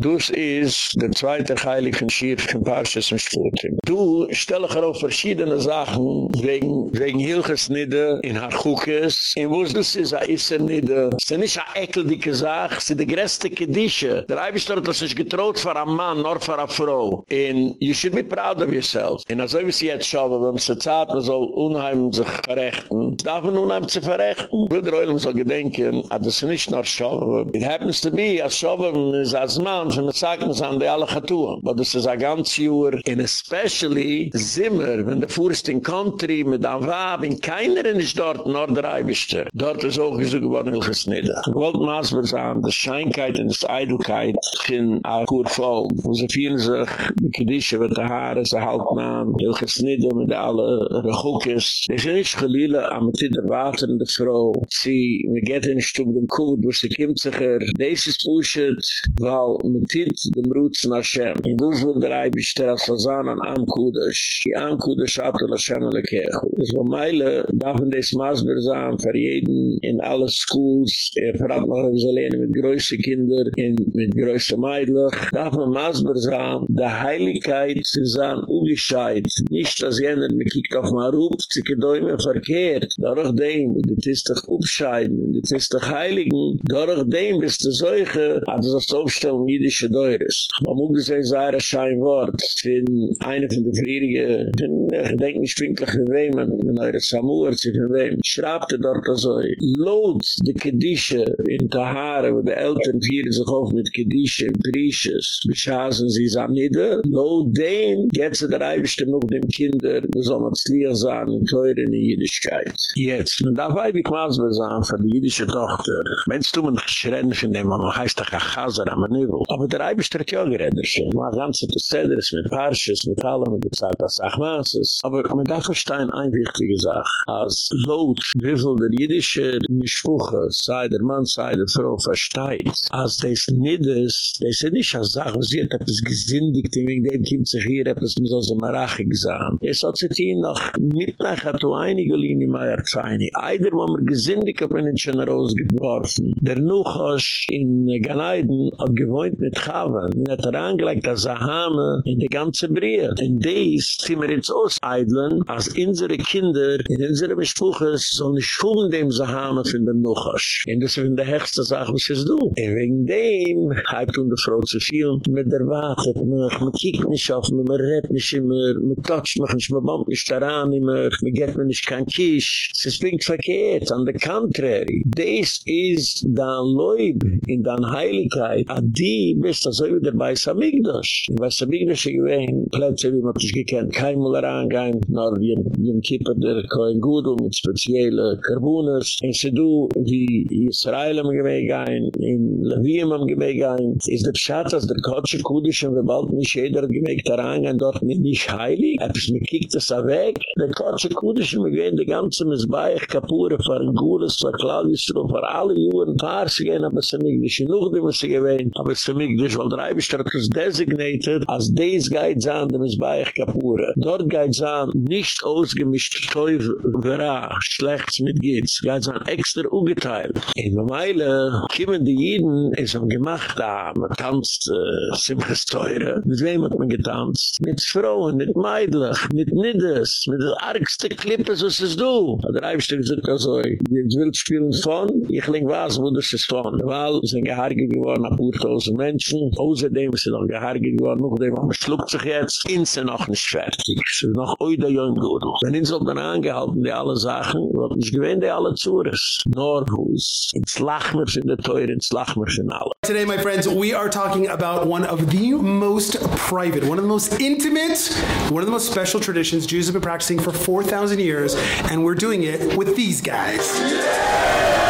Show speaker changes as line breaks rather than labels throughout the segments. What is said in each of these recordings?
Dus is der zweite heilig von Schir von Parshas Sputim. Du stelle ich auf verschiedene Sachen wegen, wegen Hilges Nidde in Harchukes. In ist, er ist er Nidde. Ist nicht eine ekeldike Sache, es ist die größte Kedische. Der Eibisch dort, das ist getroht für einen Mann, nur für eine Frau. And you should be proud of yourself. Und als wir sie jetzt schauen, wenn eine Zeit, man soll unheim sich verrechten, darf man unheim zu verrechten. Ich will der Eulam so gedenken, aber das ist nicht nur schauen. It happens to be, als schauen ist als Mann, wenn man sagt, man die alle getun. Aber das ist ein ganz Jahr, and especially Zimmer, wenn der Fuhrst in Country mit einem Wab, in keiner ist dort, nur der Eibischter. Dort ist auch so geworden, will es nicht. Ich wollte mal sagen, die Scheinkeit und die Eidelkeit in Akur Volk, wo sie fühlen sich, die Kedische mit den Haaren, sie halten an, will es nicht, mit alle Rechukes. Es ist nicht geliehle, aber mit der wartende Frau, sie, wir gehen nicht um den Kud, wo sie kommt sich er, das ist Pushet, weil mit dem Rutz nach Hashem. In dus wil der Eibisch der Asazan an Amkudash. Die Amkudash hat an der Kirche. Es war meile, man des Masber sein, für jeden in alle Schools, er verrat noch ein bisschen mit größe Kinder, in, mit Meidlich. Darf man Masber sein, der Heiligkeit sein, ungescheit. Nicht, dass jener, mir kiekt auf mal rup, sie gedäume verkehrt. Dadurch dem, das ist doch Upscheiden, das ist doch Heiligen. Dadurch dem, bist du solche, es das Aufstellen jüdische Deures. Man muss gesehen, sei ein schein Wort. Von einer von den Frierigen, ich denke nicht wirklich von wem, in eure Samuer, sie von wem, schraubte dort also, lot de Kedische in Tahare, wo die Eltern vieren sich auf mit Kedische in Prisches, beschaßen sie es am Nieder, lot den, geht sie der Eibischte noch dem Kinder, soll man es lier sein, in teure in Jüdischkeit. Jetzt, man darf ein wenig maß besagen für die jüdische Tochter, wenn du mir nicht schrennen von dem, man heißt doch ein Chaser am Nübel, Aber der Eibischter hat ja geredet schon. Man hat ganze Tesseders mit Parches, mit allem, mit der Zeit, das Achmaßes. Aber man darf verstehen eine wichtige Sache. Als laut wie viel der jüdische Mischpuche, sei der Mann, sei der Frau, versteht, als das nicht ist, das ist nicht als Sache, was sie hat etwas gesündigt, und wegen dem kommt sich hier etwas mit so einem Rache gesagt. Es hat sich hier noch nicht nach hat du einige Linie meier Zeini. Einer, wo man gesündigt hat, man ihn er schon rausgeworfen. Der Nuchosch in Ganeiden hat gewohnt mit gaven net angelegt als ein Hame in die ganze Brie. In dies ziehen wir jetzt auseidlen, als unsere Kinder in unsere Bespuches sollen nicht schulen dem Sahame von dem Nuchasch. Und das ist in der höchste Sache, was ist du. Und wegen dem hat uns die Frau zu viel mit der Warte. Man kiegt nicht auf, man redt nicht immer, man tatscht mich nicht, man bombt nicht daran immer, man geht mir nicht kein Kisch. Es ist nicht verkehrt, on the contrary. This is dein Leib in dein Heiligkeit. Adi bist also wie der Beis Amigdash. In Beis Amigdash ich weh Plätze, wie man sich gekannt, kein Mollerangang, nor wie ein Kippe der Koen Gudel mit speziellen Karbunas. In Sidu, wie Israel am Gemeigein, in Lviem am Gemeigein, ist der Schatz, dass der Kotsche Kudisch und wir bald nicht jeder gemägt daran, und dort nicht nicht heilig, hab ich mir kiekt das er weg. Der Kotsche Kudisch und wir gehen die ganze Missbeich kapure für Gules, für Klallis, für alle Juren, für gehen, aber es ist nicht, wie sie noch, wie sie gewähnt, aber es ist nicht, nicht, weil der Eibischter hat das designated as des guides an dem Zbaich Kapura. Dort guides an nicht ausgemischt Teuf vera, schlechts mit Gitz, guides an extra ungeteilt. In der Meile kiemen die Jiden es am gemacht da, man tanzt äh, Simches Teure. Mit wem hat man getanzt? Mit Frauen, mit Meidlich, mit Niddes, mit der argste Klippe, so ist es du. Der Eibste gesagt, also, jetzt will spielen von, ich link was, wo das ist von. Weil, es sind geharge geworden, ab urtausend Menschen, sind noch geworden, noch dem, man schluckt sich jetzt, ist noch nicht fertig. Ist noch oida joim. Wenn hat man angehalten, die alle Sachen, wird gewähnt, die alle Zures. Ins Lachmer sind die Teure, ins Lachmer sind alle.
Today, my friends, we are talking about one of the most private, one of the most intimate, one of the most special traditions Jews have been practicing for 4,000 years, and we're doing it with these guys.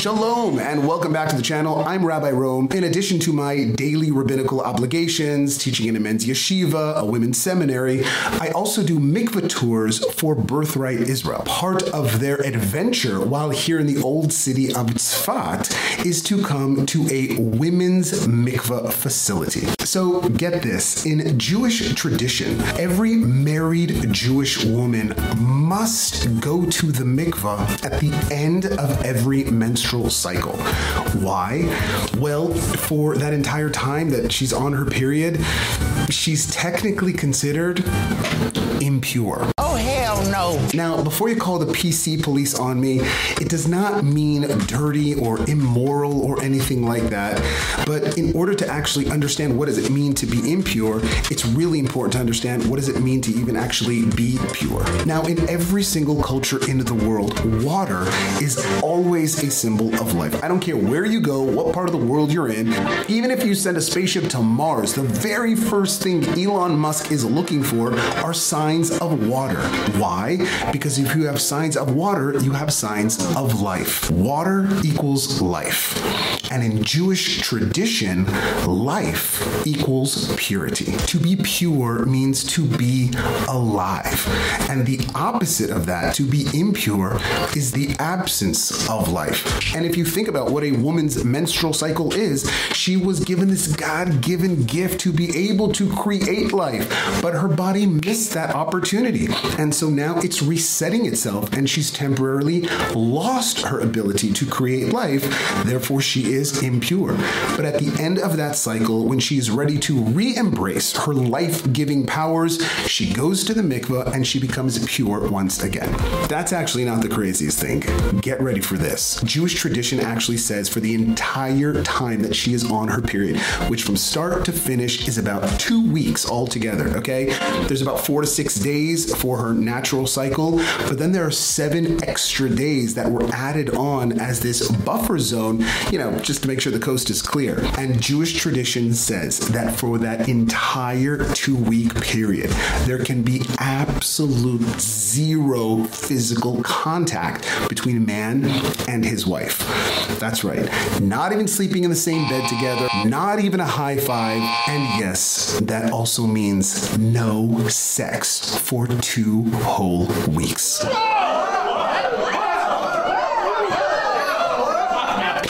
Shalom and welcome back to the channel. I'm Rabbi Rome. In addition to my daily rabbinical obligations, teaching in a men's yeshiva, a women's seminary, I also do mikvah tours for Birthright Israel. Part of their adventure while here in the old city of Tzfat is to come to a women's mikvah facility. So get this, in Jewish tradition, every married Jewish woman must go to the mikvah at the end of every menstrual cycle. Why? Well, for that entire time that she's on her period, she's technically considered impure.
Hell no.
Now, before you call the PC police on me, it does not mean dirty or immoral or anything like that. But in order to actually understand what does it mean to be impure, it's really important to understand what does it mean to even actually be pure. Now, in every single culture in the world, water is always a symbol of life. I don't care where you go, what part of the world you're in, even if you send a spaceship to Mars, the very first thing Elon Musk is looking for are signs of water. Why? Because if you have signs of water, you have signs of life. Water equals life. And in Jewish tradition, life equals purity. To be pure means to be alive. And the opposite of that, to be impure, is the absence of life. And if you think about what a woman's menstrual cycle is, she was given this God-given gift to be able to create life, but her body missed that opportunity. And so now it's resetting itself and she's temporarily lost her ability to create life, therefore she is impure. But at the end of that cycle when she is ready to re-embrace her life-giving powers, she goes to the mikvah and she becomes pure once again. That's actually not the craziest thing. Get ready for this. Jewish tradition actually says for the entire time that she is on her period, which from start to finish is about 2 weeks altogether, okay? There's about 4 to 6 days for her natural cycle, but then there are 7 extra days that were added on as this buffer zone, you know, just to make sure the coast is clear. And Jewish tradition says that for that entire 2-week period, there can be absolute zero physical contact between a man and his wife. That's right. Not even sleeping in the same bed together, not even a high five, and yes, that also means no sex for 2 whole weeks.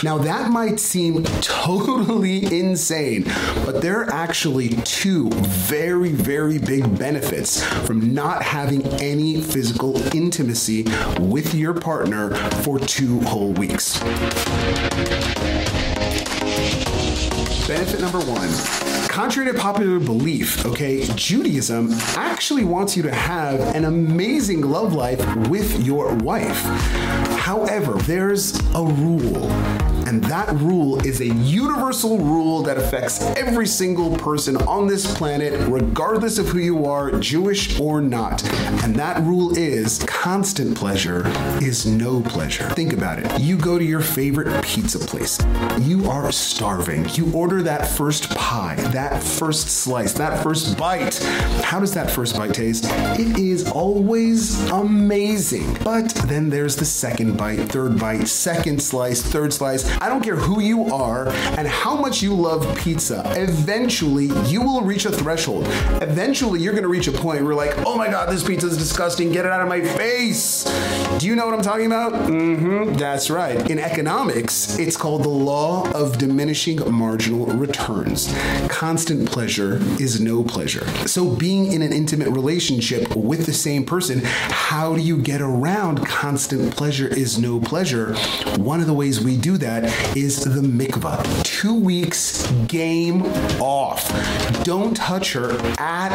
Now that might seem totally insane, but there are actually two very very big benefits from not having any physical intimacy with your partner for 2 whole weeks. Benefit number 1 contrary to popular belief, okay, Judaism actually wants you to have an amazing love life with your wife. However, there's a rule and that rule is a universal rule that affects every single person on this planet regardless of who you are, Jewish or not. And that rule is constant pleasure is no pleasure. Think about it. You go to your favorite pizza place. You are starving. You order that first pie, that first slice, that first bite. How does that first bite taste? It is always amazing. But then there's the second bite, third bite, second slice, third slice. I don't care who you are and how much you love pizza. Eventually, you will reach a threshold. Eventually, you're going to reach a point where you're like, "Oh my god, this pizza is disgusting. Get it out of my face." Do you know what I'm talking about? Mhm. That's right. In economics, it's called the law of diminishing marginal returns. Constant pleasure is no pleasure. So being in an intimate relationship with the same person, how do you get around constant pleasure is no pleasure? One of the ways we do that is the mikvah. 2 weeks game off. Don't touch her at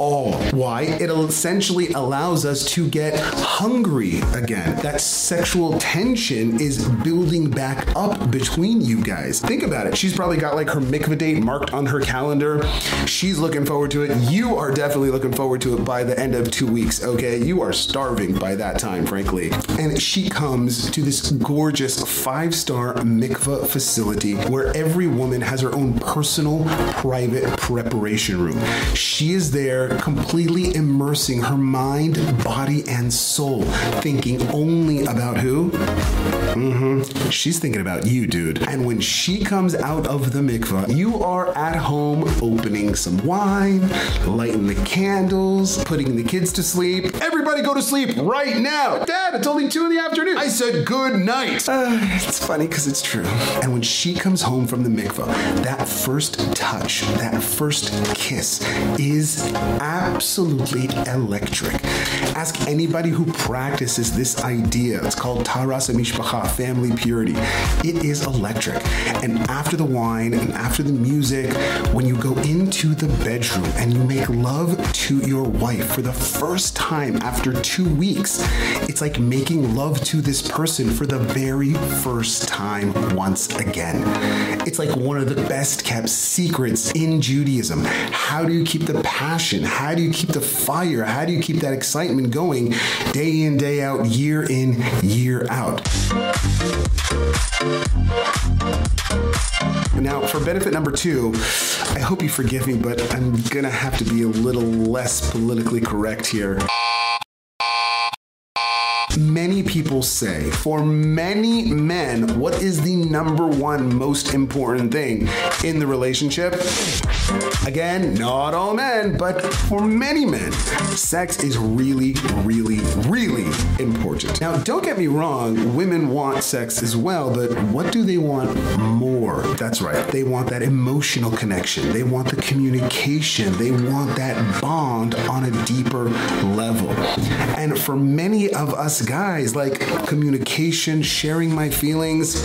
all. Why? It essentially allows us to get hungry again. That sexual tension is building back up between you guys. Think about it. She's probably got like her mikvah date marked on her calendar. She's looking forward to it. You are definitely looking forward to it by the end of 2 weeks, okay? You are starving by that time, frankly. And she comes to this gorgeous 5-star mikvah facility where every woman has her own personal private preparation room. She is there completely immersing her mind, body and soul, thinking only about who? Mhm. She's thinking about you, dude. And when she comes out of the mikvah, you are at home opening some wine, lighting the candles, putting the kids to sleep. Everybody go to sleep right now. Dad, it's only 2 in the afternoon. I said good night. Uh, it's funny cuz it's true. And when she comes home from the mikvah, that first touch, that first kiss is absolutely electric. Ask anybody who practices this idea. It's called Taharas Mishpacha, family purity. It is electric. And after the wine and after the music, when you go into the bedroom and you make love to your wife for the first time after 2 weeks, it's like making love to this person for the very first time once again. It's like one of the best kept secrets in Judaism. How do you keep the passion? How do you keep the fire? How do you keep that excitement going day in day out, year in, year out? Now, for benefit number 2, I hope you forgive me, but I'm going to have to be a little less politically correct here many people say for many men what is the number one most important thing in the relationship? Again not all men but for many men sex is really really really important. Now don't get me wrong women want sex as well but what do they want more? That's right they want that emotional connection. They want the communication. They want that bond on a deeper level. And for many of us guys like communication, sharing my feelings,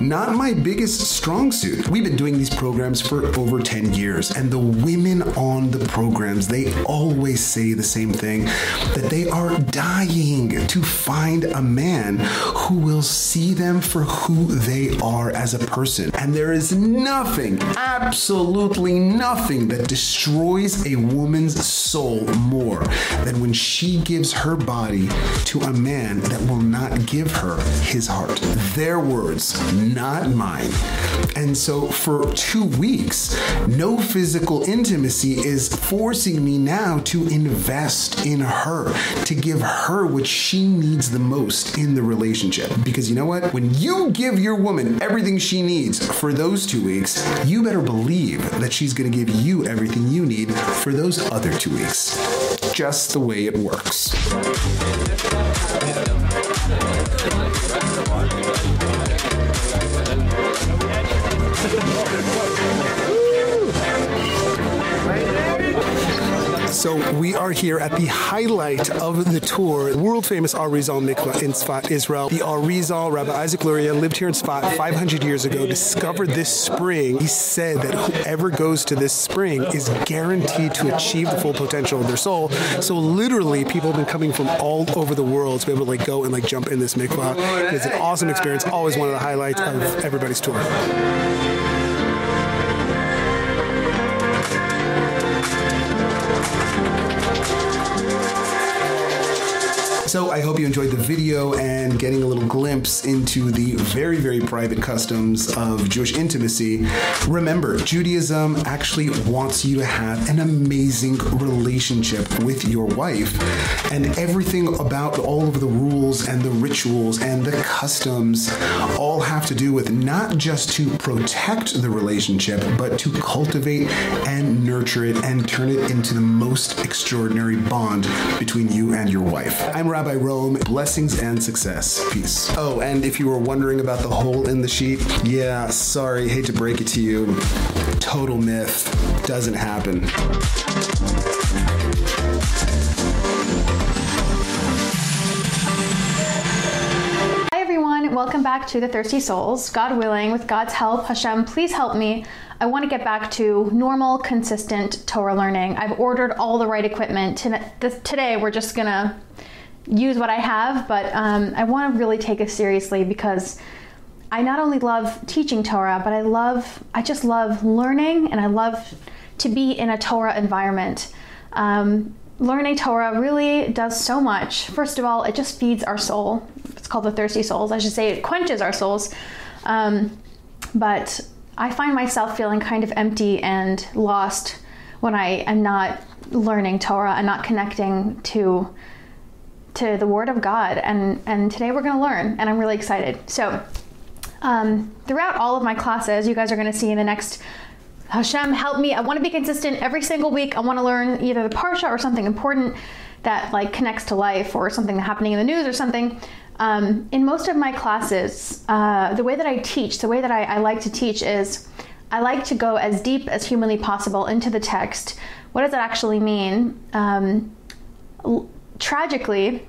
not my biggest strong suit. We've been doing these programs for over 10 years and the women on the programs, they always say the same thing that they are dying to find a man who will see them for who they are as a person. And there is nothing, absolutely nothing that destroys a woman's soul more than when she gives her body to a man that will not give her his heart. Their words, not mine. And so for 2 weeks, no physical intimacy is forcing me now to invest in her, to give her what she needs the most in the relationship. Because you know what? When you give your woman everything she needs for those 2 weeks, you better believe that she's going to give you everything you need for those other 2 weeks. Just the way it works. So we are here at the highlight of the tour, world famous Arizal Mikvah in Sfat, Israel. The Arizal, Rabbi Isaac Luria, lived here in Sfat 500 years ago, discovered this spring. He said that whoever goes to this spring is guaranteed to achieve the full potential of their soul. So literally, people have been coming from all over the world to be able to like go and like jump in this mikvah. It's an awesome experience, always one of the highlights of everybody's tour. So I hope you enjoyed the video and getting a little glimpse into the very very private customs of Jewish intimacy. Remember, Judaism actually wants you to have an amazing relationship with your wife and everything about all of the rules and the rituals and the customs all have to do with not just to protect the relationship but to cultivate and nurture it and turn it into the most extraordinary bond between you and your wife. I'm Rabbi Rome. Blessings and success. Peace. Oh, and if you were wondering about the hole in the sheet, yeah, sorry, hate to break it to you. Total myth. Doesn't happen.
Hi everyone, welcome back to the Thirsty Souls. God willing, with God's help, Hashem, please help me. I want to get back to normal, consistent Torah learning. I've ordered all the right equipment. Today, we're just going to use what I have, but um, I want to really take it seriously because I not only love teaching Torah, but I love, I just love learning and I love to be in a Torah environment. Um, learning Torah really does so much. First of all, it just feeds our soul. It's called the thirsty souls. I should say it quenches our souls. Um, but I find myself feeling kind of empty and lost when I am not learning Torah and not connecting to to the Word of God, and and today we're going to learn, and I'm really excited. So, um, throughout all of my classes, you guys are going to see in the next. Hashem, help me. I want to be consistent every single week. I want to learn either the parsha or something important that like connects to life or something happening in the news or something. Um, in most of my classes, uh, the way that I teach, the way that I, I like to teach is I like to go as deep as humanly possible into the text. What does that actually mean? Um, tragically,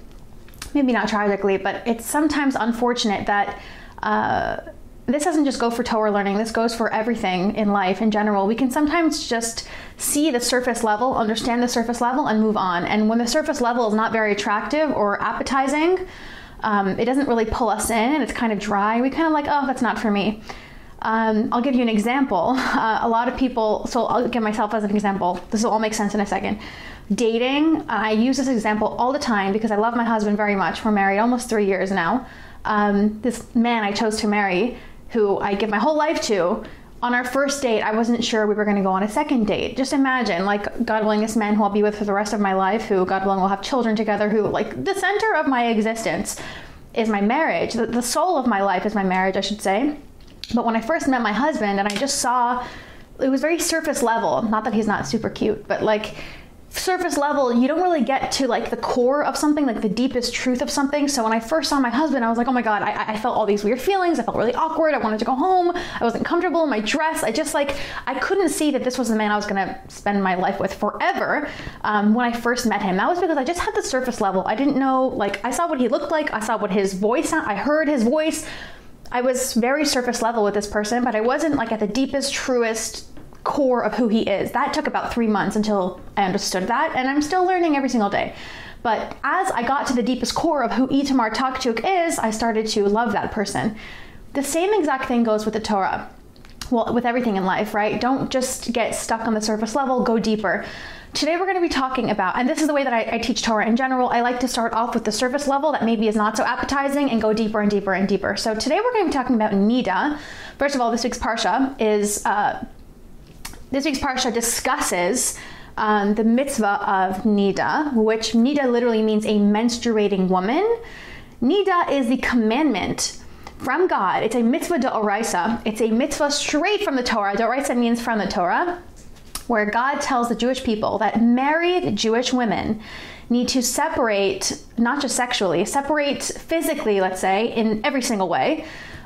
maybe not tragically, but it's sometimes unfortunate that uh, this doesn't just go for Torah learning, this goes for everything in life in general. We can sometimes just see the surface level, understand the surface level, and move on. And when the surface level is not very attractive or appetizing, um, it doesn't really pull us in and it's kind of dry. We kind of like, oh, that's not for me. Um, I'll give you an example. Uh, a lot of people, so I'll give myself as an example. This will all make sense in a second dating, I use this example all the time because I love my husband very much. We're married almost three years now. Um, this man I chose to marry, who I give my whole life to, on our first date, I wasn't sure we were going to go on a second date. Just imagine, like, God willing, this man who I'll be with for the rest of my life, who, God willing, will have children together, who, like, the center of my existence is my marriage. The, the soul of my life is my marriage, I should say. But when I first met my husband and I just saw, it was very surface level. Not that he's not super cute, but like, surface level, you don't really get to like the core of something, like the deepest truth of something. So when I first saw my husband, I was like, oh my God, I, I, felt all these weird feelings. I felt really awkward. I wanted to go home. I wasn't comfortable in my dress. I just like, I couldn't see that this was the man I was going to spend my life with forever um, when I first met him. That was because I just had the surface level. I didn't know, like, I saw what he looked like. I saw what his voice, I heard his voice. I was very surface level with this person, but I wasn't like at the deepest, truest, core of who he is. That took about three months until I understood that, and I'm still learning every single day. But as I got to the deepest core of who Itamar Takchuk is, I started to love that person. The same exact thing goes with the Torah. Well, with everything in life, right? Don't just get stuck on the surface level, go deeper. Today we're going to be talking about, and this is the way that I, I, teach Torah in general. I like to start off with the surface level that maybe is not so appetizing and go deeper and deeper and deeper. So today we're going to be talking about Nida. First of all, this week's parsha is uh, this week's parsha discusses um, the mitzvah of Nida, which Nida literally means a menstruating woman. Nida is the commandment from God. It's a mitzvah d'oraisa. It's a mitzvah straight from the Torah. D'oraisa means from the Torah, where God tells the Jewish people that married Jewish women need to separate, not just sexually, separate physically, let's say, in every single way.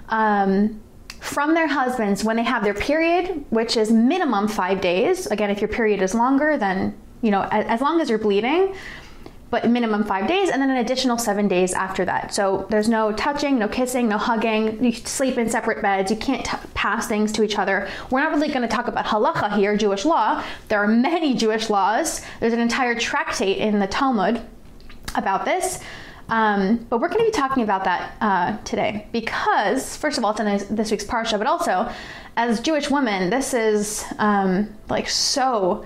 Um, from their husbands when they have their period, which is minimum five days. Again, if your period is longer, then, you know, as, long as you're bleeding, but minimum five days, and then an additional seven days after that. So there's no touching, no kissing, no hugging. You sleep in separate beds. You can't t- pass things to each other. We're not really going to talk about halacha here, Jewish law. There are many Jewish laws. There's an entire tractate in the Talmud about this. Um, but we're going to be talking about that uh, today because, first of all, it's in this week's parsha, but also as Jewish women, this is um, like so.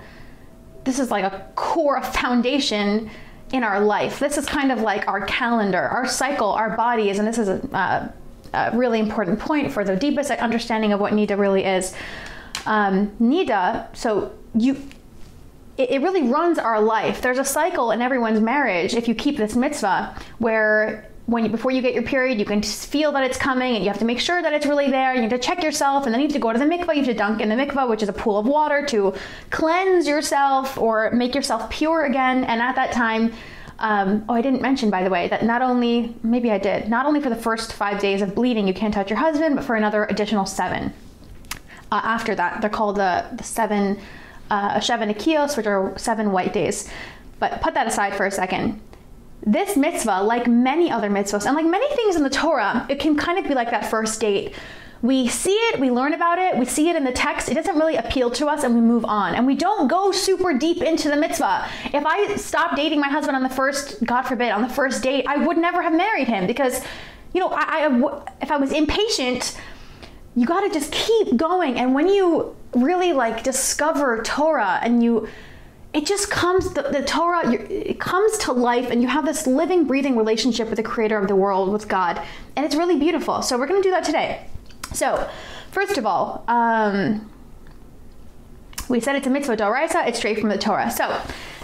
This is like a core foundation in our life. This is kind of like our calendar, our cycle, our bodies, and this is a, uh, a really important point for the deepest understanding of what Nida really is. Um, Nida, so you it, it really runs our life. There's a cycle in everyone's marriage if you keep this mitzvah where when you, before you get your period, you can feel that it's coming, and you have to make sure that it's really there. You need to check yourself, and then you have to go to the mikvah. You have to dunk in the mikvah, which is a pool of water, to cleanse yourself or make yourself pure again. And at that time, um, oh, I didn't mention, by the way, that not only maybe I did, not only for the first five days of bleeding, you can't touch your husband, but for another additional seven. Uh, after that, they're called the the seven uh, Shevan Akios, which are seven white days. But put that aside for a second. This mitzvah, like many other mitzvahs, and like many things in the Torah, it can kind of be like that first date. We see it, we learn about it, we see it in the text, it doesn't really appeal to us, and we move on. And we don't go super deep into the mitzvah. If I stopped dating my husband on the first, God forbid, on the first date, I would never have married him because, you know, I, I if I was impatient, you got to just keep going. And when you really like discover Torah and you it just comes the, the Torah it comes to life and you have this living breathing relationship with the creator of the world with God. And it's really beautiful. So we're going to do that today. So first of all um, we said it's a mitzvah d'oraisa, it's straight from the Torah. So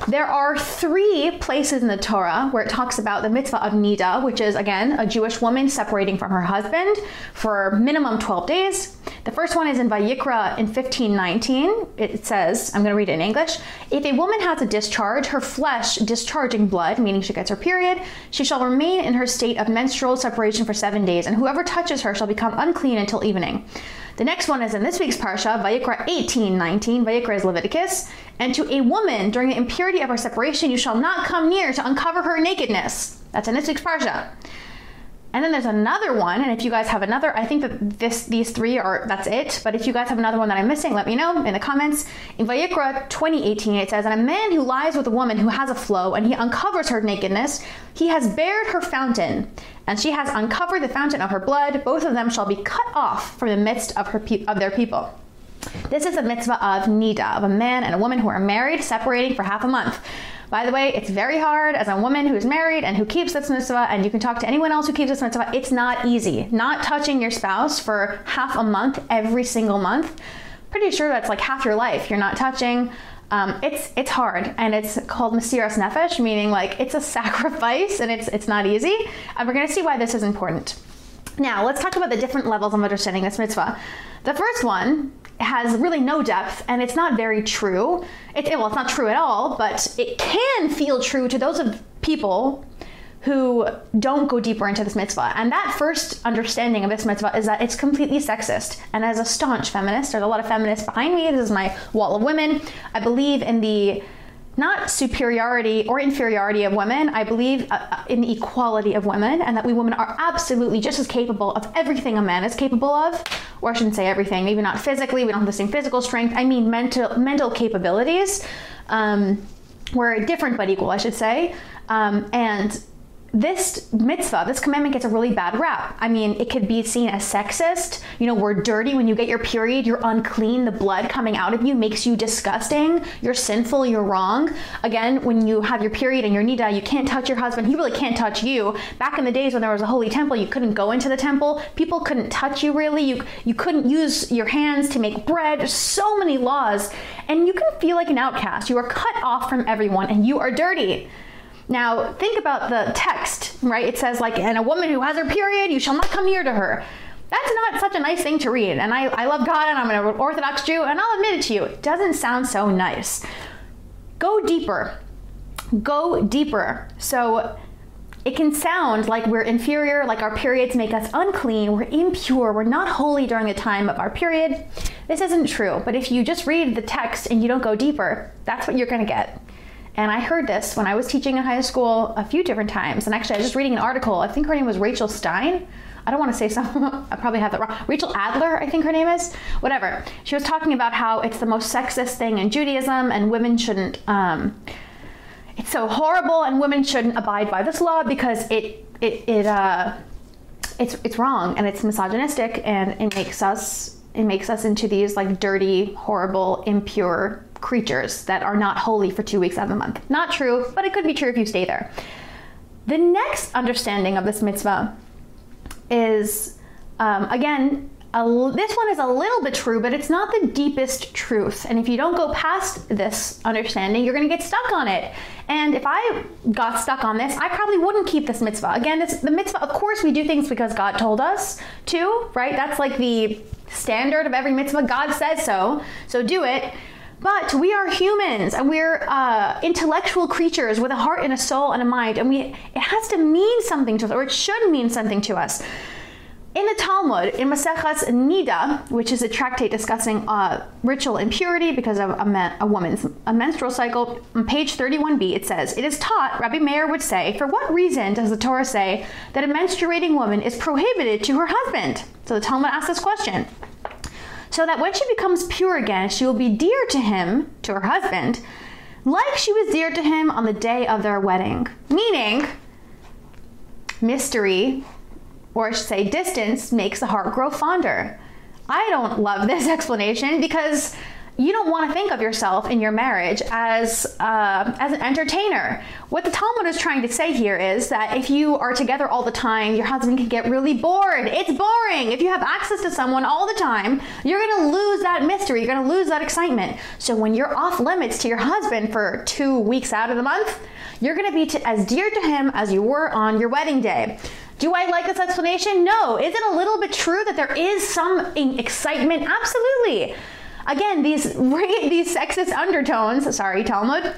there are three places in the Torah where it talks about the mitzvah of nida, which is again a Jewish woman separating from her husband for minimum 12 days. The first one is in Vayikra in 1519. It says, I'm going to read it in English, if a woman has a discharge, her flesh discharging blood, meaning she gets her period, she shall remain in her state of menstrual separation for 7 days, and whoever touches her shall become unclean until evening. The next one is in this week's parsha, Vayikra 18:19. Vayikra is Leviticus. And to a woman during the impurity of her separation, you shall not come near to uncover her nakedness. That's in this week's parsha. And then there's another one, and if you guys have another, I think that this these three are that's it. But if you guys have another one that I'm missing, let me know in the comments. In Vayikra 2018, it says, "And a man who lies with a woman who has a flow, and he uncovers her nakedness, he has bared her fountain, and she has uncovered the fountain of her blood. Both of them shall be cut off from the midst of her of their people." This is a mitzvah of nida, of a man and a woman who are married, separating for half a month. By the way, it's very hard as a woman who's married and who keeps this mitzvah, and you can talk to anyone else who keeps this mitzvah. It's not easy. Not touching your spouse for half a month every single month. Pretty sure that's like half your life. You're not touching. Um, it's it's hard, and it's called mesiras nefesh, meaning like it's a sacrifice, and it's it's not easy. And we're going to see why this is important. Now, let's talk about the different levels of understanding this mitzvah. The first one has really no depth and it's not very true. It, well, it's not true at all, but it can feel true to those of people who don't go deeper into this mitzvah. And that first understanding of this mitzvah is that it's completely sexist. And as a staunch feminist, there's a lot of feminists behind me. This is my wall of women. I believe in the not superiority or inferiority of women. I believe uh, uh, in the equality of women and that we women are absolutely just as capable of everything a man is capable of. Or I shouldn't say everything, maybe not physically, we don't have the same physical strength. I mean mental mental capabilities. Um, we're different but equal, I should say. Um, and this mitzvah, this commandment gets a really bad rap. I mean, it could be seen as sexist. You know, we're dirty when you get your period, you're unclean, the blood coming out of you makes you disgusting, you're sinful, you're wrong. Again, when you have your period and your nida, you can't touch your husband, he really can't touch you. Back in the days when there was a holy temple, you couldn't go into the temple, people couldn't touch you really. You you couldn't use your hands to make bread. So many laws, and you can feel like an outcast. You are cut off from everyone and you are dirty. Now, think about the text, right? It says like, and a woman who has her period, you shall not come near to her. That's not such a nice thing to read. And I, I love God and I'm an Orthodox Jew, and I'll admit it to you, it doesn't sound so nice. Go deeper. Go deeper. So it can sound like we're inferior, like our periods make us unclean, we're impure, we're not holy during the time of our period. This isn't true, but if you just read the text and you don't go deeper, that's what you're going to get. And I heard this when I was teaching in high school a few different times. And actually, I was just reading an article. I think her name was Rachel Stein. I don't want to say something, I probably have that wrong. Rachel Adler, I think her name is. Whatever. She was talking about how it's the most sexist thing in Judaism and women shouldn't, um, it's so horrible and women shouldn't abide by this law because it, it, it, uh, it's, it's wrong and it's misogynistic and it makes us, it makes us into these like dirty, horrible, impure creatures that are not holy for two weeks out of the month. Not true, but it could be true if you stay there. The next understanding of this mitzvah is, um, again, this one is a little bit true, but it's not the deepest truth. And if you don't go past this understanding, you're going to get stuck on it. And if I got stuck on this, I probably wouldn't keep this mitzvah. Again, this, the mitzvah, of course, we do things because God told us to, right? That's like the standard of every mitzvah. God says so, so do it. But we are humans and we're uh, intellectual creatures with a heart and a soul and a mind, and we it has to mean something to us, or it should mean something to us. In the Talmud, in Maseches Nida, which is a tractate discussing uh, ritual impurity because of a, a woman's a menstrual cycle, on page 31b, it says, It is taught, Rabbi Meir would say, for what reason does the Torah say that a menstruating woman is prohibited to her husband? So the Talmud asks this question so that when she becomes pure again, she will be dear to him, to her husband, like she was dear to him on the day of their wedding. Meaning, mystery, or I should say distance, makes the heart grow fonder. I don't love this explanation because you don't want to think of yourself in your marriage as uh, as an entertainer. What the Talmud is trying to say here is that if you are together all the time, your husband can get really bored. It's boring. If you have access to someone all the time, you're going to lose that mystery. You're going to lose that excitement. So when you're off limits to your husband for 2 weeks out of the month, you're going to be as dear to him as you were on your wedding day. Do I like this explanation? No. Is it a little bit true that there is some excitement? Absolutely. Again, these these sexist undertones, sorry, Talmud,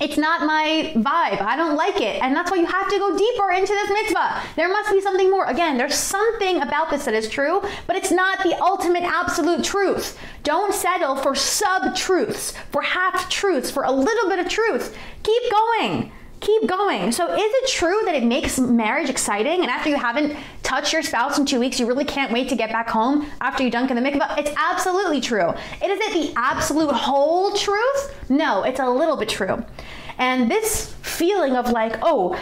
it's not my vibe. I don't like it. And that's why you have to go deeper into this mitzvah. There must be something more. Again, there's something about this that is true, but it's not the ultimate absolute truth. Don't settle for sub-truths, for half-truths, for a little bit of truth. Keep going keep going. So is it true that it makes marriage exciting and after you haven't touched your spouse in 2 weeks you really can't wait to get back home after you dunk in the mikvah? It's absolutely true. It is it the absolute whole truth? No, it's a little bit true. And this feeling of like, "Oh,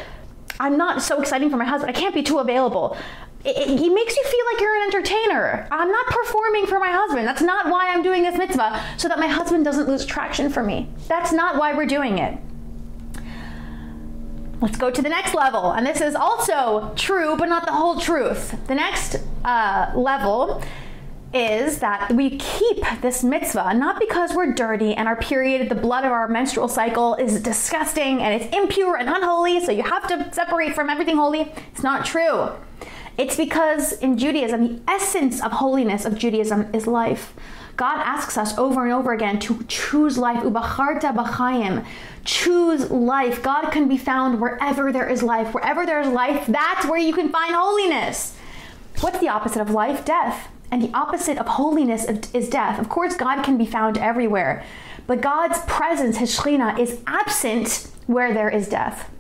I'm not so exciting for my husband. I can't be too available." It, it, it, makes you feel like you're an entertainer. I'm not performing for my husband. That's not why I'm doing this mitzvah, so that my husband doesn't lose traction for me. That's not why we're doing it. Let's go to the next level. And this is also true, but not the whole truth. The next uh, level is that we keep this mitzvah not because we're dirty and our period, the blood of our menstrual cycle is disgusting and it's impure and unholy, so you have to separate from everything holy. It's not true. It's because in Judaism, the essence of holiness of Judaism is life. God asks us over and over again to choose life. Ubacharta b'chaim. Choose life. God can be found wherever there is life. Wherever there is life, that's where you can find holiness. What's the opposite of life? Death. And the opposite of holiness is death. Of course, God can be found everywhere. But God's presence, his Shekhinah, is absent where there is death.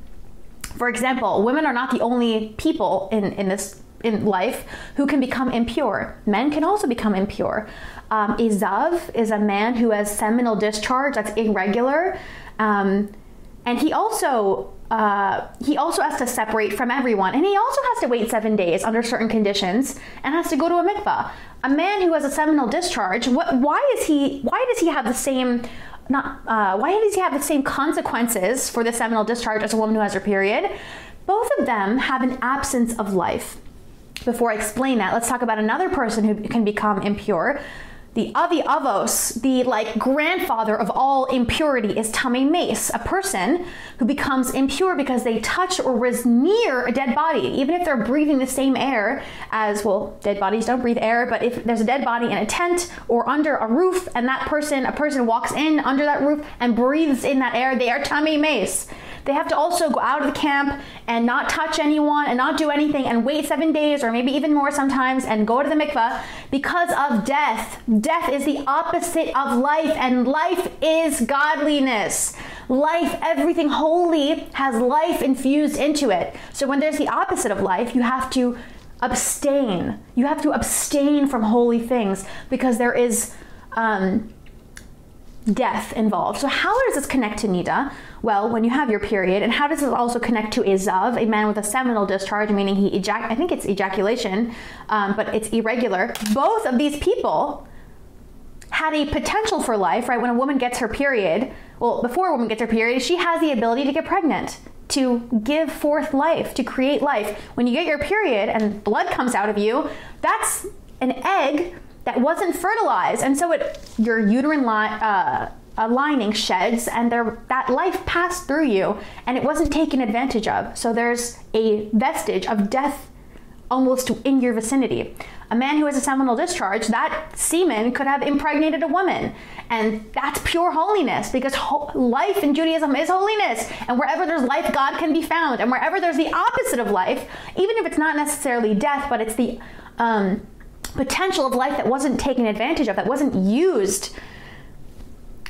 For example, women are not the only people in, in this in life who can become impure. Men can also become impure. Um, a Zav is a man who has seminal discharge that's irregular. Um, and he also uh, he also has to separate from everyone and he also has to wait 7 days under certain conditions and has to go to a mikvah. A man who has a seminal discharge, what why is he why does he have the same not uh, why does he have the same consequences for the seminal discharge as a woman who has her period? Both of them have an absence of life. Before I explain that, let's talk about another person who can become impure the Avi Avos, the like grandfather of all impurity is Tamei Meis, a person who becomes impure because they touch or was near a dead body, even if they're breathing the same air as well, dead bodies don't breathe air, but if there's a dead body in a tent or under a roof and that person, a person walks in under that roof and breathes in that air, they are Tamei Meis. They have to also go out of the camp and not touch anyone and not do anything and wait 7 days or maybe even more sometimes and go to the mikveh because of death. Death is the opposite of life and life is godliness. Life, everything holy has life infused into it. So when there's the opposite of life, you have to abstain. You have to abstain from holy things because there is um, death involved. So how does this connect to Nida? Well, when you have your period, and how does this also connect to a Zav, a man with a seminal discharge, meaning he ejac I think it's ejaculation, um, but it's irregular. Both of these people had a potential for life, right? When a woman gets her period, well, before a woman gets her period, she has the ability to get pregnant to give forth life, to create life. When you get your period and blood comes out of you, that's an egg that wasn't fertilized, and so it your uterine. Uh, a lining sheds and there that life passed through you and it wasn't taken advantage of. So there's a vestige of death almost in your vicinity. A man who has a seminal discharge that semen could have impregnated a woman. And that's pure holiness because ho life in Judaism is holiness. And wherever there's life God can be found. And wherever there's the opposite of life even if it's not necessarily death but it's the um, potential of life that wasn't taken advantage of, that wasn't used,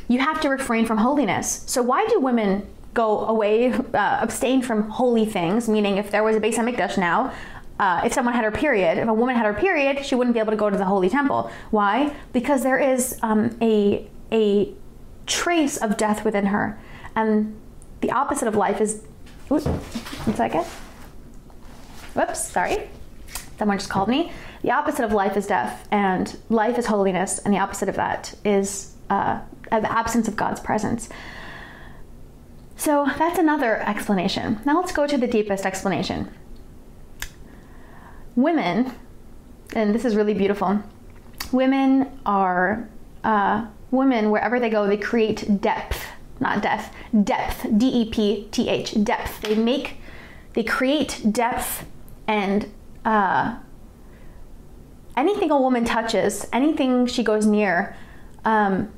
you have to refrain from holiness. So why do women go away, uh, abstain from holy things? Meaning, if there was a Beis Hamikdash now, uh, if someone had her period, if a woman had her period, she wouldn't be able to go to the holy temple. Why? Because there is um, a a trace of death within her, and the opposite of life is. Oops, one second. Whoops, sorry. Someone just called me the opposite of life is death and life is holiness and the opposite of that is uh, the absence of God's presence. So that's another explanation. Now let's go to the deepest explanation. Women, and this is really beautiful, women are, uh, women, wherever they go, they create depth, not death, depth, D E P T H, depth. They make, they create depth and uh, anything a woman touches, anything she goes near, um,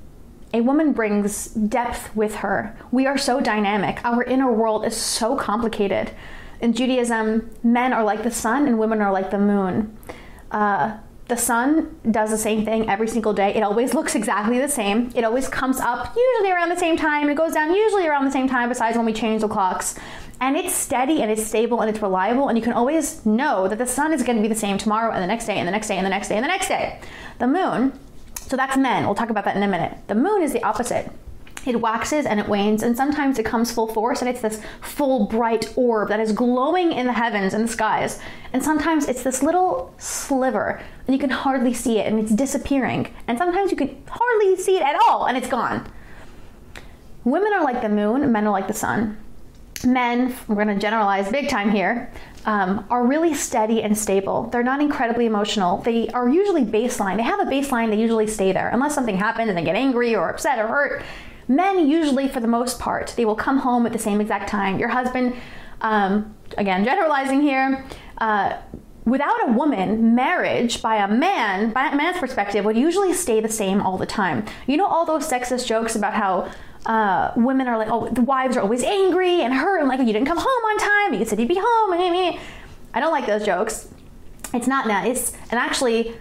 a woman brings depth with her. We are so dynamic. Our inner world is so complicated. In Judaism, men are like the sun and women are like the moon. Uh, the sun does the same thing every single day. It always looks exactly the same. It always comes up usually around the same time. It goes down usually around the same time, besides when we change the clocks. And it's steady and it's stable and it's reliable. And you can always know that the sun is going to be the same tomorrow and the next day and the next day and the next day and the next day. The moon so that's men. We'll talk about that in a minute. The moon is the opposite. It waxes and it wanes, and sometimes it comes full force, and it's this full bright orb that is glowing in the heavens and the skies. And sometimes it's this little sliver, and you can hardly see it, and it's disappearing. And sometimes you can hardly see it at all, and it's gone. Women are like the moon, men are like the sun. Men, we're going to generalize big time here, um, are really steady and stable. They're not incredibly emotional. They are usually baseline. They have a baseline, they usually stay there. Unless something happens and they get angry or upset or hurt. Men, usually, for the most part, they will come home at the same exact time. Your husband, um, again, generalizing here, uh, without a woman, marriage by a man, by a man's perspective, would usually stay the same all the time. You know all those sexist jokes about how uh, women are like, oh, the wives are always angry and hurt, and like, you didn't come home on time. You said you'd be home. I don't like those jokes. It's not nice. And actually,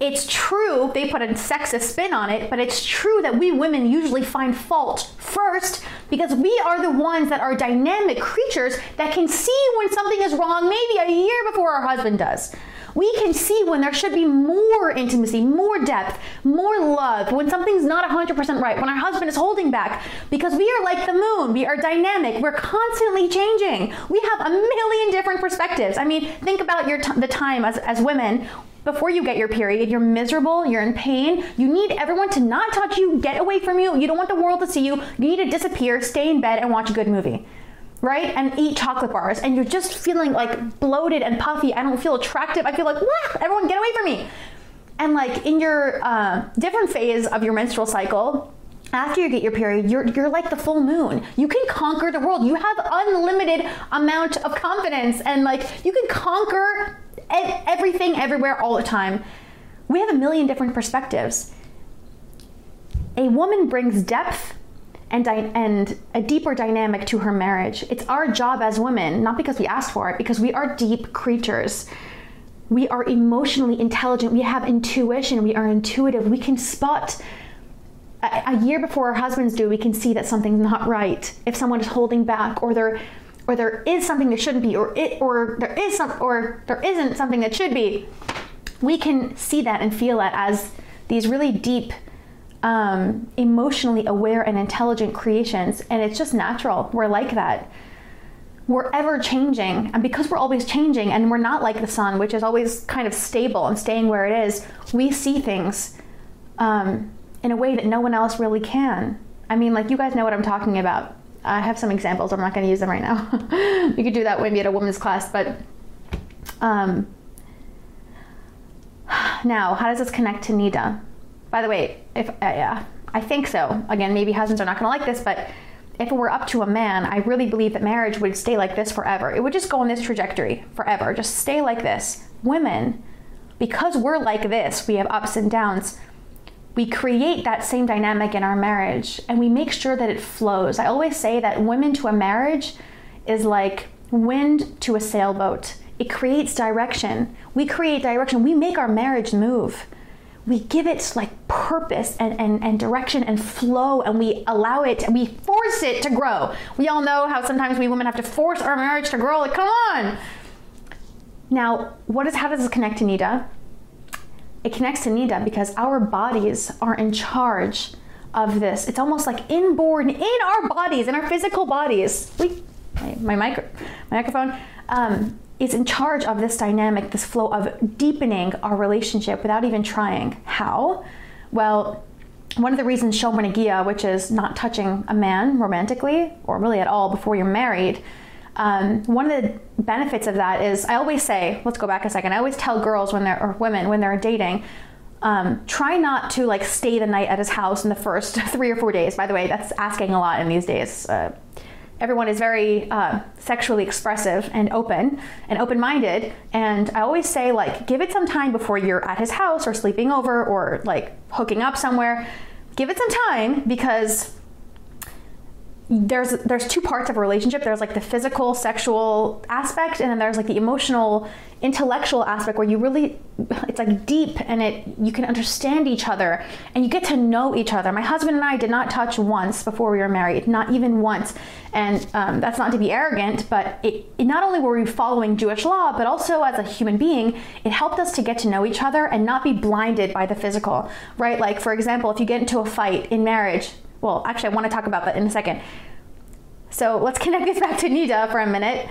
it's true they put a sexist spin on it, but it's true that we women usually find fault first because we are the ones that are dynamic creatures that can see when something is wrong maybe a year before our husband does. We can see when there should be more intimacy, more depth, more love, when something's not 100% right, when our husband is holding back, because we are like the moon. We are dynamic. We're constantly changing. We have a million different perspectives. I mean, think about your the time as, as women before you get your period, you're miserable, you're in pain, you need everyone to not touch you, get away from you, you don't want the world to see you, you need to disappear, stay in bed, and watch a good movie right? And eat chocolate bars, and you're just feeling like bloated and puffy. I don't feel attractive. I feel like, Wah! everyone get away from me. And like in your uh, different phase of your menstrual cycle, after you get your period, you're you're like the full moon. You can conquer the world. You have unlimited amount of confidence, and like you can conquer everything, everywhere, all the time. We have a million different perspectives. A woman brings depth and, and a deeper dynamic to her marriage. It's our job as women, not because we asked for it, because we are deep creatures. We are emotionally intelligent. We have intuition. We are intuitive. We can spot a, a year before our husbands do. We can see that something's not right. If someone is holding back, or there, or there is something there shouldn't be, or it, or there is some, or there isn't something that should be. We can see that and feel that as these really deep um, emotionally aware and intelligent creations, and it's just natural. We're like that. We're ever changing, and because we're always changing, and we're not like the sun, which is always kind of stable and staying where it is, we see things um, in a way that no one else really can. I mean, like you guys know what I'm talking about. I have some examples. I'm not going to use them right now. we could do that maybe at a women's class, but um, now, how does this connect to Nida? By the way, if uh, yeah, I think so. Again, maybe husbands are not going to like this, but if it were up to a man, I really believe that marriage would stay like this forever. It would just go on this trajectory forever, just stay like this. Women, because we're like this, we have ups and downs. We create that same dynamic in our marriage and we make sure that it flows. I always say that women to a marriage is like wind to a sailboat. It creates direction. We create direction. We make our marriage move we give it like purpose and, and, and direction and flow and we allow it we force it to grow. We all know how sometimes we women have to force our marriage to grow like come on! Now what is how does this connect to nida? It connects to nida because our bodies are in charge of this. It's almost like inborn in our bodies in our physical bodies. We my, my, micro, my microphone. Um, is in charge of this dynamic, this flow of deepening our relationship without even trying. How? Well, one of the reasons shomer negiah, which is not touching a man romantically or really at all before you're married, um, one of the benefits of that is I always say, let's go back a second. I always tell girls when they're or women when they're dating, um, try not to like stay the night at his house in the first three or four days. By the way, that's asking a lot in these days. Uh, everyone is very uh, sexually expressive and open and open-minded. And i always say like give it some time before you're at his house or sleeping over or like hooking up somewhere. Give it some time because there's there's two parts of a relationship. There's like the physical sexual aspect and then there's like the emotional intellectual aspect where you really it's like deep and it you can understand each other and you get to know each other. My husband and i did not touch once before we were married not even once. And um, that's not to be arrogant but it, it not only were we following jewish law but also as a human being it helped us to get to know each other and not be blinded by the physical right? Like for example if you get into a fight in marriage well, actually, I want to talk about that in a second. So let's connect this back to Nida for a minute.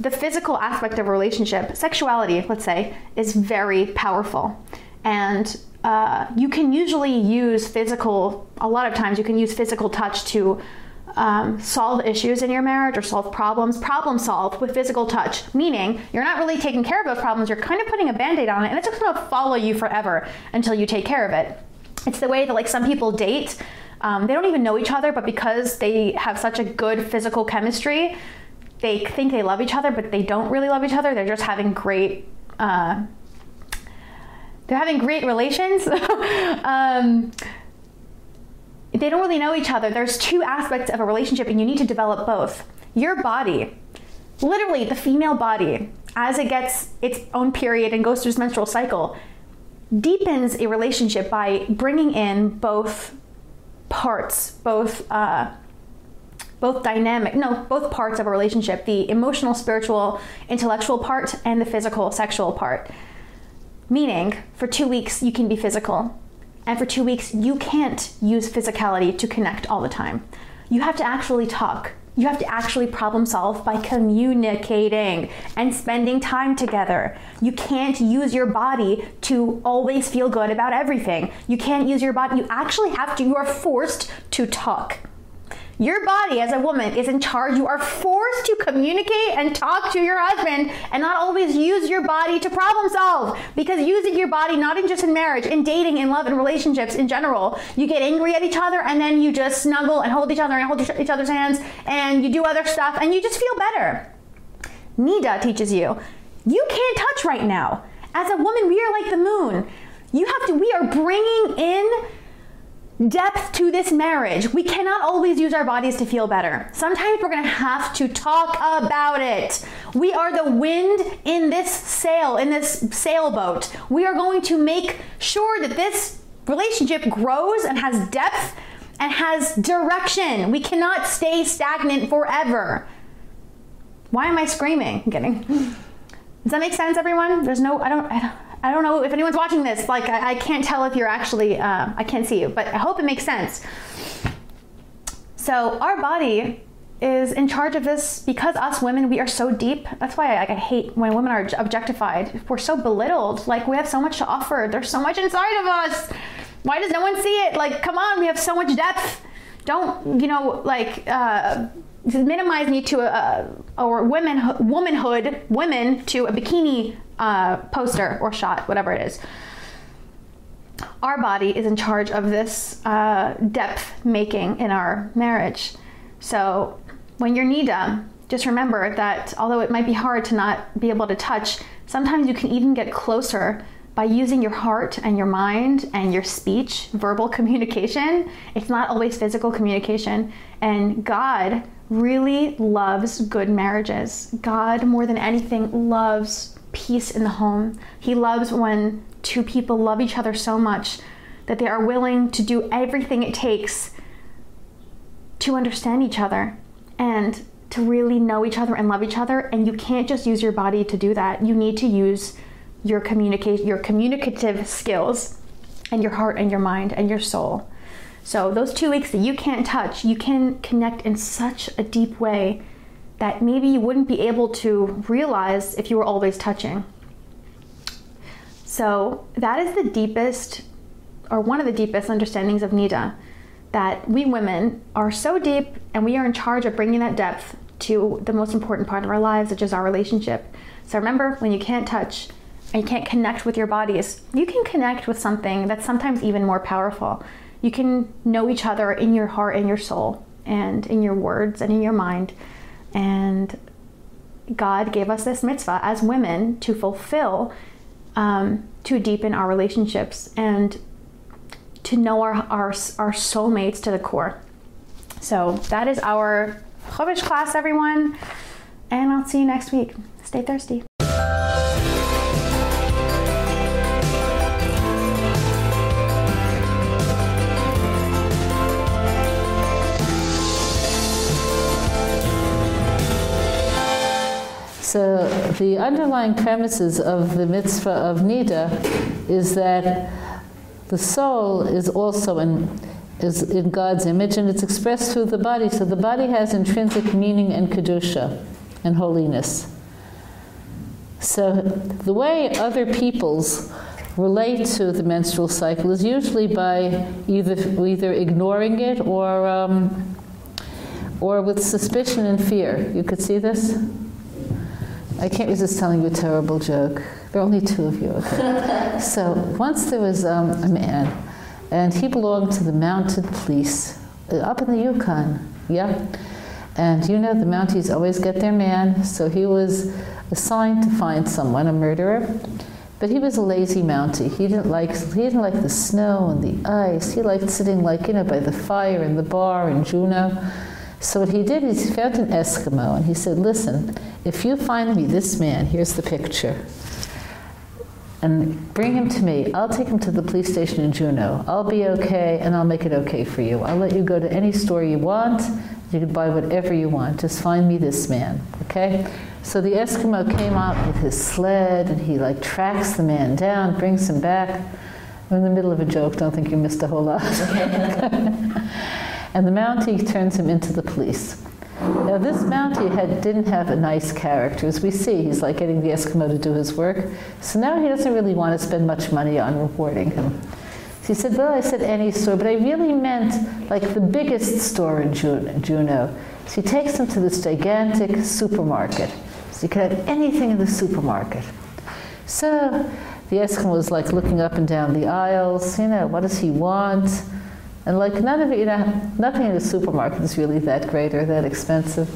The physical aspect of a relationship, sexuality, let's say, is very powerful. And uh, you can usually use physical, a lot of times, you can use physical touch to um, solve issues in your marriage or solve problems, problem solve with physical touch, meaning you're not really taking care of those problems, you're kind of putting a band aid on it, and it's just gonna follow you forever until you take care of it. It's the way that like some people date. Um, they don't even know each other, but because they have such a good physical chemistry, they think they love each other, but they don't really love each other. They're just having great. Uh, they're having great relations. um, they don't really know each other. There's two aspects of a relationship, and you need to develop both. Your body, literally the female body, as it gets its own period and goes through its menstrual cycle, deepens a relationship by bringing in both parts, both uh, both dynamic, no, both parts of a relationship, the emotional, spiritual, intellectual part and the physical, sexual part. Meaning, for 2 weeks you can be physical, and for 2 weeks you can't use physicality to connect all the time. You have to actually talk you have to actually problem solve by communicating and spending time together. You can't use your body to always feel good about everything. You can't use your body. You actually have to, you are forced to talk. Your body as a woman is in charge. You are forced to communicate and talk to your husband and not always use your body to problem solve. Because using your body, not in just in marriage, in dating, in love, in relationships in general, you get angry at each other and then you just snuggle and hold each other and hold each other's hands and you do other stuff and you just feel better. Nida teaches you, you can't touch right now. As a woman, we are like the moon. You have to, we are bringing in depth to this marriage. We cannot always use our bodies to feel better. Sometimes we're going to have to talk about it. We are the wind in this sail, in this sailboat. We are going to make sure that this relationship grows and has depth and has direction. We cannot stay stagnant forever. Why am I screaming? I'm kidding. Does that make sense, everyone? There's no, I don't, I don't I don't know if anyone's watching this. Like, I, I can't tell if you're actually, uh, I can't see you, but I hope it makes sense. So, our body is in charge of this because us women, we are so deep. That's why I, like, I hate when women are objectified. We're so belittled. Like, we have so much to offer, there's so much inside of us. Why does no one see it? Like, come on, we have so much depth. Don't, you know, like, uh, minimize me to a, or women womanhood women to a bikini uh, poster or shot whatever it is our body is in charge of this uh, depth making in our marriage so when you're nida just remember that although it might be hard to not be able to touch sometimes you can even get closer by using your heart and your mind and your speech, verbal communication. It's not always physical communication. And God really loves good marriages. God, more than anything, loves peace in the home. He loves when two people love each other so much that they are willing to do everything it takes to understand each other and to really know each other and love each other. And you can't just use your body to do that. You need to use your communicate your communicative skills and your heart and your mind and your soul. So those two weeks that you can't touch, you can connect in such a deep way that maybe you wouldn't be able to realize if you were always touching. So that is the deepest or one of the deepest understandings of Nida, that we women are so deep and we are in charge of bringing that depth to the most important part of our lives, which is our relationship. So remember, when you can't touch and you can't connect with your bodies, you can connect with something that's sometimes even more powerful. You can know each other in your heart and your soul and in your words and in your mind. And God gave us this mitzvah as women to fulfill, um, to deepen our relationships and to know our, our, our soulmates to the core. So that is our Chovish class, everyone. And I'll see you next week. Stay thirsty.
So the underlying premises of the mitzvah of Nida is that the soul is also in is in God's image and it's expressed through the body. So the body has intrinsic meaning and kedusha and holiness. So the way other peoples relate to the menstrual cycle is usually by either either ignoring it or um, or with suspicion and fear. You could see this? I can't resist telling you a terrible joke. There are only two of you, okay? so once there was um, a man, and he belonged to the mounted police uh, up in the Yukon, yeah? And you know the Mounties always get their man, so he was assigned to find someone, a murderer. But he was a lazy Mountie. He didn't like he didn't like the snow and the ice. He liked sitting like, you know, by the fire in the bar in Juneau. So what he did is he found an Eskimo and he said, "Listen, if you find me this man, here's the picture, and bring him to me. I'll take him to the police station in Juneau. I'll be okay, and I'll make it okay for you. I'll let you go to any store you want. You can buy whatever you want. Just find me this man, okay? So the Eskimo came out with his sled, and he like tracks the man down, brings him back. I'm in the middle of a joke. Don't think you missed a whole lot. and the Mountie turns him into the police. Now this Mountie had, didn't have a nice character. As we see, he's like getting the Eskimo to do his work. So now he doesn't really want to spend much money on rewarding him. So he said, well, I said any store, but I really meant like the biggest store in Juneau. So he takes him to this gigantic supermarket. So you could have anything in the supermarket. So the Eskimo was like looking up and down the aisles, you know, what does he want? And like none of it, you know, nothing in the supermarket is really that great or that expensive.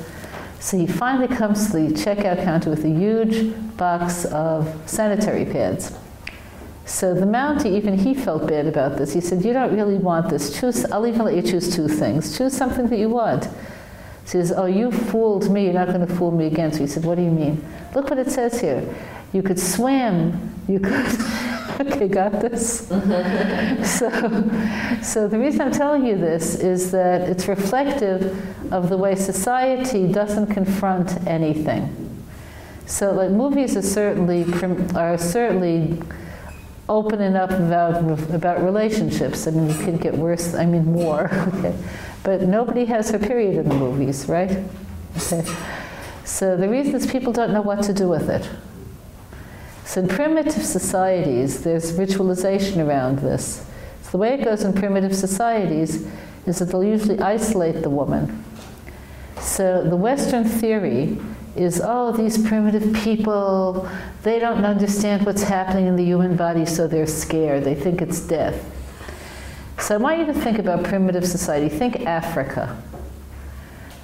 So he finally comes to the checkout counter with a huge box of sanitary pads. So the Mountie, even he felt bad about this. He said, you don't really want this. Choose, I'll even let you choose two things. Choose something that you want. He says, oh, you fooled me. You're not going to fool me again. So he said, what do you mean? Look what it says here. You could swim. You could... okay, got this? so, so the reason I'm telling you this is that it's reflective of the way society doesn't confront anything. So like movies are certainly, are certainly opening up about, about relationships. I mean, it can get worse, I mean more, okay. But nobody has her period in the movies, right? Okay. So the reason is people don't know what to do with it. So in primitive societies, there's ritualization around this. So the way it goes in primitive societies is that they'll usually isolate the woman. So the Western theory is, oh, these primitive people, they don't understand what's happening in the human body, so they're scared. They think it's death. So I want you to think about primitive society. Think Africa.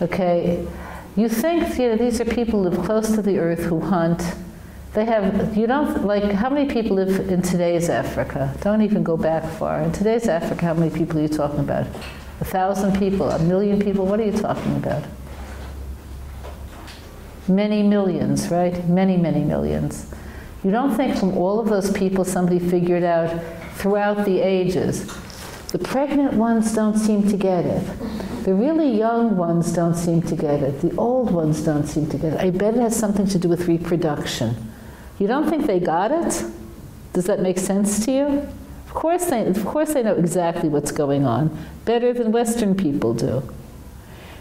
Okay? You think, you know, these are people who live close to the earth, who hunt, they have, you don't, like, how many people live in today's Africa? Don't even go back far. In today's Africa, how many people are you talking about? A thousand people, a million people? What are you talking about? Many millions, right? Many, many millions. You don't think from all of those people somebody figured out throughout the ages. The pregnant ones don't seem to get it. The really young ones don't seem to get it. The old ones don't seem to get it. I bet it has something to do with reproduction. You don't think they got it? Does that make sense to you? Of course they, of course they know exactly what's going on, better than Western people do.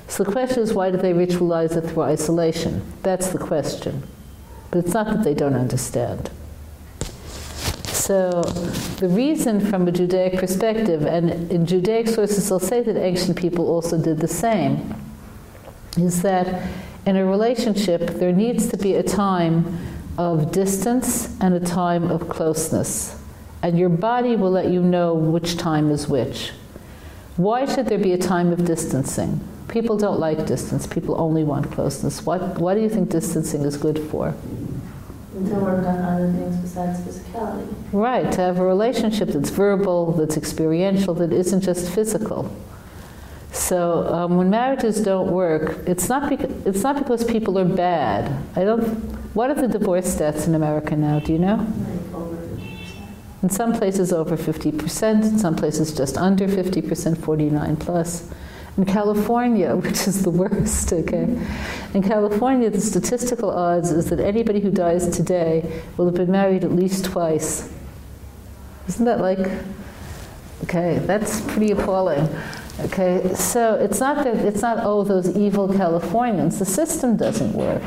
So the question is, why do they ritualize it through isolation? That's the question. But it's not that they don't understand. So the reason from a Judaic perspective, and in Judaic sources they'll say that ancient people also did the same, is that in a relationship there needs to be a time of distance and a time of closeness. And your body will let you know which time is which. Why should there be a time of distancing? People don't like distance. People only want closeness. What, what do you think distancing is good for?
To work on other things besides physicality.
Right, to have a relationship that's verbal, that's experiential, that isn't just physical. So um, when marriages don't work, it's not, it's not because people are bad. I don't, what are the divorce stats in America now, do you know?
Like over 50%.
In some places over 50%, in some places just under 50%, 49 plus. In California, which is the worst, okay? In California, the statistical odds is that anybody who dies today will have been married at least twice. Isn't that like, okay, that's pretty appalling. Okay, so it's not that, it's not, oh, those evil Californians. The system doesn't work.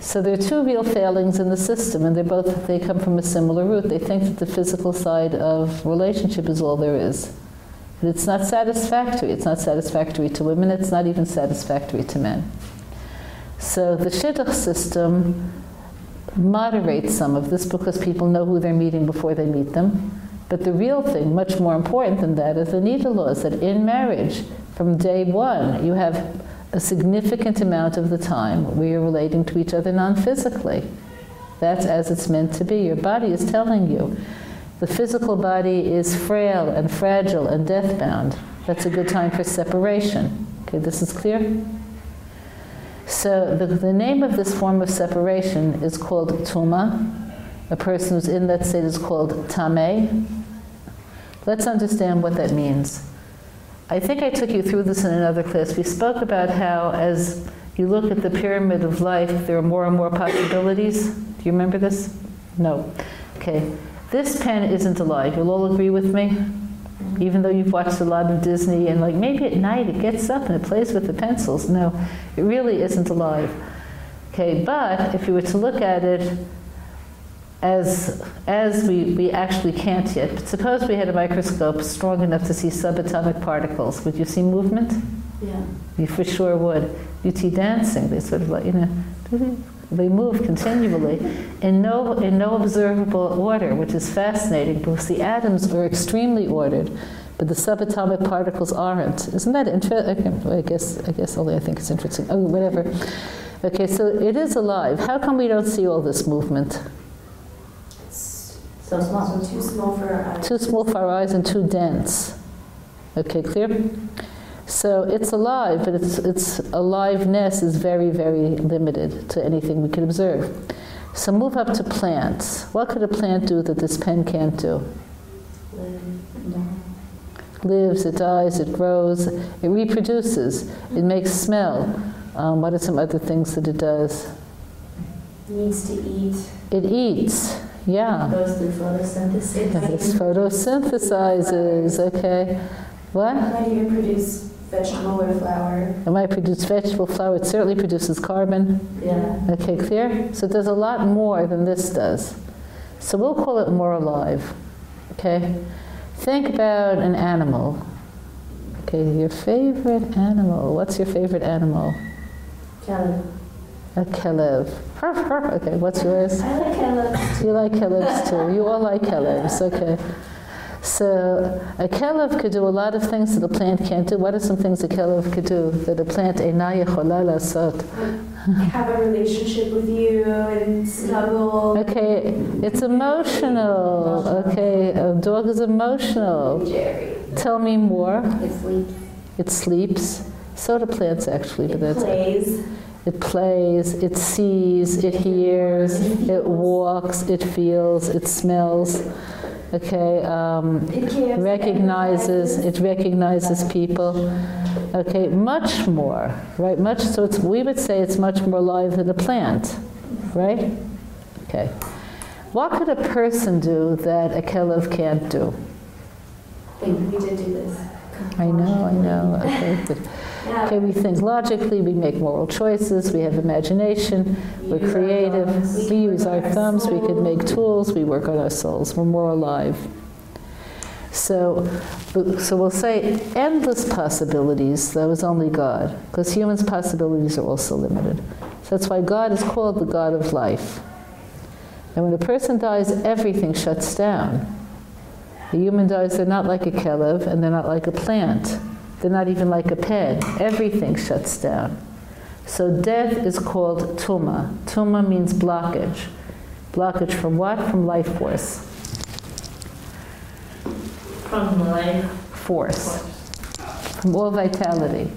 So there are two real failings in the system, and they both, they come from a similar root. They think that the physical side of relationship is all there is. But it's not satisfactory. It's not satisfactory to women. It's not even satisfactory to men. So the shidduch system moderates some of this because people know who they're meeting before they meet them. But the real thing, much more important than that, is the niddah laws that in marriage, from day one, you have a significant amount of the time where you're relating to each other non-physically. That's as it's meant to be. Your body is telling you. The physical body is frail and fragile and death-bound. That's a good time for separation. Okay, this is clear? So the, the name of this form of separation is called tuma. A person who's in that state is called tameh. Let's understand what that means. I think I took you through this in another class. We spoke about how as you look at the pyramid of life, there are more and more possibilities. Do you remember this? No. Okay. This pen isn't alive. You'll all agree with me? Even though you've watched a lot of Disney and like maybe at night it gets up and it plays with the pencils. No, it really isn't alive. Okay, but if you were to look at it as, as we, we actually can't yet. But suppose we had a microscope strong enough to see subatomic particles. Would you see movement?
Yeah.
You for sure would. You'd see dancing. They sort of like, you know, they move continually in no, in no observable order, which is fascinating because the atoms are extremely ordered, but the subatomic particles aren't. Isn't that interesting? Okay, I guess, I guess only I think it's interesting. Oh, whatever. Okay, so it is alive. How come we don't see all this movement?
So small. So too small for our eyes.
Too small for our eyes and too dense. Okay, clear? So it's alive, but its, its aliveness is very, very limited to anything we can observe. So move up to plants. What could a plant do that this pen can't do? Lives, it dies, it grows, it reproduces, it makes smell. Um, what are some other things that it does?
It needs to eat.
It eats, yeah.
Goes through photosynthesis.
It photosynthesizes, okay. What?
It might even produce vegetable or flower.
It might produce vegetable flour. It certainly produces carbon.
Yeah.
Okay, clear? So there's a lot more than this does. So we'll call it more alive. Okay? Think about an animal. Okay, your favorite animal. What's your favorite animal?
Kelly.
A kelev. Okay, what's yours?
I like Kelly.
You like kelevs too. You all like kelevs. Okay. So a kelev could do a lot of things that a plant can't do. What are some things a kelev could do that a plant eina yechola lasot?
Have a relationship with you and snuggle.
Okay, it's emotional. Okay, a dog is emotional.
Jerry.
Tell me more.
It sleeps.
It sleeps. So do plants actually, but
It
that's
plays.
it plays, it sees, it hears, it walks, it feels, it smells. Okay, um,
It
recognizes, it recognizes people. Okay, much more, right? Much, so it's, we would say it's much more alive than a plant, right? Okay. What could a person do that a kelev can't do?
Wait, we did do this.
I know, I know. Okay. Okay, we think logically, we make moral choices, we have imagination, we're creative, we use our thumbs, we can make tools, we work on our souls, we're more alive. So, so we'll say endless possibilities, that was only God, because humans' possibilities are also limited. So that's why God is called the God of life. And when a person dies, everything shuts down. A human dies, they're not like a kelev, and they're not like a plant. They're not even like a pen. Everything shuts down. So death is called tuma. Tuma means blockage. Blockage from what? From life force.
From life.
Force. From all vitality.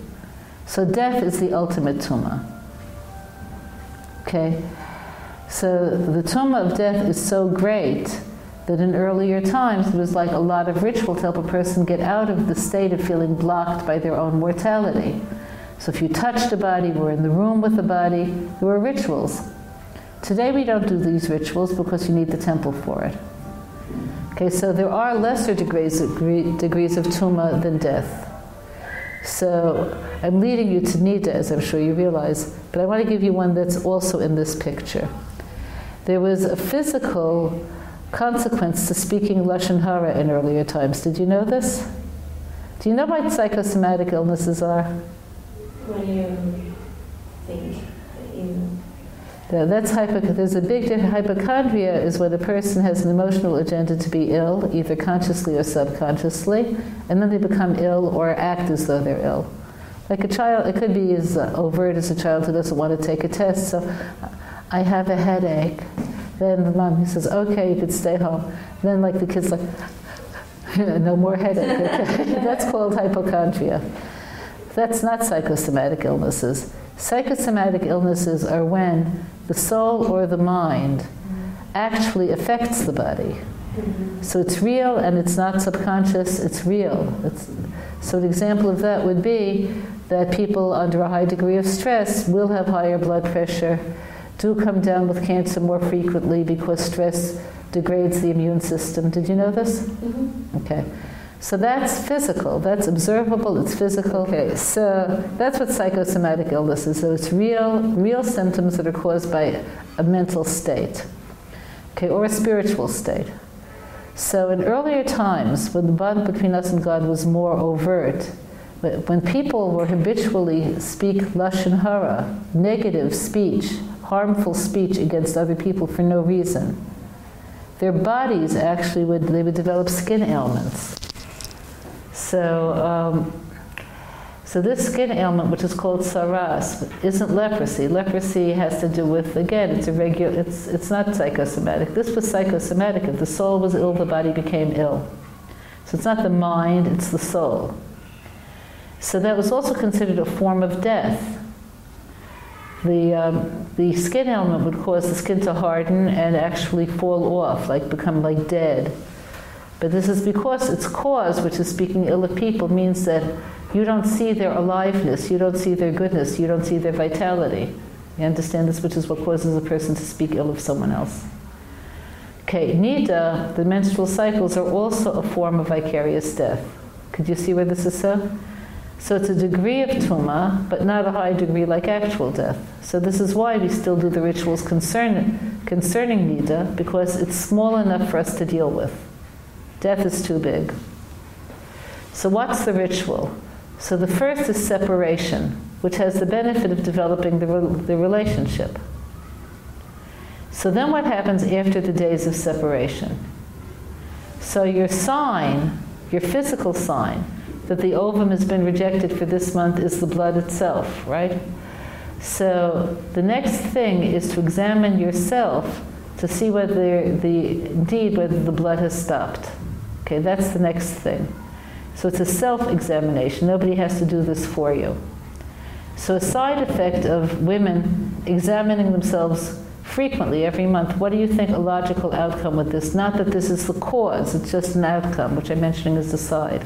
So death is the ultimate tuma. Okay? So the tuma of death is so great that in earlier times it was like a lot of ritual to help a person get out of the state of feeling blocked by their own mortality. So if you touched a body, were in the room with the body, there were rituals. Today we don't do these rituals because you need the temple for it. Okay, so there are lesser degrees, degrees of tuma than death. So I'm leading you to Nida, as I'm sure you realize, but I want to give you one that's also in this picture. There was a physical consequence to speaking Lashon Hara in earlier times. Did you know this? Do you know what psychosomatic illnesses are?
When you think you
Yeah, That's hypo, there's a big difference. Hypochondria is when a person has an emotional agenda to be ill, either consciously or subconsciously, and then they become ill or act as though they're ill. Like a child, it could be as overt as a child who doesn't want to take a test. So, I have a headache. Then the mom says, "Okay, you could stay home." Then, like the kid's like, "No more headache." That's called hypochondria. That's not psychosomatic illnesses. Psychosomatic illnesses are when the soul or the mind actually affects the body. So it's real and it's not subconscious, it's real. It's, so an example of that would be that people under a high degree of stress will have higher blood pressure, do come down with cancer more frequently because stress degrades the immune system. Did you know this? Mm-hmm. Okay. So that's physical, that's observable, it's physical. Okay, so that's what psychosomatic illness is. So it's real, real symptoms that are caused by a mental state, okay, or a spiritual state. So in earlier times, when the bond between us and God was more overt, when people were habitually speak lashon hara, negative speech, harmful speech against other people for no reason, their bodies actually would they would develop skin ailments. So, um, so this skin ailment, which is called tzaras, isn't leprosy. Leprosy has to do with again, it's a regular. It's it's not psychosomatic. This was psychosomatic. If the soul was ill, the body became ill. So it's not the mind; it's the soul. So that was also considered a form of death. The um, the skin ailment would cause the skin to harden and actually fall off, like become like dead. But this is because its cause, which is speaking ill of people, means that you don't see their aliveness, you don't see their goodness, you don't see their vitality. You understand this, which is what causes a person to speak ill of someone else. Okay, Nida, the menstrual cycles, are also a form of vicarious death. Could you see where this is so? So it's a degree of tuma, but not a high degree like actual death. So this is why we still do the rituals concern, concerning Nida, because it's small enough for us to deal with. Death is too big. So what's the ritual? So the first is separation, which has the benefit of developing the, the relationship. So then what happens after the days of separation? So your sign, your physical sign, that the ovum has been rejected for this month is the blood itself, right? So the next thing is to examine yourself to see whether the indeed whether the blood has stopped. Okay, that's the next thing. So it's a self-examination. Nobody has to do this for you. So a side effect of women examining themselves frequently every month, what do you think a logical outcome with this? Not that this is the cause, it's just an outcome, which I'm mentioning as a side.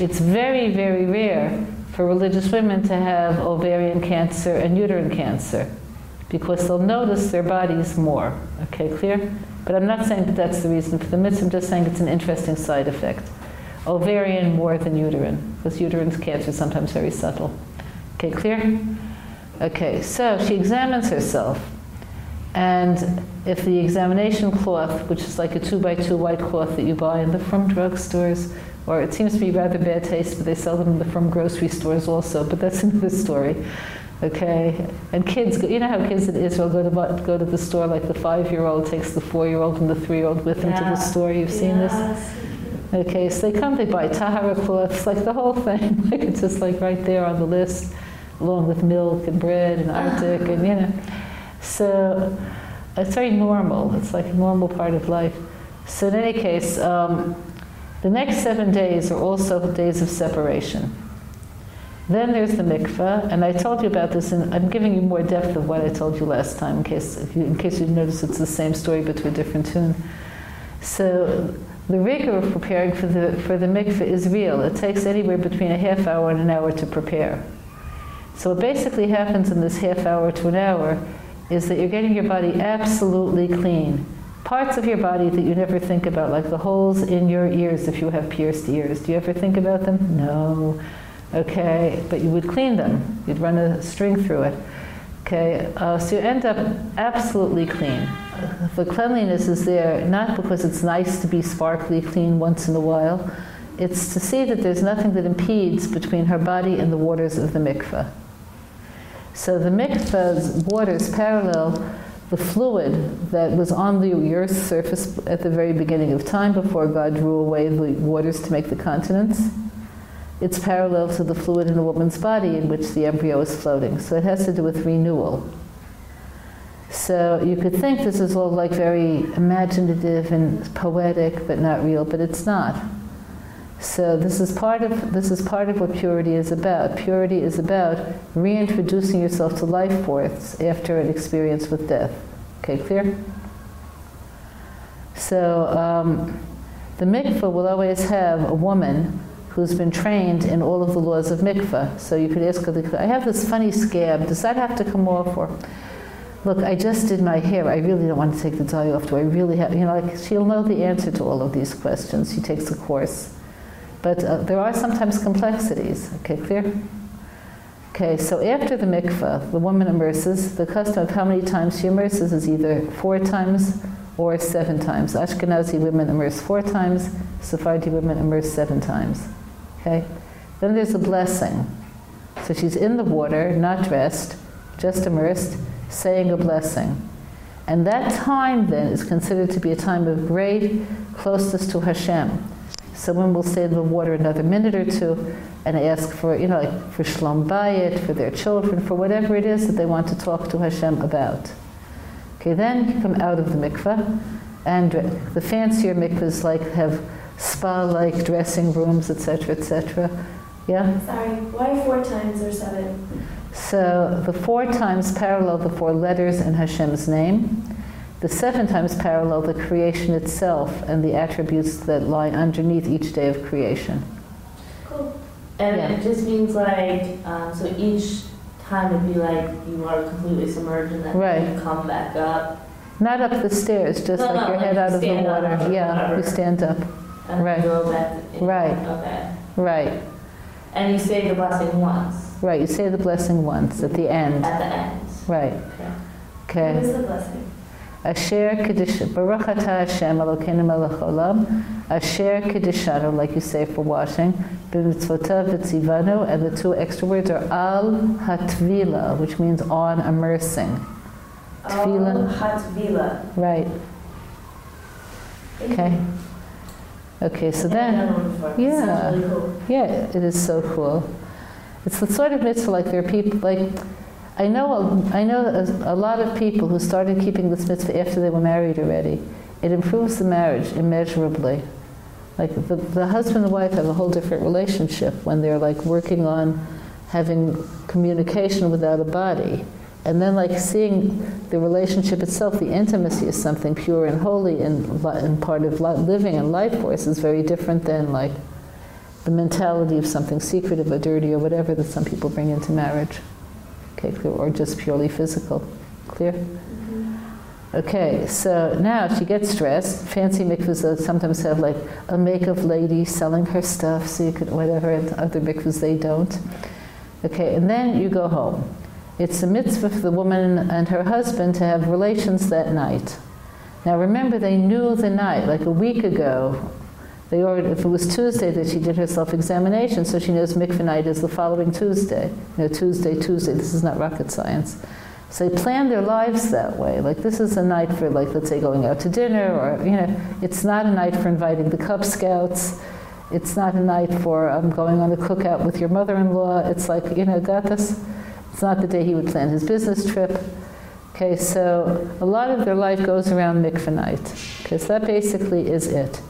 It's very, very rare for religious women to have ovarian cancer and uterine cancer because they'll notice their bodies more. Okay, clear? But I'm not saying that that's the reason for the mitzvah, I'm just saying it's an interesting side effect. Ovarian more than uterine, because uterine cancer is sometimes very subtle. Okay, clear? Okay, so she examines herself. And if the examination cloth, which is like a two by two white cloth that you buy in the from drugstores, or it seems to be rather bad taste, but they sell them in the from grocery stores also, but that's another story. Okay, and kids, you know how kids in Israel go to go to the store, like the five-year-old takes the four-year-old and the three-year-old with them to the store. You've seen this. Okay, so they come, they buy tahara cloths, like the whole thing. like it's just like right there on the list, along with milk and bread and arctic and you know. So it's very normal. It's like a normal part of life. So in any case, um, the next seven days are also days of separation. Then there's the mikveh, and I told you about this, and I'm giving you more depth of what I told you last time, in case you, in case you notice it's the same story but to a different tune. So the rigor of preparing for the for the mikveh is real. It takes anywhere between a half hour and an hour to prepare. So what basically happens in this half hour to an hour is that you're getting your body absolutely clean. Parts of your body that you never think about, like the holes in your ears if you have pierced ears. Do you ever think about them? No okay, but you would clean them. You'd run a string through it. Okay, uh, so you end up absolutely clean. The cleanliness is there not because it's nice to be sparkly clean once in a while. It's to see that there's nothing that impedes between her body and the waters of the mikveh. So the mikveh's waters parallel the fluid that was on the earth's surface at the very beginning of time before God drew away the waters to make the continents it's parallel to the fluid in a woman's body in which the embryo is floating. So it has to do with renewal. So you could think this is all like very imaginative and poetic, but not real, but it's not. So this is part of this is part of what purity is about. Purity is about reintroducing yourself to life force after an experience with death. Okay, clear? So um, the mikveh will always have a woman who's been trained in all of the laws of mikveh. So you could ask her, I have this funny scab, does that have to come off? Or, look, I just did my hair, I really don't want to take the dye off, do I really have, you know, like, she'll know the answer to all of these questions. She takes a course. But uh, there are sometimes complexities, okay, clear? Okay, so after the mikveh, the woman immerses. The custom of how many times she immerses is either four times or seven times. Ashkenazi women immerse four times, Sephardi women immerse seven times. Okay? Then there's a blessing. So she's in the water, not dressed, just immersed, saying a blessing. And that time then is considered to be a time of great closeness to Hashem. So when we'll stay in the water another minute or two and ask for, you know, like for shlom bayit, for their children, for whatever it is that they want to talk to Hashem about. Okay, then you come out of the mikveh, and the fancier mikvahs like have spa-like dressing rooms, etc., etc. Yeah?
Sorry, why four times or seven?
So the four times parallel the four letters in Hashem's name. The seven times parallel the creation itself and the attributes that lie underneath each day of creation.
Cool. And yeah. it just means like, um, so each time it'd be like you are completely submerged and then right. you come back up.
Not up the stairs, just no, like no, your head out of the water. yeah, you stand up
and right. go back.
Right.
Okay.
Right.
And you say the blessing once.
Right, you say the blessing once at the end.
At the end.
Right.
Okay.
okay.
What is the blessing?
Asher Kiddush Baruch Atah Hashem Elokeinu Melech Olam Asher Kiddishanu, like you say for washing, B'mitzvotav v'tzivanu, and the two extra words are Al Hatvila, which means on immersing.
Tvila. Al Hatvila.
Right. Okay. Okay, so then, yeah, yeah, it is so cool. It's the sort of mitzvah like there are people like I know a, I know a, a, lot of people who started keeping this mitzvah after they were married already. It improves the marriage immeasurably. Like the, the husband and wife have a whole different relationship when they're like working on having communication without a body and then like seeing the relationship itself, the intimacy is something pure and holy and, and part of living and life force is very different than like the mentality of something secretive or dirty or whatever that some people bring into marriage. Okay, or just purely physical. Clear? Okay, so now she gets dressed. Fancy mikvahs sometimes have like a makeup lady selling her stuff, so you could whatever. And other mikvahs they don't. Okay, and then you go home. It's a mitzvah for the woman and her husband to have relations that night. Now remember, they knew the night, like a week ago. They already, if it was Tuesday that she did her self-examination, so she knows mikvah night is the following Tuesday. You know, Tuesday, Tuesday. This is not rocket science. So they plan their lives that way. Like this is a night for like let's say going out to dinner or you know, it's not a night for inviting the Cub Scouts. It's not a night for um, going on a cookout with your mother-in-law. It's like, you know, got this. It's not the day he would plan his business trip. Okay, so a lot of their life goes around mikvah night. Because that basically is it.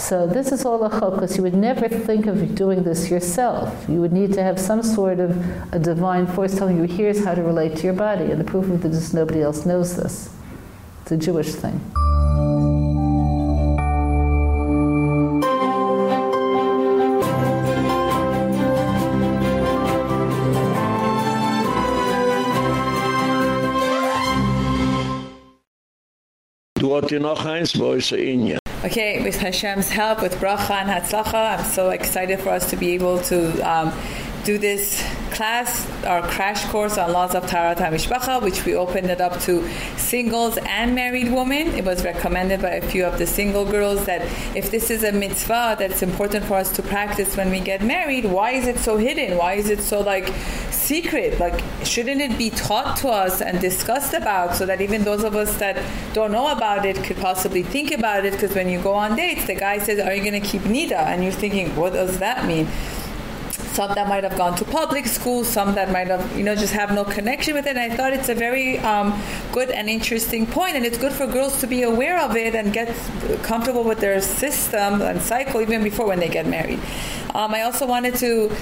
So this is all a because you would never think of doing this yourself. You would need to have some sort of a divine force telling you, here's how to relate to your body. And the proof of this is nobody else knows this. It's a Jewish thing.
Hat dir noch eins, ist er in
Okay, with Hashem's help, with bracha and hatzlacha, I'm so excited for us to be able to um, do this class, our crash course on laws of Taharat HaMishpacha, which we opened it up to singles and married women. It was recommended by a few of the single girls that if this is a mitzvah that's important for us to practice when we get married, why is it so hidden? Why is it so like secret? Like shouldn't it be taught to us and discussed about so that even those of us that don't know about it could possibly think about it because when you go on dates, the guy says, "Are you going to keep nida?" and you're thinking, "What does that mean?" Some that might have gone to public school, some that might have, you know, just have no connection with it. And I thought it's a very um, good and interesting point, and it's good for girls to be aware of it and get comfortable with their system and cycle even before when they get married. Um, I also wanted to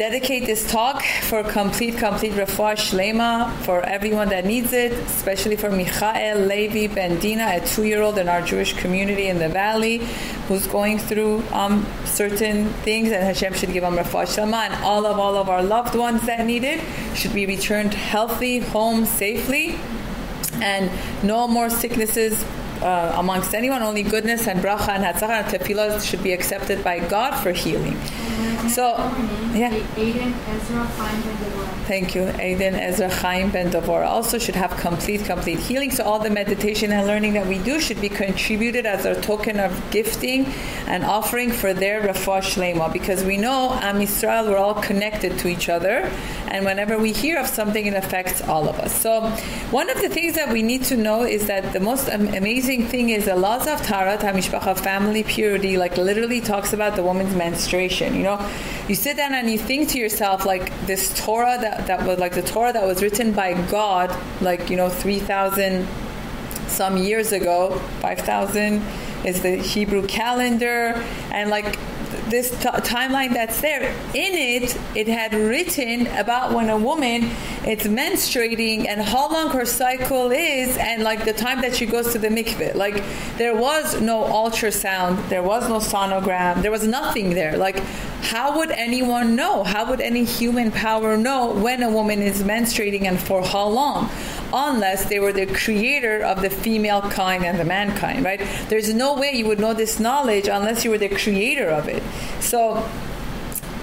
dedicate this talk for complete, complete refuah shlema for everyone that needs it, especially for Michael Levi Bendina, a two-year-old in our Jewish community in the valley, who's going through um, certain things, and Hashem should give him refuah shlema, and all of all of our loved ones that need it should be returned healthy, home safely, and no more sicknesses uh, amongst anyone, only goodness and bracha and hatzlacha and tefillah should be accepted by God for healing. So, yeah. Aiden Ezra Chaim Ben Thank you. Aiden Ezra Chaim Ben Devora also should have complete, complete healing. So all the meditation and learning that we do should be contributed as a token of gifting and offering for their refuah shlema. Because we know Am Yisrael, we're all connected to each other. And whenever we hear of something, it affects all of us. So one of the things that we need to know is that the most amazing thing is the laws of Taharat HaMishpacha, family purity, like literally talks about the woman's menstruation. You know, you sit down and you think to yourself like this Torah that, that was like the Torah that was written by God like you know 3000 some years ago 5000 is the Hebrew calendar and like this timeline that's there in it it had written about when a woman is menstruating and how long her cycle is and like the time that she goes to the mikveh. Like there was no ultrasound there was no sonogram there was nothing there. Like how would anyone know how would any human power know when a woman is menstruating and for how long unless they were the creator of the female kind and the mankind, right? There's no way you would know this knowledge unless you were the creator of it. So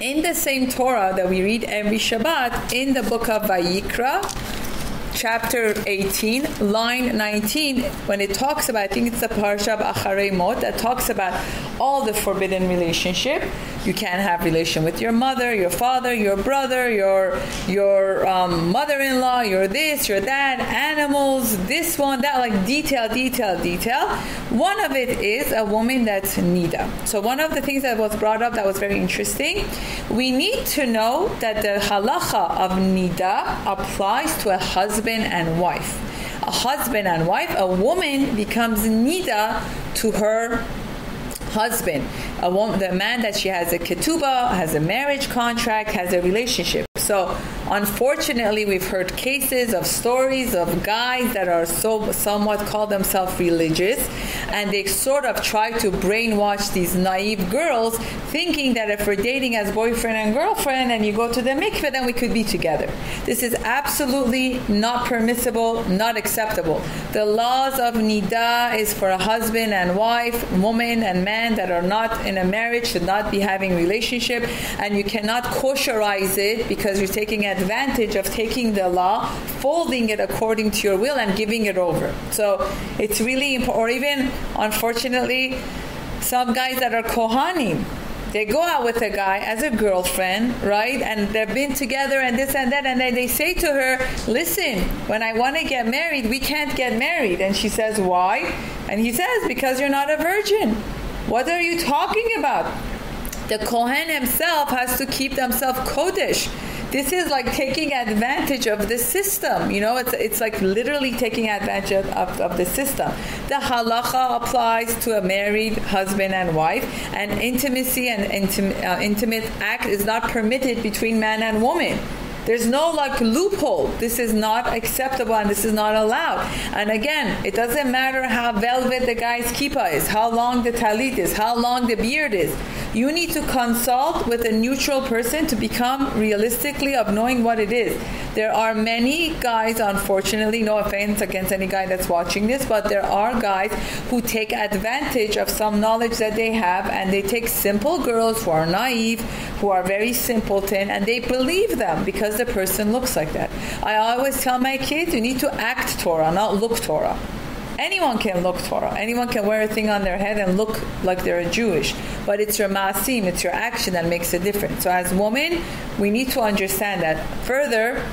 in the same Torah that we read every Shabbat, in the book of Vayikra, chapter 18 line 19 when it talks about I think it's the parsha of Acharei Mot that talks about all the forbidden relationship. You can't have relation with your mother your father your brother your your um, mother-in-law your this your that animals this one that like detail detail detail. One of it is a woman that's nida so one of the things that was brought up that was very interesting we need to know that the halacha of nida applies to a husband and wife a husband and wife a woman becomes nida to her husband, a woman, the man that she has a ketubah, has a marriage contract, has a relationship. So unfortunately, we've heard cases of stories of guys that are so somewhat call themselves religious and they sort of try to brainwash these naive girls thinking that if we're dating as boyfriend and girlfriend and you go to the mikveh then we could be together. This is absolutely not permissible, not acceptable. The laws of nida is for a husband and wife, woman and man that are not in a marriage should not be having relationship and you cannot kosherize it because you're taking advantage of taking the law, folding it according to your will and giving it over. So it's really important or even unfortunately some guys that are kohanim they go out with a guy as a girlfriend, right? And they've been together and this and that and then they say to her, "Listen, when I want to get married, we can't get married." And she says, "Why?" And he says, "Because you're not a virgin." What are you talking about? The Kohen himself has to keep themselves kodesh. This is like taking advantage of the system you know? It's it's like literally taking advantage of, of, the system. The halacha applies to a married husband and wife and intimacy and intim, uh, intimate act is not permitted between man and woman there's no like loophole. This is not acceptable and this is not allowed. And again, it doesn't matter how velvet the guy's kippah is, how long the talit is, how long the beard is. You need to consult with a neutral person to become realistically of knowing what it is. There are many guys, unfortunately, no offense against any guy that's watching this, but there are guys who take advantage of some knowledge that they have and they take simple girls who are naive, who are very simpleton, and they believe them because the person looks like that. I always tell my kids, you need to act Torah, not look Torah. Anyone can look Torah. Anyone can wear a thing on their head and look like they're a Jewish. But it's your maasim, it's your action that makes a difference. So as women, we need to understand that. Further,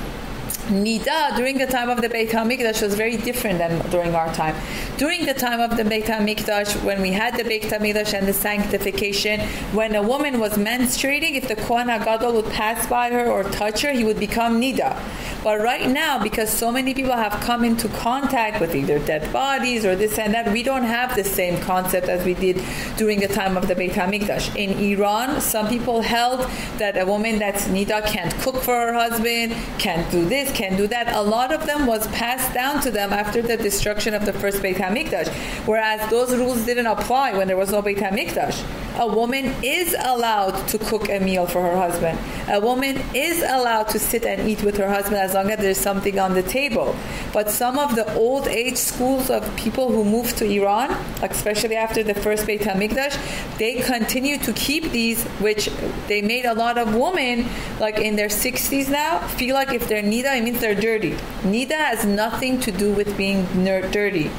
Nida during the time of the Beit HaMikdash was very different than during our time. During the time of the Beit HaMikdash, when we had the Beit HaMikdash and the sanctification, when a woman was menstruating, if the Kohen HaGadol would pass by her or touch her, he would become Nida. But right now, because so many people have come into contact with either dead bodies or this and that, we don't have the same concept as we did during the time of the Beit HaMikdash. In Iran, some people held that a woman that's Nida can't cook for her husband, can't do this, can do that. A lot of them was passed down to them after the destruction of the first Beit HaMikdash, whereas those rules didn't apply when there was no Beit HaMikdash. A woman is allowed to cook a meal for her husband. A woman is allowed to sit and eat with her husband as long as there's something on the table. But some of the old age schools of people who moved to Iran, especially after the first Beit HaMikdash, they continue to keep these, which they made a lot of women, like in their 60s now, feel like if they're nida, means they're dirty. Nida has nothing to do with being dirty.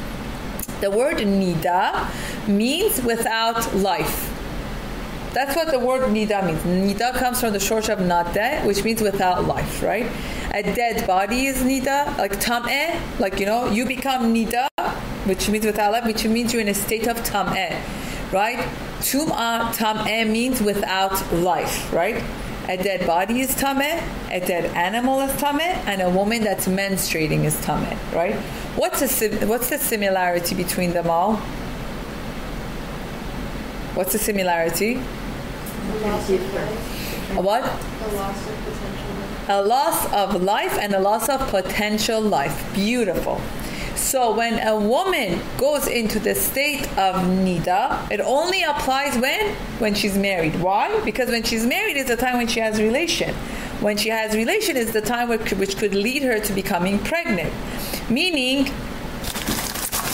The word nida means without life. That's what the word nida means. Nida comes from the short of nade, which means without life, right? A dead body is nida, like tam'eh, like, you know, you become nida, which means without life, which means you're in a state of tam'eh, right? Tum'ah, tam'eh means without life, right? A dead body is tameh, a dead animal is tameh, and a woman that's menstruating is tameh, right? What's the what's the similarity between them all? What's the similarity? A what?
A loss of potential.
A loss of life and a loss of potential life. Beautiful. So when a woman goes into the state of nida, it only applies when when she's married. Why? Because when she's married is the time when she has relation. When she has relation is the time which could lead her to becoming pregnant. Meaning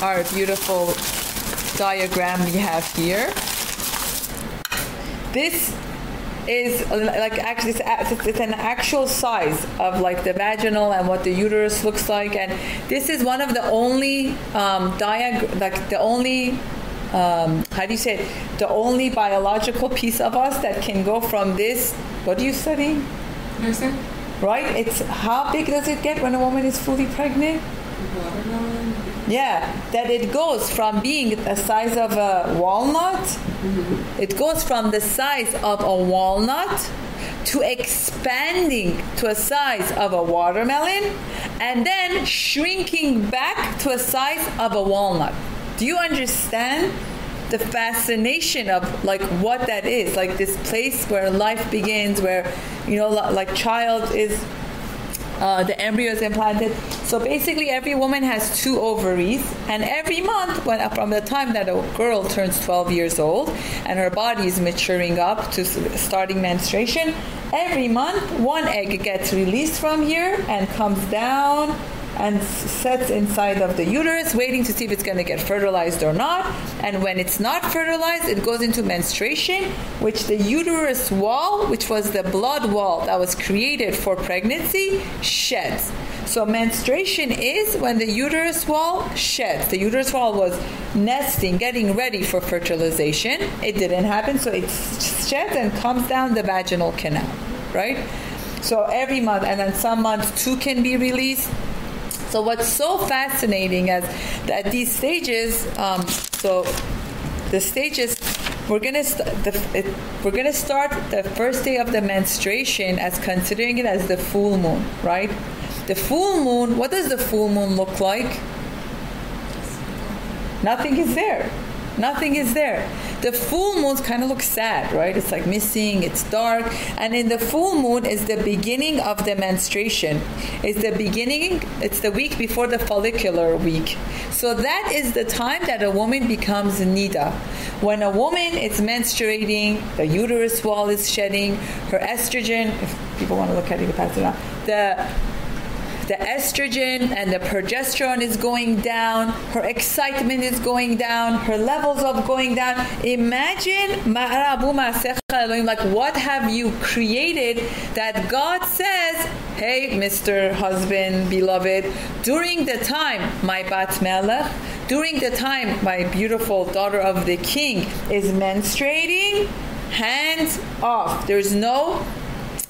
our beautiful diagram we have here. This is like actually it's, it's, an actual size of like the vaginal and what the uterus looks like. And this is one of the only um diag like the only um, how do you say it? the only biological piece of us that can go from this what do you study?
Nursing.
Right? It's how big does it get when a woman is fully pregnant?
Watermelon
yeah, that it goes from being the size of a walnut, mm-hmm. it goes from the size of a walnut to expanding to a size of a watermelon and then shrinking back to a size of a walnut. Do you understand the fascination of like what that is? Like this place where life begins where you know like child is uh, the embryo is implanted. So basically, every woman has two ovaries, and every month, when from the time that a girl turns 12 years old and her body is maturing up to starting menstruation, every month one egg gets released from here and comes down and sets inside of the uterus waiting to see if it's going to get fertilized or not. And when it's not fertilized it goes into menstruation which the uterus wall which was the blood wall that was created for pregnancy sheds. So menstruation is when the uterus wall sheds. The uterus wall was nesting getting ready for fertilization. It didn't happen so it sheds and comes down the vaginal canal right? So every month and then some months two can be released so what's so fascinating is that these stages, um, so the stages we're going to we're going to start the first day of the menstruation as considering it as the full moon, right? The full moon, what does the full moon look like? Nothing is there. Nothing is there. The full moon kind of looks sad, right? It's like missing, it's dark. And in the full moon is the beginning of the menstruation. It's the beginning, it's the week before the follicular week. So that is the time that a woman becomes nida. When a woman is menstruating, the uterus wall is shedding, her estrogen, if people want to look at it, pass it on. The the estrogen and the progesterone is going down, her excitement is going down, her levels of going down. Imagine like what have you created that God says, "Hey, Mr. husband, beloved, during the time my bat during the time my beautiful daughter of the king is menstruating, hands off. There's no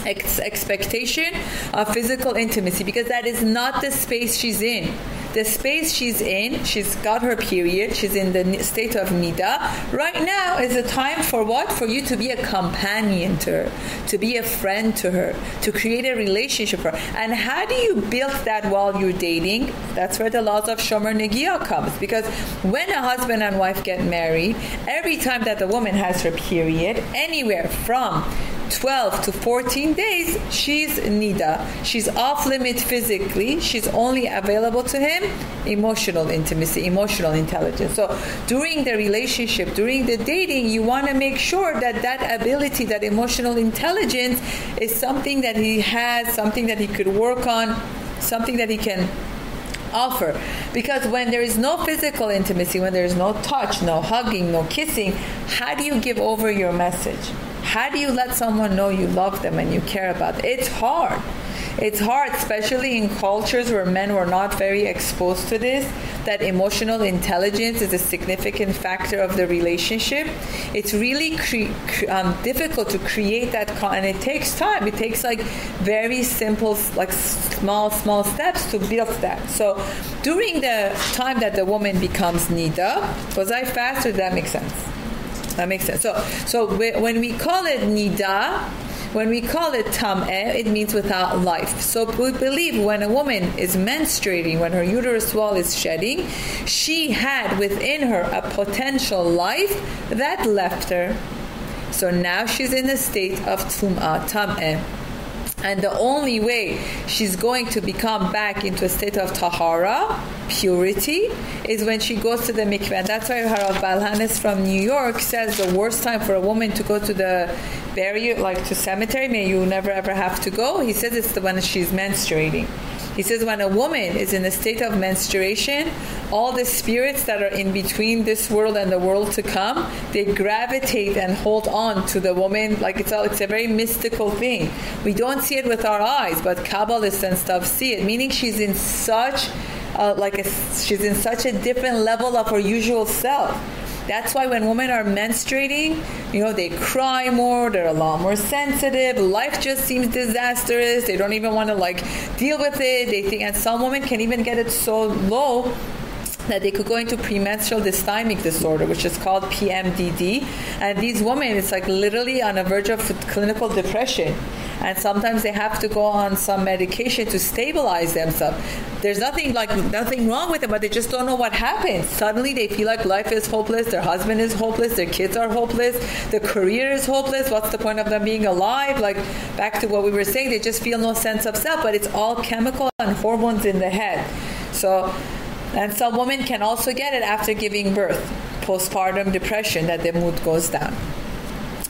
ex expectation of physical intimacy because that is not the space she's in. The space she's in, she's got her period, she's in the state of nida. Right now is a time for what? For you to be a companion to her, to be a friend to her, to create a relationship for her. And how do you build that while you're dating? That's where the laws of Shomer Negiah comes. Because when a husband and wife get married, every time that the woman has her period, anywhere from 12 to 14 days, she's nida. She's off limit physically. She's only available to him emotional intimacy, emotional intelligence. So during the relationship, during the dating, you want to make sure that that ability, that emotional intelligence is something that he has, something that he could work on, something that he can offer because when there is no physical intimacy when there is no touch no hugging no kissing how do you give over your message how do you let someone know you love them and you care about them? It's hard. It's hard, especially in cultures where men were not very exposed to this, that emotional intelligence is a significant factor of the relationship. It's really um, difficult to create that, and it takes time. It takes like very simple, like small, small steps to build that. So during the time that the woman becomes nida, was I fast or that makes sense? That makes sense. So, so when we call it nida, when we call it tam'eh, it means without life. So we believe when a woman is menstruating, when her uterus wall is shedding, she had within her a potential life that left her. So now she's in a state of tum'ah, tam'eh. And the only way she's going to become back into a state of tahara, purity, is when she goes to the mikveh. And that's why Harav Balhanis from New York says the worst time for a woman to go to the burial, like to cemetery, may you never ever have to go. He says it's the when she's menstruating. He says when a woman is in a state of menstruation, all the spirits that are in between this world and the world to come, they gravitate and hold on to the woman like it's all, it's a very mystical thing. We don't see it with our eyes, but Kabbalists and stuff see it, meaning she's in such uh, like a, she's in such a different level of her usual self that's why when women are menstruating, you know, they cry more, they're a lot more sensitive, life just seems disastrous, they don't even want to like deal with it. They think and some women can even get it so low that they could go into premenstrual dysthymic disorder, which is called PMDD. And these women, it's like literally on the verge of clinical depression. And sometimes they have to go on some medication to stabilize themselves. There's nothing like nothing wrong with them, but they just don't know what happened. Suddenly they feel like life is hopeless, their husband is hopeless, their kids are hopeless, their career is hopeless. What's the point of them being alive? Like back to what we were saying, they just feel no sense of self, but it's all chemical and hormones in the head. So and some women can also get it after giving birth, postpartum depression, that their mood goes down.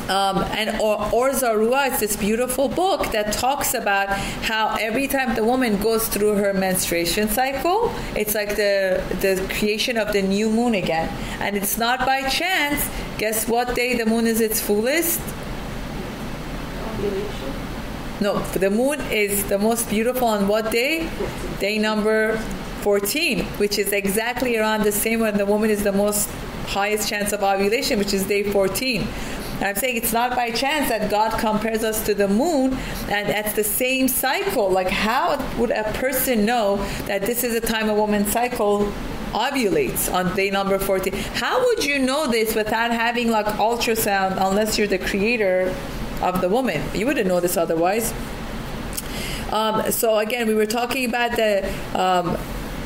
Um, and or, or is this beautiful book that talks about how every time the woman goes through her menstruation cycle, it's like the the creation of the new moon again. And it's not by chance. Guess what day the moon is its fullest? No, the moon is the most beautiful on what day? Day number 14, which is exactly around the same when the woman is the most highest chance of ovulation, which is day 14. And I'm saying it's not by chance that God compares us to the moon and that's the same cycle. Like how would a person know that this is a time a woman's cycle ovulates on day number 14? How would you know this without having like ultrasound unless you're the creator of the woman? You wouldn't know this otherwise. Um, so again, we were talking about the um,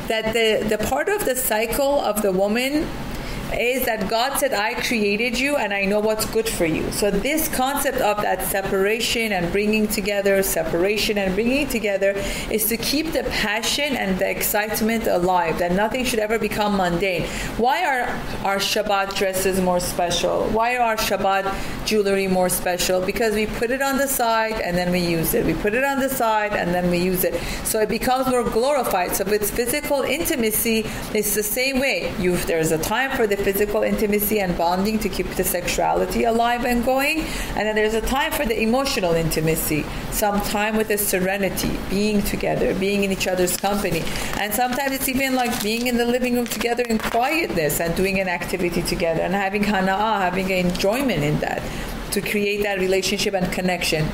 that the the part of the cycle of the woman is that God said I created you and I know what's good for you. So this concept of that separation and bringing together, separation and bringing together is to keep the passion and the excitement alive that nothing should ever become mundane. Why are our Shabbat dresses more special? Why are our Shabbat jewelry more special? Because we put it on the side and then we use it. We put it on the side and then we use it. So it becomes more glorified. So with physical intimacy, it's the same way. You there's a time for the physical intimacy and bonding to keep the sexuality alive and going. And then there's a time for the emotional intimacy, some time with the serenity, being together, being in each other's company. And sometimes it's even like being in the living room together in quietness and doing an activity together and having hana'ah, having enjoyment in that to create that relationship and connection.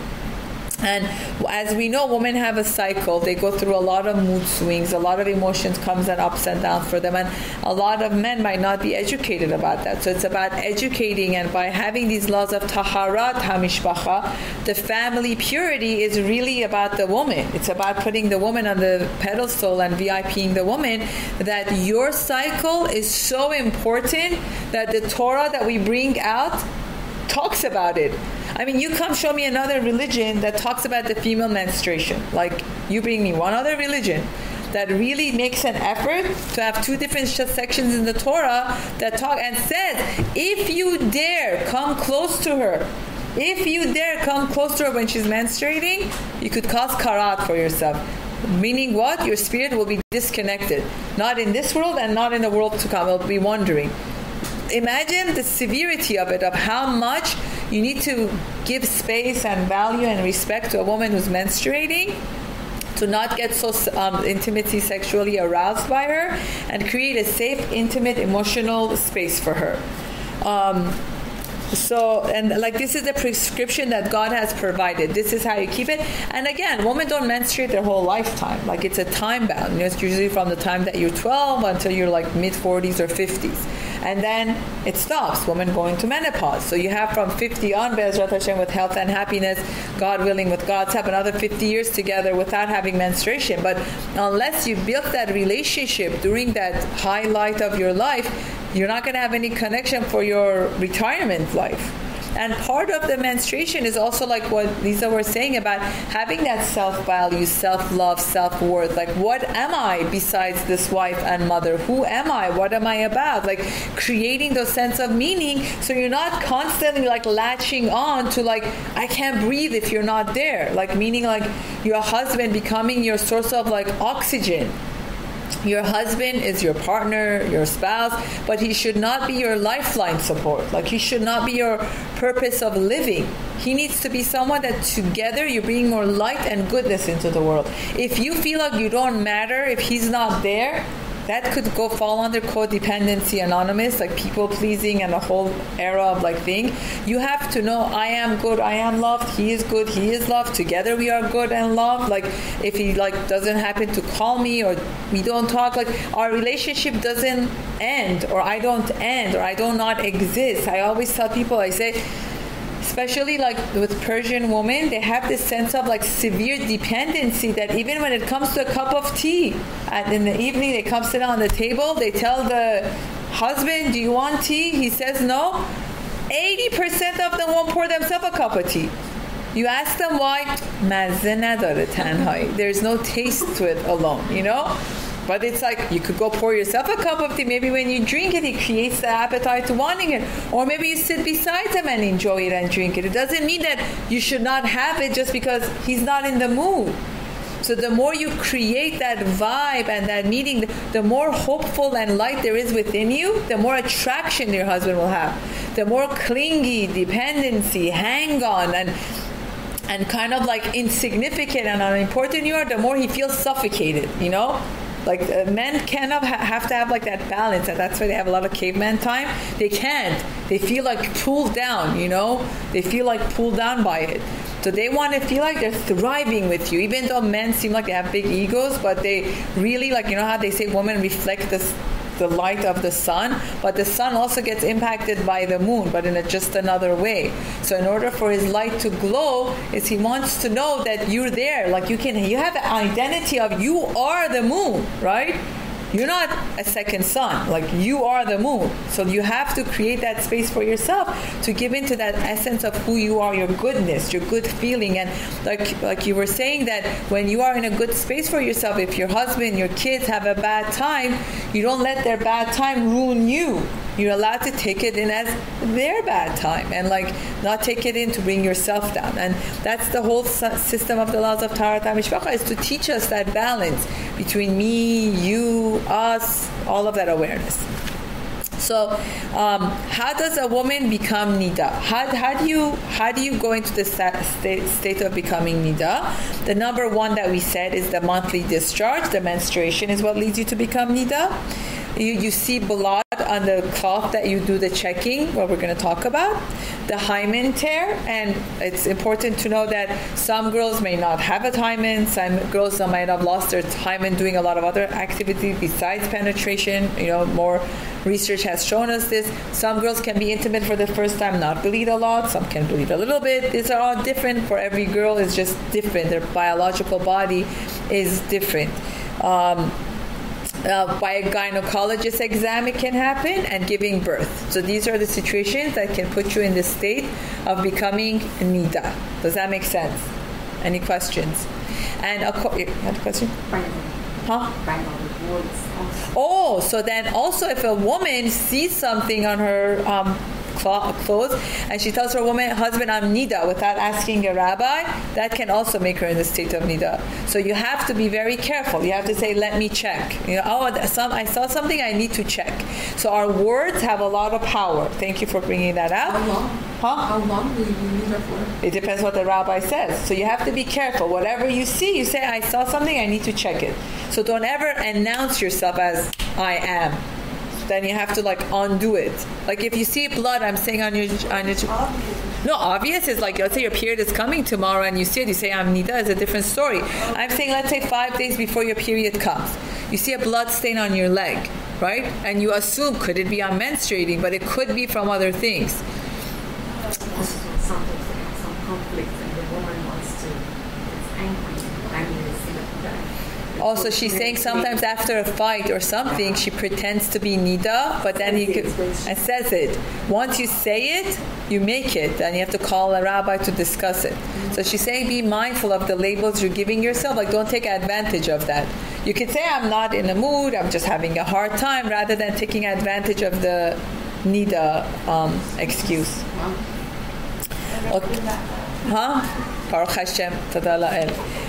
And as we know, women have a cycle. They go through a lot of mood swings, a lot of emotions comes and ups and downs for them. And a lot of men might not be educated about that. So it's about educating and by having these laws of taharat hamishpacha, the family purity is really about the woman. It's about putting the woman on the pedestal and VIPing the woman that your cycle is so important that the Torah that we bring out talks about it. I mean, you come show me another religion that talks about the female menstruation. Like, you bring me one other religion that really makes an effort to have two different sections in the Torah that talk and says, if you dare come close to her, if you dare come close to her when she's menstruating, you could cause karat for yourself. Meaning what? Your spirit will be disconnected. Not in this world and not in the world to come. It'll be wandering imagine the severity of it, of how much you need to give space and value and respect to a woman who's menstruating to not get so um, intimately sexually aroused by her and create a safe, intimate, emotional space for her. Um, so and like this is the prescription that God has provided. This is how you keep it. And again women don't menstruate their whole lifetime. Like it's a time bound. You know, it's usually from the time that you're 12 until you're like mid 40s or 50s and then it stops women going to menopause. So you have from 50 on Bezrat Hashem with health and happiness God willing with God's help another 50 years together without having menstruation. But unless you build that relationship during that highlight of your life you're not going to have any connection for your retirement life. And part of the menstruation is also like what Lisa was saying about having that self-value, self-love, self-worth. Like what am I besides this wife and mother? Who am I? What am I about? Like creating those sense of meaning so you're not constantly like latching on to like I can't breathe if you're not there. Like meaning like your husband becoming your source of like oxygen your husband is your partner, your spouse, but he should not be your lifeline support. Like he should not be your purpose of living. He needs to be someone that together you bring more light and goodness into the world. If you feel like you don't matter if he's not there, that could go fall under codependency anonymous like people pleasing and a whole era of like thing. You have to know i am good i am loved he is good he is loved. Together we are good and loved. Like if he like doesn't happen to call me or we don't talk like our relationship doesn't end or i don't end or i do not exist. I always tell people i say especially like with Persian women, they have this sense of like severe dependency that even when it comes to a cup of tea, and in the evening they come sit on the table, they tell the husband, "Do you want tea?" He says no. 80% of them won't pour themselves a cup of tea. You ask them why, There's no taste to it alone, you know? But it's like you could go pour yourself a cup of tea. Maybe when you drink it, it creates the appetite to wanting it. Or maybe you sit beside him and enjoy it and drink it. It doesn't mean that you should not have it just because he's not in the mood. So the more you create that vibe and that meeting, the more hopeful and light there is within you, the more attraction your husband will have. The more clingy, dependency, hang on and and kind of like insignificant and unimportant you are, the more he feels suffocated, you know? Like uh, men cannot ha have to have like that balance, and that's why they have a lot of caveman time. They can't. They feel like pulled down, you know. They feel like pulled down by it. So they want to feel like they're thriving with you, even though men seem like they have big egos, but they really like you know how they say women reflect this the light of the sun, but the sun also gets impacted by the moon, but in a just another way. So in order for his light to glow, is he wants to know that you're there, like you can you have an identity of you are the moon, right? You're not a second sun. Like you are the moon. So you have to create that space for yourself to give into that essence of who you are, your goodness, your good feeling and like like you were saying that when you are in a good space for yourself, if your husband, your kids have a bad time, you don't let their bad time ruin you you're allowed to take it in as their bad time and like not take it in to bring yourself down and that's the whole system of the laws of Taharat HaMishpacha is to teach us that balance between me you us all of that awareness. So um, how does a woman become nida? How, how do you how do you go into the state, state of becoming nida? The number one that we said is the monthly discharge the menstruation is what leads you to become nida you, you see blood on the cloth that you do the checking, what we're going to talk about, the hymen tear, and it's important to know that some girls may not have a hymen, some girls might have lost their hymen doing a lot of other activity besides penetration. You know, more research has shown us this. Some girls can be intimate for the first time, not bleed a lot. Some can bleed a little bit. These are all different for every girl. It's just different. Their biological body is different. Um, uh, by a gynecologist exam it can happen and giving birth. So these are the situations that can put you in the state of becoming nida. Does that make sense? Any questions? And a you had a question? Huh? Oh, so then also if a woman sees something on her um, clothes and she tells her woman husband I'm nida without asking a rabbi. That can also make her in the state of nida. So you have to be very careful. You have to say let me check. You know oh some I saw something I need to check. So our words have a lot of power. Thank you for bringing that up.
How long?
Huh?
How long will you nida for?
It depends what the rabbi says. So you have to be careful. Whatever you see you say I saw something I need to check it. So don't ever announce yourself as I am then you have to like undo it. Like if you see blood, I'm saying on your on your no, obvious is like let's say your period is coming tomorrow and you see it, you say I'm nida is a different story. I'm saying let's say 5 days before your period comes. You see a blood stain on your leg, right? And you assume could it be on menstruating, but it could be from other things.
some conflict and the woman wants to angry
also she's saying sometimes after a fight or something she pretends to be nida but then he and says it. Once you say it you make it and you have to call a rabbi to discuss it. So she's saying be mindful of the labels you're giving yourself like don't take advantage of that. You could say i'm not in a mood i'm just having a hard time rather than taking advantage of the nida um, excuse. Okay. huh? Baruch Hashem,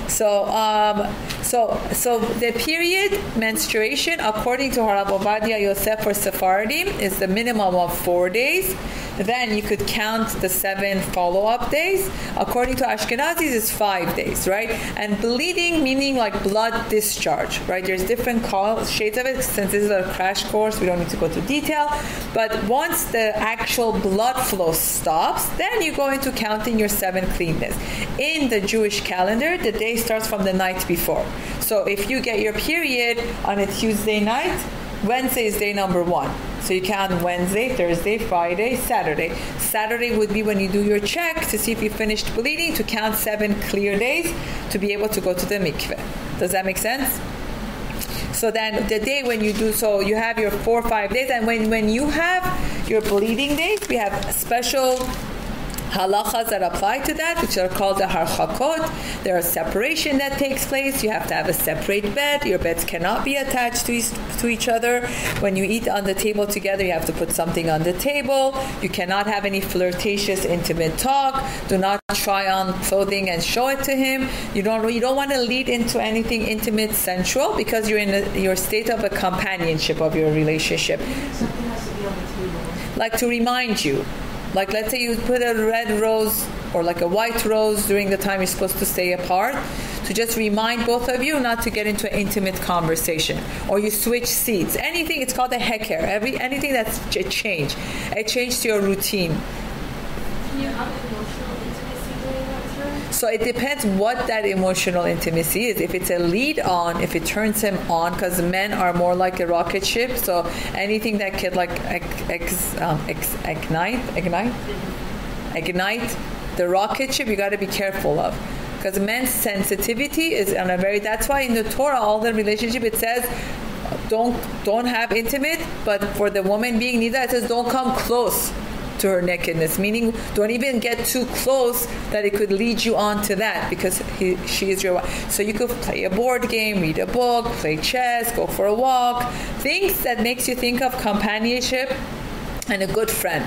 So, um, so, so the period menstruation, according to Harav Ovadia Yosef for Sephardim, is the minimum of four days. then you could count the seven follow-up days. According to Ashkenazis, it's five days, right? And bleeding meaning like blood discharge, right? There's different shades of it. Since this is a crash course, we don't need to go into detail. But once the actual blood flow stops, then you go into counting your seven cleanness. In the Jewish calendar, the day starts from the night before. So if you get your period on a Tuesday night, Wednesday is day number one. So you count Wednesday, Thursday, Friday, Saturday. Saturday would be when you do your check to see if you finished bleeding to count seven clear days to be able to go to the mikveh. Does that make sense? So then the day when you do so, you have your four or five days. And when, when you have your bleeding days, we have special halachas that apply to that, which are called the harchakot. There are separation that takes place. You have to have a separate bed. Your beds cannot be attached to each, to each other. When you eat on the table together, you have to put something on the table. You cannot have any flirtatious, intimate talk. Do not try on clothing and show it to him. You don't you don't want to lead into anything intimate, sensual, because you're in a, your state of a companionship of your relationship. Like to remind you like let's say you put a red rose or like a white rose during the time you're supposed to stay apart to just remind both of you not to get into an intimate conversation. Or you switch seats. Anything it's called a heker every anything that's a change. A change to your routine so it depends what that emotional intimacy is. If it's a lead on, if it turns him on, because men are more like a rocket ship. So anything that could like ex, um, ex, ignite, ignite, ignite the rocket ship, you got to be careful of. Because men's sensitivity is on a very. That's why in the Torah, all the relationship it says don't don't have intimate, but for the woman being nida, it says don't come close to her nakedness, meaning don't even get too close that it could lead you on to that because he, she is your wife. So you could play a board game, read a book, play chess, go for a walk, things that makes you think of companionship and a good friend.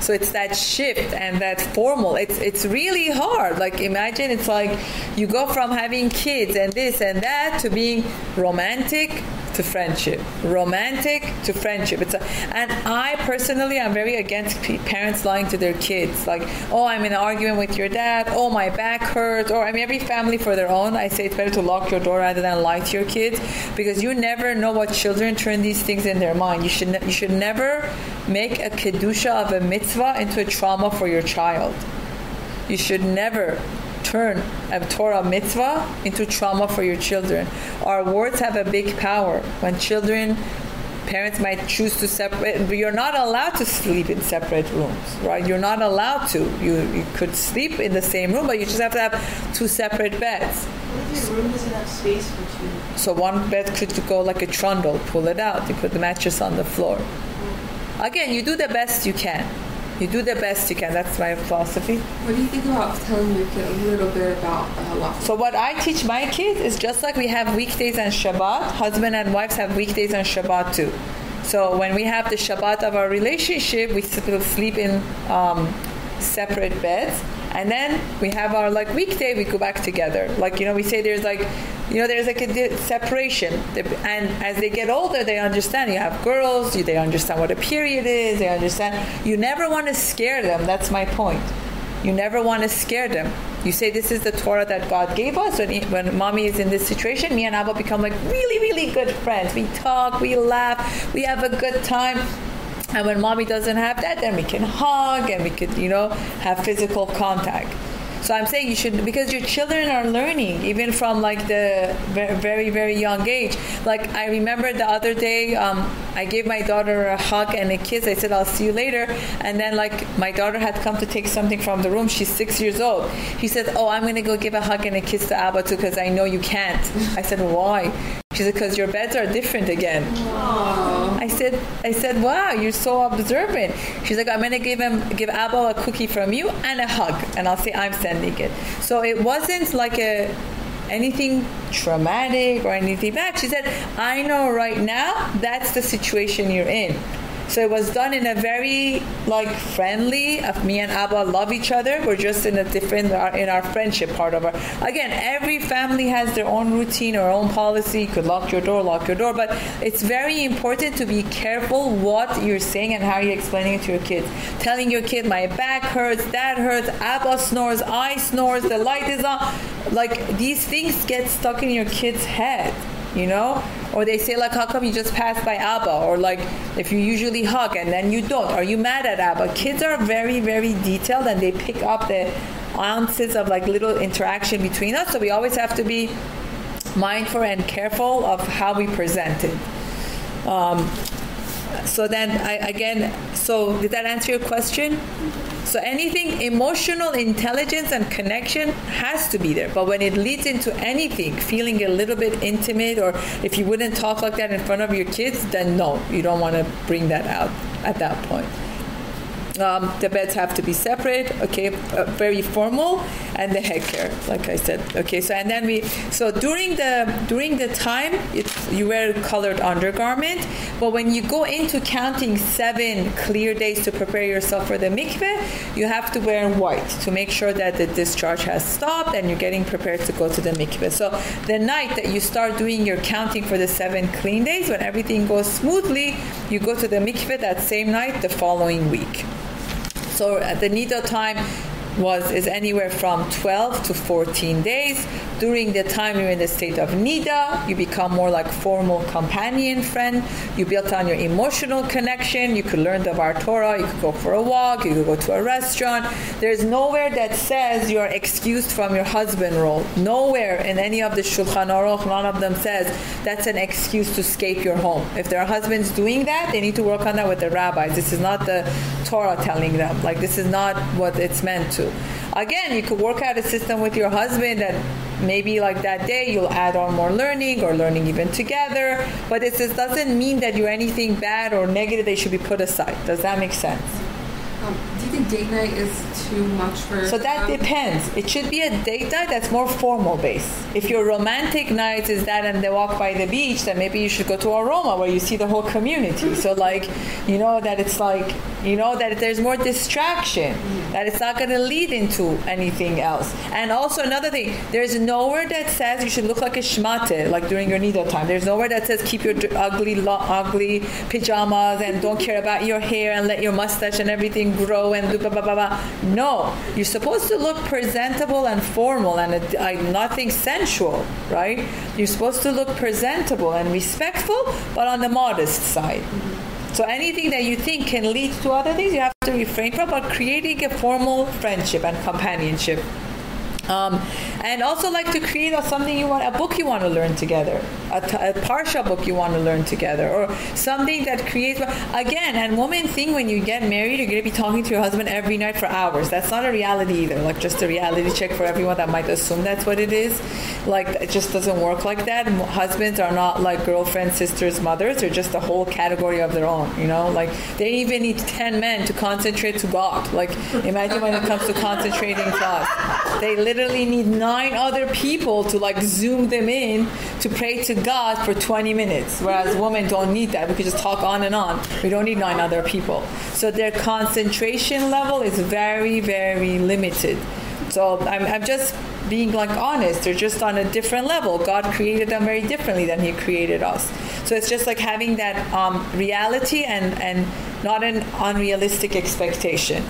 So it's that shift and that formal. It's it's really hard. Like imagine it's like you go from having kids and this and that to being romantic to friendship, romantic to friendship. It's a, and I personally I'm very against parents lying to their kids. Like, oh, I'm in an argument with your dad. Oh, my back hurts. Or I mean, every family for their own. I say it's better to lock your door rather than lie to your kids because you never know what children turn these things in their mind. You should you should never make a kedusha of a mitzvah into a trauma for your child. You should never turn a Torah mitzvah into trauma for your children. Our words have a big power. When children parents might choose to separate but you're not allowed to sleep in separate rooms right? You're not allowed to. You you could sleep in the same room but you just have to have two separate beds.
Your room doesn't have space for two?
So one bed could go like a trundle pull it out you put the mattress on the floor. Again you do the best you can you do the best you can. That's my philosophy.
What do you think about telling your kid a little bit about uh,
So what I teach my kids is just like we have weekdays and Shabbat, husband and wives have weekdays and Shabbat too. So when we have the Shabbat of our relationship, we still sleep in um, separate beds and then we have our like weekday we go back together. Like you know we say there's like you know there's like a separation. And as they get older they understand. You have girls they understand what a period is they understand. You never want to scare them. That's my point. You never want to scare them. You say this is the Torah that God gave us. When, when mommy is in this situation me and Abba become like really really good friends. We talk we laugh we have a good time and when mommy doesn't have that, then we can hug and we could, you know, have physical contact. So I'm saying you should because your children are learning even from like the very very young age. Like I remember the other day um, I gave my daughter a hug and a kiss. I said I'll see you later and then like my daughter had come to take something from the room. She's 6 years old. He said, "Oh, I'm going to go give a hug and a kiss to Abba too because I know you can't." I said, "Why?" She said, "Because your beds are different again." Aww. I said, "I said, wow, you're so observant." She's like, "I'm gonna give him, give Abba a cookie from you and a hug, and I'll say I'm sending it." So it wasn't like a anything traumatic or anything bad. She said, "I know right now that's the situation you're in." So it was done in a very like friendly. Of me and Abba love each other. We're just in a different uh, in our friendship part of our. Again, every family has their own routine or own policy. You could lock your door, lock your door, but it's very important to be careful what you're saying and how you're explaining it to your kids. Telling your kid, "My back hurts, that hurts, Abba snores, I snores, the light is on." Like these things get stuck in your kid's head you know? Or they say like how come you just passed by abba? Or like if you usually hug and then you don't. Are you mad at abba? Kids are very very detailed and they pick up the ounces of like little interaction between us. So we always have to be mindful and careful of how we present it. Um, so then I, again so did that answer your question so anything emotional intelligence and connection has to be there. But when it leads into anything, feeling a little bit intimate or if you wouldn't talk like that in front of your kids, then no, you don't want to bring that out at that point. Um, the beds have to be separate, okay, uh, very formal, and the head care, like I said, okay. So and then we, so during the during the time, you wear colored undergarment, but when you go into counting seven clear days to prepare yourself for the mikveh, you have to wear white to make sure that the discharge has stopped and you're getting prepared to go to the mikveh. So the night that you start doing your counting for the seven clean days, when everything goes smoothly, you go to the mikveh that same night the following week. So at the nida time was is anywhere from 12 to 14 days. During the time you're in the state of nida, you become more like formal companion friend. You built on your emotional connection. You could learn the Bar Torah. You could go for a walk. You could go to a restaurant. There's nowhere that says you are excused from your husband role. Nowhere in any of the Shulchan Aruch, none of them says that's an excuse to escape your home. If their husband's doing that, they need to work on that with the rabbis. This is not the Torah telling them. Like this is not what it's meant to. Again, you could work out a system with your husband that maybe like that day you'll add on more learning or learning even together, but it just doesn't mean that you're anything bad or negative they should be put aside. Does that make sense?
Um, think date night is too much for
So that um, depends. It should be a date night that's more formal based. If your romantic night is that and they walk by the beach, then maybe you should go to Aroma where you see the whole community. so like, you know that it's like, you know that there's more distraction, that it's not going to lead into anything else. And also another thing, there's nowhere that says you should look like a shmate like during your nida time. There's nowhere that says keep your ugly ugly pajamas and don't care about your hair and let your mustache and everything grow and do blah blah blah. blah. No, you're supposed to look presentable and formal and uh, nothing sensual, right? You're supposed to look presentable and respectful, but on the modest side. So anything that you think can lead to other things, you have to refrain from, but creating a formal friendship and companionship um, and also like to create a, something you want, a book you want to learn together, a, a parsha book you want to learn together, or something that creates. Again, and woman thing when you get married, you're going to be talking to your husband every night for hours. That's not a reality either. Like just a reality check for everyone that might assume that's what it is. Like it just doesn't work like that. Husbands are not like girlfriends, sisters, mothers. They're just a whole category of their own. You know, like they even need ten men to concentrate to God. Like imagine when it comes to concentrating to they literally need nine other people to like zoom them in to pray to God for 20 minutes. Whereas women don't need that. We can just talk on and on. We don't need nine other people. So their concentration level is very, very limited. So I'm, I'm just being like honest. They're just on a different level. God created them very differently than He created us. So it's just like having that um, reality and and not an unrealistic expectation.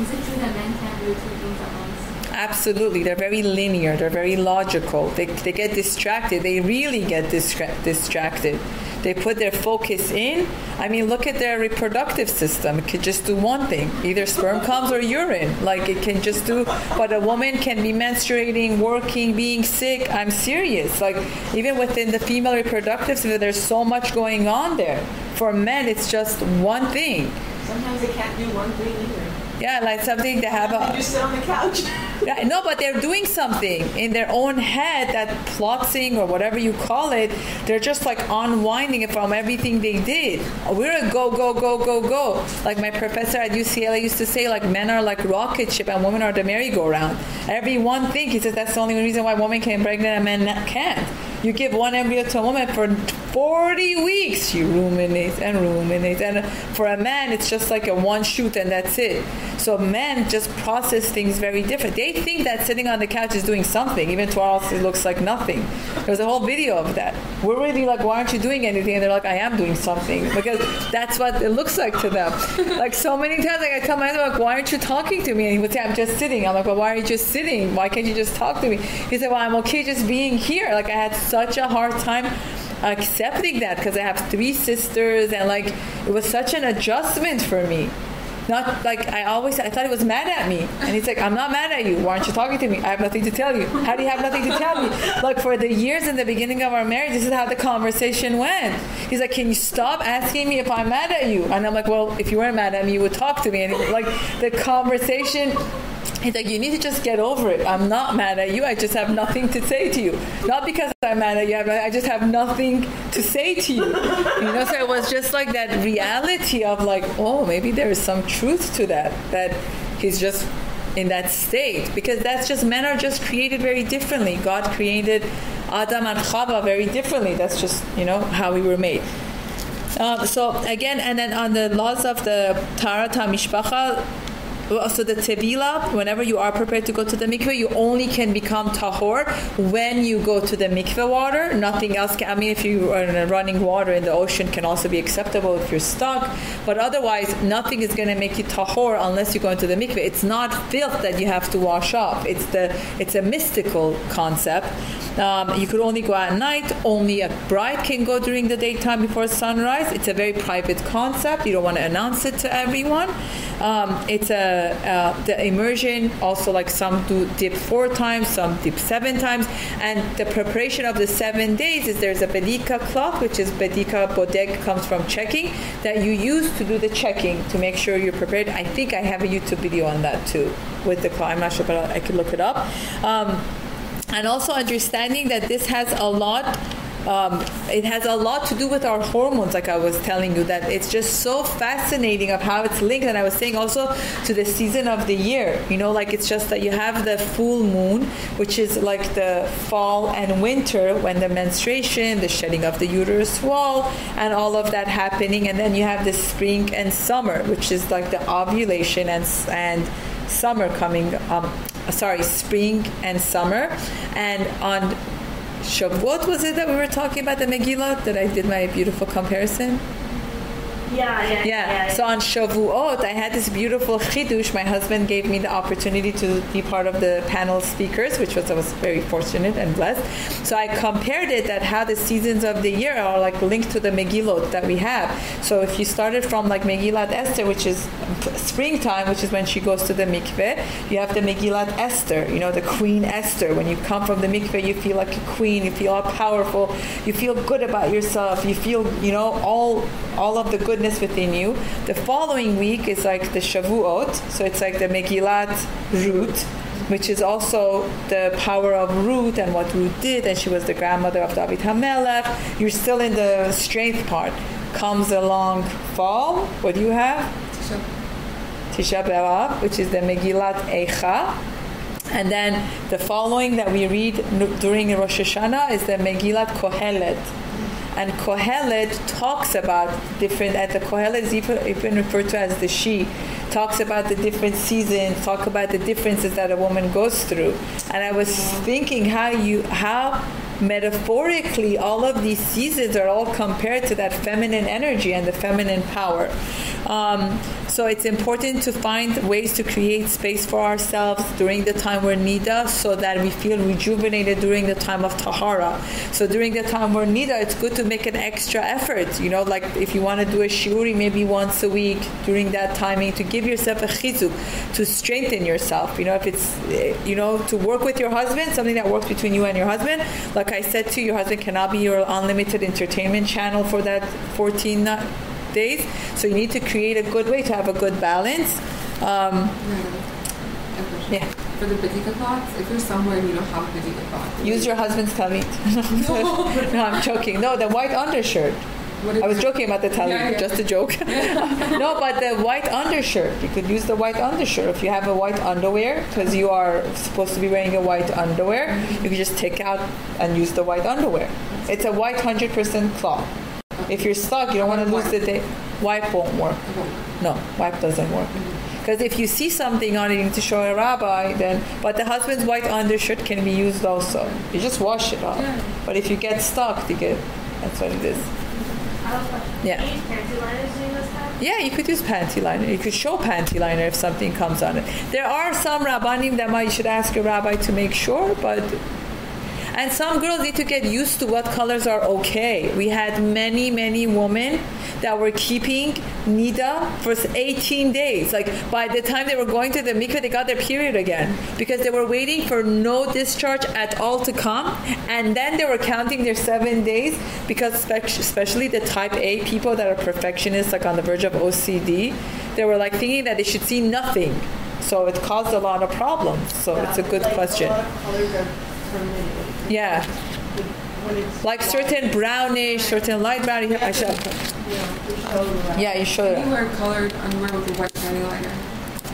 Is it true that men can't do two things at once?
Absolutely. They're very linear. They're very logical. They, they get distracted. They really get distra distracted. They put their focus in. I mean, look at their reproductive system. It could just do one thing. Either sperm comes or urine. Like it can just do but a woman can be menstruating, working, being sick. I'm serious. Like even within the female reproductive system there's so much going on there. For men it's just one thing.
Sometimes they can't do one thing either.
Yeah, like something they have
a. You sit on the couch.
yeah, no, but they're doing something in their own head that plotting or whatever you call it. They're just like unwinding from everything they did. We're a go go go go go. Like my professor at UCLA used to say, like men are like rocket ship and women are the merry-go-round. Every one thing he says that's the only reason why women can't pregnant and men can't You give one embryo to a woman for 40 weeks. She ruminates and ruminates. And for a man, it's just like a one shoot and that's it. So men just process things very different. They think that sitting on the couch is doing something. Even to us, it looks like nothing. There's a whole video of that. We're really like, why aren't you doing anything? And they're like, I am doing something. Because that's what it looks like to them. like so many times, like I tell my husband, like, why aren't you talking to me? And he would say, I'm just sitting. I'm like, well, why are you just sitting? Why can't you just talk to me? He said, well, I'm okay just being here. Like I had such a hard time accepting that because I have three sisters and like it was such an adjustment for me. Not like I always I thought he was mad at me. And he's like, I'm not mad at you. Why aren't you talking to me? I have nothing to tell you. How do you have nothing to tell me? Like for the years in the beginning of our marriage, this is how the conversation went. He's like, Can you stop asking me if I'm mad at you? And I'm like, Well, if you weren't mad at me, you would talk to me. And like the conversation He's like, you need to just get over it. I'm not mad at you. I just have nothing to say to you. Not because I'm mad at you. I just have nothing to say to you. You know, so it was just like that reality of like, oh, maybe there is some truth to that. That he's just in that state because that's just men are just created very differently. God created Adam and Chava very differently. That's just you know how we were made. Um, so again, and then on the laws of the Taharat Mishpacha, so the tevila, whenever you are prepared to go to the mikveh, you only can become tahor when you go to the mikveh water. Nothing else can. I mean, if you are in running water in the ocean, can also be acceptable if you're stuck. But otherwise, nothing is going to make you tahor unless you go into the mikveh. It's not filth that you have to wash off. It's the it's a mystical concept. Um, you could only go at night. Only a bride can go during the daytime before sunrise. It's a very private concept. You don't want to announce it to everyone. Um, it's a uh, the immersion. Also, like some do dip four times, some dip seven times, and the preparation of the seven days is there's a bedika cloth, which is bedika bodek comes from checking that you use to do the checking to make sure you're prepared. I think I have a YouTube video on that too with the cloth. I'm not sure, but I could look it up. Um, and also understanding that this has a lot um, it has a lot to do with our hormones like I was telling you that it's just so fascinating of how it's linked. And I was saying also to the season of the year you know like it's just that you have the full moon which is like the fall and winter when the menstruation the shedding of the uterus wall and all of that happening. And then you have the spring and summer which is like the ovulation and and summer coming um, sorry spring and summer. And on Shavuot was it that we were talking about the Megillah that I did my beautiful comparison?
Yeah, yeah, yeah,
yeah. So on Shavuot, I had this beautiful chidush. My husband gave me the opportunity to be part of the panel speakers, which was I was very fortunate and blessed. So I compared it that how the seasons of the year are like linked to the Megillot that we have. So if you started from like Megillat Esther, which is springtime, which is when she goes to the mikveh, you have the Megillat Esther, you know, the Queen Esther. When you come from the mikveh, you feel like a queen, you feel all powerful, you feel good about yourself, you feel, you know, all all of the good goodness within you. The following week is like the Shavuot, so it's like the Megillat Ruth, which is also the power of Ruth and what Ruth did, and she was the grandmother of David Hamelech. You're still in the strength part. Comes along fall. What do you have? Tisha B'Av, which is the Megillat Eicha. And then the following that we read during Rosh Hashanah is the Megillat Kohelet and Kohelet talks about different, and the Kohelet is even, even referred to as the she, talks about the different seasons, talk about the differences that a woman goes through. And I was thinking how you, how metaphorically all of these seasons are all compared to that feminine energy and the feminine power. Um, so it's important to find ways to create space for ourselves during the time we're nida so that we feel rejuvenated during the time of tahara. So during the time we're nida, it's good to make an extra effort. You know, like if you want to do a shiuri maybe once a week during that timing to give yourself a chizuk, to strengthen yourself. You know, if it's, you know, to work with your husband, something that works between you and your husband. Like I said to you, your husband cannot be your unlimited entertainment channel for that 14 days. So you need to create a good way to have a good balance. Um,
yeah. For the bedika cloths, if you're somewhere and you don't have bedika cloth,
use your husband's no. no, I'm joking. No, the white undershirt. I was joking about the talit, yeah, yeah. just a joke. no, but the white undershirt, you could use the white undershirt. If you have a white underwear, because you are supposed to be wearing a white underwear, you can just take out and use the white underwear. It's a white 100% cloth. If you're stuck, you don't want to lose the day. Wipe won't work. No, wipe doesn't work. Because if you see something on it to show a rabbi, then but the husband's white undershirt can be used also. You just wash it off. But if you get stuck, you get that's what it is. Yeah. Yeah, you could use panty liner. You could show panty liner if something comes on it. There are some rabbanim that might you should ask a rabbi to make sure, but and some girls need to get used to what colors are okay. We had many, many women that were keeping nida for 18 days. Like by the time they were going to the mikveh, they got their period again because they were waiting for no discharge at all to come, and then they were counting their seven days because especially the type A people that are perfectionists, like on the verge of OCD, they were like thinking that they should see nothing. So it caused a lot of problems. So yeah, it's a good like question. Yeah. Like certain brownish, certain light brownish. I should. Yeah, you should.
You wear colored underwear with a white liner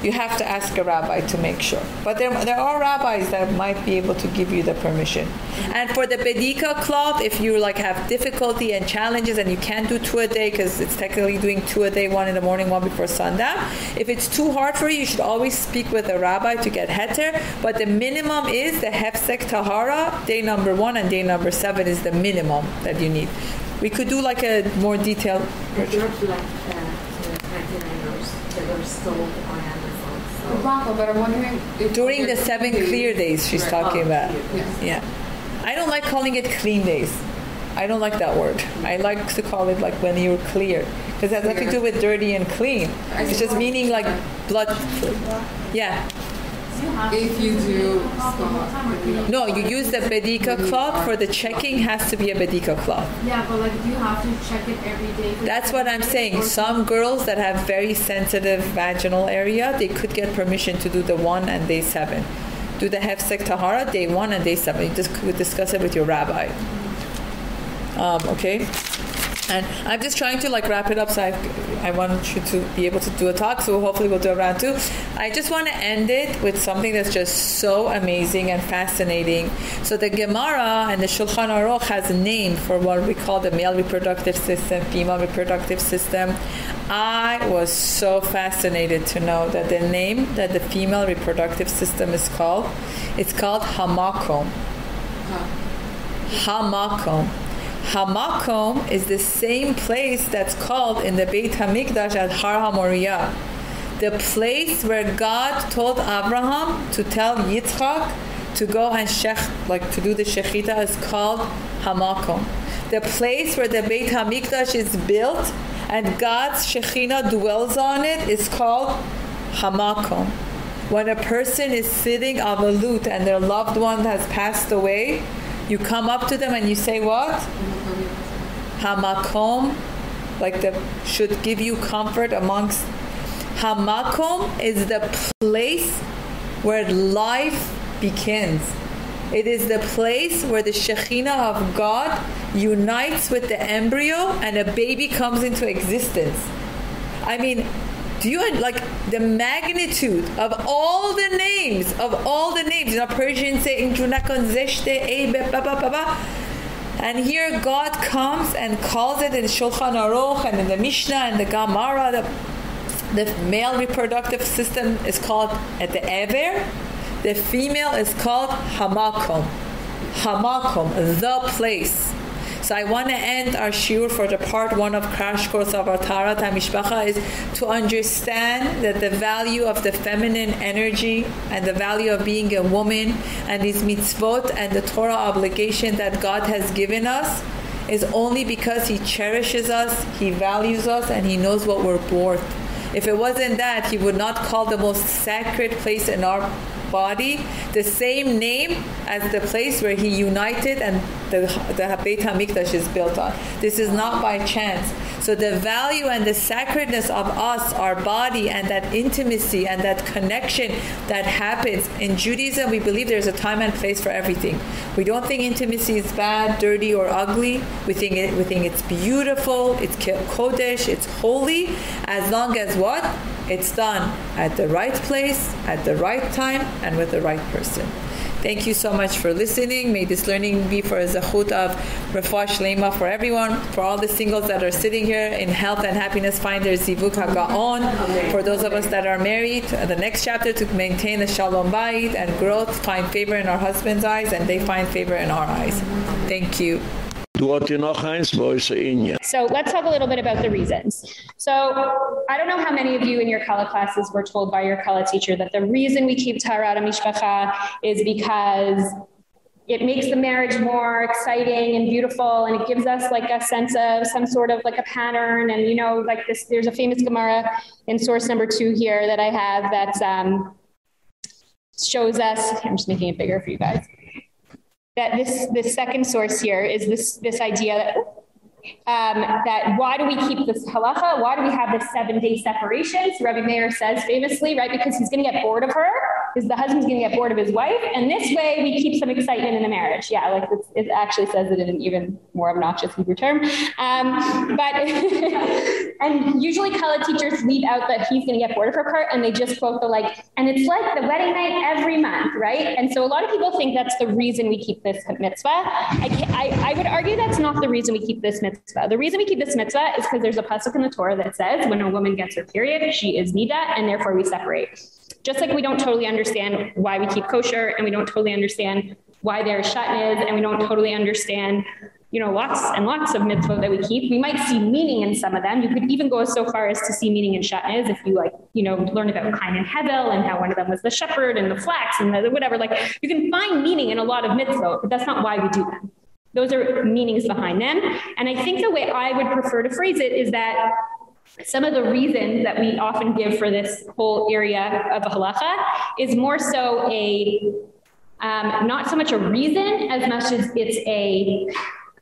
you have to ask a rabbi to make sure. But there, there are rabbis that might be able to give you the permission. And for the bedika cloth, if you like have difficulty and challenges and you can't do two a day because it's technically doing two a day, one in the morning, one before sundown. If it's too hard for you, you should always speak with a rabbi to get heter. But the minimum is the hefsek tahara, day number one and day number seven is the minimum that you need. We could do like a more detailed.
Like, uh, that are sold on
but I'm wondering
during the seven clear days she's right. talking oh, about.
Yes.
Yeah. I don't like calling it clean days. I don't like that word. I like to call it like when you're clear because it has nothing to do with dirty and clean. It's just meaning like blood. Yeah.
If you do
No, you use the bedika cloth for the checking has to be a bedika cloth.
Yeah, but like do you have to check it every day?
That's what I'm saying. Some girls that have very sensitive vaginal area, they could get permission to do the 1 and day 7. Do the hefsek tahara day 1 and day 7. You just could discuss it with your rabbi. Um, okay? And I'm just trying to like wrap it up so I, I want you to be able to do a talk. So hopefully we'll do a round two. I just want to end it with something that's just so amazing and fascinating. So the Gemara and the Shulchan Aruch has a name for what we call the male reproductive system, female reproductive system. I was so fascinated to know that the name that the female reproductive system is called, it's called Hamakom. Huh. Hamakom. Hamakom is the same place that's called in the Beit Hamikdash at Har HaMoriah. The place where God told Abraham to tell Yitzchak to go and shech, like to do the shechita is called Hamakom. The place where the Beit Hamikdash is built and God's Shekhinah dwells on it is called Hamakom. When a person is sitting on a lute and their loved one has passed away, you come up to them and you say what? Hamakom, like the should give you comfort amongst. Hamakom is the place where life begins. It is the place where the Shekhinah of God unites with the embryo and a baby comes into existence. I mean, do you like the magnitude of all the names of all the names in Persian say and here God comes and calls it in Shulchan Aruch and in the Mishnah and the Gemara. The, the male reproductive system is called at the Ever the female is called Hamakom. Hamakom the place so I want to end our shiur for the part one of crash course of our Taharat HaMishpacha is to understand that the value of the feminine energy and the value of being a woman and these mitzvot and the Torah obligation that God has given us is only because he cherishes us, he values us, and he knows what we're worth. If it wasn't that, he would not call the most sacred place in our body the same name as the place where he united and the, the Beit HaMikdash is built on. This is not by chance. So the value and the sacredness of us, our body and that intimacy and that connection that happens in Judaism, we believe there's a time and place for everything. We don't think intimacy is bad, dirty or ugly. We think it we think it's beautiful, it's kodesh, it's holy as long as what? It's done at the right place, at the right time and with the right person. Thank you so much for listening. May this learning be for a zechut of refuah shlema for everyone, for all the singles that are sitting here in health and happiness, find their zivug hagun. For those of us that are married, uh, the next chapter to maintain the shalom bayit and growth, find favor in our husband's eyes, and they find favor in our eyes. Thank you.
Noch eins
So let's talk a little bit about the reasons. So I don't know how many of you in your Kala classes were told by your Kala teacher that the reason we keep Taharat Mishpacha is because it makes the marriage more exciting and beautiful and it gives us like a sense of some sort of like a pattern. And you know like this there's a famous Gemara in source number 2 here that I have that um, shows us I'm just making it bigger for you guys that this this second source here is this this idea that um, that why do we keep this halacha? Why do we have this seven day separation? So Rabbi Meir says famously, right, because he's going to get bored of her, because the husband's going to get bored of his wife, and this way we keep some excitement in the marriage. Yeah, like it actually says it in an even more obnoxious Hebrew term. Um, but and usually Kala teachers leave out that he's going to get bored of her part, and they just quote the like, and it's like the wedding night every month, right? And so a lot of people think that's the reason we keep this mitzvah. I, I, I would argue that's not the reason we keep this mitzvah. The reason we keep this mitzvah is because there's a pasuk in the Torah that says when a woman gets her period, she is nida, and therefore we separate. Just like we don't totally understand why we keep kosher, and we don't totally understand why there's shatnez, and we don't totally understand you know lots and lots of mitzvot that we keep we might see meaning in some of them. You could even go so far as to see meaning in shatnez if you like you know learn about Cain and Hevel and how one of them was the shepherd and the flax and the whatever. Like you can find meaning in a lot of mitzvot but that's not why we do them those are meanings behind them. And I think the way I would prefer to phrase it is that some of the reasons that we often give for this whole area of halacha is more so a um, not so much a reason as much as it's a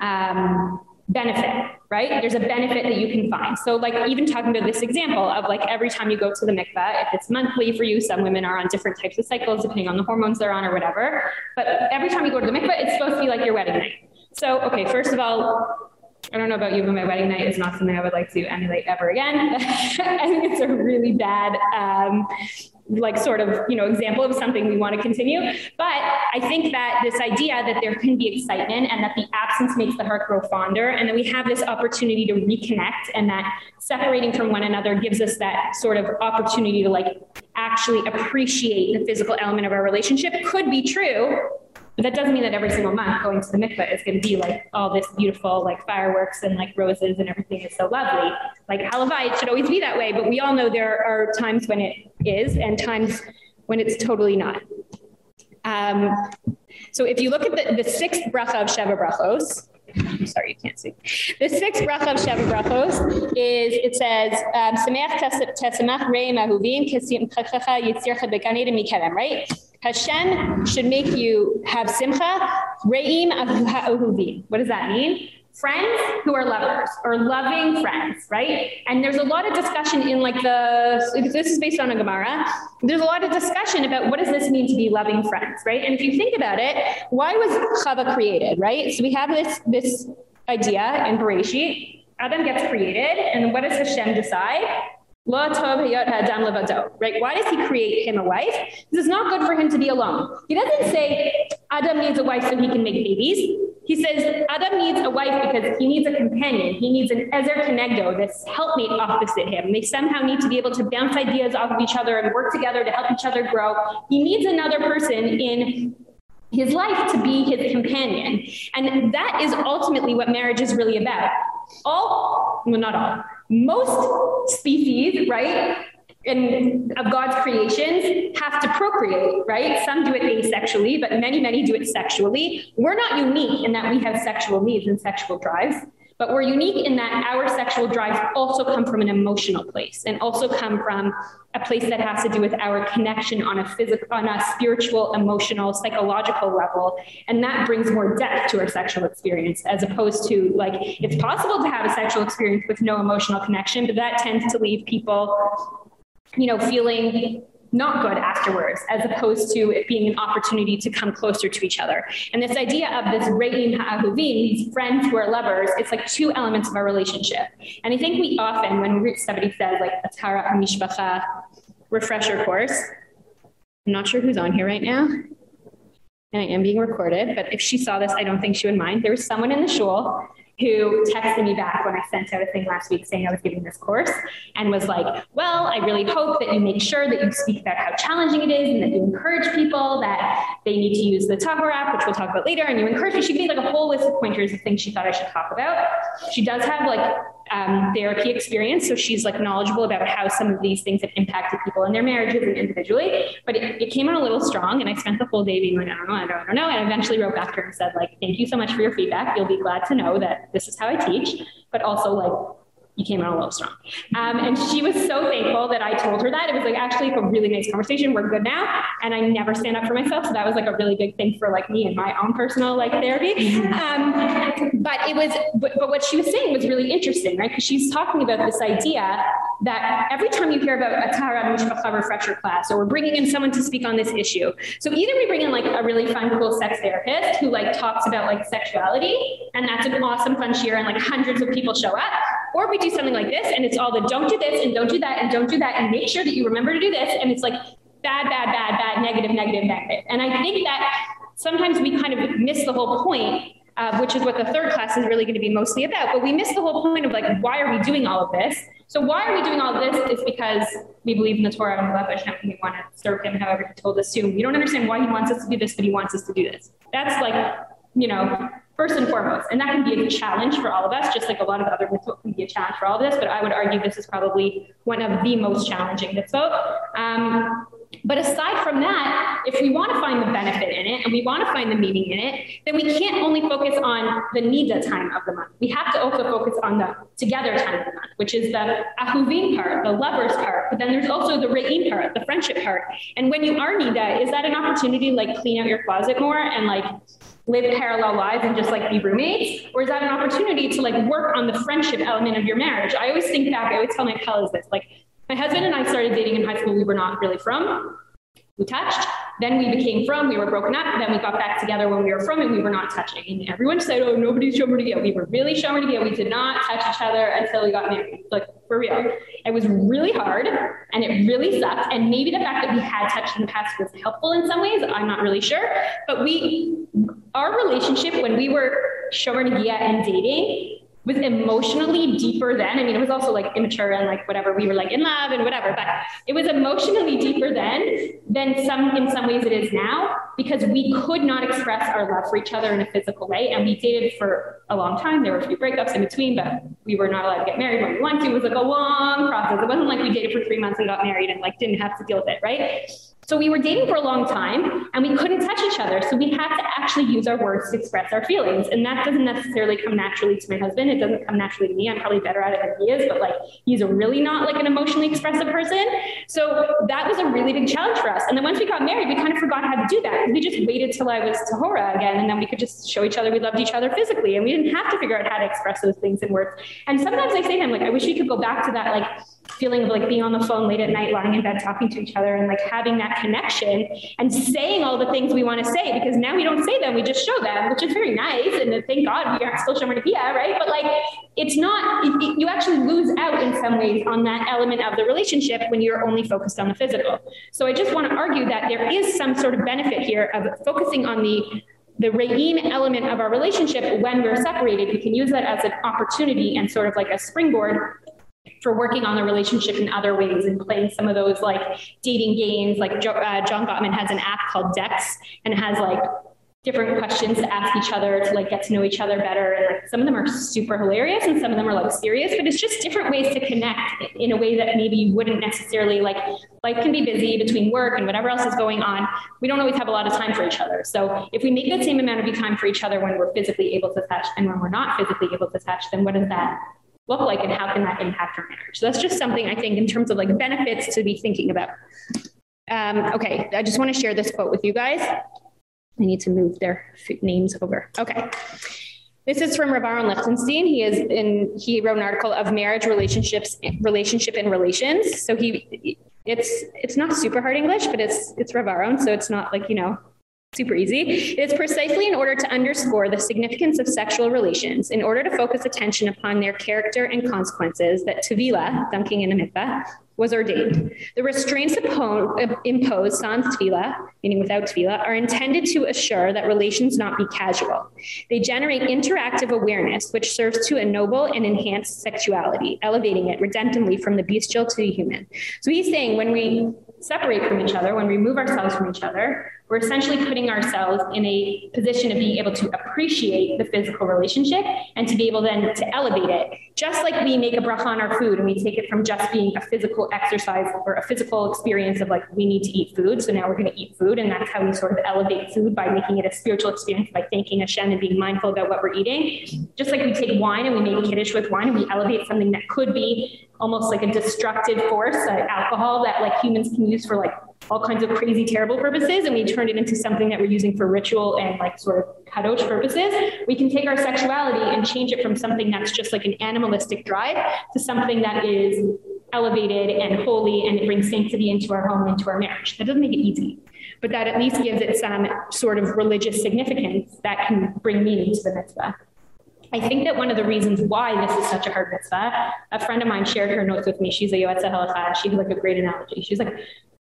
um, benefit, right? There's a benefit that you can find. So like even talking about this example of like every time you go to the mikveh, if it's monthly for you, some women are on different types of cycles depending on the hormones they're on or whatever, but every time you go to the mikveh, it's supposed to be like your wedding night. So, okay, first of all, I don't know about you, but my wedding night is not something I would like to emulate ever again. I think it's a really bad um, like sort of, you know, example of something we want to continue. But I think that this idea that there can be excitement and that the absence makes the heart grow fonder and that we have this opportunity to reconnect and that separating from one another gives us that sort of opportunity to like actually appreciate the physical element of our relationship could be true that doesn't mean that every single month going to the mikveh is going to be like all this beautiful like fireworks and like roses and everything is so lovely. Like halavai should always be that way, but we all know there are times when it is and times when it's totally not. Um, so if you look at the, the sixth bracha of Sheva brachos, I'm sorry, you can't see. The sixth bracha of Sheva brachos is it says um, Sameach tesamach reim ahuvim kesim chachacha yitzircha beganeda mikelem, right? Hashem should make you have simcha, re'im ahuvim. What does that mean? Friends who are lovers or loving friends, right? And there's a lot of discussion in like the this is based on a Gemara. There's a lot of discussion about what does this mean to be loving friends, right? And if you think about it, why was Chava created, right? So we have this this idea in Bereshit. Adam gets created and what does Hashem decide? Right? Why does he create him a wife? This is not good for him to be alone. He doesn't say Adam needs a wife so he can make babies. He says Adam needs a wife because he needs a companion. He needs an Ezer Kenegdo, this helpmate opposite him. They somehow need to be able to bounce ideas off of each other and work together to help each other grow. He needs another person in his life to be his companion. And that is ultimately what marriage is really about. All, well not all, most species, right? in of God's creations have to procreate, right? Some do it asexually, but many many do it sexually. We're not unique in that we have sexual needs and sexual drives. But we're unique in that our sexual drives also come from an emotional place and also come from a place that has to do with our connection on a physical on a spiritual, emotional, psychological level. And that brings more depth to our sexual experience as opposed to like it's possible to have a sexual experience with no emotional connection, but that tends to leave people you know feeling not good afterwards as opposed to it being an opportunity to come closer to each other. And this idea of this re'im ha'ahuvim, these friends who are lovers, it's like two elements of our relationship. And I think we often when somebody says like a Tahara Mishpacha refresher course, I'm not sure who's on here right now. And I am being recorded, but if she saw this, I don't think she would mind. There was someone in the shul who texted me back when I sent out a thing last week saying I was giving this course and was like, "Well, I really hope that you make sure that you speak about how challenging it is and that you encourage people that they need to use the Tahor app, which we'll talk about later, and you encourage me." She made like a whole list of pointers of things she thought I should talk about. She does have like um, therapy experience, so she's like knowledgeable about how some of these things have impacted people in their marriages and individually. But it, it came out a little strong, and I spent the whole day being like, I don't know, I don't, I don't know, and eventually wrote back to her and said like, "Thank you so much for your feedback. You'll be glad to know that this is how I teach, but also like you came out a little strong. Um, and she was so thankful that I told her that. It was like actually a really nice conversation. We're good now. And I never stand up for myself. So that was like a really big thing for like me and my own personal like therapy. Mm-hmm. Um, but it was, but, but what she was saying was really interesting, right? Because she's talking about this idea that every time you hear about a Tahara Mishpacha refresher class, or we're bringing in someone to speak on this issue. So either we bring in like a really fun, cool sex therapist who like talks about like sexuality, and that's an awesome fun shiur, and like hundreds of people show up, or we do something like this and it's all the don't do this and don't do that and don't do that and make sure that you remember to do this and it's like bad bad bad bad negative negative negative. And I think that sometimes we kind of miss the whole point uh, which is what the third class is really going to be mostly about. But we miss the whole point of like, why are we doing all of this? So why are we doing all this? Is because we believe in the Torah and we love Hashem and we want to serve Him however He told us to. We don't understand why He wants us to do this, but He wants us to do this. That's like, you know, first and foremost. And that can be a challenge for all of us, just like a lot of other mitzvot can be a challenge for all of us. But I would argue this is probably one of the most challenging mitzvot. Um, but aside from that, if we want to find the benefit in it and we want to find the meaning in it, then we can't only focus on the nida time of the month. We have to also focus on the together time of the month, which is the ahuvim part, the lovers part. But then there's also the re'im part, the friendship part. And when you are nida, is that an opportunity like clean out your closet more and like live parallel lives and just like be roommates? Or is that an opportunity to like work on the friendship element of your marriage? I always think back i always tell my colleagues this like my husband and i started dating in high school we were not really frum we touched then we became frum we were broken up then we got back together when we were frum and we were not touching. And everyone said oh nobody's shomer together we were really shomer together we did not touch each other until we got married. Like for real. It was really hard and it really sucked. And maybe the fact that we had touched in the past was helpful in some ways i'm not really sure. But we our relationship when we were shomer negiah and dating was emotionally deeper then. I mean, it was also like immature and like whatever. We were like in love and whatever, but it was emotionally deeper then than some in some ways it is now because we could not express our love for each other in a physical way. And we dated for a long time. There were a few breakups in between, but we were not allowed to get married when we wanted to. It was like a long process. It wasn't like we dated for three months and got married and like didn't have to deal with it, right? So we were dating for a long time and we couldn't touch each other. So we had to actually use our words to express our feelings. And that doesn't necessarily come naturally to my husband. It doesn't come naturally to me. I'm probably better at it than he is, but like he's really not like an emotionally expressive person. So that was a really big challenge for us. And then once we got married, we kind of forgot how to do that. We just waited till I was Tahora again and then we could just show each other we loved each other physically and we didn't have to figure out how to express those things in words. And sometimes I say to him like I wish we could go back to that like feeling of like being on the phone late at night lying in bed talking to each other and like having that connection and saying all the things we want to say because now we don't say them we just show them which is very nice and thank god we aren't still showing yeah right? But like it's not it, it, you actually lose out in some ways on that element of the relationship when you're only focused on the physical. So i just want to argue that there is some sort of benefit here of focusing on the the re'im element of our relationship when we're separated. We can use that as an opportunity and sort of like a springboard for working on the relationship in other ways and playing some of those like dating games. Like uh, John Gottman has an app called Dex and has like different questions to ask each other to like get to know each other better. And like some of them are super hilarious and some of them are like serious but it's just different ways to connect in a way that maybe you wouldn't necessarily like life can be busy between work and whatever else is going on. We don't always have a lot of time for each other. So if we make the same amount of time for each other when we're physically able to touch and when we're not physically able to touch then what does that look like and how can that impact our marriage so that's just something i think in terms of like benefits to be thinking about um, okay i just want to share this quote with you guys I need to move their names over. Okay. This is from Rav Aharon Lichtenstein. He is in he wrote an article of marriage relationships relationship and relations. So he it's it's not super hard English, but it's it's Rav so it's not like, you know, super easy. It is precisely in order to underscore the significance of sexual relations, in order to focus attention upon their character and consequences that Tevila, dunking in a mikveh, was ordained. The restraints uh, imposed sans tevila, meaning without tevila, are intended to assure that relations not be casual. They generate interactive awareness which serves to ennoble and enhance sexuality, elevating it redemptively from the bestial to the human. So he's saying when we separate from each other, when we remove ourselves from each other, we're essentially putting ourselves in a position of being able to appreciate the physical relationship and to be able then to elevate it. Just like we make a bracha on our food and we take it from just being a physical exercise or a physical experience of like we need to eat food, so now we're going to eat food and that's how we sort of elevate food by making it a spiritual experience by thanking Hashem and being mindful about what we're eating. Just like we take wine and we make kiddush with wine and we elevate something that could be almost like a destructive force, like alcohol that like humans can use for like all kinds of crazy terrible purposes and we turned it into something that we're using for ritual and like sort of kadosh purposes we can take our sexuality and change it from something that's just like an animalistic drive to something that is elevated and holy and it brings sanctity into our home into our marriage that doesn't make it easy but that at least gives it some sort of religious significance that can bring meaning to the mitzvah I think that one of the reasons why this is such a hard mitzvah, a friend of mine shared her notes with me. She's a Yoetza Halacha. She has like a great analogy. She's like,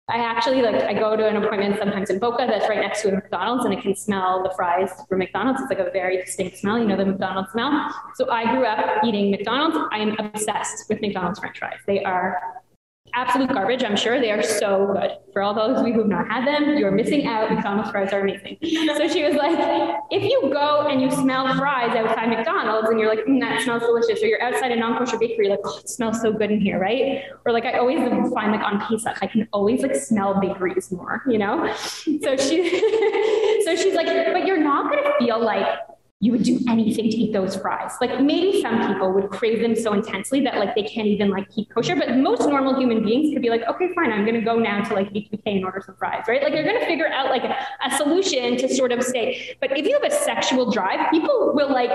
I actually like I go to an appointment sometimes in Boca that's right next to a McDonald's and I can smell the fries from McDonald's. It's like a very distinct smell, you know the McDonald's smell. So I grew up eating McDonald's. I am obsessed with McDonald's french fries. They are absolute garbage, I'm sure. They are so good. For all those of you who have not had them, you're missing out. McDonald's fries are amazing. So she was like, if you go and you smell fries outside McDonald's and you're like, mm, that smells delicious, or you're outside a non-kosher bakery, like, oh, it smells so good in here, right? Or like I always find like on Pesach, I can always like smell bakeries more, you know? So she so she's like, but you're not gonna feel like you would do anything to eat those fries. Like maybe some people would crave them so intensely that like they can't even like keep kosher, but most normal human beings could be like, okay, fine, I'm going to go now to like BQK and order some fries, right? Like they're going to figure out like a, a solution to sort of stay. But if you have a sexual drive, people will like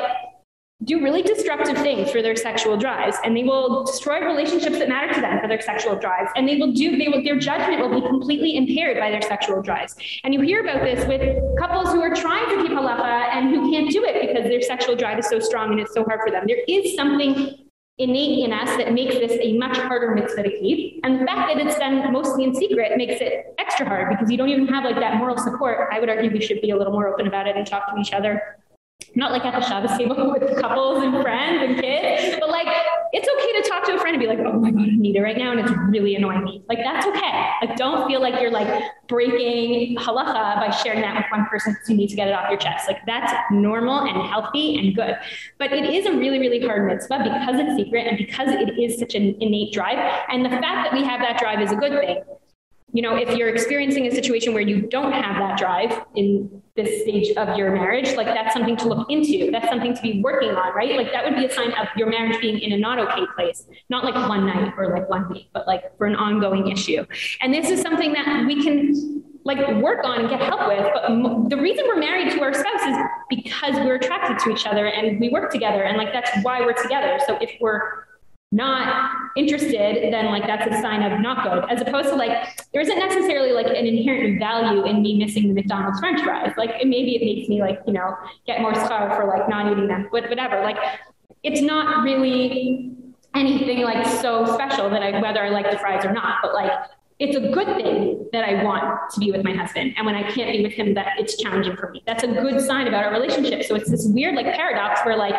do really destructive things for their sexual drives and they will destroy relationships that matter to them for their sexual drives and they will do they will their judgment will be completely impaired by their sexual drives. And you hear about this with couples who are trying to keep halacha and who can't do it because their sexual drive is so strong and it's so hard for them. There is something innate in us that makes this a much harder mitzvah to keep and the fact that it's done mostly in secret makes it extra hard because you don't even have like that moral support. I would argue we should be a little more open about it and talk to each other not like at the Shabbos table with couples and friends and kids, but like it's okay to talk to a friend and be like, "Oh my god, I need it right now and it's really annoying me." Like that's okay. Like don't feel like you're like breaking halacha by sharing that with one person because you need to get it off your chest. Like that's normal and healthy and good. But it is a really really hard mitzvah because it's secret and because it is such an innate drive and the fact that we have that drive is a good thing you know, if you're experiencing a situation where you don't have that drive in this stage of your marriage, like that's something to look into. That's something to be working on, right? Like that would be a sign of your marriage being in a not okay place, not like one night or like one week, but like for an ongoing issue. And this is something that we can like work on and get help with but the reason we're married to our spouse is because we're attracted to each other and we work together and like that's why we're together so if we're not interested, then like that's a sign of not good. As opposed to like there isn't necessarily like an inherent value in me missing the McDonald's French fries. Like maybe it makes me like you know get more schar for like not eating them, but whatever. Like it's not really anything like so special that I whether I like the fries or not. But like it's a good thing that I want to be with my husband. And when I can't be with him, that it's challenging for me. That's a good sign about our relationship. So it's this weird like paradox where like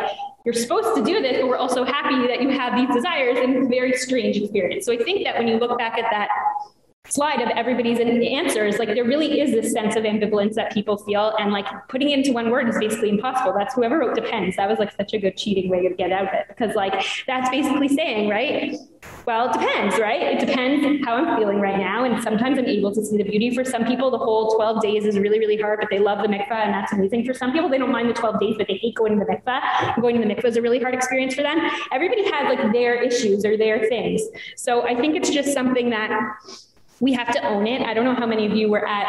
you're supposed to do this, but we're also happy that you have these desires and it's a very strange experience. So I think that when you look back at that slide of everybody's answers like there really is this sense of ambivalence that people feel and like putting it into one word is basically impossible. That's whoever wrote depends that was like such a good cheating way to get out of it because like that's basically saying right well it depends right? It depends how i'm feeling right now and sometimes i'm able to see the beauty. For some people the whole 12 days is really really hard but they love the mikvah and that's amazing. For some people they don't mind the 12 days but they hate going to the mikvah. Going to the mikvah is a really hard experience for them. Everybody has like their issues or their things. So i think it's just something that we have to own it. I don't know how many of you were at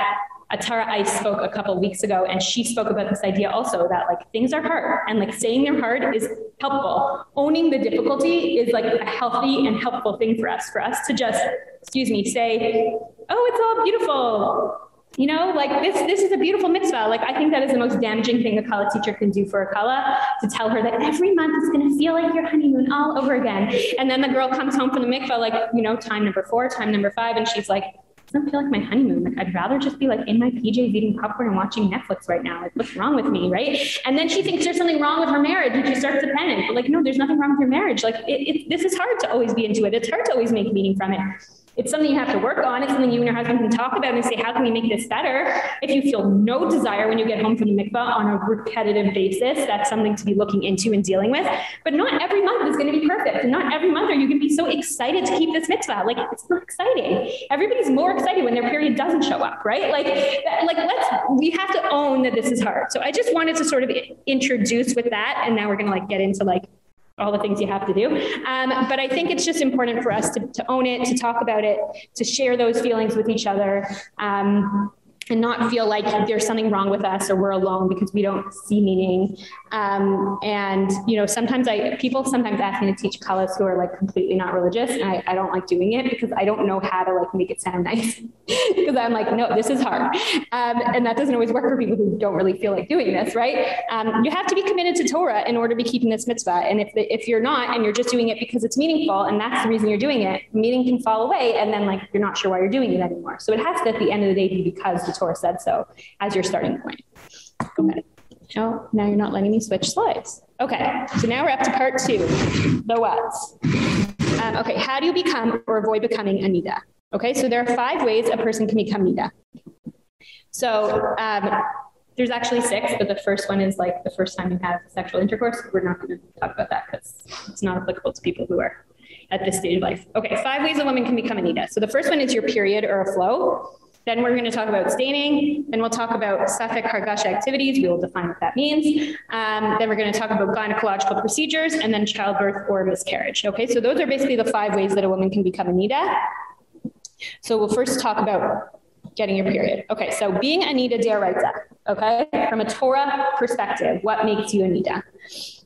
Atara Ice spoke a couple weeks ago and she spoke about this idea also that like things are hard and like saying they're hard is helpful. Owning the difficulty is like a healthy and helpful thing for us for us to just excuse me say, "Oh, it's all beautiful." You know, like this this is a beautiful mitzvah. Like I think that is the most damaging thing a kala teacher can do for a kala to tell her that every month is going to feel like your honeymoon all over again. And then the girl comes home from the mikvah like, you know, time number 4, time number 5 and she's like, doesn't feel like my honeymoon. Like I'd rather just be like in my PJs eating popcorn and watching Netflix right now. Like what's wrong with me, right? And then she thinks there's something wrong with her marriage and she starts to panic. But like no, there's nothing wrong with your marriage. Like it, it this is hard to always be into it. It's hard to always make meaning from it. It's something you have to work on. It's something you and your husband can talk about and say, how can we make this better? If you feel no desire when you get home from the mikvah on a repetitive basis, that's something to be looking into and dealing with. But not every month is going to be perfect. And not every month are you going to be so excited to keep this mitzvah. Like it's not exciting. Everybody's more excited when their period doesn't show up, right? Like like let's we have to own that this is hard. So I just wanted to sort of introduce with that and now we're going to like get into like all the things you have to do. Um, but I think it's just important for us to, to own it, to talk about it, to share those feelings with each other. Um, and not feel like there's something wrong with us or we're alone because we don't see meaning. Um, and you know, sometimes I people sometimes ask me to teach colors who are like completely not religious, and I, I don't like doing it because I don't know how to like make it sound nice. because I'm like, no, this is hard, um, and that doesn't always work for people who don't really feel like doing this, right? Um, you have to be committed to Torah in order to be keeping this mitzvah, and if the, if you're not, and you're just doing it because it's meaningful, and that's the reason you're doing it, meaning can fall away, and then like you're not sure why you're doing it anymore. So it has to, at the end of the day, be because the said so as your starting point. Ahead. No, now you're not letting me switch slides. Okay, so now we're up to part two, the what's. Um, okay, how do you become or avoid becoming a nida? Okay, so there are five ways a person can become nida. So um, there's actually six, but the first one is like the first time you have sexual intercourse. We're not going to talk about that because it's not applicable to people who are at this stage of life. Okay, five ways a woman can become a nida. So the first one is your period or a flow. Then we're going to talk about staining. Then we'll talk about safek hargasha activities. We will define what that means. Um, then we're going to talk about gynecological procedures and then childbirth or miscarriage. Okay, so those are basically the five ways that a woman can become a nida. So we'll first talk about getting your period. Okay, so being a nida deraita, okay? From a Torah perspective, what makes you a nida?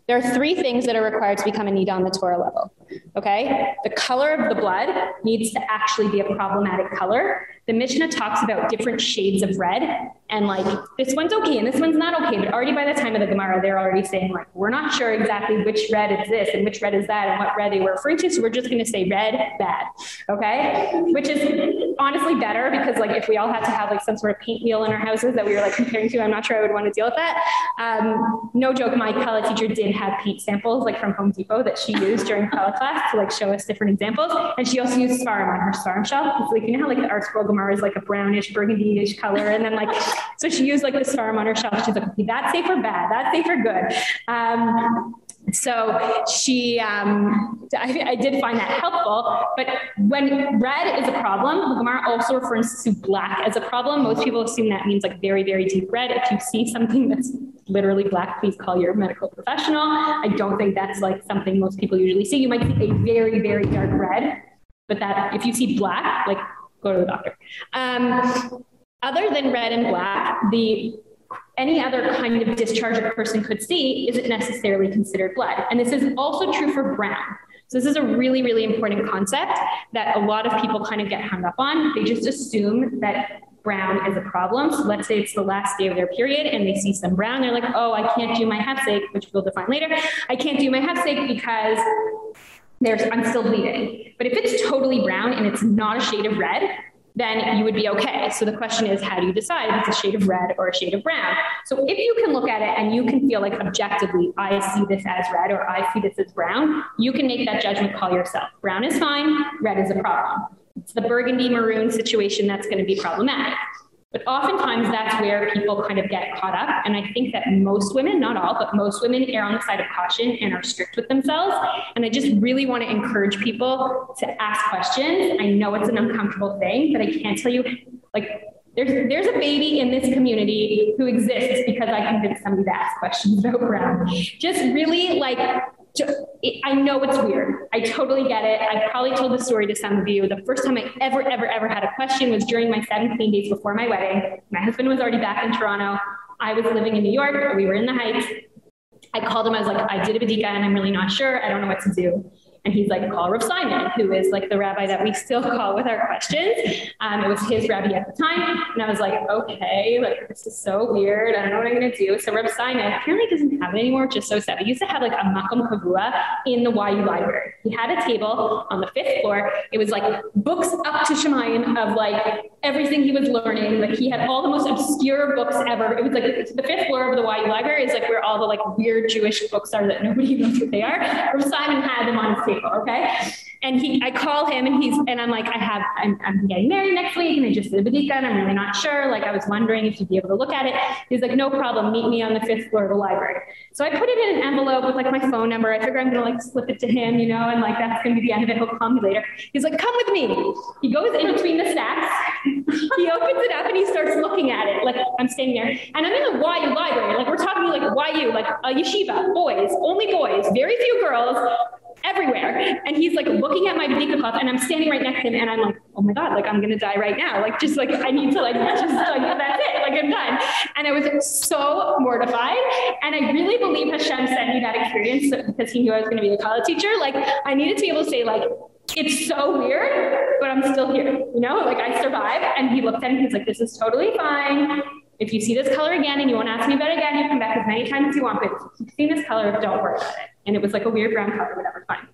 There are three things that are required to become a nida on the Torah level. Okay? The color of the blood needs to actually be a problematic color the Mishnah talks about different shades of red and like this one's okay and this one's not okay but already by the time of the Gemara they're already saying like we're not sure exactly which red is this and which red is that and what red they were referring to so we're just going to say red bad okay? Which is honestly better because like if we all had to have like some sort of paint wheel in our houses that we were like comparing to I'm not sure I would want to deal with that. Um, no joke my Kala teacher did have paint samples like from Home Depot that she used during Kala class to like show us different examples and she also used Sefarim on her Sefarim shelf it's like you know how like the ArtScroll Gemara is like a brownish burgundy-ish color and then like so she used like this farm on her shelf she's like okay, that's safe or bad. That's safe or good. Um, so she um, I, I, did find that helpful but when red is a problem the Gemara also refers to black as a problem. Most people assume that means like very very deep red. If you see something that's literally black please call your medical professional. I don't think that's like something most people usually see. You might see a very very dark red but that if you see black like go to the doctor. Um, other than red and black, the any other kind of discharge a person could see isn't necessarily considered blood. And this is also true for brown. So this is a really really important concept that a lot of people kind of get hung up on. They just assume that brown is a problem. So let's say it's the last day of their period and they see some brown, they're like, "Oh, I can't do my hefsek," which we'll define later. I can't do my hefsek because there's I'm still bleeding. But if it's totally brown and it's not a shade of red, then you would be okay. So the question is how do you decide if it's a shade of red or a shade of brown? So if you can look at it and you can feel like objectively I see this as red or I see this as brown, you can make that judgment call yourself. Brown is fine, red is a problem. It's the burgundy maroon situation that's going to be problematic. But oftentimes that's where people kind of get caught up. And I think that most women, not all, but most women err on the side of caution and are strict with themselves. And I just really want to encourage people to ask questions. I know it's an uncomfortable thing, but I can't tell you like there's there's a baby in this community who exists because I convinced somebody to ask questions about Brown. Just really like I know it's weird. I totally get it. I've probably told the story to some of you. The first time I ever, ever, ever had a question was during my 17 days before my wedding. My husband was already back in Toronto. I was living in New York. We were in the Heights. I called him. I was like, I did a Badika and I'm really not sure. I don't know what to do. And he's like, call Rav Simon, who is like the rabbi that we still call with our questions. Um, it was his rabbi at the time. And I was like, okay, like this is so weird. I don't know what I'm going to do. So Rav Simon apparently doesn't have it anymore, which is so sad. He used to have like a makom kavua in the YU library. He had a table on the fifth floor. It was like books up to Shemayim of like everything he was learning. Like he had all the most obscure books ever. It was like the fifth floor of the YU library is like where all the like weird Jewish books are that nobody knows what they are. Rav Simon had them on his okay? And he, I call him and he's, and I'm like, I have, I'm, I'm getting married next week and I just did a Badika and I'm really not sure. Like I was wondering if you'd be able to look at it. He's like, no problem. Meet me on the fifth floor of the library. So I put it in an envelope with like my phone number. I figure I'm going to like slip it to him, you know, and like that's going to be the end of it. He'll call me later. He's like, come with me. He goes in between the stacks. he opens it up and he starts looking at it. Like I'm standing there and I'm in the YU library. Like we're talking like YU, like a yeshiva, boys, only boys, very few girls everywhere. And he's like looking at my Badika cloth and I'm standing right next to him and I'm like, oh my God, like I'm gonna die right now. Like just like I need to like just like that's it, like I'm done. And I was so mortified. And I really believe Hashem sent me that experience because he knew I was gonna be a kala teacher. Like I needed to be able to say like it's so weird, but I'm still here. You know, like I survived. And he looked at me, he's like, this is totally fine. If you see this color again and you want to ask me about it again, you come back as many times as you want, but if you keep seeing this color, don't worry about it and it was like a weird brown color, whatever, fine.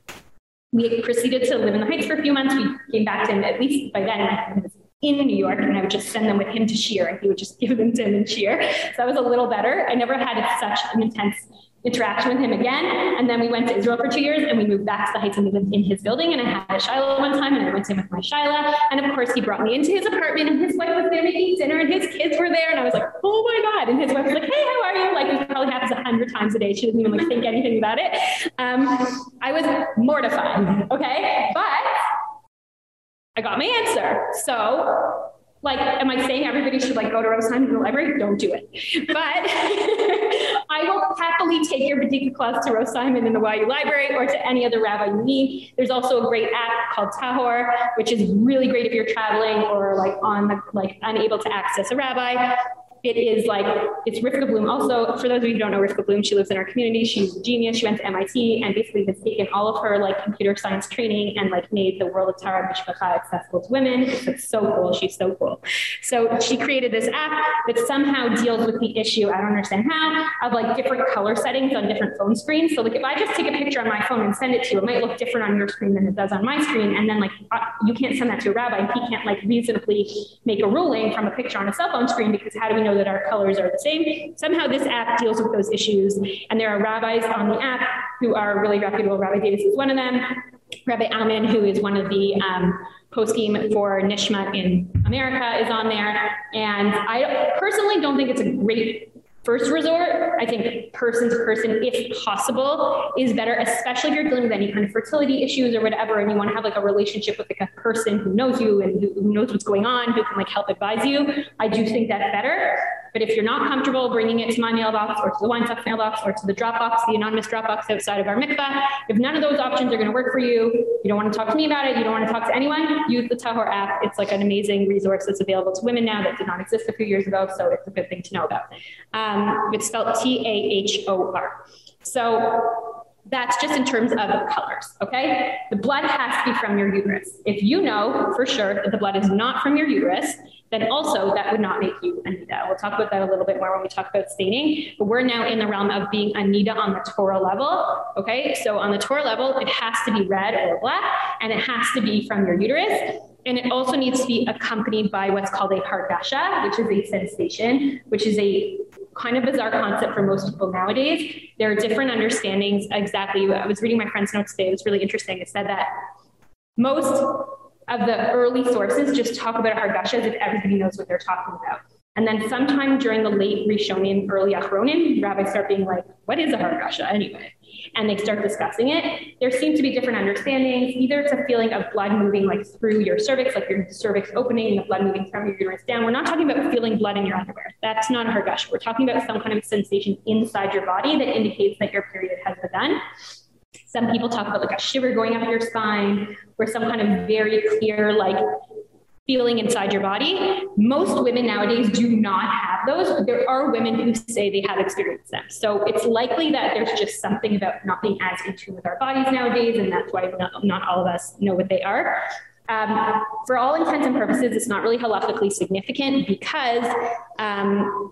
We proceeded to live in the Heights for a few months. We came back to him, at least by then, I was in New York, and I would just send them with him to shiur, and he would just give them to him in shiur. So that was a little better. I never had such an intense interaction with him again. And then we went to Israel for two years and we moved back to the Heights and we lived in his building. And I had a Shiloh one time and I went in with my Shiloh. And of course, he brought me into his apartment and his wife was there making dinner and his kids were there. And I was like, oh my God. And his wife was like, hey, how are you? Like, it probably happens a hundred times a day. She doesn't even like think anything about it. Um, I was mortified. Okay. But I got my answer. So like am i saying everybody should like go to Rav Simon in the library? Don't do it. But i will happily take your Badika class to Rav Simon in the YU library or to any other rabbi you need. There's also a great app called Tahor which is really great if you're traveling or like on the like unable to access a rabbi it is like it's Rivka Bloom. Also, for those of you who don't know Rivka Bloom, she lives in our community. She's a genius. She went to MIT and basically has taken all of her like computer science training and like made the world of Tahara Mishpacha accessible to women. It's so cool. She's so cool. So she created this app that somehow deals with the issue. I don't understand how of like different color settings on different phone screens. So like if I just take a picture on my phone and send it to you, it might look different on your screen than it does on my screen. And then like uh, you can't send that to a rabbi. and He can't like reasonably make a ruling from a picture on a cell phone screen because how do we know that our colors are the same. Somehow this app deals with those issues. And there are rabbis on the app who are really reputable. Rabbi Davis is one of them. Rabbi Auman, who is one of the um, poskim for Nishmat in America is on there. And I personally don't think it's a great first resort, I think person to person, if possible, is better, especially if you're dealing with any kind of fertility issues or whatever, and you want to have like a relationship with like a person who knows you and who, knows what's going on, who can like help advise you. I do think that's better. But if you're not comfortable bringing it to my mailbox or to the Weinstock mailbox or to the Dropbox, the anonymous Dropbox outside of our mikvah, if none of those options are going to work for you, you don't want to talk to me about it, you don't want to talk to anyone, use the Tahor app. It's like an amazing resource that's available to women now that did not exist a few years ago, so it's a good thing to know about. Um, Um, it's spelled T-A-H-O-R. So that's just in terms of colors, okay? The blood has to be from your uterus. If you know for sure that the blood is not from your uterus, then also that would not make you a nida. We'll talk about that a little bit more when we talk about staining, but we're now in the realm of being a nida on the Torah level, okay? So on the Torah level, it has to be red or black, and it has to be from your uterus. And it also needs to be accompanied by what's called a hargasha, which is a sensation, which is a kind of bizarre concept for most people nowadays. There are different understandings exactly. I was reading my friend's notes today. It was really interesting. It said that most of the early sources just talk about Hargasha as if everybody knows what they're talking about. And then sometime during the late Rishonim, early Achronim, rabbis start being like, what is a Hargasha anyway? And they start discussing it. There seem to be different understandings. Either it's a feeling of blood moving like through your cervix, like your cervix opening and the blood moving from your uterus down. We're not talking about feeling blood in your underwear. That's not a Hargasha. We're talking about some kind of sensation inside your body that indicates that your period has begun. Some people talk about like a shiver going up your spine or some kind of very clear like feeling inside your body. Most women nowadays do not have those, but there are women who say they have experienced them. So it's likely that there's just something about not being as in tune with our bodies nowadays, and that's why not, not all of us know what they are. Um, for all intents and purposes, it's not really halakhically significant because um,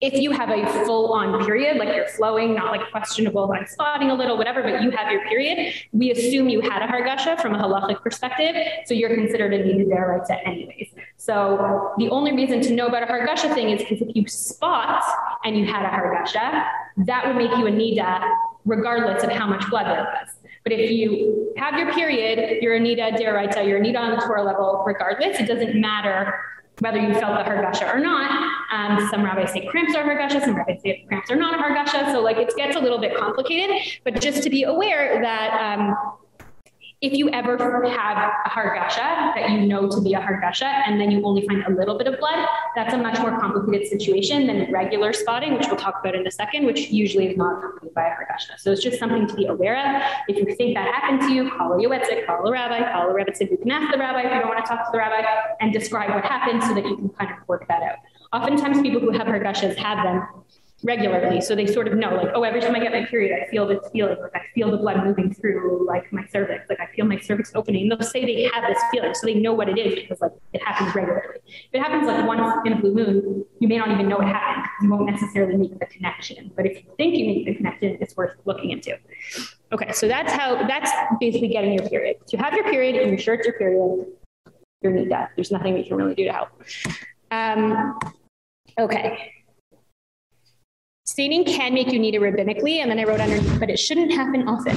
if you have a full on period like you're flowing not like questionable I'm spotting a little whatever but you have your period we assume you had a hargasha from a halachic perspective so you're considered a nida deraita anyways. So the only reason to know about a hargasha thing is because if you spot and you had a hargasha that would make you a nida regardless of how much blood there was. But if you have your period you're a nida deraita you're a nida on the Torah level regardless it doesn't matter whether you felt the hargasha or not. Um, some rabbis say cramps are hargasha, some rabbis say cramps are not a hargasha. So like it gets a little bit complicated, but just to be aware that um, if you ever have a hargasha that you know to be a hargasha and then you only find a little bit of blood, that's a much more complicated situation than regular spotting, which we'll talk about in a second, which usually is not accompanied by a hargasha. So it's just something to be aware of. If you think that happened to you, call a yoetzet, call a rabbi, call a rabbi. You can ask the rabbi if you don't want to talk to the rabbi and describe what happened so that you can kind of work that out. Oftentimes people who have hargashas have them regularly. So they sort of know like, oh, every time I get my period, I feel this feeling, like I feel the blood moving through like my cervix, like I feel my cervix opening. They'll say they have this feeling. So they know what it is because like it happens regularly. If it happens like once in a blue moon, you may not even know it happened. You won't necessarily make the connection. But if you think you make the connection, it's worth looking into. Okay, so that's how that's basically getting your period. So you have your period and you're sure it's your period, you're nida. There's nothing we can really do to help. Um, okay. Staining can make you nida rabbinically, and then I wrote underneath, but it shouldn't happen often.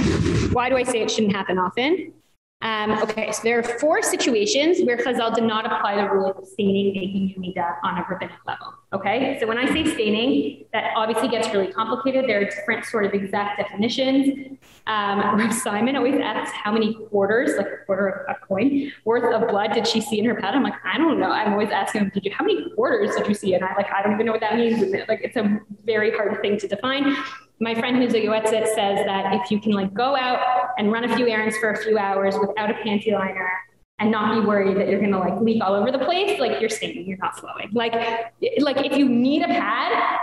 Why do I say it shouldn't happen often? Um, okay, so there are four situations where Chazal did not apply the rule of staining making you nida on a rabbinic level. Okay, so when I say staining, that obviously gets really complicated. There are different sort of exact definitions. Um, Simon always asks how many quarters, like a quarter of a coin, worth of blood did she see in her pad? I'm like, I don't know. I'm always asking him, did you, how many quarters did you see? And I like, I don't even know what that means. Like, it's a very hard thing to define my friend who's a yoetzet says that if you can like go out and run a few errands for a few hours without a panty liner and not be worried that you're going to like leak all over the place like you're staining you're not flowing like like if you need a pad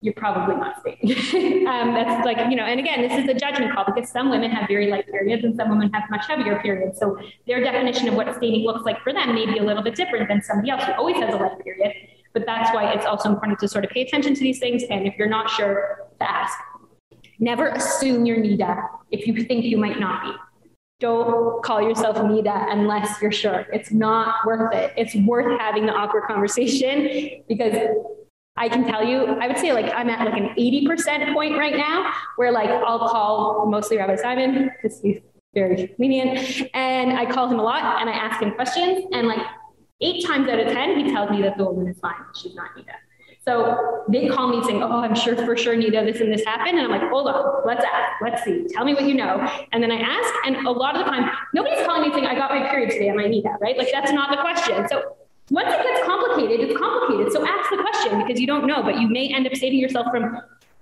you're probably not staining um, that's like you know and again this is a judgment call because some women have very light periods and some women have much heavier periods. So their definition of what staining looks like for them may be a little bit different than somebody else who always has a light period. But that's why it's also important to sort of pay attention to these things. And if you're not sure to ask Never assume you're NIDA if you think you might not be. Don't call yourself NIDA unless you're sure. It's not worth it. It's worth having the awkward conversation because I can tell you, I would say like I'm at like an 80% point right now where like I'll call mostly Rabbi Simon because he's very lenient and I call him a lot and I ask him questions and like eight times out of 10 he tells me that the woman is fine. She's not NIDA. So they call me saying, oh, I'm sure for sure Nida, this and this happened. And I'm like, hold on, let's ask, let's see, tell me what you know. And then I ask, and a lot of the time, nobody's calling me saying, I got my period today, am I Nida, right? Like that's not the question. So once it gets complicated, it's complicated. So ask the question because you don't know, but you may end up saving yourself from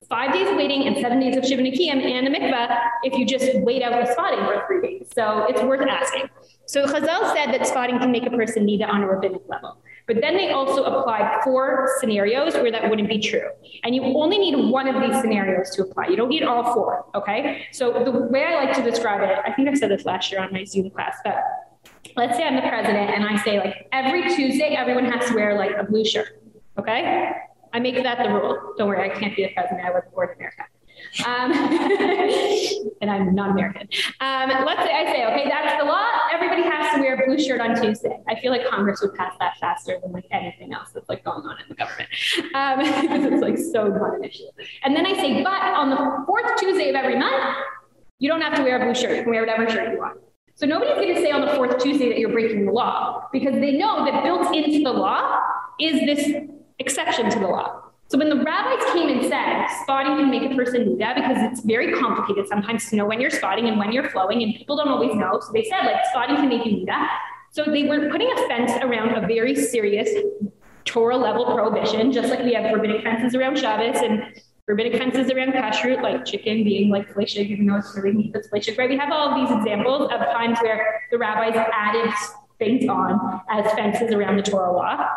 five days of waiting and seven days of Shiva Nekiyim and a mikvah if you just wait out the spotting for three days. So it's worth asking. So Chazal said that spotting can make a person nida on a rabbinic level. But then they also applied four scenarios where that wouldn't be true. And you only need one of these scenarios to apply. You don't need all four, okay? So the way I like to describe it, I think I said this last year on my Zoom class, but let's say I'm the president and I say like every Tuesday everyone has to wear like a blue shirt, okay? I make that the rule. Don't worry, I can't be the president. I born in America. Um, and I'm not American. Um, let's say I say, okay, that's the law. Everybody has to wear a blue shirt on Tuesday. I feel like Congress would pass that faster than like anything else that's like going on in the government um, because it's like so not. And then I say, but on the fourth Tuesday of every month, you don't have to wear a blue shirt. You can wear whatever shirt you want. So nobody's going to say on the fourth Tuesday that you're breaking the law because they know that built into the law is this exception to the law. So when the rabbis came and said spotting can make a person nida because it's very complicated sometimes to know when you're spotting and when you're flowing and people don't always know. So they said like spotting can make you nida. So they were putting a fence around a very serious Torah level prohibition just like we have rabbinic fences around Shabbos and rabbinic fences around kashrut like chicken being like fleshig even though it's really meat that's fleshig right we have all these examples of times where the rabbis added things on as fences around the Torah law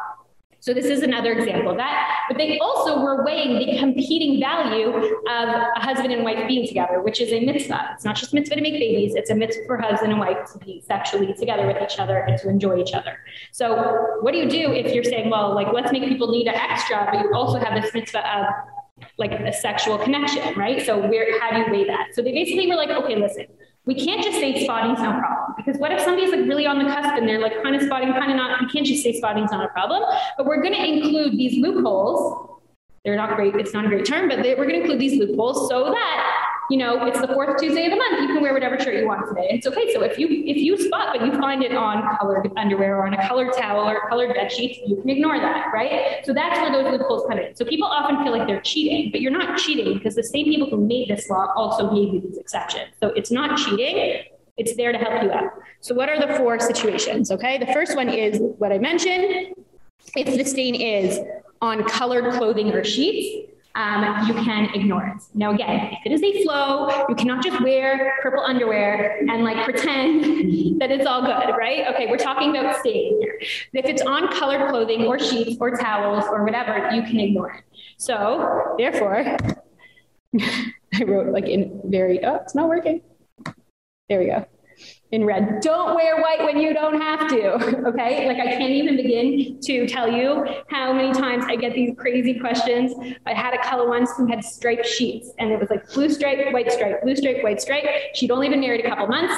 so this is another example of that. But they also were weighing the competing value of a husband and wife being together, which is a mitzvah. It's not just mitzvah to make babies, it's a mitzvah for husband and wife to be sexually together with each other and to enjoy each other. So what do you do if you're saying, well, like let's make people need an extra, but you also have this mitzvah of like a sexual connection, right? So where how do you weigh that? So they basically were like, okay, listen, we can't just say spotting's no problem because what if somebody's like really on the cusp and they're like kind of spotting kind of not we can't just say spotting's not a problem? But we're going to include these loopholes they're not great it's not a great term but they, we're going to include these loopholes so that you know, it's the fourth Tuesday of the month. You can wear whatever shirt you want today. It's okay. So if you if you spot but you find it on colored underwear or on a colored towel or colored bed sheets, you can ignore that, right? So that's where those loopholes come in. So people often feel like they're cheating, but you're not cheating because the same people who made this law also gave you these exceptions. So it's not cheating. It's there to help you out. So what are the four situations, okay? The first one is what I mentioned. If the stain is on colored clothing or sheets, um, you can ignore it. Now again, if it is a flow, you cannot just wear purple underwear and like pretend that it's all good, right? Okay, we're talking about staying here. If it's on colored clothing or sheets or towels or whatever, you can ignore it. So, therefore, I wrote like in very oh, it's not working. There we go in red. Don't wear white when you don't have to. Okay? Like I can't even begin to tell you how many times I get these crazy questions. I had a kala once who had striped sheets and it was like blue stripe, white stripe, blue stripe, white stripe. She'd only been married a couple months.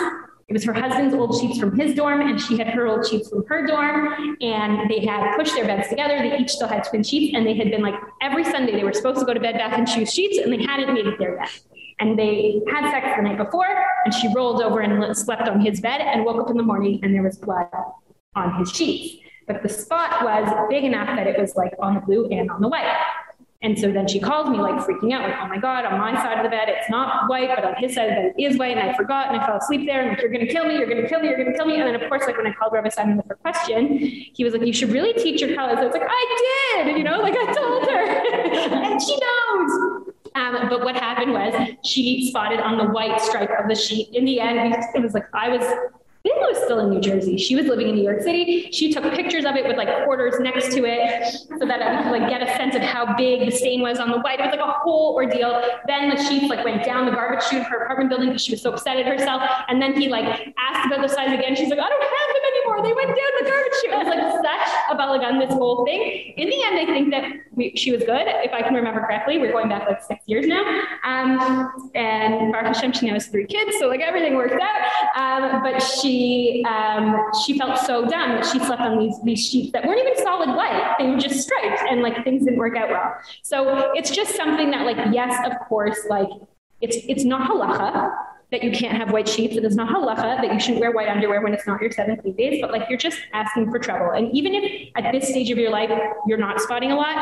It was her husband's old sheets from his dorm and she had her old sheets from her dorm and they had pushed their beds together. They each still had twin sheets and they had been like every Sunday they were supposed to go to bed bath and choose sheets and they hadn't made it there yet and they had sex the night before and she rolled over and slept on his bed and woke up in the morning and there was blood on his sheets. But the spot was big enough that it was like on the blue and on the white. And so then she called me like freaking out like oh my god on my side of the bed it's not white but on his side of the bed it is white and I forgot and I fell asleep there and like you're going to kill me you're going to kill me you're going to kill me. And then of course like when I called Rabbi Simon with her question he was like you should really teach your kalas I was like I did you know like I told her. And she knows um, but what happened was she spotted on the white stripe of the sheet. In the end, it was like I was think I was still in New Jersey. She was living in New York City. She took pictures of it with like quarters next to it so that I could like get a sense of how big the stain was on the white. It was like a whole ordeal. Then the sheets like went down the garbage chute of her apartment building because she was so upset at herself. And then he like asked about the size again. She's like, I don't have them anymore. They went down the garbage chute. It was like such a balagan, this whole thing. In the end, I think that we, she was good. If I can remember correctly, we're going back like six years now. Um, and Baruch Hashem, she now has three kids. So like everything worked out. Um, but she she um, she felt so dumb that she slept on these these sheets that weren't even solid white. They were just striped and like things didn't work out well. So it's just something that like yes, of course, like it's it's not halacha that you can't have white sheets. It is not halacha that you shouldn't wear white underwear when it's not your seventh week days, but like you're just asking for trouble. And even if at this stage of your life you're not spotting a lot,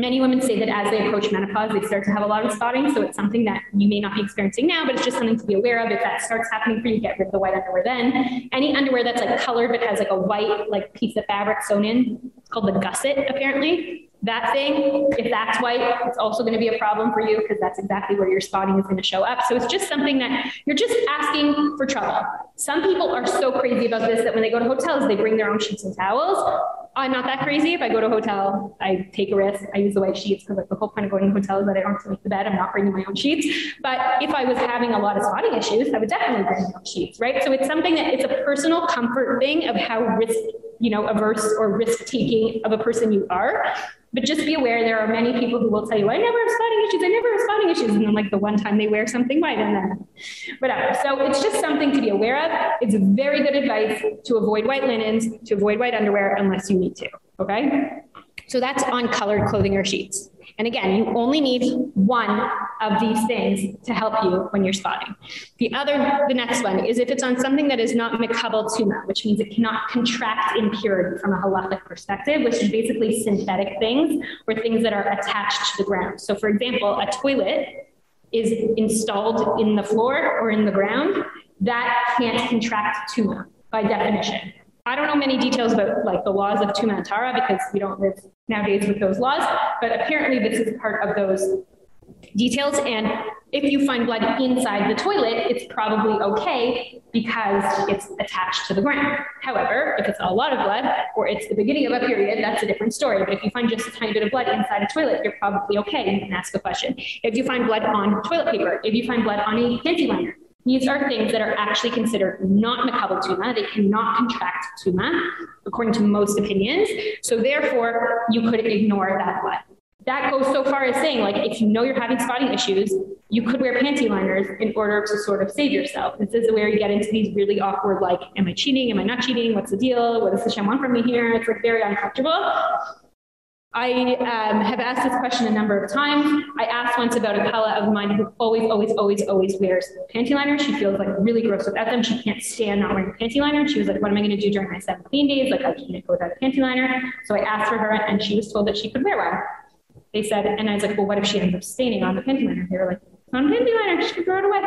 Many women say that as they approach menopause, they start to have a lot of spotting. So it's something that you may not be experiencing now, but it's just something to be aware of. If that starts happening for you, get rid of the white underwear then. Any underwear that's like colored but has like a white like piece of fabric sewn in, it's called the gusset apparently. That thing, if that's white, it's also going to be a problem for you because that's exactly where your spotting is going to show up. So it's just something that you're just asking for trouble. Some people are so crazy about this that when they go to hotels, they bring their own sheets and towels. I'm not that crazy. If I go to a hotel, I take a risk. I use the white sheets because like the whole point of going to hotels is that I don't have to make the bed. I'm not bringing my own sheets. But if I was having a lot of spotting issues, I would definitely bring my own sheets, right? So it's something that it's a personal comfort thing of how risk, you know, averse or risk taking of a person you are. But just be aware there are many people who will tell you, I never have spotting issues, I never have spotting issues. And then like the one time they wear something white and then whatever. So it's just something to be aware of. It's very good advice to avoid white linens, to avoid white underwear unless you need to. Okay. So that's on colored clothing or sheets. And again, you only need one of these things to help you when you're spotting. The other the next one is if it's on something that is not mikabel tuma, which means it cannot contract impurity from a halachic perspective, which is basically synthetic things or things that are attached to the ground. So for example, a toilet is installed in the floor or in the ground, that can't contract tuma by definition. I don't know many details about like the laws of Tumantara because we don't live nowadays with those laws, but apparently this is part of those details. And if you find blood inside the toilet it's probably okay because it's attached to the ground. However if it's a lot of blood or it's the beginning of a period that's a different story. But if you find just a tiny bit of blood inside a toilet you're probably okay. You can ask a question. If you find blood on toilet paper if you find blood on a panty liner these are things that are actually considered not makabel tuma. They cannot contract tuma, according to most opinions. So therefore, you could ignore that blood that goes so far as saying like if you know you're having spotting issues you could wear panty liners in order to sort of save yourself. This is where you get into these really awkward like am i cheating? Am i not cheating? What's the deal? What does Hashem want from me here? It's like very uncomfortable I um, have asked this question a number of times. I asked once about a kala of mine who always, always, always, always wears panty liners. She feels like really gross without them. She can't stand not wearing a panty liner. She was like, what am I going to do during my seven clean days? Like, I can't go without a panty liner. So I asked for her and she was told that she could wear one they said, and I was like, well, what if she ends up staining on the panty liner? They were like, on panty liner, she could throw it away.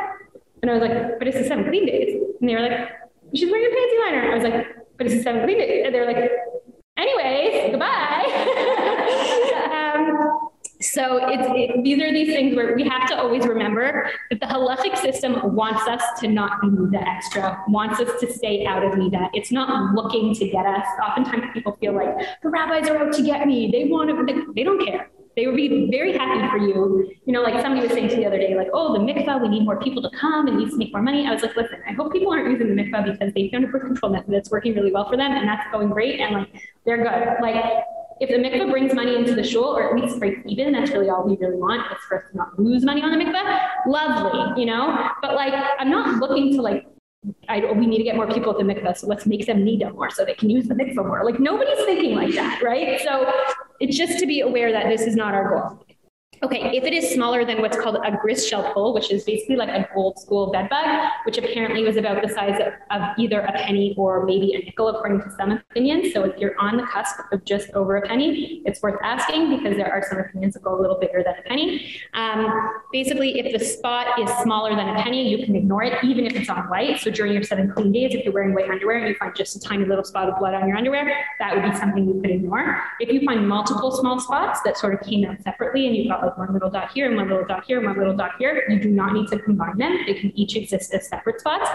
And I was like, but it's the seven clean days. And they were like, she's wearing a panty liner. I was like, but it's the seven clean days. And they were like, anyways, goodbye. um, so it's, it, these are these things where we have to always remember that the halachic system wants us to not be nida extra, wants us to stay out of nida. It's not looking to get us. Oftentimes people feel like the rabbis are out to get me. They want to, they, they don't care they would be very happy for you. You know, like somebody was saying to the other day, like, oh, the mikvah, we need more people to come and needs to make more money. I was like, listen, I hope people aren't using the mikvah because they found a birth control method that's working really well for them and that's going great and like they're good. Like if the mikvah brings money into the shul or at least breaks even, that's really all we really want is for us to not lose money on the mikvah. Lovely, you know? But like I'm not looking to like I, we need to get more people at the mikvah, so let's make them need them more so they can use the mikvah more. Like nobody's thinking like that, right? So it's just to be aware that this is not our goal. Okay, if it is smaller than what's called a gris shel pol, which is basically like an old school bed bug, which apparently was about the size of, of, either a penny or maybe a nickel, according to some opinions. So if you're on the cusp of just over a penny, it's worth asking because there are some opinions that go a little bigger than a penny. Um, basically, if the spot is smaller than a penny, you can ignore it, even if it's on white. So during your seven clean days, if you're wearing white underwear and you find just a tiny little spot of blood on your underwear, that would be something you could ignore. If you find multiple small spots that sort of came out separately and you've got like one little dot here and one little dot here and one little dot here. You do not need to combine them. They can each exist as separate spots.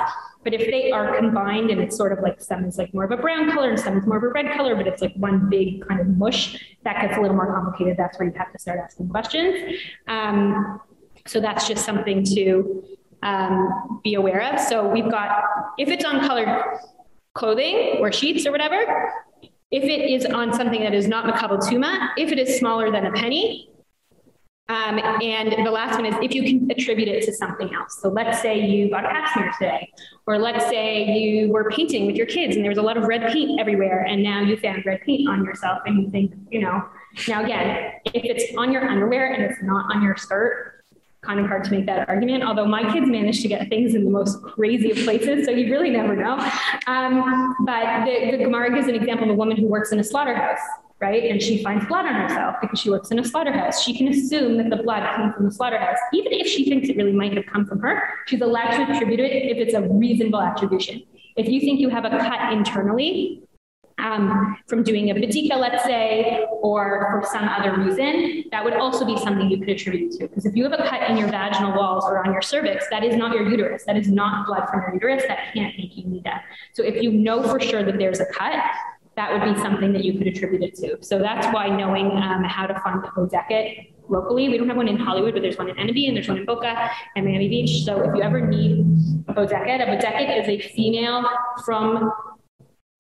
But if they are combined and it's sort of like some is like more of a brown color and some is more of a red color, but it's like one big kind of mush, that gets a little more complicated. That's where you have to start asking questions. Um, so that's just something to um, be aware of. So we've got, if it's on colored clothing or sheets or whatever, if it is on something that is not makabel tuma, if it is smaller than a penny, um, and the last one is if you can attribute it to something else. So let's say you got a cat today, or let's say you were painting with your kids and there was a lot of red paint everywhere and now you found red paint on yourself and you think, you know, now again, if it's on your underwear and it's not on your skirt, kind of hard to make that argument, although my kids managed to get things in the most crazy of places, so you really never know. Um, but the, the Gemara gives an example of a woman who works in a slaughterhouse right? And she finds blood on herself because she works in a slaughterhouse. She can assume that the blood came from the slaughterhouse. Even if she thinks it really might have come from her, she's allowed to attribute it if it's a reasonable attribution. If you think you have a cut internally, um, from doing a badika, let's say, or for some other reason, that would also be something you could attribute to. Because if you have a cut in your vaginal walls or on your cervix, that is not your uterus. That is not blood from your uterus. That can't make you nida. So if you know for sure that there's a cut, that would be something that you could attribute it to. So that's why knowing um, how to find the Bodeket locally, we don't have one in Hollywood, but there's one in Enemy and there's one in Boca and Miami Beach. So if you ever need a Bodeket, a Bodeket is a female from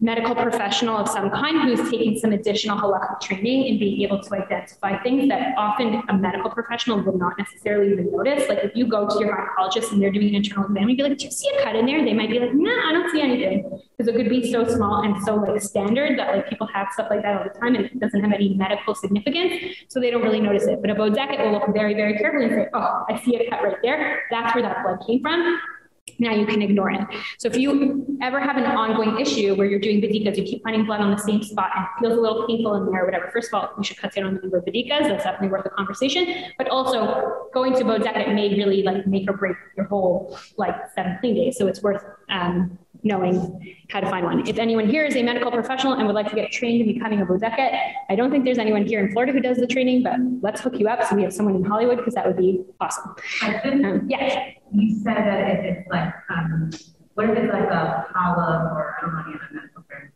medical professional of some kind who's taking some additional halakhic training in being able to identify things that often a medical professional would not necessarily even notice. Like if you go to your gynecologist and they're doing an internal exam, you'd be like, do you see a cut in there? They might be like, no, nah, I don't see anything. Because it could be so small and so like standard that like people have stuff like that all the time and it doesn't have any medical significance. So they don't really notice it. But a bodeket will look very, very carefully and say, oh, I see a cut right there. That's where that blood came from now you can ignore it. So if you ever have an ongoing issue where you're doing bedikas, you keep finding blood on the same spot and it feels a little painful in there or whatever, first of all, you should cut down on the number of bedikas. That's definitely worth a conversation. But also going to bodeket may really like make or break your whole like seven clean days. So it's worth um, knowing how to find one. If anyone here is a medical professional and would like to get trained in becoming a bodeket, I don't think there's anyone here in Florida who does the training, but let's hook you up so we have someone in Hollywood because that would be awesome. Um, yeah.
You said that if it's like, um, what if it's like a polyp or I don't know any other medical term?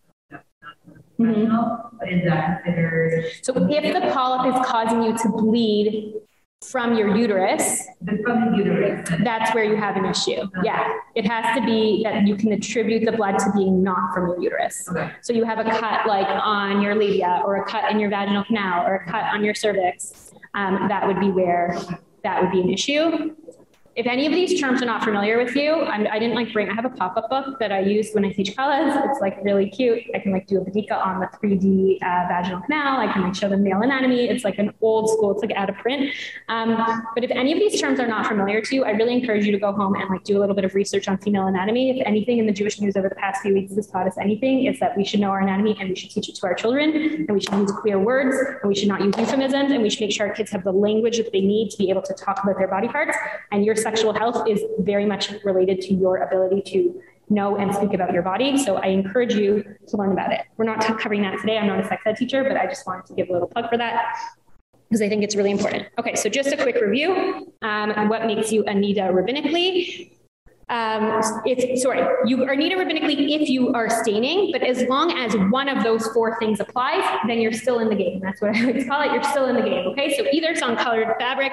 Mm-hmm. But is that considered?
So if the polyp is causing you to bleed from your uterus,
from the uterus,
that's where you have an issue. Yeah, it has to be that you can attribute the blood to being not from your uterus.
Okay.
So you have a cut like on your labia or a cut in your vaginal canal or a cut on your cervix. Um, that would be where that would be an issue if any of these terms are not familiar with you, I'm, I did not like bring, I have a pop-up book that I use when I teach kalas. It's like really cute. I can like do a badika on the 3D uh, vaginal canal. I can like show them male anatomy. It's like an old school, it's like out of print. Um, but if any of these terms are not familiar to you, I really encourage you to go home and like do a little bit of research on female anatomy. If anything in the Jewish news over the past few weeks has taught us anything, it's that we should know our anatomy and we should teach it to our children and we should use clear words and we should not use euphemisms and we should make sure our kids have the language that they need to be able to talk about their body parts and your sexual health is very much related to your ability to know and speak about your body. So I encourage you to learn about it. We're not covering that today. I'm not a sex ed teacher, but I just wanted to give a little plug for that because I think it's really important. Okay, so just a quick review. Um, what makes you a nida rabbinically? Um, it's sorry, you are nida rabbinically if you are staining, but as long as one of those four things applies, then you're still in the game. That's what I like call it. You're still in the game. Okay, so either it's on colored fabric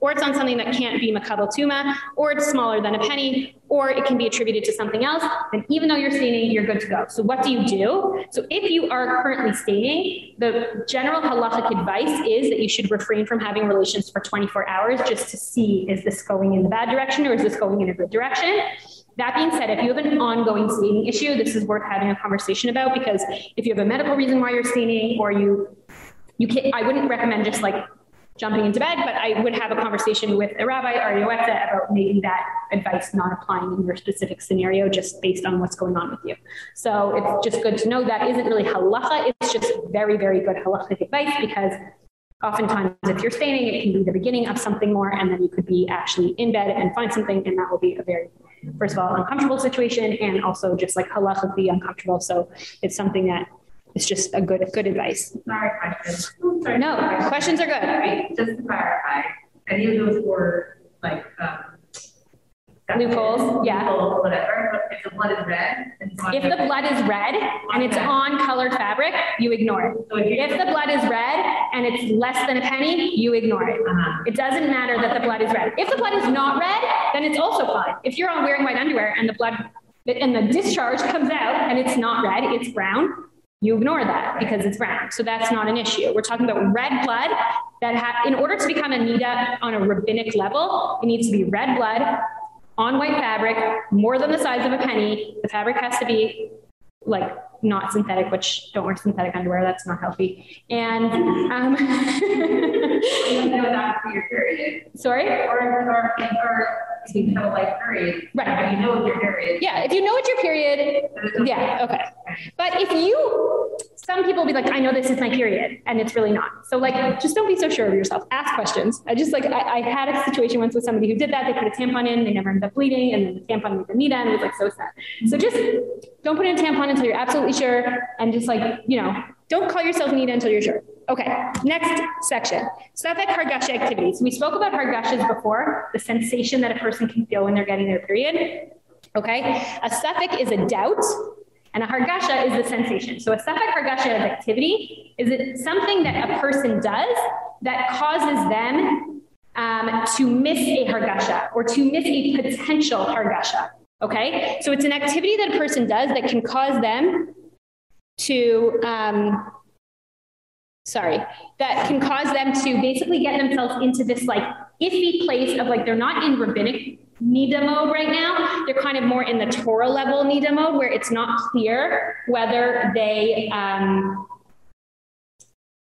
or it's on something that can't be makabel tuma, or it's smaller than a penny, or it can be attributed to something else, then even though you're staining, you're good to go. So what do you do? So if you are currently staining, the general halachic advice is that you should refrain from having relations for 24 hours just to see is this going in the bad direction or is this going in a good direction? That being said, if you have an ongoing staining issue, this is worth having a conversation about because if you have a medical reason why you're staining or you you can I wouldn't recommend just like jumping into bed, but I would have a conversation with a rabbi or a yoetza about maybe that advice not applying in your specific scenario just based on what's going on with you. So it's just good to know that isn't really halacha, it's just very, very good halachic advice because oftentimes if you're staining, it can be the beginning of something more and then you could be actually in bed and find something and that will be a very first of all uncomfortable situation and also just like halachically uncomfortable so it's something that it's just a good good advice.
Sorry, questions. Sorry,
no, questions. questions are good.
Right. Just to clarify, any of those were like um,
loopholes, yeah.
Loopholes, whatever. If the blood is red,
if the blood is red and it's on colored fabric, you ignore it. So if, if the blood is red and it's less than a penny, you ignore it. Uh -huh. It doesn't matter that the blood is red. If the blood is not red, then it's also fine. If you're on wearing white underwear and the blood and the discharge comes out and it's not red, it's brown, you ignore that because it's brown. So that's not an issue. We're talking about red blood that in order to become a nida on a rabbinic level, it needs to be red blood on white fabric, more than the size of a penny. The fabric has to be like not synthetic, which don't wear synthetic underwear. That's not healthy. And um,
you know that for your period.
Sorry,
or or, or you have a life period.
Right.
You know what your period.
Yeah. If you know what your period. Yeah. Okay. But if you, some people be like, I know this is my period, and it's really not. So like, just don't be so sure of yourself. Ask questions. I just like I, I had a situation once with somebody who did that. They put a tampon in, they never ended up bleeding, and then the tampon made the nida, and it was like so sad. So just don't put in a tampon until you're absolutely sure, and just like you know, don't call yourself nida until you're sure. Okay, next section. Safek Hargasha activities. We spoke about Hargashas before, the sensation that a person can feel when they're getting their period. Okay, a Safek is a doubt, and a Hargasha is the sensation. So a Safek Hargasha activity is it something that a person does that causes them um, to miss a Hargasha or to miss a potential Hargasha. Okay, so it's an activity that a person does that can cause them to um, sorry, that can cause them to basically get themselves into this like iffy place of like they're not in rabbinic nida mode right now. They're kind of more in the Torah level nida mode where it's not clear whether they um,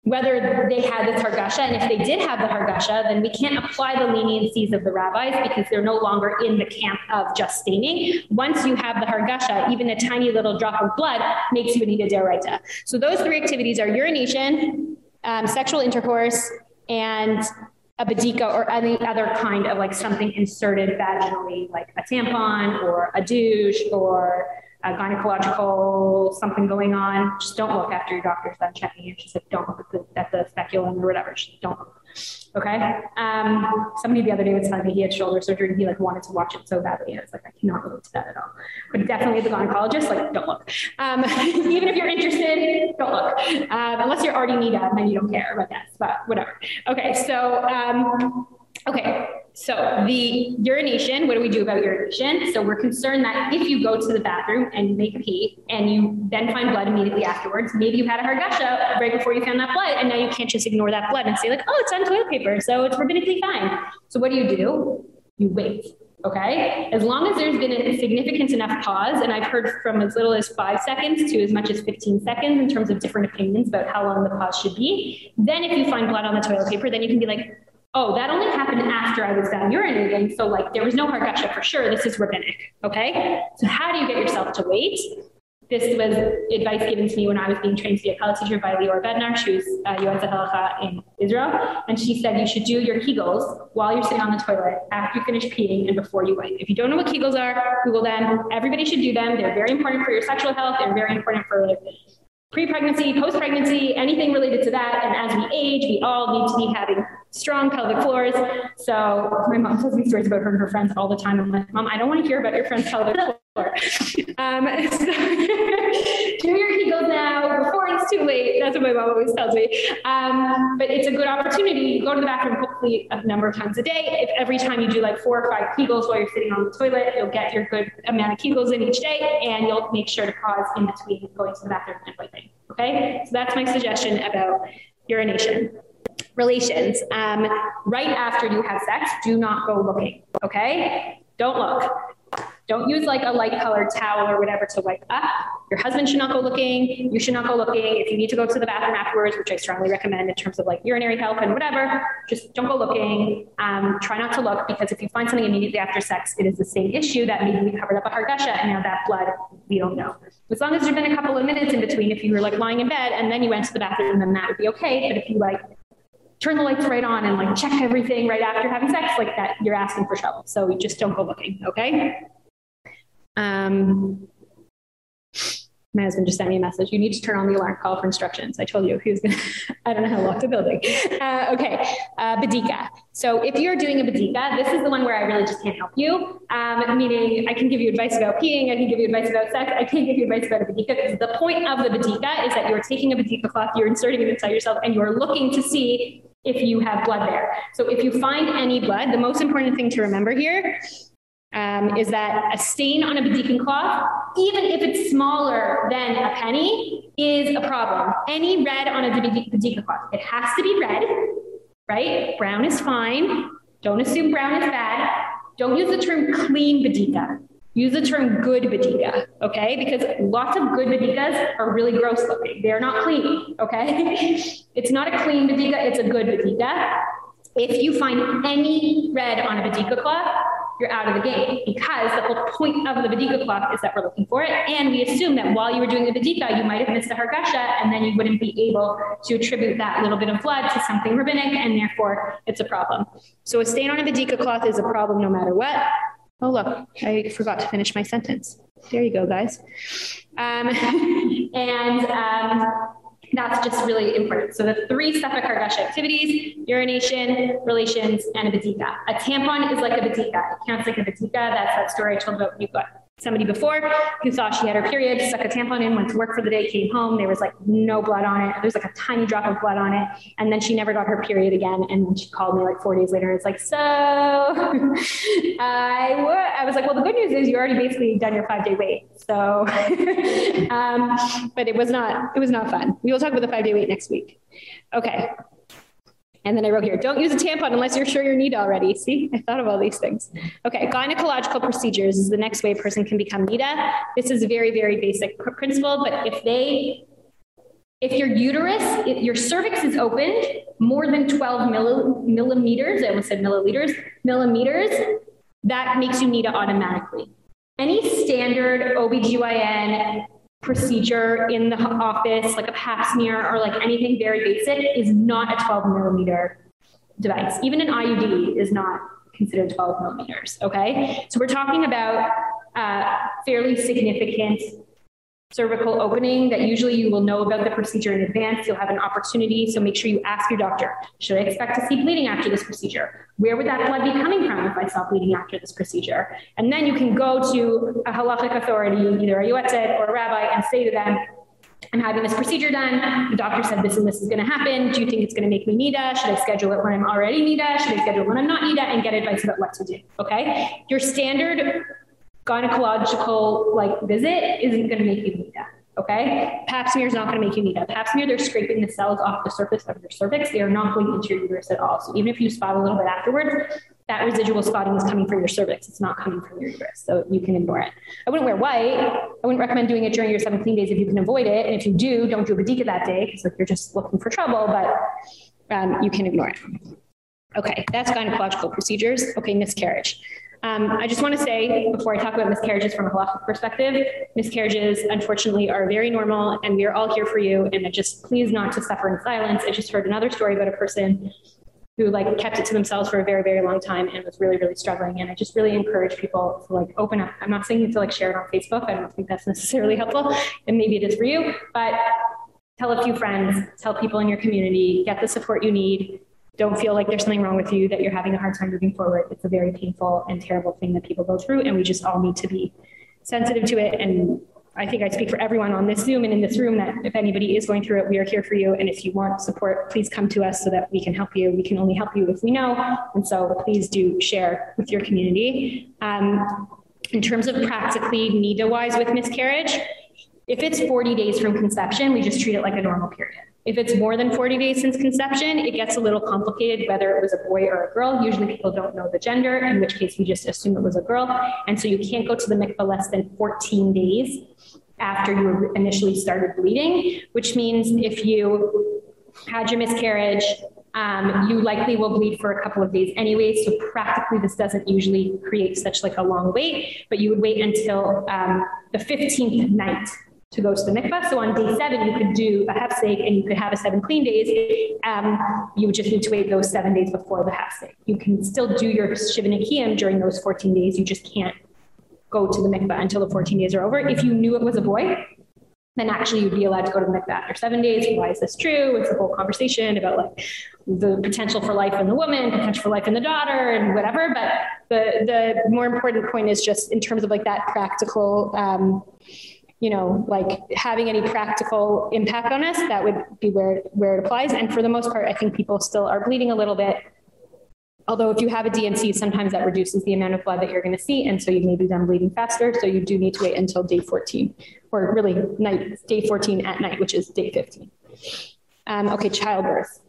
whether they had the hargasha and if they did have the hargasha then we can't apply the leniencies of the rabbis because they're no longer in the camp of just staining. Once you have the hargasha even a tiny little drop of blood makes you nida deraita so those three activities are urination um, sexual intercourse and a badika or any other kind of like something inserted vaginally like a tampon or a douche or gynecological something going on, just don't look after your doctor's done checking you. She said, don't look at the, at the speculum or whatever. Just don't look. Okay. Um, somebody the other day was telling me he had shoulder surgery and he like wanted to watch it so badly. And I was like, I cannot relate to that at all. But definitely the gynecologist, like, don't look. Um, even if you're interested, don't look. Um, unless you're already need then you don't care about that. But whatever. Okay. So, um, okay. So the urination, what do we do about urination? So we're concerned that if you go to the bathroom and make a pee and you then find blood immediately afterwards, maybe you had a hargasha right before you found that blood and now you can't just ignore that blood and say like, oh, it's on toilet paper, so it's rabbinically fine. So what do you do? You wait. Okay. As long as there's been a significant enough pause, and I've heard from as little as five seconds to as much as 15 seconds in terms of different opinions about how long the pause should be. Then if you find blood on the toilet paper, then you can be like, oh, that only happened after I was done urinating. So like there was no hargasha for sure. This is rabbinic. Okay. So how do you get yourself to wait? This was advice given to me when I was being trained to be a kala teacher by Lior Bednar. She was uh, Halacha in Israel. And she said you should do your Kegels while you're sitting on the toilet after you finish peeing and before you wipe. If you don't know what Kegels are, Google them. Everybody should do them. They're very important for your sexual health. They're very important for pre-pregnancy, post-pregnancy, anything related to that. And as we age, we all need to be having strong pelvic floors. So my mom tells me stories about her and her friends all the time. I'm like, mom, I don't want to hear about your friend's pelvic floor. Um, so do your Kegels now before it's too late. That's what my mom always tells me. Um, but it's a good opportunity. You go to the bathroom hopefully a number of times a day. If every time you do like four or five Kegels while you're sitting on the toilet, you'll get your good amount of Kegels in each day and you'll make sure to pause in between going to the bathroom and wiping. Okay. So that's my suggestion about urination relations. Um, right after you have sex, do not go looking. Okay? Don't look. Don't use like a light colored towel or whatever to wipe up. Your husband should not go looking. You should not go looking. If you need to go to the bathroom afterwards, which I strongly recommend in terms of like urinary health and whatever, just don't go looking. Um, try not to look because if you find something immediately after sex, it is the same issue that maybe we covered up a hargasha and now that blood, we don't know. As long as there's been a couple of minutes in between, if you were like lying in bed and then you went to the bathroom, then that would be okay. But if you like turn the lights right on and like check everything right after having sex like that you're asking for trouble. So just don't go looking okay? Um my husband just sent me a message. You need to turn on the alarm call for instructions. I told you he was going to, I don't know how to lock the building. Uh, okay. Uh, Badika. So if you're doing a Badika, this is the one where I really just can't help you. Um, meaning I can give you advice about peeing. I can give you advice about sex. I can't give you advice about a Badika because the point of the Badika is that you're taking a Badika cloth, you're inserting it inside yourself and you're looking to see if you have blood there. So if you find any blood, the most important thing to remember here um, is that a stain on a bedikin cloth, even if it's smaller than a penny, is a problem. Any red on a bedikin cloth, it has to be red, right? Brown is fine. Don't assume brown is bad. Don't use the term clean badika. Use the term good badika, okay? Because lots of good badikas are really gross looking. They're not clean, okay? it's not a clean badika, it's a good badika. If you find any red on a badika cloth, you're out of the game because the whole point of the Badika cloth is that we're looking for it. And we assume that while you were doing the Badika, you might have missed the Hargasha and then you wouldn't be able to attribute that little bit of blood to something rabbinic and therefore it's a problem. So a stain on a Badika cloth is a problem no matter what. Oh, look, I forgot to finish my sentence. There you go, guys. Um, and um, that's just really important. So the three Sefek Hargasha activities, urination, relations, and a badika. A tampon is like a badika. It counts like a badika. That's that story I told about got somebody before who thought she had her period, stuck a tampon in, went to work for the day, came home, there was like no blood on it. There was like a tiny drop of blood on it. And then she never got her period again. And then she called me like four days later. It's like, so I, I was like, well, the good news is you already basically done your five day wait. So, um, but it was not, it was not fun. We will talk about the five day wait next week. Okay. And then I wrote here, don't use a tampon unless you're sure you're NIDA already. See, I thought of all these things. Okay, gynecological procedures is the next way a person can become NIDA. This is a very, very basic principle, but if they, if your uterus, if your cervix is opened more than 12 millimeters, I almost said milliliters, millimeters, that makes you NIDA automatically. Any standard OBGYN procedure in the office, like a pap smear or like anything very basic, is not a 12 millimeter device. Even an IUD is not considered 12 millimeters. Okay. So we're talking about uh, fairly significant cervical opening that usually you will know about the procedure in advance. You'll have an opportunity. So make sure you ask your doctor, should I expect to see bleeding after this procedure? Where would that blood be coming from if I saw bleeding after this procedure? And then you can go to a halachic authority, either a yoetzet or a rabbi and say to them, I'm having this procedure done. The doctor said this and this is going to happen. Do you think it's going to make me NIDA? Should I schedule it when I'm already NIDA? Should I schedule it when I'm not NIDA? And get advice about what to do. Okay. Your standard gynecological like visit isn't going to make you nida. Okay? Pap smear is not going to make you NIDA. Pap smear, they're scraping the cells off the surface of your cervix. They are not going into your uterus at all. So even if you spot a little bit afterwards, that residual spotting is coming from your cervix. It's not coming from your uterus. So you can ignore it. I wouldn't wear white. I wouldn't recommend doing it during your seven clean days if you can avoid it. And if you do, don't do a badika that day because like you're just looking for trouble, but um, you can ignore it. Okay, that's gynecological procedures. Okay, miscarriage. Um, I just want to say before I talk about miscarriages from a halachic perspective, miscarriages unfortunately are very normal and we are all here for you and I just please not to suffer in silence. I just heard another story about a person who like kept it to themselves for a very very long time and was really really struggling and I just really encourage people to like open up. I'm not saying you to like share it on Facebook. I don't think that's necessarily helpful and maybe it is for you, but tell a few friends, tell people in your community, get the support you need don't feel like there's something wrong with you that you're having a hard time moving forward it's a very painful and terrible thing that people go through and we just all need to be sensitive to it and I think I speak for everyone on this Zoom and in this room that if anybody is going through it, we are here for you. And if you want support, please come to us so that we can help you. We can only help you if we know. And so please do share with your community. Um, in terms of practically NIDA wise with miscarriage, if it's 40 days from conception, we just treat it like a normal period. If it's more than 40 days since conception, it gets a little complicated whether it was a boy or a girl. Usually people don't know the gender, in which case we just assume it was a girl. And so you can't go to the mikvah less than 14 days after you initially started bleeding, which means if you had your miscarriage, um, you likely will bleed for a couple of days anyway. So practically this doesn't usually create such like a long wait, but you would wait until um, the 15th night to go to the mikvah. So on day seven, you could do a hefsek and you could have a seven clean days. Um, you would just need to wait those seven days before the hefsek. You can still do your shiva nekiim during those 14 days. You just can't go to the mikvah until the 14 days are over. If you knew it was a boy, then actually you'd be allowed to go to the mikvah after seven days. Why is this true? It's a whole conversation about like the potential for life in the woman, potential for life in the daughter and whatever. But the, the more important point is just in terms of like that practical, um, you know like having any practical impact on us that would be where where it applies. And for the most part I think people still are bleeding a little bit. Although if you have a D&C sometimes that reduces the amount of blood that you're going to see. And so you may be done bleeding faster. So you do need to wait until day 14 or really night day 14 at night which is day 15 um, okay childbirth.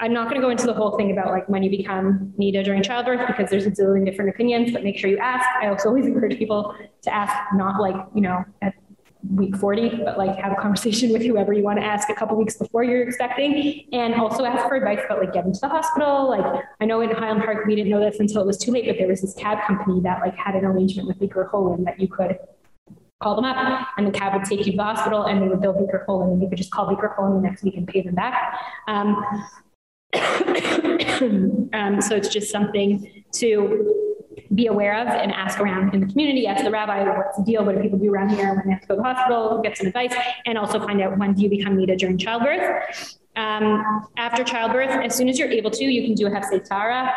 I'm not going to go into the whole thing about like when you become NIDA during childbirth because there's a zillion different opinions but make sure you ask. I also always encourage people to ask not like you know at week 40 but like have a conversation with whoever you want to ask a couple weeks before you're expecting. And also ask for advice about like getting to the hospital. Like I know in Highland Park we didn't know this until it was too late but there was this cab company that like had an arrangement with Bikur Cholim that you could call them up and the cab would take you to the hospital and they would bill Bikur Cholim and you could just call Bikur Cholim the next week and pay them back. Um, um, so it's just something to be aware of and ask around in the community, ask the rabbi, what's the deal, what do people do around here when they have to go to the hospital, get some advice, and also find out when do you become NIDA during childbirth. Um, after childbirth, as soon as you're able to, you can do a Hefsek Tahara.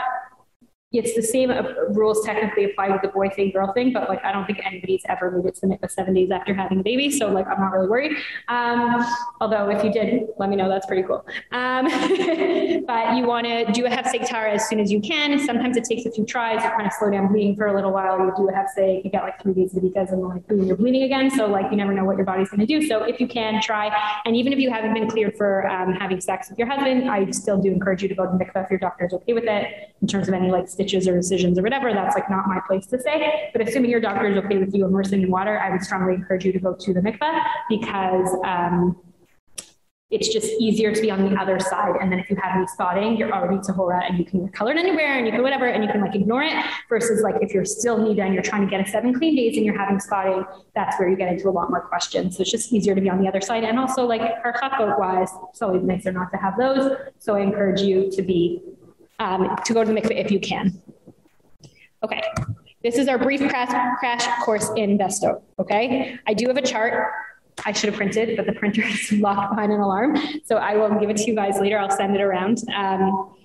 It's the same uh, rules technically apply with the boy thing girl thing but like I don't think anybody's ever made it to the 7 days after having a baby so like I'm not really worried. Um, although if you did let me know that's pretty cool. Um, but you want to do a hefsek tahara as soon as you can. Sometimes it takes a few tries you kind of slow down bleeding for a little while. You do a hefsek you get like 3 days of because and like boom you're bleeding again. So like you never know what your body's going to do. So if you can try. And even if you haven't been cleared for um, having sex with your husband I still do encourage you to go to the mikveh if your doctor is okay with it in terms of any like stitches or incisions or whatever, that's like not my place to say. But assuming your doctor is okay with you immersing in water, I would strongly encourage you to go to the mikveh because um, it's just easier to be on the other side. And then if you have any spotting, you're already tahora and you can color it anywhere and you can whatever and you can like ignore it versus like if you're still nida and you're trying to get a seven clean days and you're having spotting, that's where you get into a lot more questions. So it's just easier to be on the other side. And also like harchakot wise, it's always nicer not to have those. So I encourage you to be um, to go to the mikveh if you can. Okay. This is our brief crash, crash course in Vesto, okay? I do have a chart I should have printed, but the printer is locked behind an alarm. So I will give it to you guys later. I'll send it around. Um,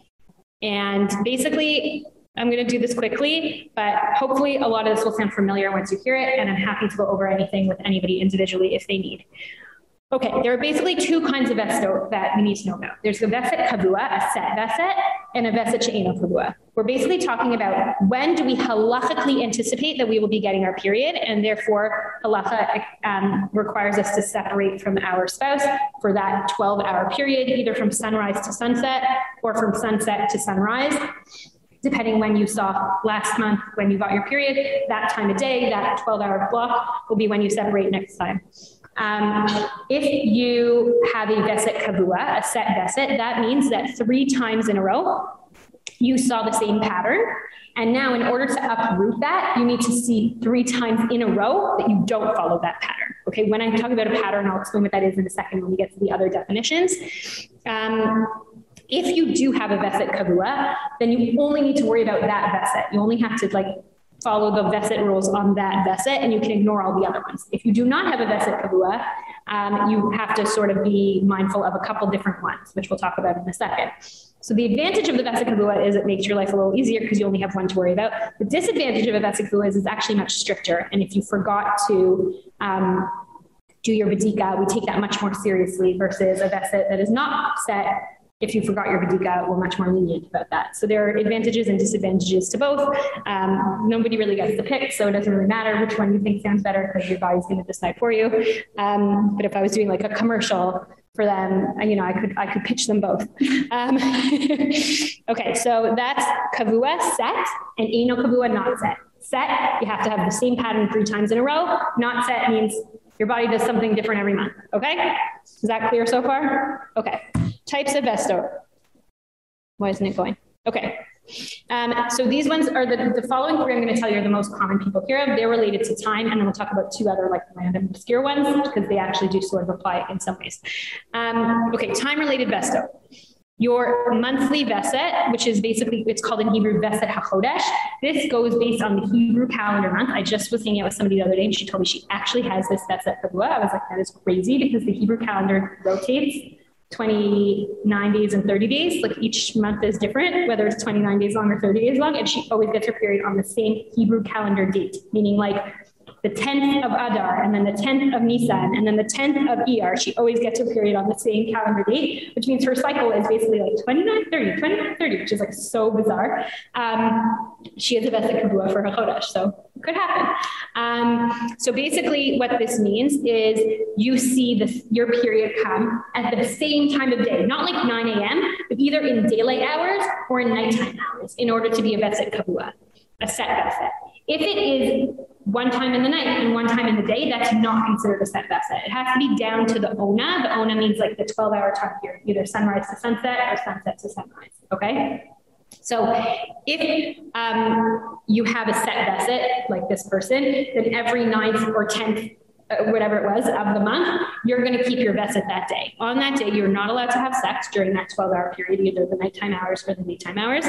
and basically, I'm going to do this quickly, but hopefully a lot of this will sound familiar once you hear it. And I'm happy to go over anything with anybody individually if they need. Okay, there are basically two kinds of vesto that we need to know about. There's a veset kavua, a set veset, and a veset she'eno kavua. We're basically talking about when do we halachically anticipate that we will be getting our period, and therefore halacha um, requires us to separate from our spouse for that 12-hour period, either from sunrise to sunset or from sunset to sunrise depending when you saw last month when you got your period that time of day that 12 hour block will be when you separate next time um, if you have a veset kavua, a set veset, that means that three times in a row you saw the same pattern. And now in order to uproot that, you need to see three times in a row that you don't follow that pattern. Okay, when I talk about a pattern, I'll explain what that is in a second when we get to the other definitions. Um, if you do have a veset kavua, then you only need to worry about that veset. You only have to like follow the veset rules on that veset and you can ignore all the other ones. If you do not have a veset kavua, um, you have to sort of be mindful of a couple different ones, which we'll talk about in a second. So the advantage of the veset kavua is it makes your life a little easier because you only have one to worry about. The disadvantage of a veset kavua is it's actually much stricter. And if you forgot to um, do your badika, we take that much more seriously versus a veset that is not set if you forgot your Badika, we're much more lenient about that. So there are advantages and disadvantages to both. Um, nobody really gets to pick, so it doesn't really matter which one you think sounds better because your body's going to decide for you. Um, but if I was doing like a commercial for them, you know, I could I could pitch them both. Um, okay, so that's kavua set and eno kavua not set. Set, you have to have the same pattern three times in a row. Not set means your body does something different every month. Okay? Is that clear so far? Okay. Types of vesto. Why isn't it going? Okay. Um, so these ones are the, the following three I'm going to tell you are the most common people hear of. They're related to time, and then we'll talk about two other like random obscure ones because they actually do sort of apply in some ways. Um, okay, time related vesto. Your monthly veset, which is basically it's called in Hebrew veset hachodesh. This goes based on the Hebrew calendar month. I just was hanging out with somebody the other day and she told me she actually has this veset kavua. I was like that is crazy because the Hebrew calendar rotates 29 days and 30 days. Like each month is different, whether it's 29 days long or 30 days long. And she always gets her period on the same Hebrew calendar date, meaning like the 10th of Adar and then the 10th of Nisan and then the 10th of Iyar. She always gets her period on the same calendar date, which means her cycle is basically like 29, 30, 29, 30, which is like so bizarre. Um, she has a Veset Kavua for her Chodesh, so it could happen. Um, so basically what this means is you see this, your period come at the same time of day, not like 9 a.m., but either in daylight hours or in nighttime hours in order to be a Veset Kavua, a set Veset. If it is one time in the night and one time in the day, that's not considered a set veset. It has to be down to the ona. The ona means like the 12 hour time period, either sunrise to sunset or sunset to sunrise. Okay. So if um, you have a set veset like this person, then every ninth or 10th uh, whatever it was of the month, you're going to keep your veset that day. On that day, you're not allowed to have sex during that 12 hour period, either the nighttime hours or the daytime hours.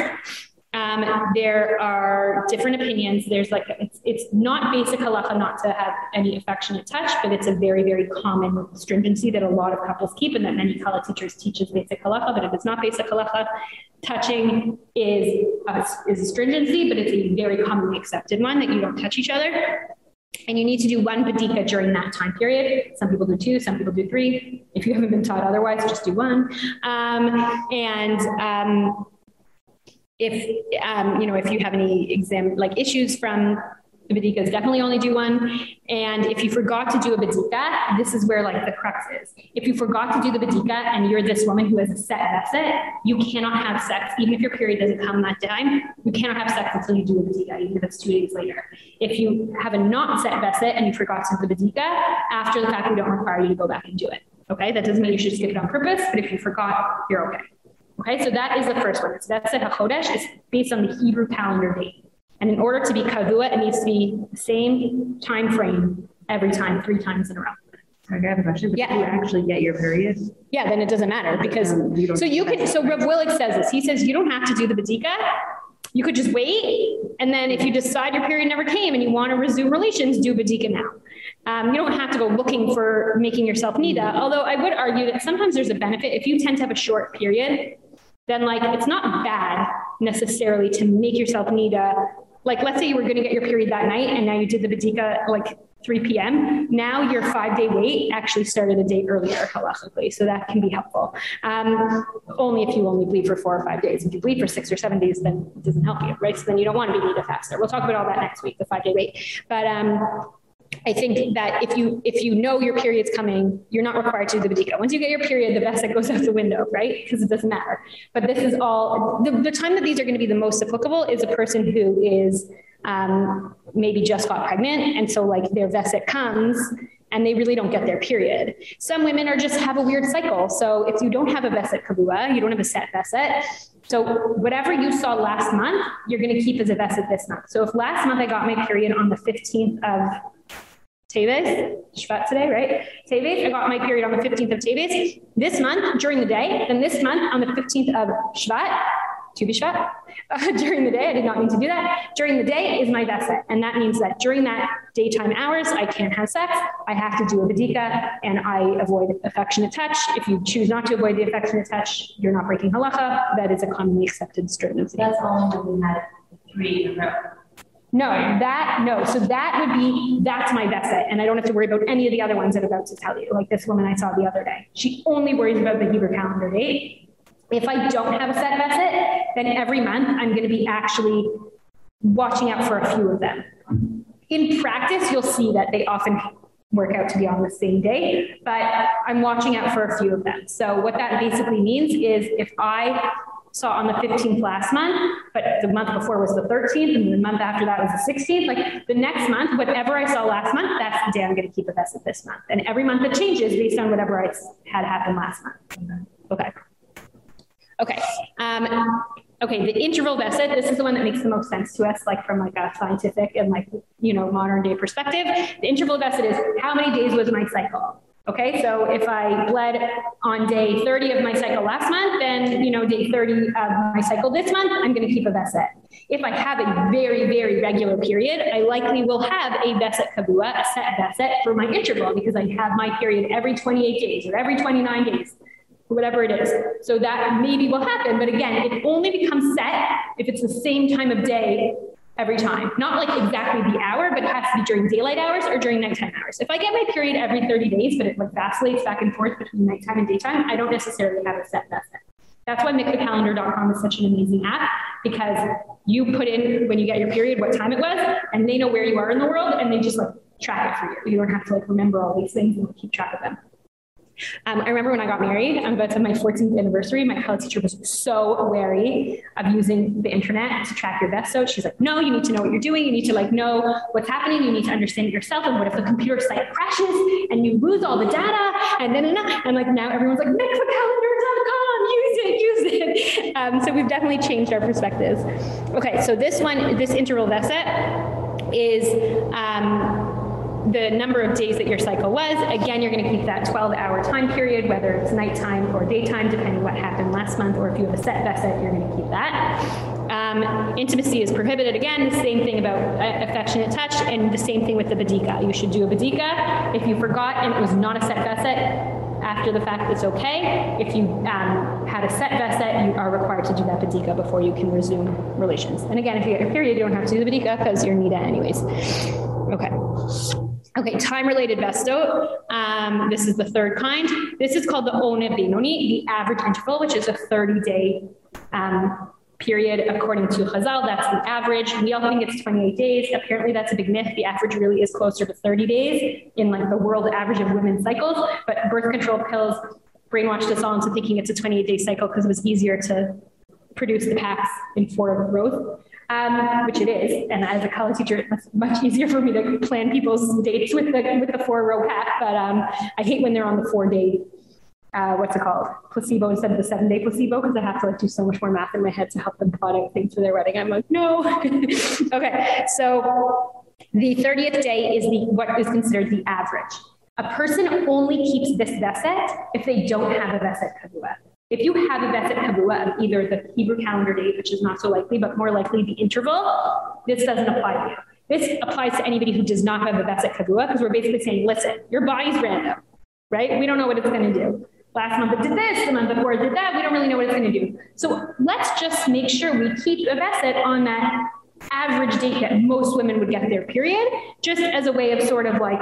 Um, there are different opinions. There's like it's, it's not basic halacha not to have any affectionate touch, but it's a very very common stringency that a lot of couples keep and that many kala teachers teach as basic halacha, but if it's not basic halacha, touching is a, is a stringency, but it's a very commonly accepted one that you don't touch each other. And you need to do one badika during that time period. Some people do two, some people do three. If you haven't been taught otherwise, just do one. Um, and um, if um, you know if you have any exam like issues from the badikas definitely only do one. And if you forgot to do a badika this is where like the crux is. If you forgot to do the badika and you're this woman who has a set veset you cannot have sex even if your period doesn't come that time you cannot have sex until you do a badika even if it's 2 days later. If you have a not set veset and you forgot to do the badika after the fact we don't require you to go back and do it. Okay? That doesn't mean you should skip it on purpose but if you forgot you're okay Okay, so that is the first one. So that's a HaChodesh. It's based on the Hebrew calendar date. And in order to be kavua, it needs to be the same time frame every time, three times in a row.
I have a question. But yeah. you actually get your period?
Yeah, then it doesn't matter because um, you so you can so Rav Willig says this. He says you don't have to do the badika. You could just wait and then if you decide your period never came and you want to resume relations, do badika now. Um, you don't have to go looking for making yourself nida. Although I would argue that sometimes there's a benefit if you tend to have a short period then like it's not bad necessarily to make yourself nida like let's say you were going to get your period that night and now you did the badika like 3 p.m. Now your 5-day wait actually started a day earlier halachically so that can be helpful. Um, only if you only bleed for 4 or 5 days. If you bleed for 6 or 7 days then it doesn't help you, right? So then you don't want to be need faster. We'll talk about all that next week the 5-day wait. But um I think that if you if you know your period's coming, you're not required to do the badika. Once you get your period, the veset goes out the window, right? Because it doesn't matter. But this is all the, the time that these are going to be the most applicable is a person who is um, maybe just got pregnant and so like their veset comes and they really don't get their period. Some women are just have a weird cycle. So if you don't have a veset kavua, you don't have a set veset, so whatever you saw last month, you're going to keep as a veset this month. So if last month I got my period on the 15th of Teves, Shvat today, right? Teves, I got my period on the 15th of Teves. This month during the day, then this month on the 15th of Shvat, to be Shvat, uh, during the day, I did not mean to do that. During the day is my veset, and that means that during that daytime hours, I can't have sex. I have to do a badika, and I avoid affectionate touch. If you choose not to avoid the affectionate touch, you're not breaking halacha. That is a commonly accepted stringency.
That's only when we had three in a row.
No, that no. So that would be that's my veset and I don't have to worry about any of the other ones I'm about to tell you. Like this woman I saw the other day. She only worries about the Hebrew calendar date. If I don't have a set veset, then every month I'm going to be actually watching out for a few of them. In practice, you'll see that they often work out to be on the same day, but I'm watching out for a few of them. So what that basically means is if I saw on the 15th last month, but the month before was the 13th and the month after that was the 16th. Like the next month, whatever I saw last month, that's the day I'm going to keep a veset this month. And every month it changes based on whatever I had happened last month. Okay. Okay. Um, okay, the interval veset, this is the one that makes the most sense to us like from like a scientific and like, you know, modern day perspective. The interval veset is how many days was my cycle? Okay, so if I bled on day 30 of my cycle last month, then, you know, day 30 of my cycle this month, I'm going to keep a veset. If I have a very, very regular period, I likely will have a veset kavua, a set veset for my interval because I have my period every 28 days or every 29 days, whatever it is. So that maybe will happen. But again, it only becomes set if it's the same time of day every time. Not like exactly the hour, but it has to be during daylight hours or during nighttime hours. If I get my period every 30 days, but it like vacillates back and forth between nighttime and daytime, I don't necessarily have a set veset. That's why mikvahcalendar.com is such an amazing app because you put in when you get your period what time it was and they know where you are in the world and they just like track it for you. You don't have to like remember all these things and keep track of them. Um, I remember when I got married, I'm about to my 14th anniversary, my kala teacher was so wary of using the internet to track your veso. She's like, no, you need to know what you're doing. You need to like know what's happening. You need to understand it yourself. And what if the computer site crashes and you lose all the data? And then, and and like now everyone's like, mikvahcalendar.com, use it, use it. Um, so we've definitely changed our perspectives. Okay, so this one, this interval veset is, um, the number of days that your cycle was. Again, you're going to keep that 12 hour time period, whether it's nighttime or daytime, depending what happened last month, or if you have a set veset, you're going to keep that. Um, intimacy is prohibited again, the same thing about uh, affectionate touch and the same thing with the badika. You should do a badika if you forgot and it was not a set veset after the fact it's okay. If you um, had a set veset, you are required to do that badika before you can resume relations. And again, if you get your period, you don't have to do the badika because you're nida anyways. Okay. Okay, time-related vestot. Um, this is the third kind. This is called the Ona Benoni, the average interval, which is a 30-day um, period according to Chazal. That's the average. We all think it's 28 days. Apparently that's a big myth. The average really is closer to 30 days in like the world average of women's cycles, but birth control pills brainwashed us all into thinking it's a 28 day cycle because it was easier to produce the packs in four growth. Um, which it is. And as a kala teacher, it's much easier for me to plan people's dates with the with the four row pack. But um, I hate when they're on the four day uh, what's it called placebo instead of the seven day placebo because I have to like do so much more math in my head to help them plot out things for their wedding. I'm like, no. okay, so the 30th day is the what is considered the average. A person only keeps this veset if they don't have a veset kavua. If you have a veset kavua of either the Hebrew calendar date, which is not so likely, but more likely the interval, this doesn't apply to you. This applies to anybody who does not have a veset kavua because we're basically saying, listen, your body's random, right? We don't know what it's going to do last month it did this, the month before it did that. We don't really know what it's going to do. So let's just make sure we keep a veset on that average date that most women would get their period, just as a way of sort of like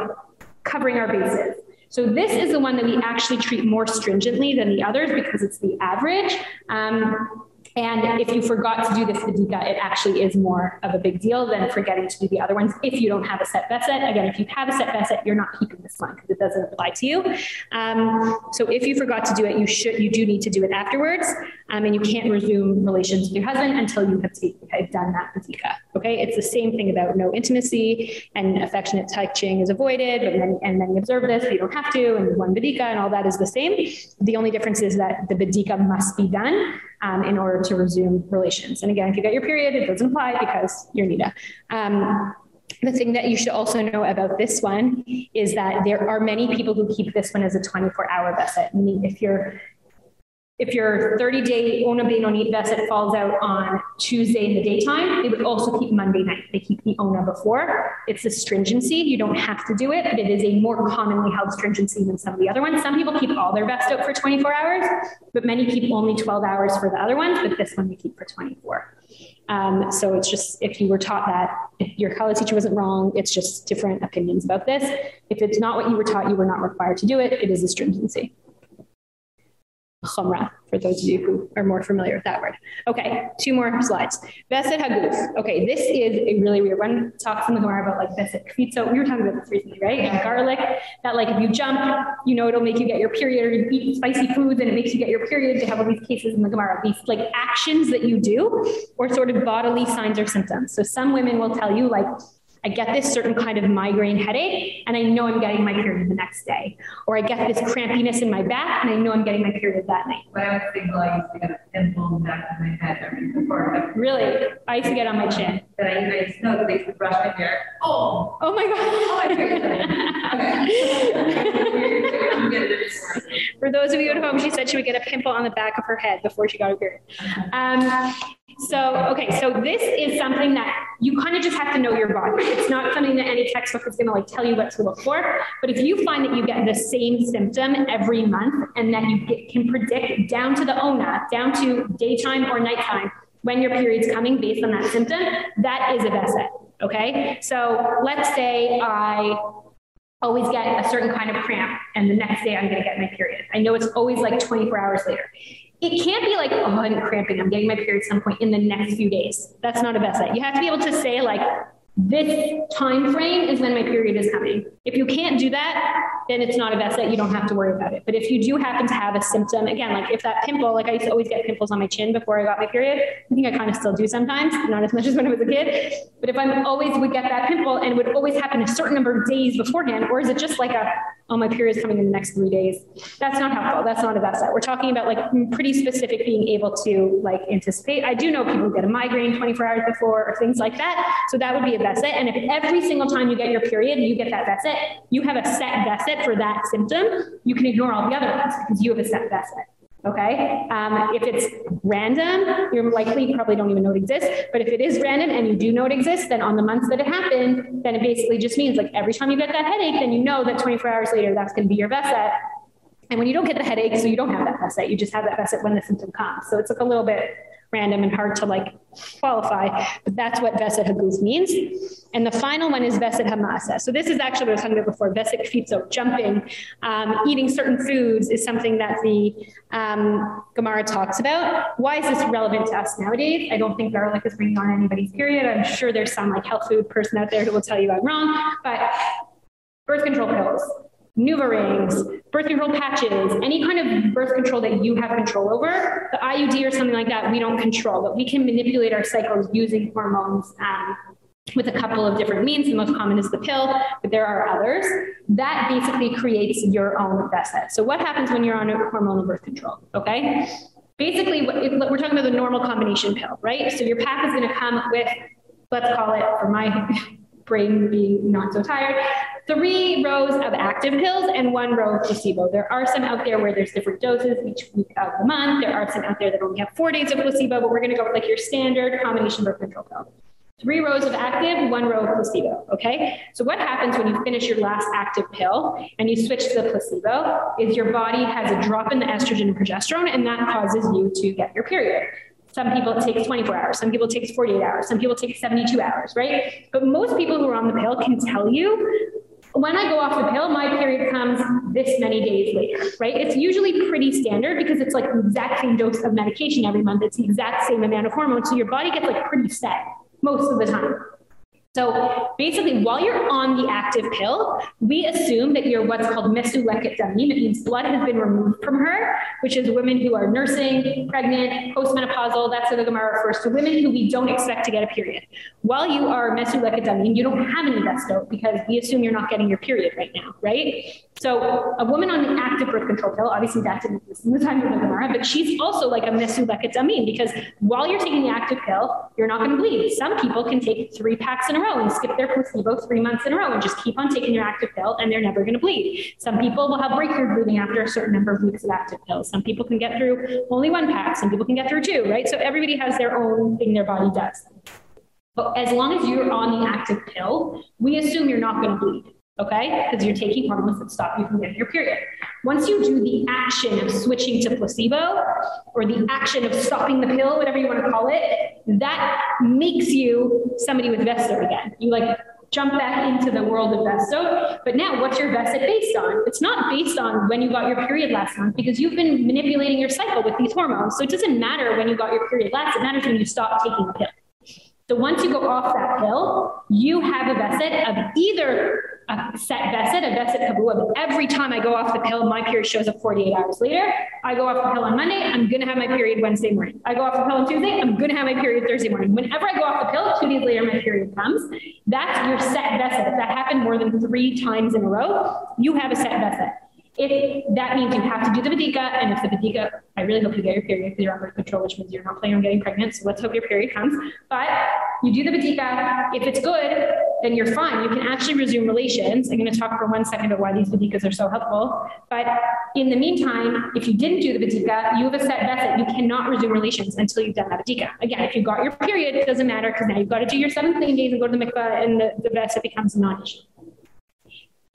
covering our bases. So this is the one that we actually treat more stringently than the others because it's the average. Um, and if you forgot to do this Badika, it actually is more of a big deal than forgetting to do the other ones if you don't have a set veset. Again, if you have a set veset, you're not keeping this one because it doesn't apply to you. Um, so if you forgot to do it, you should you do need to do it afterwards. Um, and you can't resume relations with your husband until you have, taken, have done that Badika. Okay? It's the same thing about no intimacy and affectionate touching is avoided, but many, and many observe this, you don't have to, and one Badika and all that is the same. The only difference is that the Badika must be done um, in order to resume relations. And again, if you get your period, it doesn't apply because you're NIDA. Um, the thing that you should also know about this one is that there are many people who keep this one as a 24 hour meaning if you're if your 30-day Ona Benoni veset falls out on Tuesday in the daytime, they would also keep Monday night. They keep the Ona before. It's a stringency. You don't have to do it, but it is a more commonly held stringency than some of the other ones. Some people keep all their vest out for 24 hours, but many keep only 12 hours for the other ones, but this one we keep for 24. Um, so it's just if you were taught that if your kala teacher wasn't wrong, it's just different opinions about this. If it's not what you were taught, you were not required to do it. It is a stringency chumrah, for those of you who are more familiar with that word. Okay, two more slides. Veset haguf. Okay, this is a really weird one. Talks in the Gemara about like veset kvitzo. We were talking about this recently, right? And garlic, that like if you jump, you know it'll make you get your period, or you eat spicy foods and it makes you get your period. They have all these cases in the Gemara, these like actions that you do, or sort of bodily signs or symptoms. So some women will tell you like I get this certain kind of migraine headache and I know I'm getting my period the next day. Or I get this crampiness in my back and I know I'm getting my period that night.
When I was single, I used to get a pimple in the back of my head every before.
Really? I used to get on my chin.
That I used to know that they used to brush my hair. Oh!
Oh my God. Oh, my For those of you at home, she said she would get a pimple on the back of her head before she got her period. Um, so, okay, so this is something that you kind of just have to know your body. It's not something that any textbook is going to like tell you what to look for, but if you find that you get the same symptom every month and that you get, can predict down to the ONA, down to daytime or nighttime when your period's coming based on that symptom, that is a VESET, okay? So, let's say I always get a certain kind of cramp and the next day I'm going to get my period. I know it's always like 24 hours later it can't be like, oh, I'm cramping. I'm getting my period some point in the next few days. That's not a veset. You have to be able to say like, this time frame is when my period is coming. If you can't do that, then it's not a veset. You don't have to worry about it. But if you do happen to have a symptom, again, like if that pimple, like I used to always get pimples on my chin before I got my period. I think I kind of still do sometimes, not as much as when I was a kid. But if I'm always would get that pimple and it would always happen a certain number of days beforehand, or is it just like a, oh, my period is coming in the next three days? That's not helpful. That's not a veset. We're talking about like pretty specific being able to like anticipate. I do know people get a migraine 24 hours before or things like that. So that would be a veset. And if every single time you get your period, you get that veset, you have a set veset for that symptom, you can ignore all the other ones because you have a set veset. okay? Um, if it's random, you're likely probably don't even know it exists, but if it is random and you do know it exists, then on the months that it happened, then it basically just means like every time you get that headache, then you know that 24 hours later that's going to be your Veset. And when you don't get the headache, so you don't have that Veset, you just have that Veset when the symptom comes. So it's like a little bit random and hard to like qualify, but that's what Veset Haguf means. And the final one is Veset Hamasa. So this is actually what I was talking about before, Veset Kfitzo, jumping, um, eating certain foods is something that the um, Gemara talks about. Why is this relevant to us nowadays? I don't think garlic is bringing on anybody's period. I'm sure there's some like health food person out there who will tell you I'm wrong, but birth control pills, NuvaRings, birth control patches, any kind of birth control that you have control over, the IUD or something like that, we don't control, but we can manipulate our cycles using hormones um, with a couple of different means. The most common is the pill, but there are others. That basically creates your own Veset. So what happens when you're on a hormonal birth control? Okay. Basically, we're talking about the normal combination pill, right? So your pack is going to come with, let's call it for my brain being not so tired, three rows of active pills and one row of placebo. There are some out there where there's different doses each week of the month. There are some out there that only have four days of placebo, but we're going to go with like your standard combination birth control pill. Three rows of active, one row of placebo, okay? So what happens when you finish your last active pill and you switch to the placebo is your body has a drop in the estrogen and progesterone and that causes you to get your period. Some people it takes 24 hours, some people it takes 48 hours, some people it takes 72 hours, right? But most people who are on the pill can tell you when I go off the pill, my period comes this many days later, right? It's usually pretty standard because it's like the exact same dose of medication every month. It's the exact same amount of hormone. So your body gets like pretty set most of the time. So basically, while you're on the active pill, we assume that you're what's called mesuleket damim. It means blood has been removed from her, which is women who are nursing, pregnant, postmenopausal. That's what the Gemara refers to women who we don't expect to get a period. While you are mesuleket damim, you don't have any vesto because we assume you're not getting your period right now, right? So a woman on the active birth control pill, obviously that didn't exist in the time of the Gemara, but she's also like a mesuleket damim because while you're taking the active pill, you're not going to bleed. Some people can take three packs in a row and skip their placebo three months in a row and just keep on taking your active pill and they're never going to bleed. Some people will have breakthrough bleeding after a certain number of weeks of active pills. Some people can get through only one pack. Some people can get through two, right? So everybody has their own thing their body does. But as long as you're on the active pill, we assume you're not going to bleed okay? Because you're taking hormones that stop you from getting your period. Once you do the action of switching to placebo or the action of stopping the pill, whatever you want to call it, that makes you somebody with Vesto again. You like jump back into the world of Vesto. But now what's your Veset based on? It's not based on when you got your period last month because you've been manipulating your cycle with these hormones. So it doesn't matter when you got your period last, it matters when you stop taking the pill. So once you go off that pill, you have a Veset of either Uh, a set Veset, a Veset Kavua. Every time I go off the pill, my period shows up 48 hours later. I go off the pill on Monday, I'm going to have my period Wednesday morning. I go off the pill on Tuesday, I'm going to have my period Thursday morning. Whenever I go off the pill, two days later, my period comes. That's your set Veset. If that happened more than three times in a row, you have a set Veset. If that means you have to do the Badika, and if the Badika, I really hope you get your period because you're birth control, which means you're not planning on getting pregnant. So let's hope your period comes. But you do the Badika. If it's good, then you're fine. You can actually resume relations. I'm going to talk for one second about why these Badikas are so helpful. But in the meantime, if you didn't do the Badika, you have a set that You cannot resume relations until you've done that Badika. Again, if you got your period, it doesn't matter because now you've got to do your seven clean days and go to the mikvah and the, the becomes a non-issue.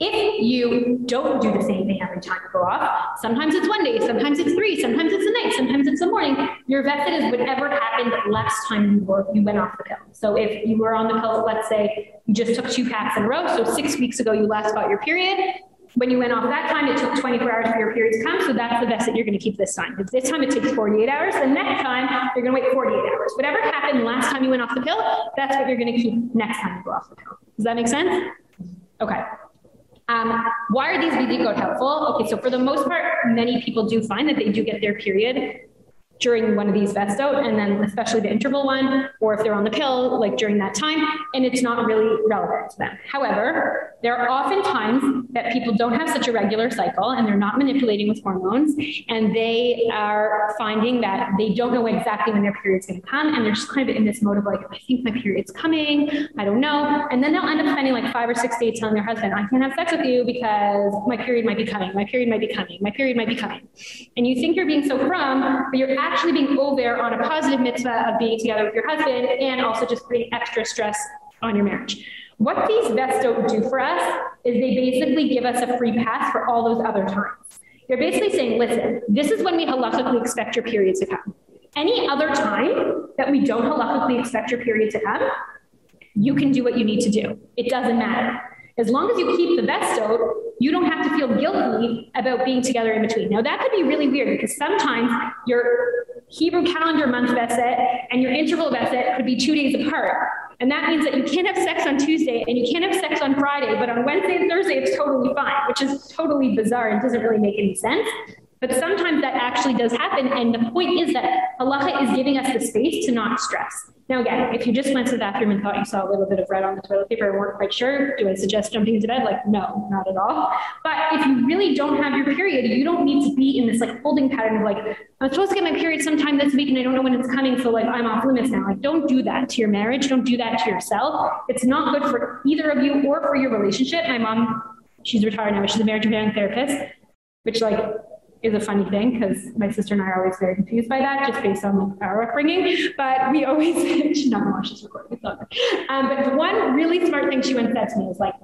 If you don't do the same thing every time you go off, sometimes it's one day, sometimes it's three, sometimes it's a night, sometimes it's the morning, your Veset is whatever happened last time you, were, you went off the pill. So if you were on the pill, let's say you just took two packs in a row, so six weeks ago you last got your period, when you went off that time, it took 24 hours for your period to come, so that's the Veset you're going to keep this time. If this time it takes 48 hours, the next time you're going to wait 48 hours. Whatever happened last time you went off the pill, that's what you're going to keep next time you go off the pill. Does that make sense? Okay. Um, why are these Bidikot helpful? Okay, so for the most part, many people do find that they do get their period during one of these Vesto, and then especially the interval one, or if they're on the pill, like during that time, and it's not really relevant to them. However, there are often times that people don't have such a regular cycle and they're not manipulating with hormones and they are finding that they don't know exactly when their period's going to come and they're just kind of in this mode of like I think my period's coming, I don't know. And then they'll end up spending like 5 or 6 days telling their husband, I can't have sex with you because my period might be coming. My period might be coming. My period might be coming. And you think you're being so frum, but you're actually being over on a positive mitzvah of being together with your husband and also just putting extra stress on your marriage. What these vests don't do for us is they basically give us a free pass for all those other times. They're basically saying, listen, this is when we halakhically expect your period to come. Any other time that we don't halakhically expect your period to come, you can do what you need to do. It doesn't matter. As long as you keep the vestot, you don't have to feel guilty about being together in between. Now that could be really weird because sometimes your Hebrew calendar month veset and your interval veset could be 2 days apart. And that means that you can't have sex on Tuesday and you can't have sex on Friday, but on Wednesday and Thursday it's totally fine, which is totally bizarre and doesn't really make any sense. But sometimes that actually does happen and the point is that halacha is giving us the space to not stress. Now again, if you just went to the bathroom and thought you saw a little bit of red on the toilet paper and weren't quite sure, do I suggest jumping into bed? Like, no, not at all. But if you really don't have your period, you don't need to be in this like holding pattern of like, I'm supposed to get my period sometime this week and I don't know when it's coming, so like I'm off limits now. Like, don't do that to your marriage. Don't do that to yourself. It's not good for either of you or for your relationship. My mom, she's retired now, but she's a marriage and family therapist, which like is a funny thing because my sister and I are always very confused by that just based on like our upbringing. But we always, she's not going this recording. It's Um, but the one really smart thing she once said to me is like,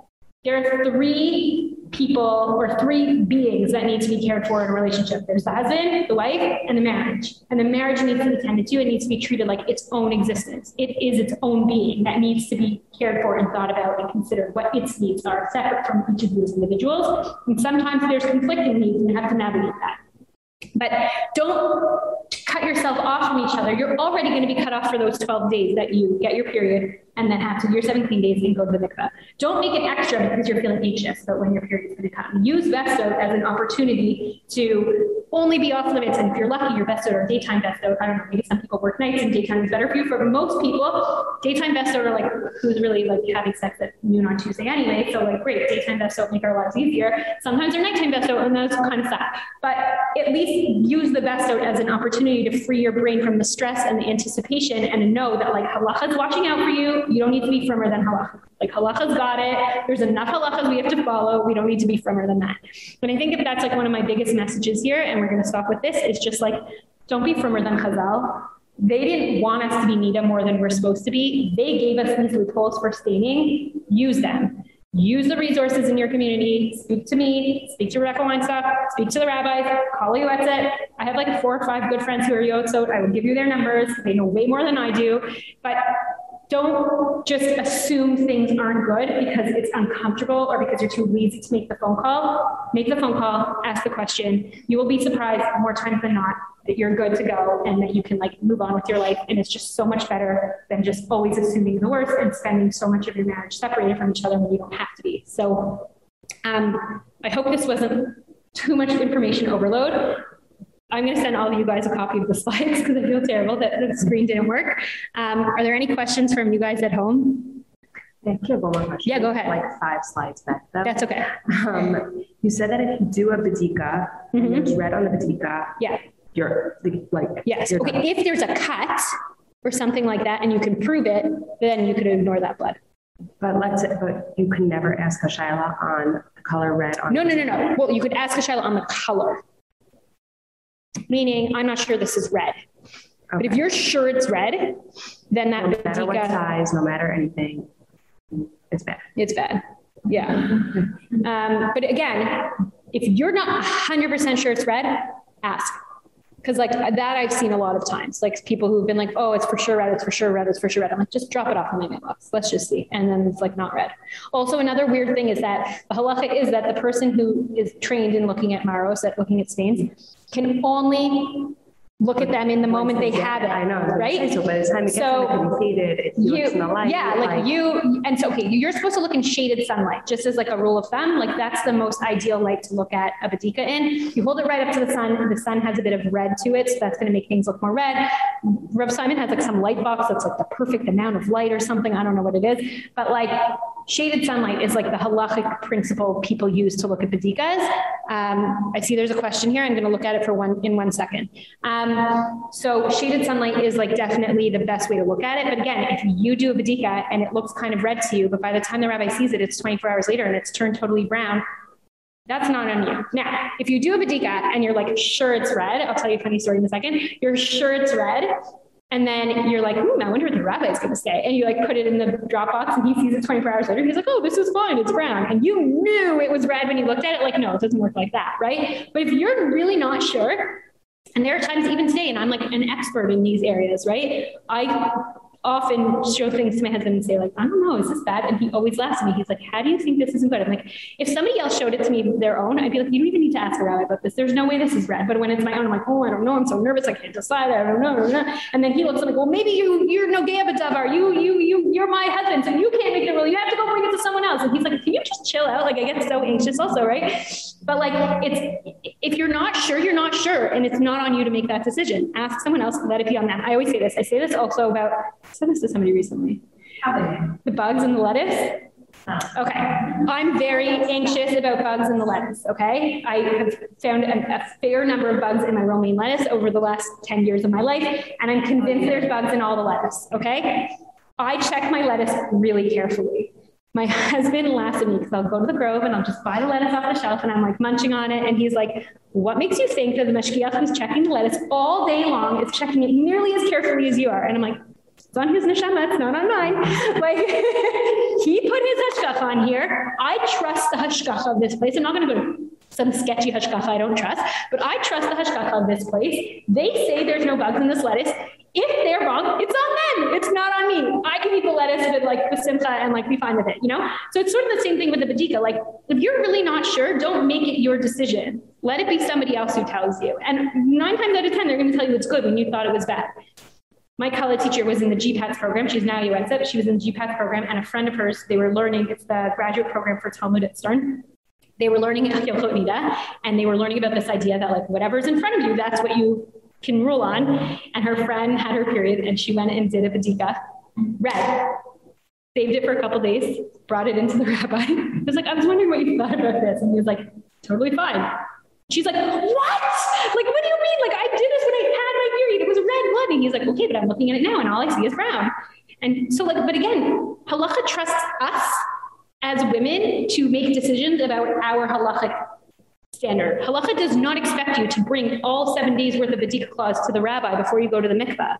there are three people or three beings that need to be cared for in a relationship. There's the husband, the wife, and the marriage. And the marriage needs to be tended to. It needs to be treated like its own existence. It is its own being that needs to be cared for and thought about and considered what its needs are separate from each of as individuals. And sometimes there's conflicting needs and you have to navigate that. But don't cut yourself off from each other. You're already going to be cut off for those 12 days that you get your period and then after your 17 days and go to the mikveh. Don't make it extra because you're feeling anxious about when your period is going to come. Use vestot as an opportunity to only be off limits. And if you're lucky, your vestot or daytime vestot, I don't know, maybe some people work nights and daytime is better for you. For most people, daytime vestot are like who's really like having sex at noon on Tuesday anyway. So like great, daytime vestot make our lives easier. Sometimes they're nighttime vestot and those kind of stuff. But at least use the vestot as an opportunity to free your brain from the stress and the anticipation and know that like halacha is watching out for you you don't need to be frummer than halacha. Like halacha's got it. There's enough halachas we have to follow. We don't need to be frummer than that. And I think if that's like one of my biggest messages here, and we're going to stop with this, is just like, don't be frummer than Chazal. They didn't want us to be Nida more than we're supposed to be. They gave us these loopholes for staining. Use them. Use the resources in your community. Speak to me. Speak to Rebecca Weinstock. Speak to the rabbis. Call at it. I have like four or five good friends who are yotzot. I will give you their numbers. They know way more than I do. But don't just assume things aren't good because it's uncomfortable or because you're too lazy to make the phone call. Make the phone call, ask the question. You will be surprised more times than not that you're good to go and that you can like move on with your life and it's just so much better than just always assuming the worst and spending so much of your marriage separated from each other when you don't have to be. So um, I hope this wasn't too much information overload. I'm going to send all of you guys a copy of the slides because I feel terrible that the screen didn't work. Um, are there any questions from you guys at home?
I have one more question.
Yeah, go ahead.
Like five slides back. Though.
That's okay.
Um, you said that if you do a badika, mm -hmm. it's red on the badika.
Yeah.
You're like
yes. You're okay. If there's a cut or something like that, and you can prove it, then you could ignore that blood.
But let's but you can never ask a shaila on the color red on.
No, no, no, no. Well, you could ask a shaila on the color meaning I'm not sure this is red. Okay. But if you're sure it's red, then that
no matter what size, no matter anything, it's bad.
It's bad. Yeah. um, but again, if you're not 100% sure it's red, ask. Cuz like that I've seen a lot of times. Like people who've been like, "Oh, it's for sure red, it's for sure red, it's for sure red." I'm like, "Just drop it off in my mailbox. Let's just see." And then it's like not red. Also another weird thing is that the halacha is that the person who is trained in looking at maros, at looking at stains, can only look at them in the moment they have it. I
know,
right?
So by the time it gets so completed, it you, in the light.
Yeah, like, like, you, and so okay, you're supposed to look in shaded sunlight, just as like a rule of thumb. Like that's the most ideal light to look at a badika in. You hold it right up to the sun. The sun has a bit of red to it, so that's going to make things look more red. Rav Simon has like some light box that's like the perfect amount of light or something. I don't know what it is, but like shaded sunlight is like the halachic principle people use to look at badikas. Um, I see there's a question here. I'm going to look at it for one in one second. Um, so shaded sunlight is like definitely the best way to look at it. But again, if you do a badika and it looks kind of red to you, but by the time the rabbi sees it, it's 24 hours later and it's turned totally brown, that's not on you. Now, if you do a badika and you're like sure it's red, I'll tell you a funny story in a second. You're sure it's red and then you're like, hmm, I wonder what the rabbi is going to say. And you like put it in the Dropbox and he sees it 24 hours later. He's like, oh, this is fine. It's brown. And you knew it was red when you looked at it. Like, no, it doesn't work like that. Right. But if you're really not sure, and there are times even today, and I'm like an expert in these areas, right? I often show things to my husband and say like, I don't know, is this bad? And he always laughs at me. He's like, how do you think this isn't good? I'm like, if somebody else showed it to me their own, I'd be like, you don't even need to ask a rabbi about this. There's no way this is red. But when it's my own, I'm like, oh, I don't know. I'm so nervous. I can't decide. I don't know. And then he looks at me like, well, maybe you, you're nogea bedavar. You, you, you, you're my husband. So you can't make the rule. You have to go bring it to someone else. And he's like, can you just chill out? Like I get so anxious also, right? But like, it's, if you're not sure, you're not sure. And it's not on you to make that decision. Ask someone else, let it be on them. I always say this. I say this also about, said this to somebody recently? The bugs in the lettuce? Okay. I'm very anxious about bugs in the lettuce, okay? I have found a, a, fair number of bugs in my romaine lettuce over the last 10 years of my life, and I'm convinced there's bugs in all the lettuce, okay? I check my lettuce really carefully. My husband laughs at me because I'll go to the Grove and I'll just buy the lettuce off the shelf and I'm like munching on it and he's like, what makes you think that the mashgiach who's checking the lettuce all day long is checking it nearly as carefully as you are? And I'm like, it's on his neshama, it's not on mine. Like he put his hashgacha on here. I trust the hashgacha of this place. I'm not going to go to some sketchy hashgacha I don't trust, but I trust the hashgacha of this place. They say there's no bugs in this lettuce. If they're wrong, it's on them. It's not on me. I can eat the lettuce with like the simcha and like be fine with it, you know? So it's sort of the same thing with the badika. Like if you're really not sure, don't make it your decision. Let it be somebody else who tells you. And 9 times out of 10 they're going to tell you it's good when you thought it was bad my college teacher was in the GPATS program. She's now but She was in the GPATS program, and a friend of hers, they were learning, it's the graduate program for Talmud at Stern. They were learning Hilchot Nida, and they were learning about this idea that like whatever's in front of you, that's what you can rule on. And her friend had her period, and she went and did a badika, red. Saved it for a couple days, brought it into the rabbi. I was like, I was wondering what you thought about this. And he was like, totally fine. She's like, what? Like, what do you mean? Like, I did this when I had my period. It was red blood. And he's like, okay, but I'm looking at it now and all I see is brown. And so like, but again, halacha trusts us as women to make decisions about our halachic standard. Halacha does not expect you to bring all seven days worth of badika clause to the rabbi before you go to the mikvah.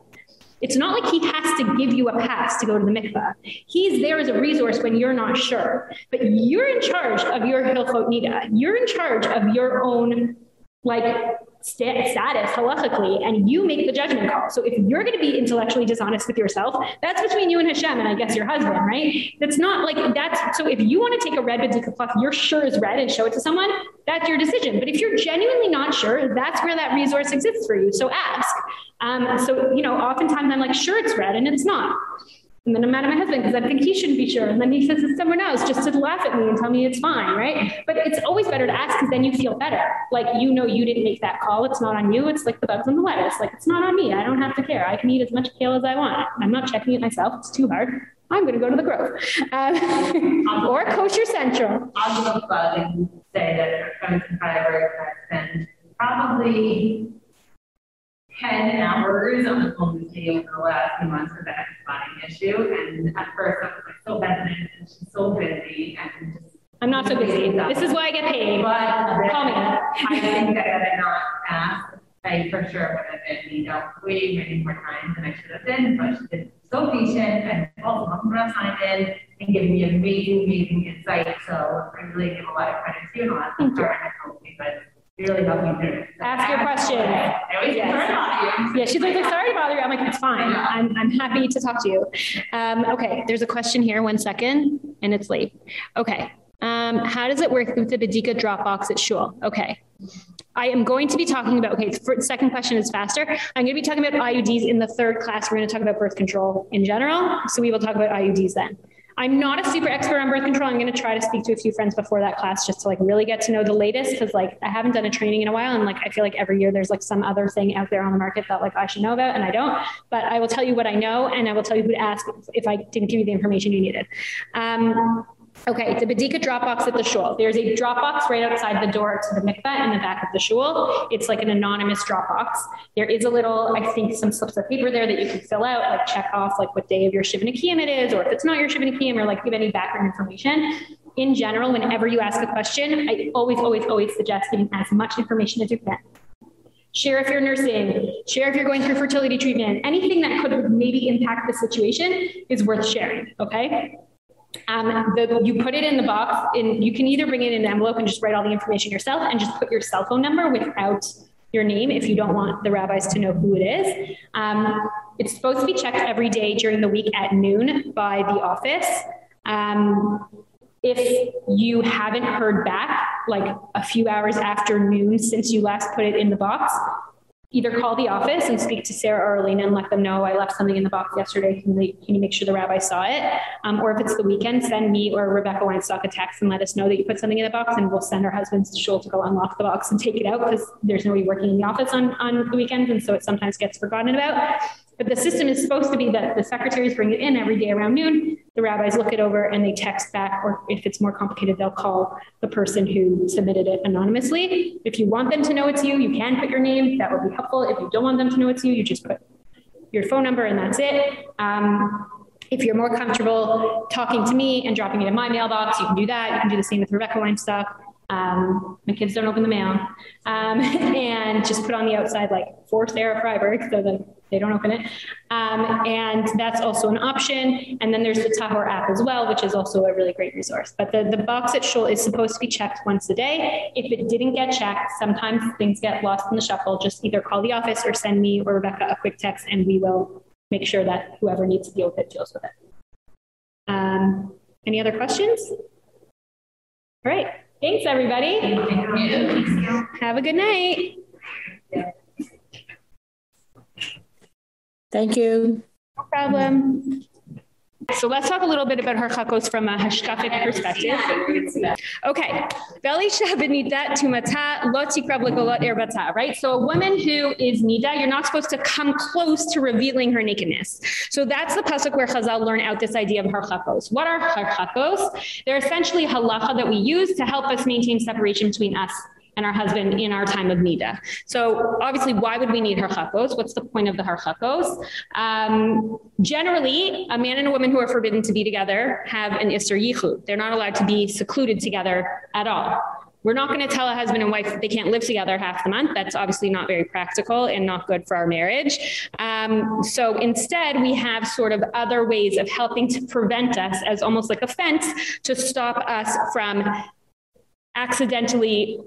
It's not like he has to give you a pass to go to the mikvah. He's there as a resource when you're not sure. But you're in charge of your hilchot nida. You're in charge of your own like status halachically and you make the judgment call. So if you're going to be intellectually dishonest with yourself, that's between you and Hashem and I guess your husband, right? That's not like that's so if you want to take a red badika cloth you're sure is red and show it to someone, that's your decision. But if you're genuinely not sure, that's where that resource exists for you. So ask. Um, so you know, oftentimes I'm like sure it's red and it's not. And then I'm mad at my husband because I think he shouldn't be sure. And then he says it's someone else just to laugh at me and tell me it's fine, right? But it's always better to ask because then you feel better. Like you know you didn't make that call. It's not on you. It's like the bugs on the lettuce. Like it's not on me. I don't have to care. I can eat as much kale as I want. I'm not checking it myself. It's too hard. I'm going to go to the Grove um, or Kosher Central.
I'll go plug and say that Rebbetzin Freiberg has spent probably 10 hours on the phone with me over the last few months for the spotting issue. And at first I was like so hesitant and she's so busy and just
I'm not so busy. This is why I get paid.
But
call me.
I think that had I not asked, I for sure would have been, you know, waiting many more times than I should have been. But she's been so patient and also helping me time in and giving me amazing, amazing insight. So I really give a lot of credit to you and a lot of support and me. But really helped me.
Ask your question.
yes.
Yeah, she's like, sorry to bother you. I'm like, it's fine. I'm, I'm happy to talk to you. Um, okay, there's a question here. One second, and it's late. Okay. Um, how does it work with the Badika Dropbox at shul? Okay. I am going to be talking about okay, the second question is faster. I'm going to be talking about IUDs in the third class. We're going to talk about birth control in general, so we will talk about IUDs then. I'm not a super expert on birth control. I'm going to try to speak to a few friends before that class just to like really get to know the latest cuz like I haven't done a training in a while and like I feel like every year there's like some other thing out there on the market that like I should know about and I don't. But I will tell you what I know and I will tell you who to ask if I didn't give you the information you needed. Um, Okay, it's a Badika drop box at the shul. There's a drop box right outside the door to the mikveh in the back of the shul. It's like an anonymous drop box. There is a little, I think, some slips of paper there that you can fill out, like check off like what day of your Shiva Nekiim it is, or if it's not your Shiva Nekiim, or like give any background information. In general, whenever you ask a question, I always, always, always suggest giving as much information as you can share if you're nursing, share if you're going through fertility treatment, anything that could maybe impact the situation is worth sharing, okay? Um, the, you put it in the box and you can either bring it in an envelope and just write all the information yourself and just put your cell phone number without your name if you don't want the rabbis to know who it is. Um, it's supposed to be checked every day during the week at noon by the office. Um, if you haven't heard back like a few hours after noon since you last put it in the box, either call the office and speak to Sarah or Elena and let them know I left something in the box yesterday. Can, can you make sure the rabbi saw it? Um, or if it's the weekend, send me or Rebecca Weinstock a text and let us know that you put something in the box and we'll send our husbands to shul to go unlock the box and take it out because there's nobody working in the office on, on the weekends and so it sometimes gets forgotten about. But the system is supposed to be that the secretaries bring it in every day around noon, the rabbis look it over and they text back or if it's more complicated they'll call the person who submitted it anonymously. If you want them to know it's you, you can put your name, that would be helpful. If you don't want them to know it's you, you just put your phone number and that's it. Um, if you're more comfortable talking to me and dropping it in my mailbox, you can do that. You can do the same with Rebecca Weinstock. Um, my kids don't open the mail. Um, and just put on the outside like for Sarah Freiberg so that they don't open it. Um, and that's also an option. And then there's the Tahor app as well, which is also a really great resource. But the, the box at Shul is supposed to be checked once a day. If it didn't get checked, sometimes things get lost in the shuffle. Just either call the office or send me or Rebecca a quick text and we will make sure that whoever needs to deal with it deals with it. Um, any other questions? All right. Thanks, everybody. Have a good night.
Thank you.
No problem. So let's talk a little bit about harchakos from a hashkafic perspective. Okay. Veli shabenita tumata lo tikrav legolot erbata, right? So a woman who is nida, you're not supposed to come close to revealing her nakedness. So that's the pasuk where Chazal learn out this idea of harchakos. What are harchakos? They're essentially halacha that we use to help us maintain separation between us and our husband in our time of nida. So obviously why would we need harchakos? What's the point of the harchakos? Um, generally a man and a woman who are forbidden to be together have an isser yichud. They're not allowed to be secluded together at all. We're not going to tell a husband and wife that they can't live together half the month. That's obviously not very practical and not good for our marriage. Um, so instead, we have sort of other ways of helping to prevent us as almost like a fence to stop us from accidentally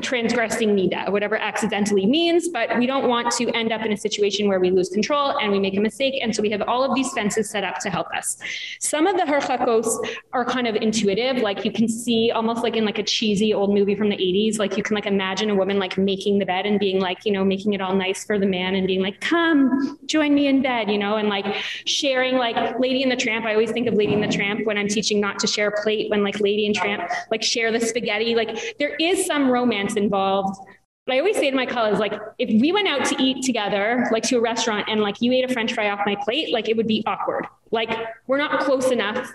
transgressing nida whatever accidentally means but we don't want to end up in a situation where we lose control and we make a mistake. And so we have all of these fences set up to help us. Some of the harchakos are kind of intuitive. Like you can see almost like in like a cheesy old movie from the 80s like you can like imagine a woman like making the bed and being like you know making it all nice for the man and being like come join me in bed you know and like sharing like lady in the tramp. I always think of lady in the tramp when I'm teaching not to share a plate when like lady and tramp like share the spaghetti. Like there is some romance romance involved. But I always say to my colleagues, like, if we went out to eat together, like to a restaurant and like you ate a french fry off my plate, like it would be awkward. Like we're not close enough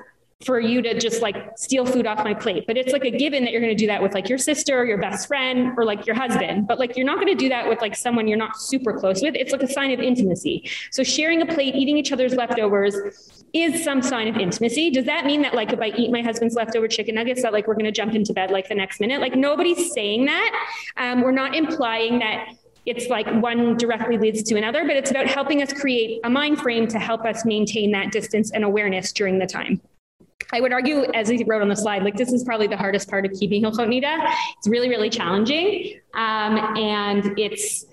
for you to just like steal food off my plate. But it's like a given that you're going to do that with like your sister your best friend or like your husband. But like you're not going to do that with like someone you're not super close with. It's like a sign of intimacy. So sharing a plate eating each other's leftovers is some sign of intimacy. Does that mean that like if i eat my husband's leftover chicken nuggets that like we're going to jump into bed like the next minute? Like nobody's saying that. Um, we're not implying that it's like one directly leads to another but it's about helping us create a mind frame to help us maintain that distance and awareness during the time I would argue, as he wrote on the slide, like this is probably the hardest part of keeping Hilchot Nida. It's really, really challenging. Um, and it's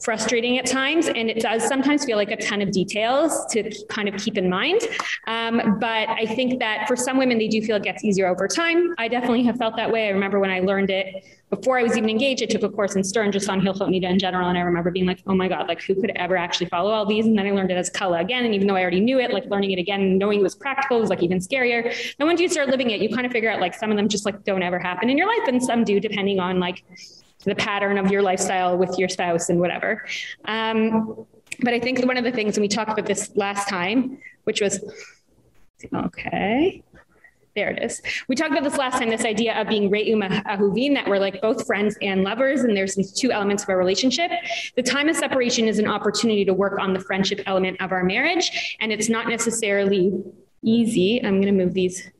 frustrating at times and it does sometimes feel like a ton of details to kind of keep in mind. Um, but i think that for some women they do feel it gets easier over time. I definitely have felt that way. I remember when i learned it before i was even engaged i took a course in stern just on hilchot nida in general and i remember being like oh my god like who could ever actually follow all these? And then i learned it as kala again and even though i already knew it like learning it again knowing it was practical was like even scarier. And once you start living it. You kind of figure out like some of them just like don't ever happen in your life and some do depending on like the pattern of your lifestyle with your spouse and whatever. Um, but I think one of the things and we talked about this last time, which was okay. there it is. We talked about this last time this idea of being re'um ahuvim that we're like both friends and lovers and there's these two elements of our relationship. The time of separation is an opportunity to work on the friendship element of our marriage and it's not necessarily easy. I'm going to move these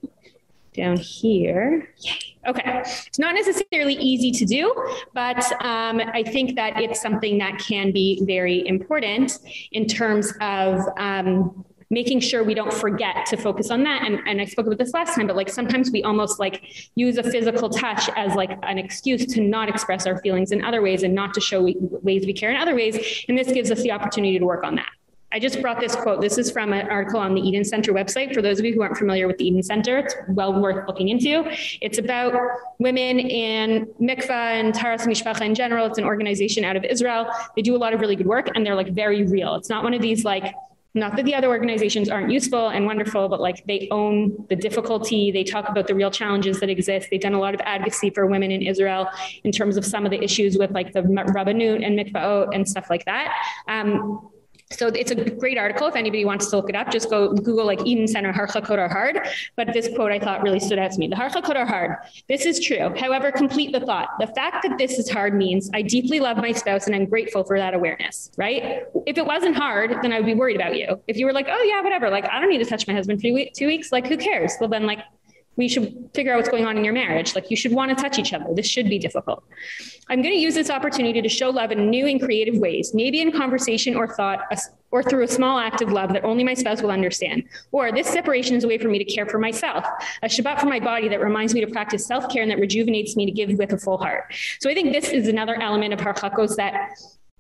down here. Yay. Okay. It's not necessarily easy to do, but um, I think that it's something that can be very important in terms of um, making sure we don't forget to focus on that and and I spoke about this last time but like sometimes we almost like use a physical touch as like an excuse to not express our feelings in other ways and not to show we, ways we care in other ways and this gives us the opportunity to work on that. I just brought this quote. This is from an article on the Eden Center website. For those of you who aren't familiar with the Eden Center, it's well worth looking into. It's about women in mikvah and taharas mishpacha in general. It's an organization out of Israel. They do a lot of really good work and they're like very real. It's not one of these like not that the other organizations aren't useful and wonderful but like they own the difficulty they talk about the real challenges that exist they've done a lot of advocacy for women in Israel in terms of some of the issues with like the rabbanut and mikvaot and stuff like that um, so it's a great article. If anybody wants to look it up just go google like Eden Center Harchakot are hard. But this quote I thought really stood out to me the Harchakot are hard. This is true. However complete the thought. The fact that this is hard means I deeply love my spouse and I'm grateful for that awareness right? If it wasn't hard then I would be worried about you. If you were like oh yeah whatever. Like I don't need to touch my husband for 2 weeks. Like who cares? Well then like we should figure out what's going on in your marriage. Like you should want to touch each other. This should be difficult. I'm going to use this opportunity to show love in new and creative ways maybe in conversation or thought or through a small act of love that only my spouse will understand. Or this separation is a way for me to care for myself a shabbat for my body that reminds me to practice self-care and that rejuvenates me to give with a full heart. So i think this is another element of harchakos that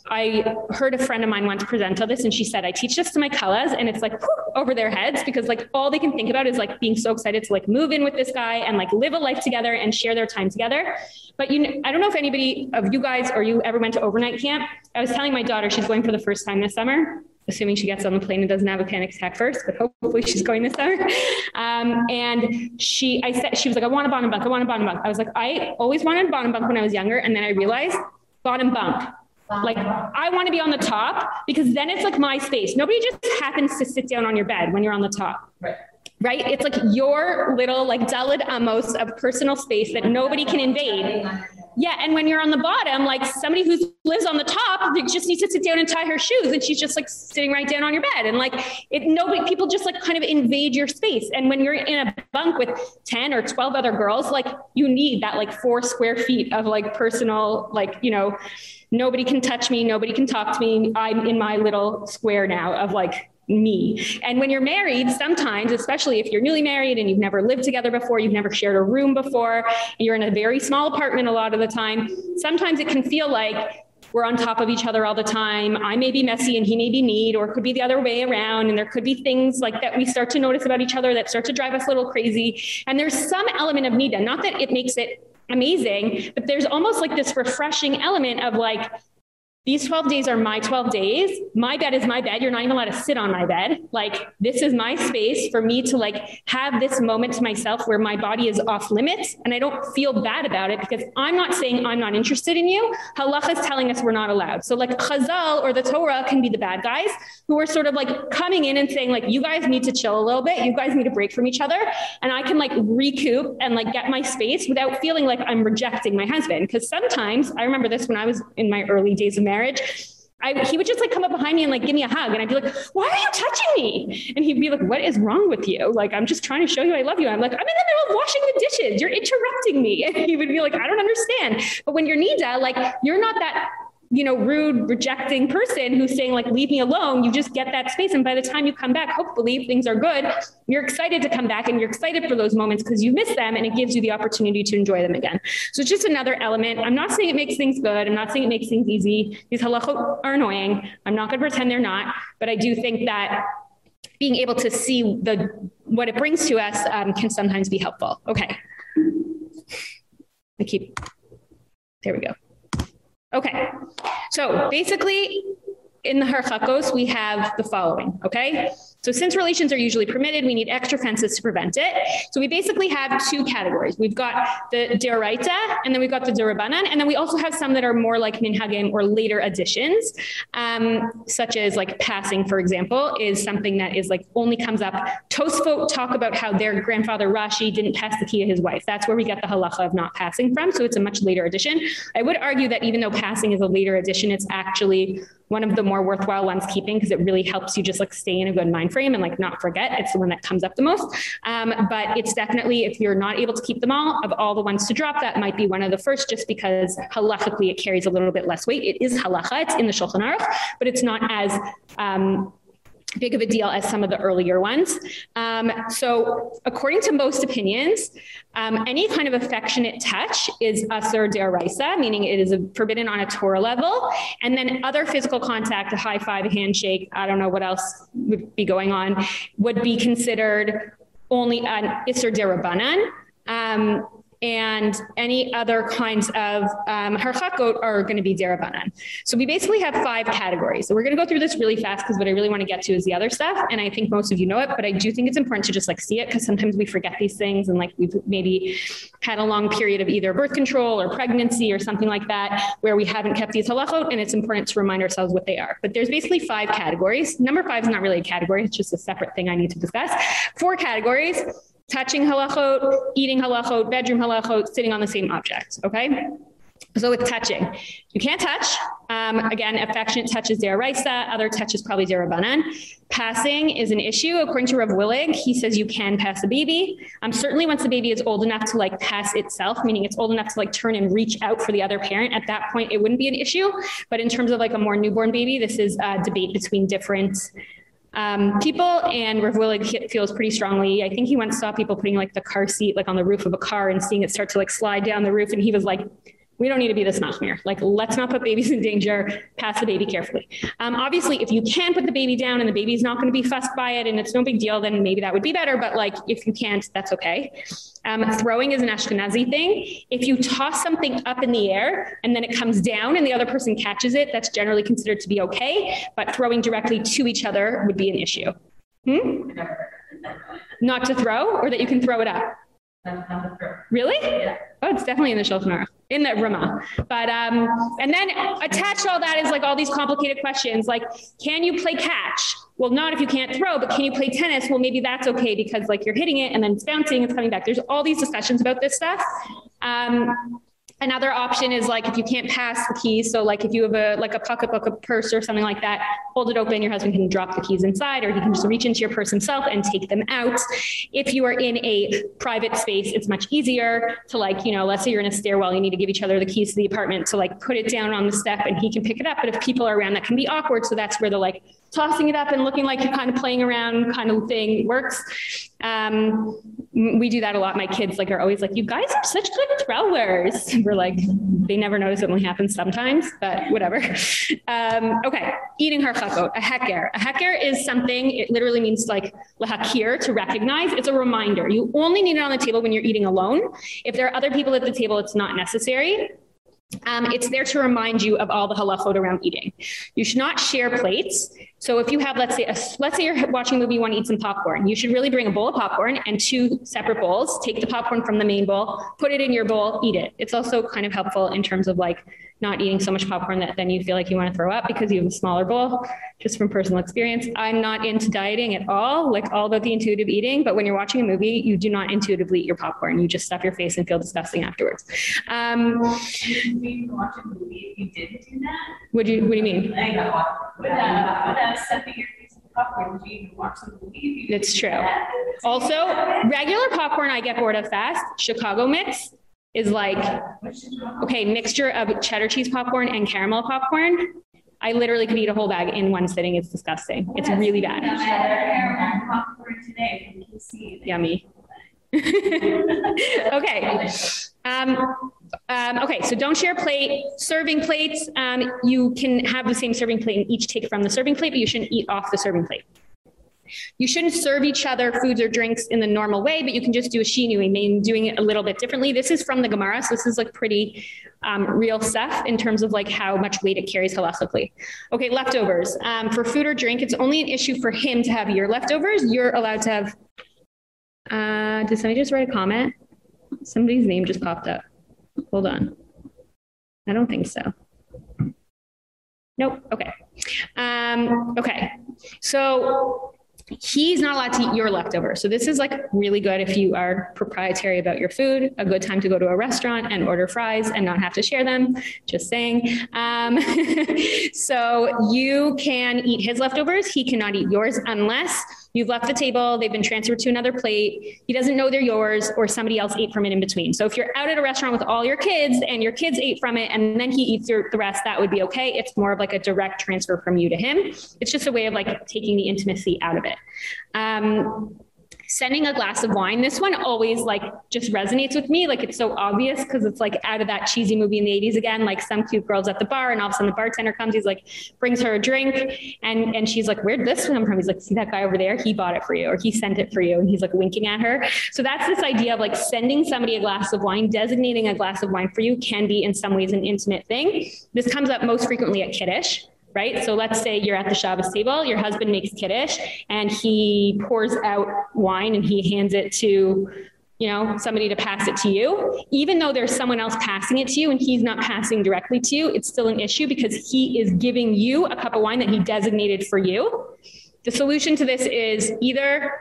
I heard a friend of mine once present on this and she said I teach this to my colleagues and it's like whew, over their heads because like all they can think about is like being so excited to like move in with this guy and like live a life together and share their time together. But you know, I don't know if anybody of you guys or you ever went to overnight camp. I was telling my daughter she's going for the first time this summer assuming she gets on the plane and doesn't have a panic attack first, but hopefully she's going this summer. Um, and she, I said, she was like, I want a bottom bunk. I want a bottom bunk. I was like, I always wanted a bottom bunk when I was younger. And then I realized bottom bunk like I want to be on the top because then it's like my space. Nobody just happens to sit down on your bed when you're on the top. Right. Right? It's like your little like daled amos of personal space that nobody can invade. Yeah, and when you're on the bottom, like somebody who lives on the top, they just needs to sit down and tie her shoes and she's just like sitting right down on your bed and like it nobody people just like kind of invade your space. And when you're in a bunk with 10 or 12 other girls, like you need that like 4 square feet of like personal like, you know, nobody can touch me, nobody can talk to me. I'm in my little square now of like me. And when you're married, sometimes, especially if you're newly married and you've never lived together before, you've never shared a room before, you're in a very small apartment a lot of the time, sometimes it can feel like we're on top of each other all the time. I may be messy and he may be neat or it could be the other way around and there could be things like that we start to notice about each other that start to drive us a little crazy. And there's some element of nida, not that it makes it amazing but there's almost like this refreshing element of like these 12 days are my 12 days. My bed is my bed. You're not even allowed to sit on my bed. Like this is my space for me to like have this moment to myself where my body is off limits and I don't feel bad about it because I'm not saying I'm not interested in you. Halacha is telling us we're not allowed. So like Chazal or the Torah can be the bad guys who are sort of like coming in and saying like you guys need to chill a little bit. You guys need to break from each other and I can like recoup and like get my space without feeling like I'm rejecting my husband because sometimes I remember this when I was in my early days of marriage marriage I, he would just like come up behind me and like give me a hug. And I'd be like why are you touching me? And he'd be like what is wrong with you? Like I'm just trying to show you I love you. I'm like I'm in the middle of washing the dishes. You're interrupting me. And he would be like I don't understand. But when you're Nida like you're not that you know rude rejecting person who's saying like leave me alone. You just get that space and by the time you come back hopefully things are good you're excited to come back and you're excited for those moments because you miss them and it gives you the opportunity to enjoy them again. So it's just another element. I'm not saying it makes things good. I'm not saying it makes things easy. These halachot are annoying. I'm not going to pretend they're not. But i do think that being able to see the what it brings to us um, can sometimes be helpful. Okay. I keep there we go Okay. So basically in the harchakos we have the following, okay? So since relations are usually permitted, we need extra fences to prevent it. So we basically have two categories. We've got the deraita and then we've got the derabanan and then we also have some that are more like minhagim or later additions. Um, such as like passing for example is something that is like only comes up Tosfot talk about how their grandfather Rashi didn't pass the key to his wife. That's where we get the halacha of not passing from. So it's a much later addition. I would argue that even though passing is a later addition, it's actually one of the more worthwhile ones keeping because it really helps you just like stay in a good mind frame and like not forget. It's the one that comes up the most. Um, but it's definitely if you're not able to keep them all of all the ones to drop that might be one of the first just because halachically it carries a little bit less weight. It is halacha, it's in the Shulchan Aruch, but it's not as um, big of a deal as some of the earlier ones. Um, so according to most opinions, um, any kind of affectionate touch is asur deraisa, meaning it is forbidden on a Torah level. And then other physical contact, a high five, a handshake, I don't know what else would be going on, would be considered only an isur derabanan. Um, and any other kinds of um, harchakot are going to be derabanan. So we basically have five categories. So we're going to go through this really fast because what I really want to get to is the other stuff. And I think most of you know it, but I do think it's important to just like see it because sometimes we forget these things and like we've maybe had a long period of either birth control or pregnancy or something like that where we haven't kept these halachot and it's important to remind ourselves what they are. But there's basically five categories. Number five is not really a category. It's just a separate thing I need to discuss. Four categories touching halachot, eating halachot, bedroom halachot, sitting on the same object, okay? So with touching, you can't touch. Um, again, affectionate touch is deraisa, other touch is probably derabanan. Passing is an issue according to Rav Willig. He says you can pass a baby. Um, certainly once the baby is old enough to like pass itself, meaning it's old enough to like turn and reach out for the other parent, at that point it wouldn't be an issue. But in terms of like a more newborn baby, this is a debate between different um, people and Rav Willig feels pretty strongly. I think he once saw people putting like the car seat like on the roof of a car and seeing it start to like slide down the roof and he was like we don't need to be this machmir. Like, let's not put babies in danger. Pass the baby carefully. Um, obviously, if you can put the baby down and the baby's not going to be fussed by it and it's no big deal, then maybe that would be better. But like, if you can't, that's okay. Um, throwing is an Ashkenazi thing. If you toss something up in the air and then it comes down and the other person catches it, that's generally considered to be okay. But throwing directly to each other would be an issue. Hmm? Not to throw, or that you can throw it up. Really? Yeah. Oh, it's definitely in the Shulchan Aruch, in the Rama. But um, and then attached to all that is like all these complicated questions, like can you play catch? Well, not if you can't throw, but can you play tennis? Well, maybe that's okay because like you're hitting it and then it's bouncing, it's coming back. There's all these discussions about this stuff. Um, Another option is like if you can't pass the keys, so like if you have a like a pocketbook, a purse or something like that, hold it open, your husband can drop the keys inside or he can just reach into your purse himself and take them out. If you are in a private space, it's much easier to like, you know, let's say you're in a stairwell, you need to give each other the keys to the apartment to like put it down on the step and he can pick it up, but if people are around that can be awkward, so that's where the like tossing it up and looking like you're kind of playing around kind of thing works. Um, we do that a lot. My kids like are always like, "You guys are such good throwers." We're like, they never notice it only happens sometimes, but whatever. Um, okay, eating harchakot, a heker. A heker is something. It literally means like lahakir to recognize. It's a reminder. You only need it on the table when you're eating alone. If there are other people at the table, it's not necessary. Um, it's there to remind you of all the halachot around eating. You should not share plates. So if you have, let's say, a, let's say you're watching a movie, you want to eat some popcorn. You should really bring a bowl of popcorn and two separate bowls. Take the popcorn from the main bowl, put it in your bowl, eat it. It's also kind of helpful in terms of like not eating so much popcorn that then you feel like you want to throw up because you have a smaller bowl just from personal experience. I'm not into dieting at all like all about the intuitive eating but when you're watching a movie you do not intuitively eat your popcorn. You just stuff your face and feel disgusting afterwards. Um watch a movie if you didn't do that you what do you mean? Stuffing your popcorn do you even watch the movie it's true. Also regular popcorn i get bored of fast chicago mix is like okay, mixture of cheddar cheese popcorn and caramel popcorn. I literally could eat a whole bag in one sitting. It's disgusting. It's really bad. Yummy. okay. Um, um, okay, so don't share plate. Serving plates, um, you can have the same serving plate and each take from the serving plate, but you shouldn't eat off the serving plate. You shouldn't serve each other foods or drinks in the normal way, but you can just do a shinui, meaning doing it a little bit differently. This is from the Gemara, so this is like pretty um, real stuff in terms of like how much weight it carries halachically. Okay, leftovers. Um, for food or drink, it's only an issue for him to have your leftovers. You're allowed to have uh, did somebody just write a comment? Somebody's name just popped up. Hold on. I don't think so. Nope. Okay. Um, okay. So he's not allowed to eat your leftovers. So this is like really good if you are proprietary about your food, a good time to go to a restaurant and order fries and not have to share them, just saying. Um, so you can eat his leftovers, he cannot eat yours unless You've left the table, they've been transferred to another plate. He doesn't know they're yours or somebody else ate from it in between. So if you're out at a restaurant with all your kids and your kids ate from it and then he eats your, the rest, that would be okay. It's more of like a direct transfer from you to him. It's just a way of like taking the intimacy out of it. Um, sending a glass of wine. This one always like just resonates with me. Like it's so obvious cuz it's like out of that cheesy movie in the 80s again. Like some cute girls at the bar and all of a sudden the bartender comes he's like brings her a drink and and she's like where'd this come from? He's like see that guy over there? He bought it for you or he sent it for you. And he's like winking at her. So that's this idea of like sending somebody a glass of wine designating a glass of wine for you can be in some ways an intimate thing. This comes up most frequently at kiddush right? So let's say you're at the Shabbos table, your husband makes kiddush and he pours out wine and he hands it to you know somebody to pass it to you even though there's someone else passing it to you and he's not passing directly to you it's still an issue because he is giving you a cup of wine that he designated for you the solution to this is either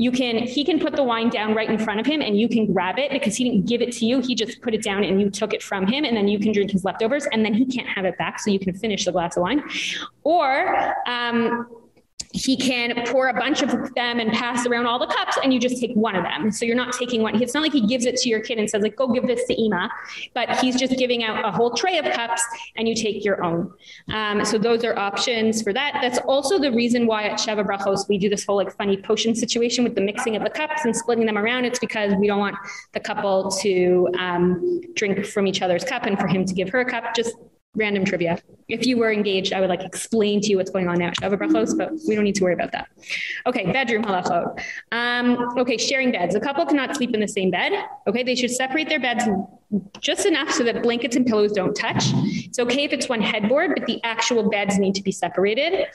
you can he can put the wine down right in front of him and you can grab it because he didn't give it to you. He just put it down and you took it from him and then you can drink his leftovers and then he can't have it back so you can finish the glass of wine. Or um, he can pour a bunch of them and pass around all the cups and you just take one of them. So you're not taking one. It's not like he gives it to your kid and says like go give this to Ema but he's just giving out a whole tray of cups and you take your own. Um, so those are options for that. That's also the reason why at Sheva Brachos we do this whole like funny potion situation with the mixing of the cups and splitting them around. It's because we don't want the couple to um, drink from each other's cup and for him to give her a cup just random trivia. If you were engaged, I would like explain to you what's going on now at Brachos, but we don't need to worry about that. Okay, bedroom halachot. Um, okay, sharing beds. A couple cannot sleep in the same bed. Okay, they should separate their beds just enough so that blankets and pillows don't touch. It's okay if it's one headboard, but the actual beds need to be separated.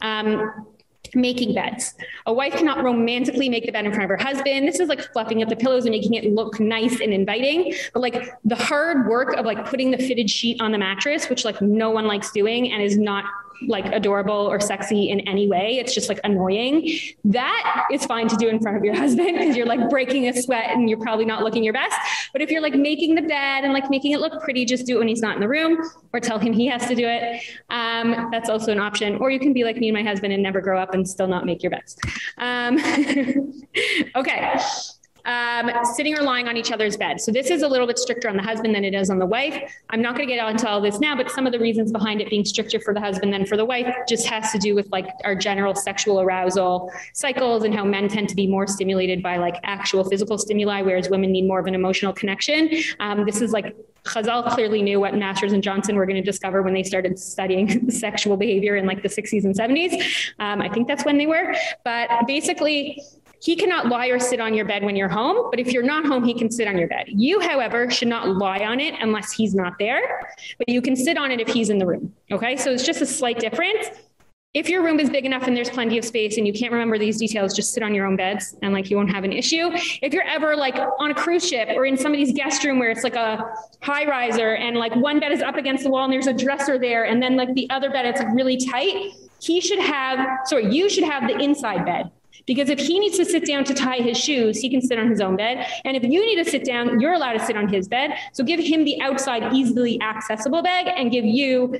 Um, making beds. A wife cannot romantically make the bed in front of her husband. This is like fluffing up the pillows and making it look nice and inviting. But like the hard work of like putting the fitted sheet on the mattress, which like no one likes doing and is not like adorable or sexy in any way. It's just like annoying. That is fine to do in front of your husband because you're like breaking a sweat and you're probably not looking your best. But if you're like making the bed and like making it look pretty, just do it when he's not in the room or tell him he has to do it. Um, that's also an option. Or you can be like me and my husband and never grow up and still not make your beds. Um, okay um, sitting or lying on each other's bed. So this is a little bit stricter on the husband than it is on the wife. I'm not going to get into all this now, but some of the reasons behind it being stricter for the husband than for the wife just has to do with like our general sexual arousal cycles and how men tend to be more stimulated by like actual physical stimuli whereas women need more of an emotional connection. Um, this is like Chazal clearly knew what Masters and Johnson were going to discover when they started studying sexual behavior in like the 60s and 70s. Um, I think that's when they were. But basically he cannot lie or sit on your bed when you're home, but if you're not home, he can sit on your bed. You, however, should not lie on it unless he's not there, but you can sit on it if he's in the room. Okay? So it's just a slight difference. If your room is big enough and there's plenty of space and you can't remember these details, just sit on your own beds and like you won't have an issue. If you're ever like on a cruise ship or in somebody's guest room where it's like a high riser and like one bed is up against the wall and there's a dresser there and then like the other bed it's like really tight, he should have sorry, you should have the inside bed because if he needs to sit down to tie his shoes, he can sit on his own bed. And if you need to sit down, you're allowed to sit on his bed. So give him the outside easily accessible bed and give you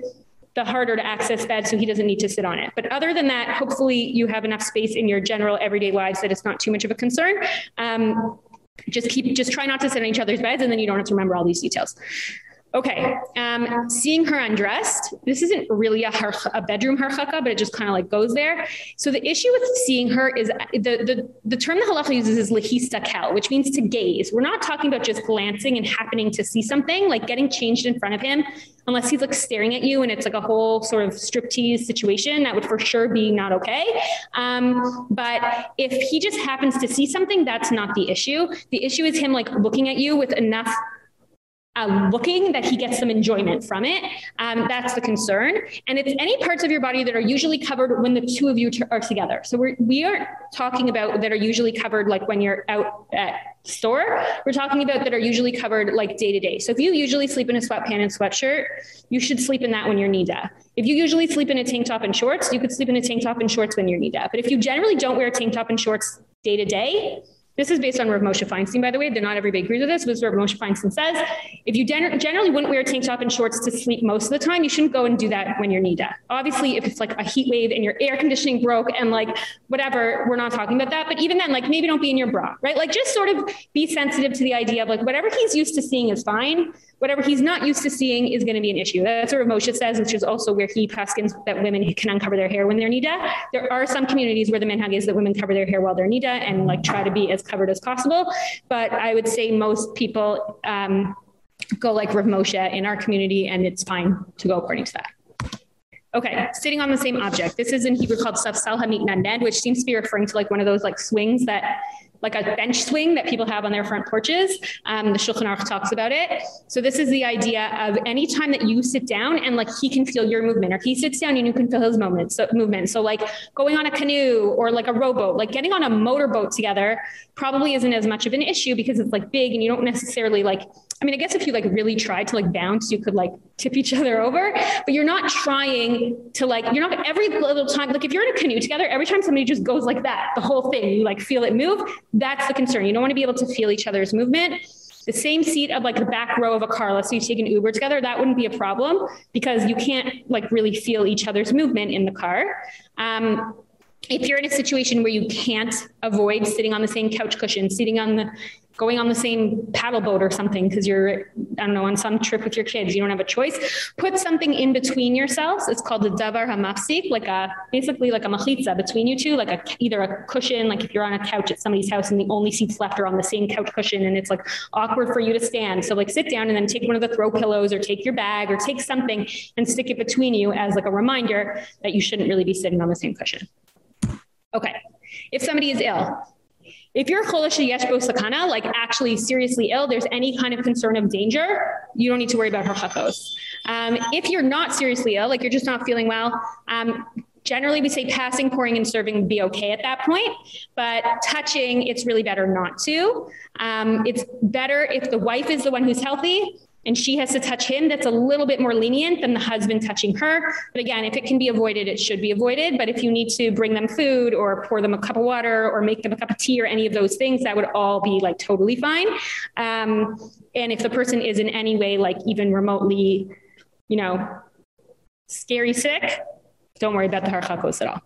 the harder to access bed so he doesn't need to sit on it. But other than that, hopefully you have enough space in your general everyday lives that it's not too much of a concern. Um, just keep just try not to sit on each other's beds and then you don't have to remember all these details. Okay, um, seeing her undressed. This isn't really a, a bedroom harchaka, but it just kind of like goes there. So the issue with seeing her is the the, the term the halacha uses is lehistakel, which means to gaze. We're not talking about just glancing and happening to see something, like getting changed in front of him, unless he's like staring at you and it's like a whole sort of striptease situation. That would for sure be not okay. Um, but if he just happens to see something, that's not the issue. The issue is him like looking at you with enough uh, looking that he gets some enjoyment from it. Um, that's the concern. And it's any parts of your body that are usually covered when the two of you are together. So we're, we aren't talking about that are usually covered like when you're out at store. We're talking about that are usually covered like day to day. So if you usually sleep in a sweatpant and sweatshirt, you should sleep in that when you're nida. If you usually sleep in a tank top and shorts, you could sleep in a tank top and shorts when you're nida. But if you generally don't wear a tank top and shorts day to day, this is based on Rav Moshe Feinstein, by the way. They're not everybody agrees with this. This is Rav Moshe Feinstein says. If you generally wouldn't wear a tank top and shorts to sleep most of the time, you shouldn't go and do that when you're nida. Obviously, if it's like a heat wave and your air conditioning broke and like whatever, we're not talking about that. But even then, like maybe don't be in your bra, right? Like just sort of be sensitive to the idea of like whatever he's used to seeing is fine whatever he's not used to seeing is going to be an issue. That's what Moshe says, which is also where he paskins that women can uncover their hair when they're nida. There are some communities where the minhag is that women cover their hair while they're nida and like try to be as covered as possible. But I would say most people um, go like Rav Moshe in our community and it's fine to go according to that. Okay, sitting on the same object. This is in Hebrew called safsal hamit which seems to be referring to like one of those like swings that like a bench swing that people have on their front porches. Um, the Shulchan Aruch talks about it. So this is the idea of any time that you sit down and like he can feel your movement or he sits down and you can feel his movement. So movement. So like going on a canoe or like a rowboat, like getting on a motorboat together probably isn't as much of an issue because it's like big and you don't necessarily like I mean, I guess if you like really tried to like bounce, you could like tip each other over, but you're not trying to like you're not every little time like if you're in a canoe together, every time somebody just goes like that, the whole thing, you like feel it move, that's the concern. You don't want to be able to feel each other's movement. The same seat of like the back row of a car, let's say you take an Uber together, that wouldn't be a problem because you can't like really feel each other's movement in the car. Um, if you're in a situation where you can't avoid sitting on the same couch cushion, sitting on the going on the same paddle boat or something because you're I don't know on some trip with your kids you don't have a choice put something in between yourselves. It's called the davar hamafsik like a basically like a machitza between you two like a either a cushion like if you're on a couch at somebody's house and the only seats left are on the same couch cushion and it's like awkward for you to stand. So like sit down and then take one of the throw pillows or take your bag or take something and stick it between you as like a reminder that you shouldn't really be sitting on the same cushion okay if somebody is ill if you're choleh sheyesh bo sakana, like actually seriously ill, there's any kind of concern of danger, you don't need to worry about harchakos. Um, if you're not seriously ill, like you're just not feeling well, um, generally we say passing pouring and serving would be okay at that point but touching it's really better not to um, it's better if the wife is the one who's healthy and she has to touch him that's a little bit more lenient than the husband touching her. But again if it can be avoided it should be avoided. But if you need to bring them food or pour them a cup of water or make them a cup of tea or any of those things that would all be like totally fine. Um, and if the person is in any way like even remotely you know scary sick don't worry about the harchakos at all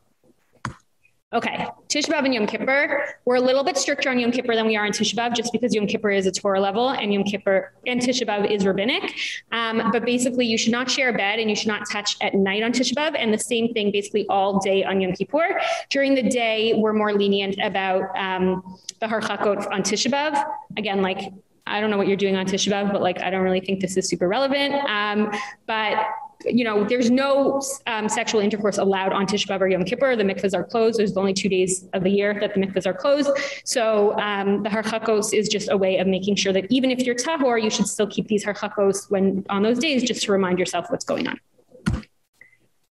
Okay, Tisha B'Av and Yom Kippur, we're a little bit stricter on Yom Kippur than we are on Tisha B'Av just because Yom Kippur is a Torah level and Yom Kippur and Tisha B'Av is rabbinic. Um, but basically you should not share a bed and you should not touch at night on Tisha B'Av and the same thing basically all day on Yom Kippur. During the day we're more lenient about um, the harchakot on Tisha B'Av. Again like I don't know what you're doing on Tisha B'Av but like I don't really think this is super relevant. Um, but you know, there's no um, sexual intercourse allowed on Tisha B'Av or Yom Kippur. The mikvahs are closed. There's only two days of the year that the mikvahs are closed. So um, the harchakos is just a way of making sure that even if you're tahor, you should still keep these harchakos when on those days just to remind yourself what's going on.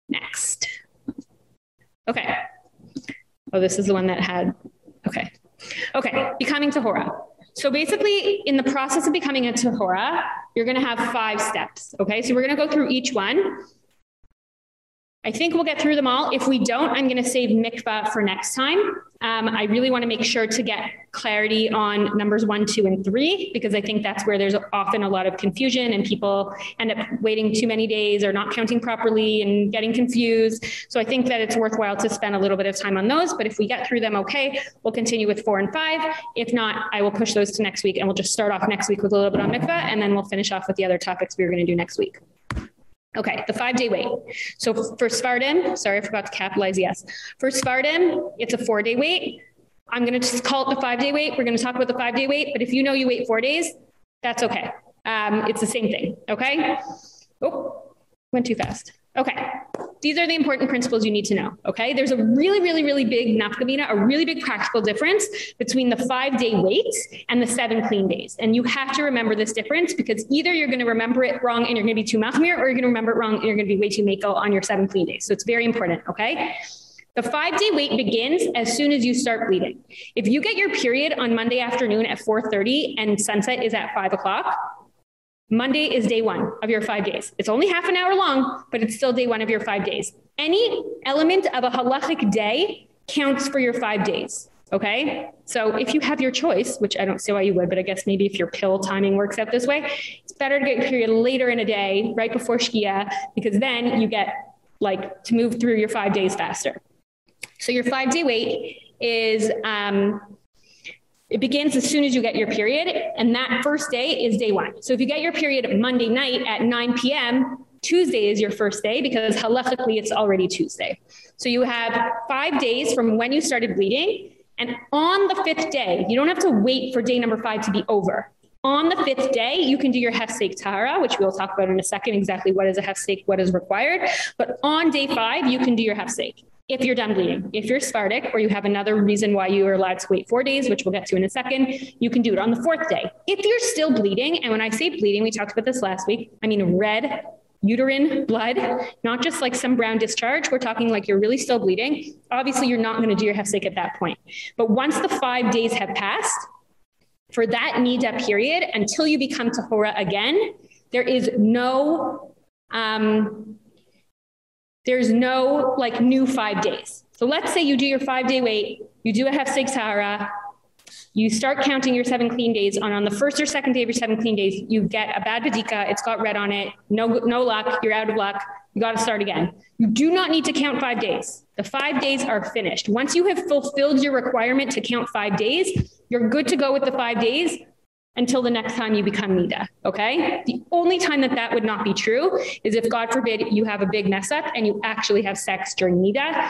Next. Okay. Oh, this is the one that had, okay. Okay, becoming tahora. So basically in the process of becoming a tahora, you're going to have five steps, okay? So we're going to go through each one. I think we'll get through them all. If we don't, I'm going to save mikvah for next time. Um, I really want to make sure to get clarity on numbers 1, 2 and 3 because I think that's where there's often a lot of confusion and people end up waiting too many days or not counting properly and getting confused. So I think that it's worthwhile to spend a little bit of time on those, but if we get through them okay, we'll continue with 4 and 5. If not, I will push those to next week and we'll just start off next week with a little bit on mikvah and then we'll finish off with the other topics we are going to do next week. Okay, the 5-day wait. So for Sephardim, sorry I forgot to capitalize yes. For Sephardim, it's a 4-day wait. I'm going to just call it the 5-day wait. We're going to talk about the 5-day wait, but if you know you wait 4 days, that's okay. Um, it's the same thing, okay? Oh, went too fast. Okay. These are the important principles you need to know, okay? There's a really really really big nafkamina, a really big practical difference between the 5-day wait and the 7 clean days. And you have to remember this difference because either you're going to remember it wrong and you're going to be too machmir or you're going to remember it wrong and you're going to be way too mako on your 7 clean days. So it's very important, okay? The 5-day wait begins as soon as you start bleeding. If you get your period on Monday afternoon at 4:30 and sunset is at 5 o'clock, Monday is day 1 of your 5 days. It's only half an hour long, but it's still day 1 of your 5 days. Any element of a halachic day counts for your 5 days. Okay? So if you have your choice, which I don't see why you would, but I guess maybe if your pill timing works out this way, it's better to get your period later in a day, right before Shkia, because then you get like to move through your 5 days faster. So your 5 day wait is um it begins as soon as you get your period and that first day is day 1. So if you get your period Monday night at 9 p.m., Tuesday is your first day because halachically it's already Tuesday. So you have 5 days from when you started bleeding and on the 5th day, you don't have to wait for day number 5 to be over. On the 5th day, you can do your hefsek tahara, which we'll talk about in a second exactly what is a hefsek, what is required, but on day 5 you can do your hefsek if you're done bleeding. If you're Sephardic or you have another reason why you are allowed to wait 4 days, which we'll get to in a second, you can do it on the 4th day. If you're still bleeding, and when I say bleeding, we talked about this last week, I mean red uterine blood, not just like some brown discharge. We're talking like you're really still bleeding. Obviously, you're not going to do your hefsek at that point. But once the 5 days have passed, for that nida period until you become tahora again, there is no um there's no like new 5 days. So let's say you do your 5 day wait, you do a hefsek tahara, you start counting your 7 clean days on on the first or second day of your 7 clean days, you get a bad badika, it's got red on it, no no luck, you're out of luck, you got to start again. You do not need to count 5 days. The 5 days are finished. Once you have fulfilled your requirement to count 5 days, you're good to go with the 5 days until the next time you become nida okay? The only time that that would not be true is if god forbid you have a big mess up and you actually have sex during nida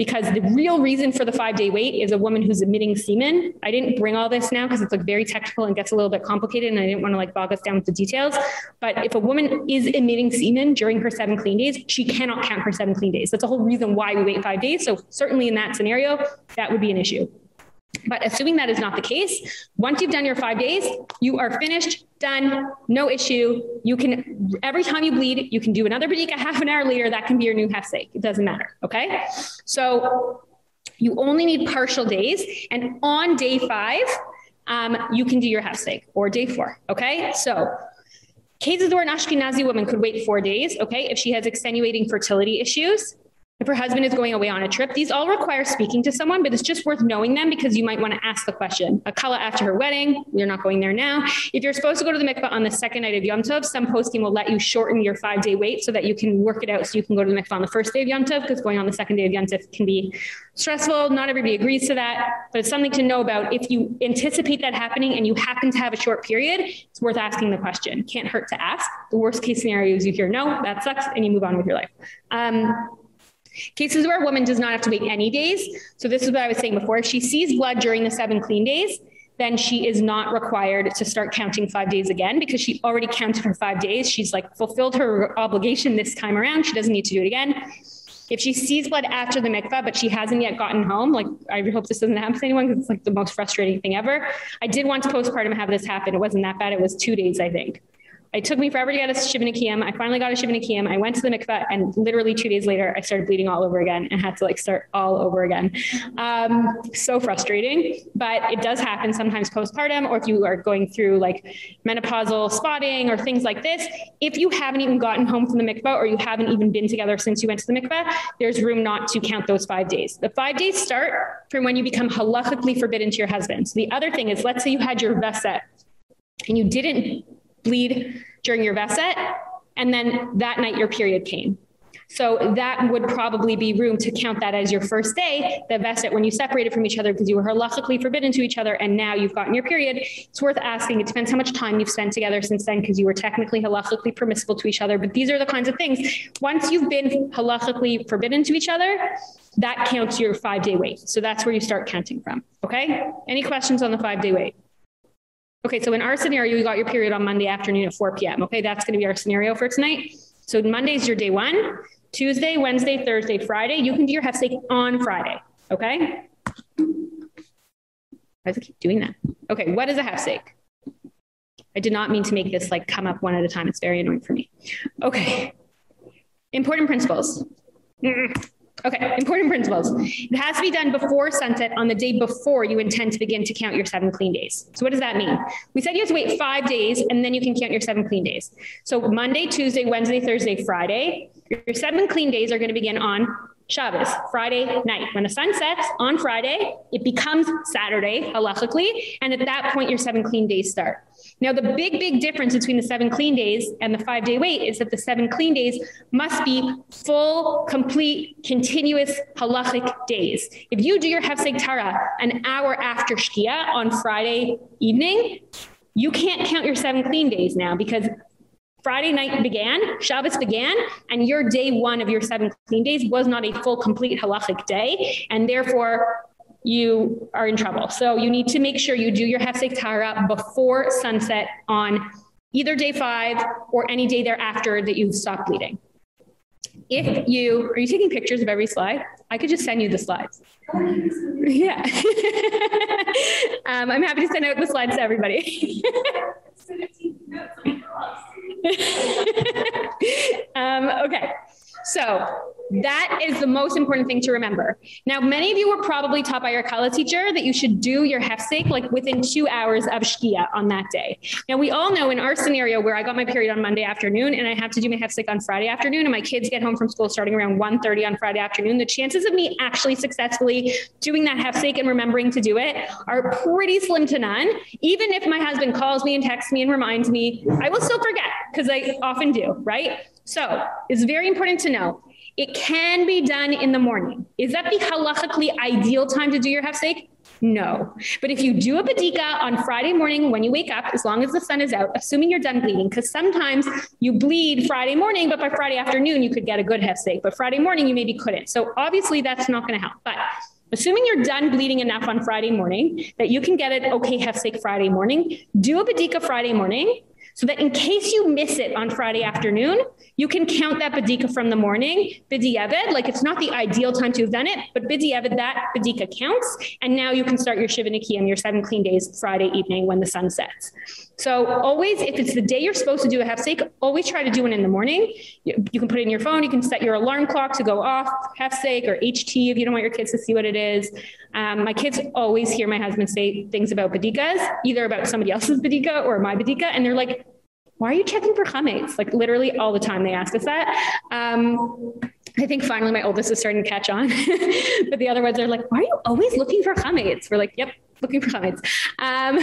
because the real reason for the 5 day wait is a woman who's emitting semen. I didn't bring all this now because it's like very technical and gets a little bit complicated and i didn't want to like bog us down with the details. But if a woman is emitting semen during her 7 clean days she cannot count her 7 clean days. That's the whole reason why we wait 5 days. So certainly in that scenario that would be an issue but assuming that is not the case, once you've done your 5 days, you are finished, done, no issue. You can every time you bleed, you can do another badika half an hour later, that can be your new hefsek. It doesn't matter, okay? So you only need partial days and on day 5, um, you can do your hefsek or day 4, okay? So cases where an Ashkenazi woman could wait 4 days, okay? If she has extenuating fertility issues, if her husband is going away on a trip these all require speaking to someone but it's just worth knowing them because you might want to ask the question. A kala after her wedding you're not going there now. If you're supposed to go to the mikvah on the second night of yom tov some poskim will let you shorten your 5 day wait so that you can work it out so you can go to the mikvah on the first day of yom tov because going on the second day of yom tov can be stressful. Not everybody agrees to that but it's something to know about. If you anticipate that happening and you happen to have a short period it's worth asking the question. Can't hurt to ask. The worst case scenario is you hear no that sucks and you move on with your life. Um Cases where a woman does not have to wait any days. So this is what I was saying before. If she sees blood during the 7 clean days, then she is not required to start counting 5 days again because she already counted for 5 days. She's like fulfilled her obligation this time around. She doesn't need to do it again. If she sees blood after the mikvah but she hasn't yet gotten home, like I hope this doesn't happen to anyone because it's like the most frustrating thing ever. I did want to postpartum have this happen. It wasn't that bad. It was 2 days I think. It took me forever to get a Shiva Nekiim. I finally got a Shiva Nekiim. I went to the mikveh and literally 2 days later I started bleeding all over again and had to like start all over again. Um, so frustrating, but it does happen sometimes postpartum or if you are going through like menopausal spotting or things like this. If you haven't even gotten home from the mikveh or you haven't even been together since you went to the mikveh, there's room not to count those 5 days. The 5 days start from when you become halachically forbidden to your husband. So the other thing is let's say you had your veset and you didn't bleed during your veset and then that night your period came. So that would probably be room to count that as your first day, the veset when you separated from each other because you were halachically forbidden to each other and now you've gotten your period. It's worth asking. It depends how much time you've spent together since then because you were technically halachically permissible to each other, but these are the kinds of things. Once you've been halachically forbidden to each other, that counts your 5-day wait. So that's where you start counting from, okay? Any questions on the 5-day wait? Okay, so in our scenario, you got your period on Monday afternoon at 4 p.m. Okay, that's going to be our scenario for tonight. So Monday's your day 1, Tuesday, Wednesday, Thursday, Friday, you can do your hefsek on Friday, okay? Why does it keep doing that? Okay, what is a hefsek? I did not mean to make this like come up one at a time. It's very annoying for me. Okay. Important principles. Okay, important principles. It has to be done before sunset on the day before you intend to begin to count your 7 clean days. So what does that mean? We said you have to wait 5 days and then you can count your 7 clean days. So Monday, Tuesday, Wednesday, Thursday, Friday, your 7 clean days are going to begin on Shabbos, Friday night. When the sun sets on Friday, it becomes Saturday halachically, and at that point your 7 clean days start. Now the big big difference between the 7 clean days and the 5-day wait is that the 7 clean days must be full, complete, continuous halachic days. If you do your hefsek tahara an hour after shkia on Friday evening, you can't count your 7 clean days now because Friday night began, Shabbos began, and your day 1 of your 7 clean days was not a full complete halachic day and therefore you are in trouble. So you need to make sure you do your hefsek tahara before sunset on either day 5 or any day thereafter that you've stopped bleeding. If you are you taking pictures of every slide? I could just send you the slides. Yeah. um, I'm happy to send out the slides to everybody. um, okay. So that is the most important thing to remember. Now, many of you were probably taught by your kala teacher that you should do your hefsek like within 2 hours of shkia on that day. Now, we all know in our scenario where I got my period on Monday afternoon and I have to do my hefsek on Friday afternoon and my kids get home from school starting around 1:30 on Friday afternoon, the chances of me actually successfully doing that hefsek and remembering to do it are pretty slim to none. Even if my husband calls me and texts me and reminds me, I will still forget because I often do, right? So, it's very important to know it can be done in the morning. Is that the halachically ideal time to do your hefsek? No. But if you do a badika on Friday morning when you wake up, as long as the sun is out, assuming you're done bleeding, because sometimes you bleed Friday morning, but by Friday afternoon you could get a good hefsek, but Friday morning you maybe couldn't. So obviously that's not going to help. But assuming you're done bleeding enough on Friday morning that you can get it okay hefsek Friday morning, do a badika Friday morning so that in case you miss it on Friday afternoon, you can count that badika from the morning, bidiyavad, like it's not the ideal time to have done it, but bidiyavad that badika counts and now you can start your shivaniki and your seven clean days Friday evening when the sun sets. So always if it's the day you're supposed to do a hefsek, always try to do it in the morning. You, you, can put it in your phone, you can set your alarm clock to go off hefsek or HT if you don't want your kids to see what it is. Um, my kids always hear my husband say things about badikas, either about somebody else's badika or my badika and they're like why are you checking for chametz? Like literally all the time they ask us that. Um, I think finally my oldest is starting to catch on. but the other ones are like, why are you always looking for chametz? We're like, yep, looking for chametz. Um,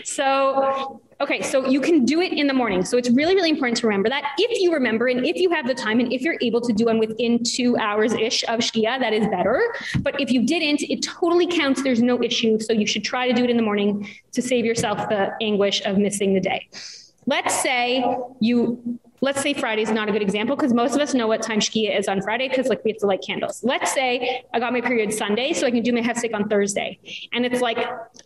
so okay, so you can do it in the morning. So it's really really important to remember that if you remember and if you have the time and if you're able to do one within 2 hours ish of shkia, that is better. But if you didn't, it totally counts. There's no issue. So you should try to do it in the morning to save yourself the anguish of missing the day. Let's say you let's say Friday is not a good example because most of us know what time Shkia is on Friday because like we have to light candles. Let's say I got my period Sunday so I can do my hefsek on Thursday. And it's like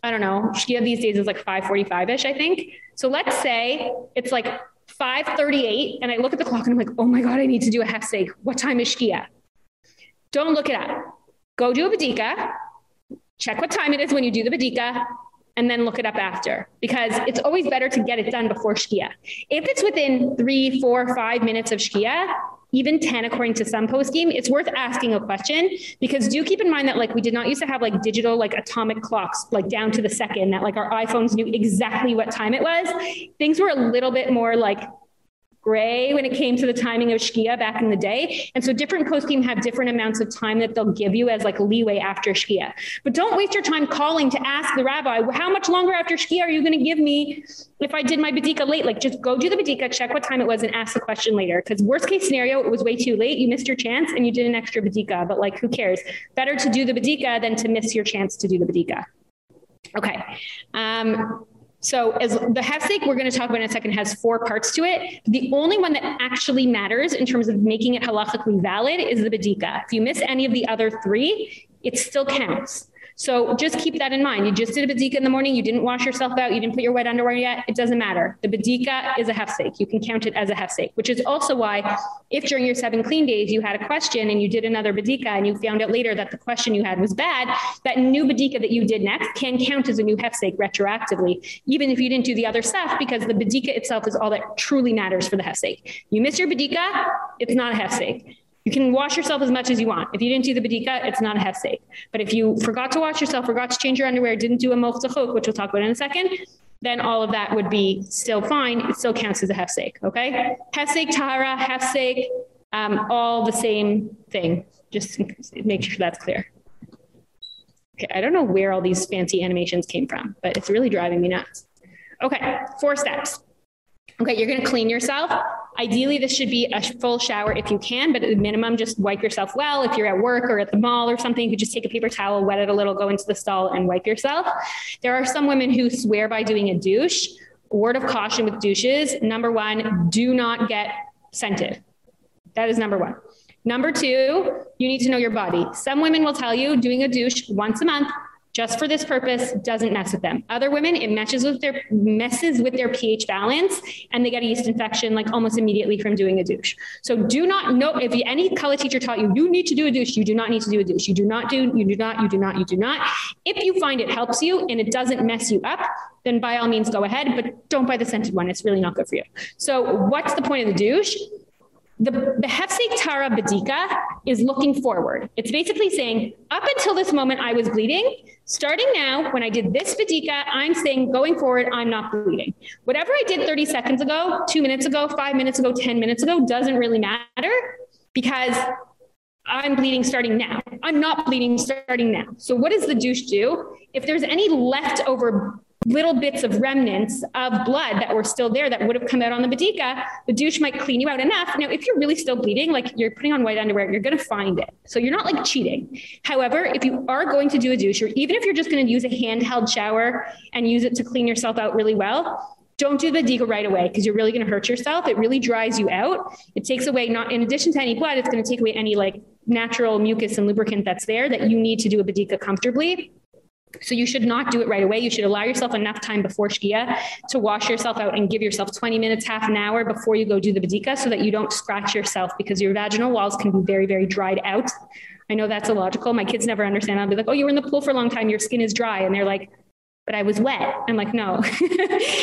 I don't know, Shkia these days is like 5:45ish I think. So let's say it's like 5:38 and I look at the clock and I'm like, "Oh my god, I need to do a hefsek. What time is Shkia?" Don't look it up. Go do a badika. Check what time it is when you do the badika and then look it up after because it's always better to get it done before shkia. If it's within three, four, five minutes of shkia, even 10 according to some poskim, it's worth asking a question because do keep in mind that like we did not used to have like digital like atomic clocks like down to the second that like our iPhones knew exactly what time it was. Things were a little bit more like gray when it came to the timing of Shkia back in the day. And so different poskim have different amounts of time that they'll give you as like leeway after Shkia. But don't waste your time calling to ask the rabbi, how much longer after Shkia are you going to give me if I did my badika late? Like just go do the badika, check what time it was and ask the question later. Cuz worst case scenario, it was way too late. You missed your chance and you did an extra badika, but like who cares? Better to do the badika than to miss your chance to do the badika. Okay. Um so as the hefsek we're going to talk about in a second has four parts to it. The only one that actually matters in terms of making it halachically valid is the badika. If you miss any of the other 3, it still counts. So just keep that in mind. You just did a badika in the morning, you didn't wash yourself out, you didn't put your wet underwear yet, it doesn't matter. The badika is a hefsek. You can count it as a hefsek, which is also why if during your 7 clean days you had a question and you did another badika and you found out later that the question you had was bad, that new badika that you did next can count as a new hefsek retroactively, even if you didn't do the other stuff because the badika itself is all that truly matters for the hefsek. You miss your badika, it's not a hefsek. You can wash yourself as much as you want. If you didn't do the badika, it's not a hefsek. But if you forgot to wash yourself, forgot to change your underwear, didn't do a moch dachuk, which we'll talk about in a second, then all of that would be still fine. It still counts as a hefsek, okay? Hefsek, tahara, hefsek, um, all the same thing. Just make sure that's clear. Okay, I don't know where all these fancy animations came from, but it's really driving me nuts. Okay, four steps. Okay, you're going to clean yourself. Ideally this should be a full shower if you can, but at the minimum just wipe yourself well. If you're at work or at the mall or something, you could just take a paper towel, wet it a little, go into the stall and wipe yourself. There are some women who swear by doing a douche. Word of caution with douches, number 1, do not get scented. That is number 1. Number 2, you need to know your body. Some women will tell you doing a douche once a month just for this purpose doesn't mess with them. Other women it messes with their messes with their pH balance and they get a yeast infection like almost immediately from doing a douche. So do not know if any kala teacher taught you you need to do a douche, you do not need to do a douche. You do not do you do not you do not you do not. If you find it helps you and it doesn't mess you up, then by all means go ahead, but don't buy the scented one. It's really not good for you. So what's the point of the douche? The the Hefsek Tahara Badika is looking forward. It's basically saying up until this moment I was bleeding, starting now when I did this Badika, I'm saying going forward I'm not bleeding. Whatever I did 30 seconds ago, 2 minutes ago, 5 minutes ago, 10 minutes ago doesn't really matter because I'm bleeding starting now. I'm not bleeding starting now. So what does the douche do? If there's any leftover little bits of remnants of blood that were still there that would have come out on the badika, the douche might clean you out enough. Now, if you're really still bleeding, like you're putting on white underwear, you're going to find it. So you're not like cheating. However, if you are going to do a douche or even if you're just going to use a handheld shower and use it to clean yourself out really well, don't do the badika right away because you're really going to hurt yourself. It really dries you out. It takes away not in addition to any blood, it's going to take away any like natural mucus and lubricant that's there that you need to do a badika comfortably. So you should not do it right away. You should allow yourself enough time before Shkia to wash yourself out and give yourself 20 minutes, half an hour before you go do the badika so that you don't scratch yourself because your vaginal walls can be very very dried out. I know that's illogical. My kids never understand. I'll be like, "Oh, you were in the pool for a long time, your skin is dry." And they're like, but I was wet. I'm like, no,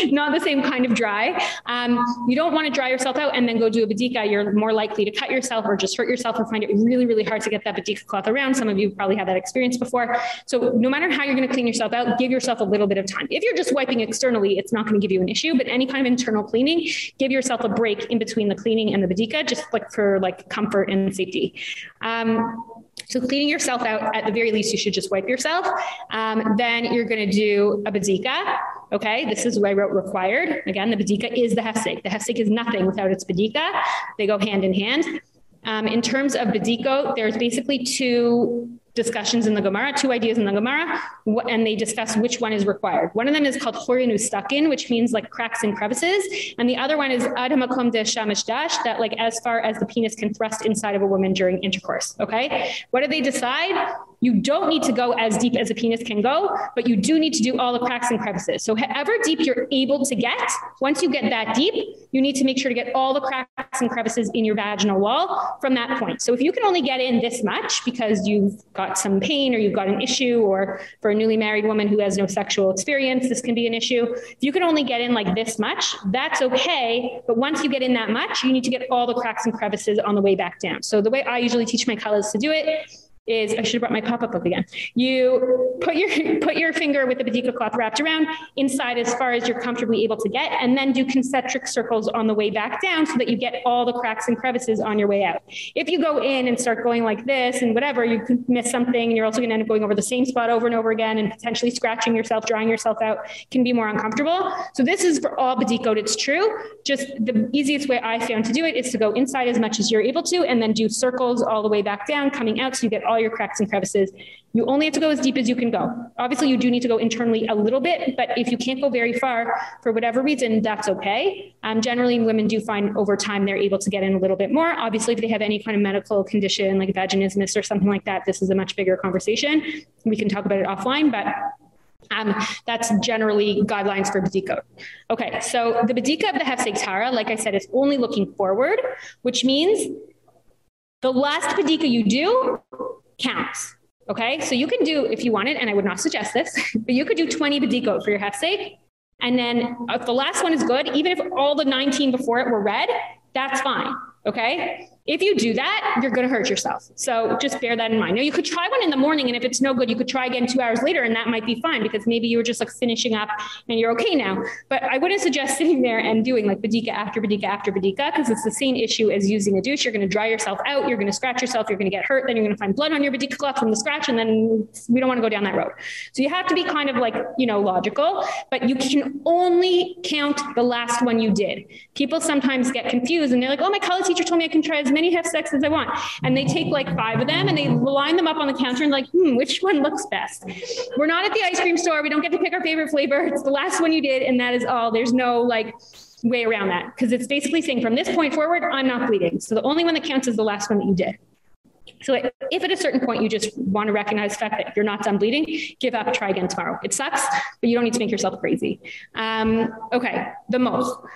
not the same kind of dry. Um, you don't want to dry yourself out and then go do a badika. You're more likely to cut yourself or just hurt yourself or find it really, really hard to get that badika cloth around. Some of you probably had that experience before. So no matter how you're going to clean yourself out, give yourself a little bit of time. If you're just wiping externally, it's not going to give you an issue, but any kind of internal cleaning, give yourself a break in between the cleaning and the badika, just like for like comfort and safety. Um, so cleaning yourself out at the very least you should just wipe yourself. Um, then you're going to do a badika. Okay? This is where I wrote required. Again, the badika is the hefsek. The hefsek is nothing without its badika. They go hand in hand. Um, in terms of badiko, there's basically two discussions in the Gemara, two ideas in the Gemara, and they discuss which one is required. One of them is called chorin u'sedakin, which means like cracks and crevices, and the other one is adamakom de shamish dash, that like as far as the penis can thrust inside of a woman during intercourse. Okay, what do they decide? You don't need to go as deep as a penis can go, but you do need to do all the cracks and crevices. So however deep you're able to get, once you get that deep, you need to make sure to get all the cracks and crevices in your vaginal wall from that point. So if you can only get in this much because you've got some pain or you've got an issue or for a newly married woman who has no sexual experience, this can be an issue. If you can only get in like this much, that's okay, but once you get in that much, you need to get all the cracks and crevices on the way back down. So the way I usually teach my colleagues to do it is I should have brought my pop-up book again. You put your put your finger with the badika cloth wrapped around inside as far as you're comfortably able to get and then do concentric circles on the way back down so that you get all the cracks and crevices on your way out. If you go in and start going like this and whatever, you could miss something and you're also going to end up going over the same spot over and over again and potentially scratching yourself, drawing yourself out can be more uncomfortable. So this is for all badikot it's true. Just the easiest way I found to do it is to go inside as much as you're able to and then do circles all the way back down coming out so you get all all your cracks and crevices. You only have to go as deep as you can go. Obviously you do need to go internally a little bit, but if you can't go very far for whatever reason, that's okay. Um, generally women do find over time they're able to get in a little bit more. Obviously if they have any kind of medical condition like vaginismus or something like that, this is a much bigger conversation. We can talk about it offline, but um, that's generally guidelines for Badika. Okay, so the Badika of the Hefsek Tahara, like I said, is only looking forward, which means the last Badika you do counts. Okay? So you can do if you want it and I would not suggest this, but you could do 20 badikot for your hefsek and then if the last one is good, even if all the 19 before it were red, that's fine. Okay? If you do that, you're going to hurt yourself. So just bear that in mind. Now you could try one in the morning and if it's no good, you could try again 2 hours later and that might be fine because maybe you were just like finishing up and you're okay now. But I wouldn't suggest sitting there and doing like badika after badika after badika because it's the same issue as using a douche. You're going to dry yourself out, you're going to scratch yourself, you're going to get hurt, then you're going to find blood on your badika cloth from the scratch and then we don't want to go down that road. So you have to be kind of like, you know, logical, but you can only count the last one you did. People sometimes get confused and they're like, "Oh, my kala teacher told me I can try as many hefseks as I want." want. And they take like five of them and they line them up on the counter and like, hmm, which one looks best? We're not at the ice cream store. We don't get to pick our favorite flavor. It's the last one you did and that is all. There's no like way around that because it's basically saying from this point forward, I'm not bleeding. So the only one that counts is the last one that you did. So if at a certain point you just want to recognize the fact that you're not done bleeding, give up, try again tomorrow. It sucks, but you don't need to make yourself crazy. Um, okay, the moch.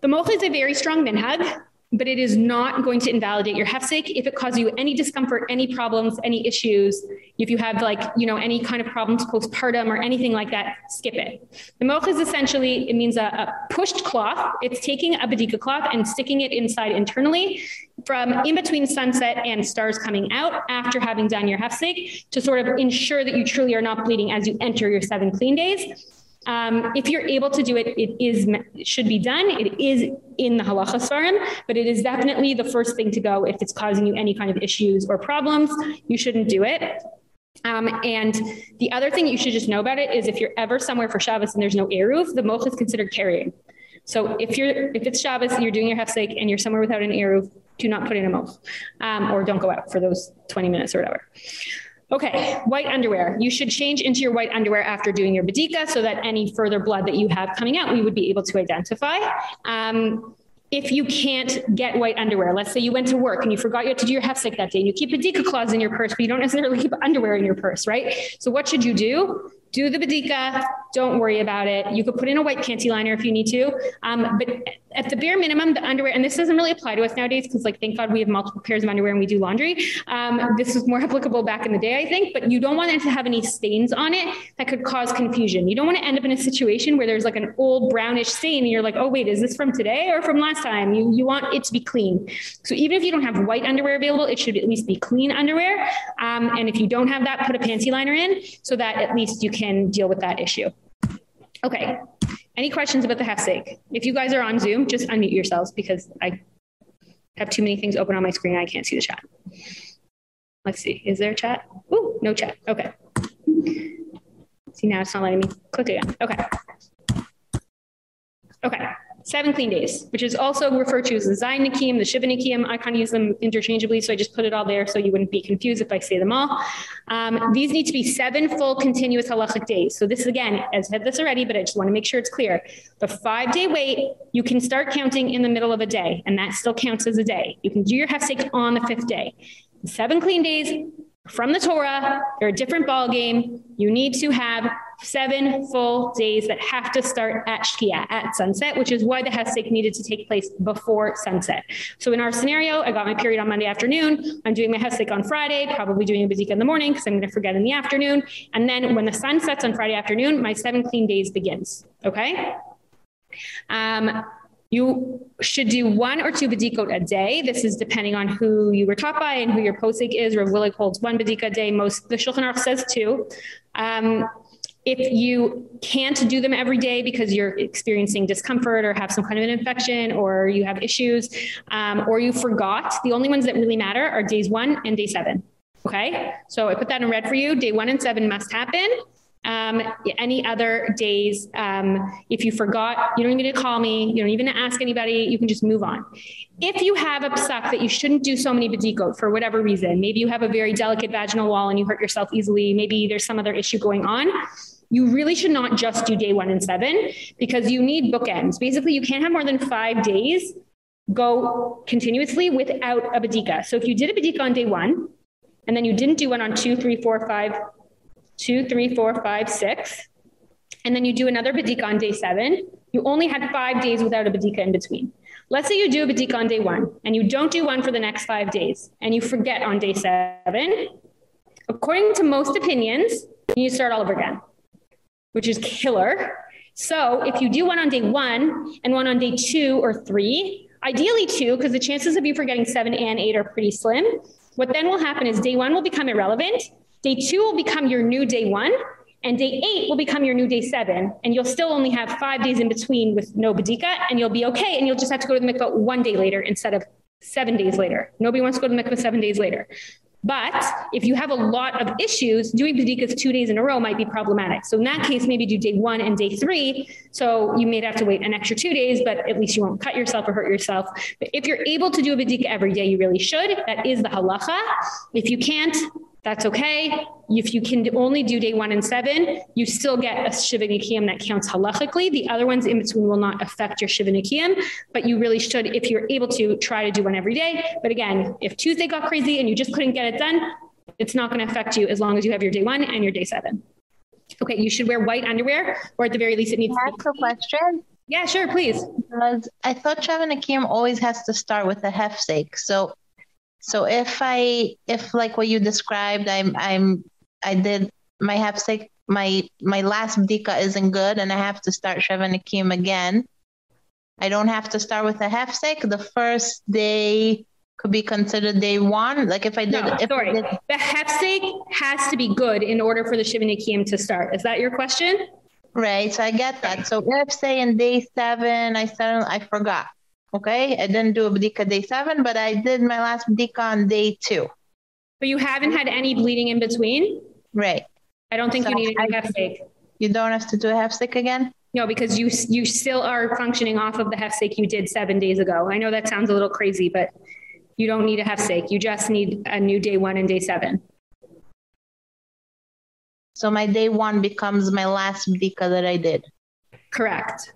The moch is a very strong minhag but it is not going to invalidate your hefsek if it causes you any discomfort, any problems, any issues. If you have like, you know, any kind of problems postpartum or anything like that, skip it. The moch is essentially it means a, a pushed cloth. It's taking a badika cloth and sticking it inside internally from in between sunset and stars coming out after having done your hefsek to sort of ensure that you truly are not bleeding as you enter your 7 clean days um, if you're able to do it, it is it should be done. It is in the halacha svarim, but it is definitely the first thing to go if it's causing you any kind of issues or problems. You shouldn't do it. Um, and the other thing you should just know about it is if you're ever somewhere for Shabbos and there's no eruv, the moch is considered carrying. So if you're if it's Shabbos, you're doing your hefsek and you're somewhere without an eruv, do not put in a moch, um, or don't go out for those 20 minutes or whatever. Okay, white underwear. You should change into your white underwear after doing your badika so that any further blood that you have coming out we would be able to identify. Um, if you can't get white underwear, let's say you went to work and you forgot you had to do your hefsek that day and you keep badika cloths in your purse but you don't necessarily keep underwear in your purse, right? So what should you do? do the badika don't worry about it you could put in a white panty liner if you need to um, but at the bare minimum the underwear and this doesn't really apply to us nowadays cuz like thank god we have multiple pairs of underwear and we do laundry. Um, this was more applicable back in the day I think but you don't want it to have any stains on it that could cause confusion. You don't want to end up in a situation where there's like an old brownish stain and you're like oh wait is this from today or from last time? You you want it to be clean. So even if you don't have white underwear available it should at least be clean underwear. Um, and if you don't have that put a panty liner in so that at least you can deal with that issue. Okay. Any questions about the hefsek? If you guys are on Zoom, just unmute yourselves because I have too many things open on my screen. I can't see the chat. Let's see. Is there a chat? Ooh, no chat. Okay. See now it's not letting me click again. Okay. Okay seven clean days, which is also referred to as the Zayin Nikim, the Shiva Nikim. I kind of use them interchangeably, so I just put it all there so you wouldn't be confused if I say them all. Um, these need to be seven full continuous halachic days. So this again, as I've said this already, but I just want to make sure it's clear. The 5-day wait, you can start counting in the middle of a day, and that still counts as a day. You can do your hefsek on the 5th day. Seven clean days from the Torah, they're a different ball game. You need to have seven full days that have to start at Shkia at sunset, which is why the Hefsek needed to take place before sunset. So in our scenario, I got my period on Monday afternoon. I'm doing my Hefsek on Friday, probably doing a Badika in the morning because I'm going to forget in the afternoon. And then when the sun sets on Friday afternoon, my seven clean days begins. Okay? Um, you should do one or two badikot a day. This is depending on who you were taught by and who your posik is. Rav Willig holds one badika a day. Most the Shulchan Aruch says two. Um, if you can't do them every day because you're experiencing discomfort or have some kind of an infection or you have issues um, or you forgot, the only ones that really matter are days 1 and day 7. Okay? So I put that in red for you. Day 1 and 7 must happen. Um, any other days um, if you forgot you don't even need to call me you don't even ask anybody you can just move on. If you have a psak that you shouldn't do so many badikot for whatever reason maybe you have a very delicate vaginal wall and you hurt yourself easily maybe there's some other issue going on you really should not just do day 1 and 7 because you need bookends. Basically you can't have more than 5 days go continuously without a badika so if you did a badika on day 1 and then you didn't do one on two, three, four, five, two, three, four, five, six, and then you do another badika on day 7 you only had 5 days without a badika in between. Let's say you do a badika on day 1 and you don't do one for the next 5 days and you forget on day 7 according to most opinions you start all over again which is killer. So if you do one on day 1 and one on day 2 or 3, ideally 2 because the chances of you forgetting 7 and 8 are pretty slim. What then will happen is day 1 will become irrelevant, day 2 will become your new day 1 and day 8 will become your new day 7 and you'll still only have 5 days in between with no badika and you'll be okay and you'll just have to go to the mikvah one day later instead of 7 days later. Nobody wants to go to the mikvah 7 days later. But if you have a lot of issues, doing badikas 2 days in a row might be problematic. So in that case maybe do day 1 and day 3, so you may have to wait an extra 2 days, but at least you won't cut yourself or hurt yourself. But if you're able to do a badika every day, you really should. That is the halacha. If you can't, that's okay. If you can only do day 1 and 7, you still get a shiva nekiyim that counts halachically. The other ones in between will not affect your shiva nekiyim, but you really should if you're able to try to do one every day. But again, if Tuesday got crazy and you just couldn't get it done, it's not going to affect you as long as you have your day 1 and your day 7. Okay, you should wear white underwear or at the very least it needs
to be a question.
Yeah, sure, please.
Because I thought Shiva nekiyim always has to start with a hefsek. So so if I if like what you described I'm I'm I did my hefsek my my last bdika isn't good and I have to start Shiva nekiyim again. I don't have to start with a hefsek. The first day could be considered day 1 like if I did
no,
if
sorry.
Did,
the hefsek has to be good in order for the Shiva nekiyim to start. Is that your question?
Right. So I get that. So if say in day 7 I said I forgot Okay, I didn't do a bdika day 7, but I did my last bdika on day 2.
But you haven't had any bleeding in between?
Right.
I don't think so you need a hefsek.
You don't have to do a hefsek again?
No, because you you still are functioning off of the hefsek you did 7 days ago. I know that sounds a little crazy, but you don't need a hefsek. You just need a new day 1 and day 7.
So my day 1 becomes my last bdika that I did.
Correct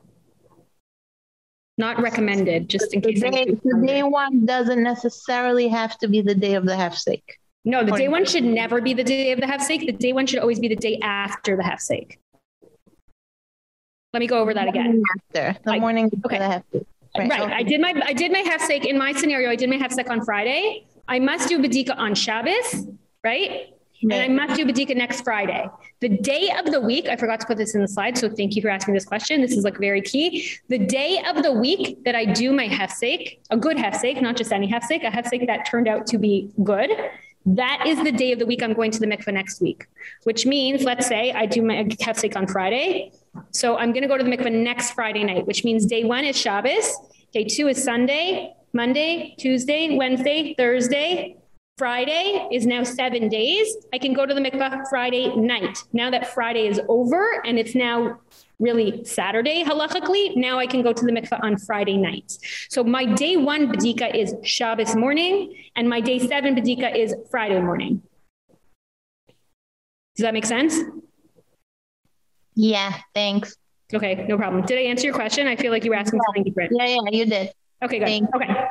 not recommended just in case
the day, the day one doesn't necessarily have to be the day of the hefsek
no the day one should never be the day of the hefsek the day one should always be the day after the hefsek let me go over that again.
After. The morning
okay.
the hefsek
right, right. Okay. i did my i did my hefsek in my scenario. I did my hefsek on friday. I must do badika on shabbos right and I must do Badika next Friday. The day of the week, I forgot to put this in the slide, so thank you for asking this question. This is like very key. The day of the week that I do my hefsek, a good hefsek, not just any hefsek, a hefsek that turned out to be good, that is the day of the week I'm going to the mikveh next week, which means let's say I do my hefsek on Friday. So I'm going to go to the mikveh next Friday night, which means day 1 is Shabbos, day 2 is Sunday, Monday, Tuesday, Wednesday, Thursday, Friday is now 7 days. I can go to the mikvah Friday night. Now that Friday is over and it's now really Saturday halachically, now I can go to the mikvah on Friday night. So my day 1 badika is Shabbos morning and my day 7 badika is Friday morning. Does that make sense?
Yeah, thanks.
Okay, no problem. Did I answer your question? I feel like you were asking something different.
Yeah, yeah, you did.
Okay, good. Thanks. Okay.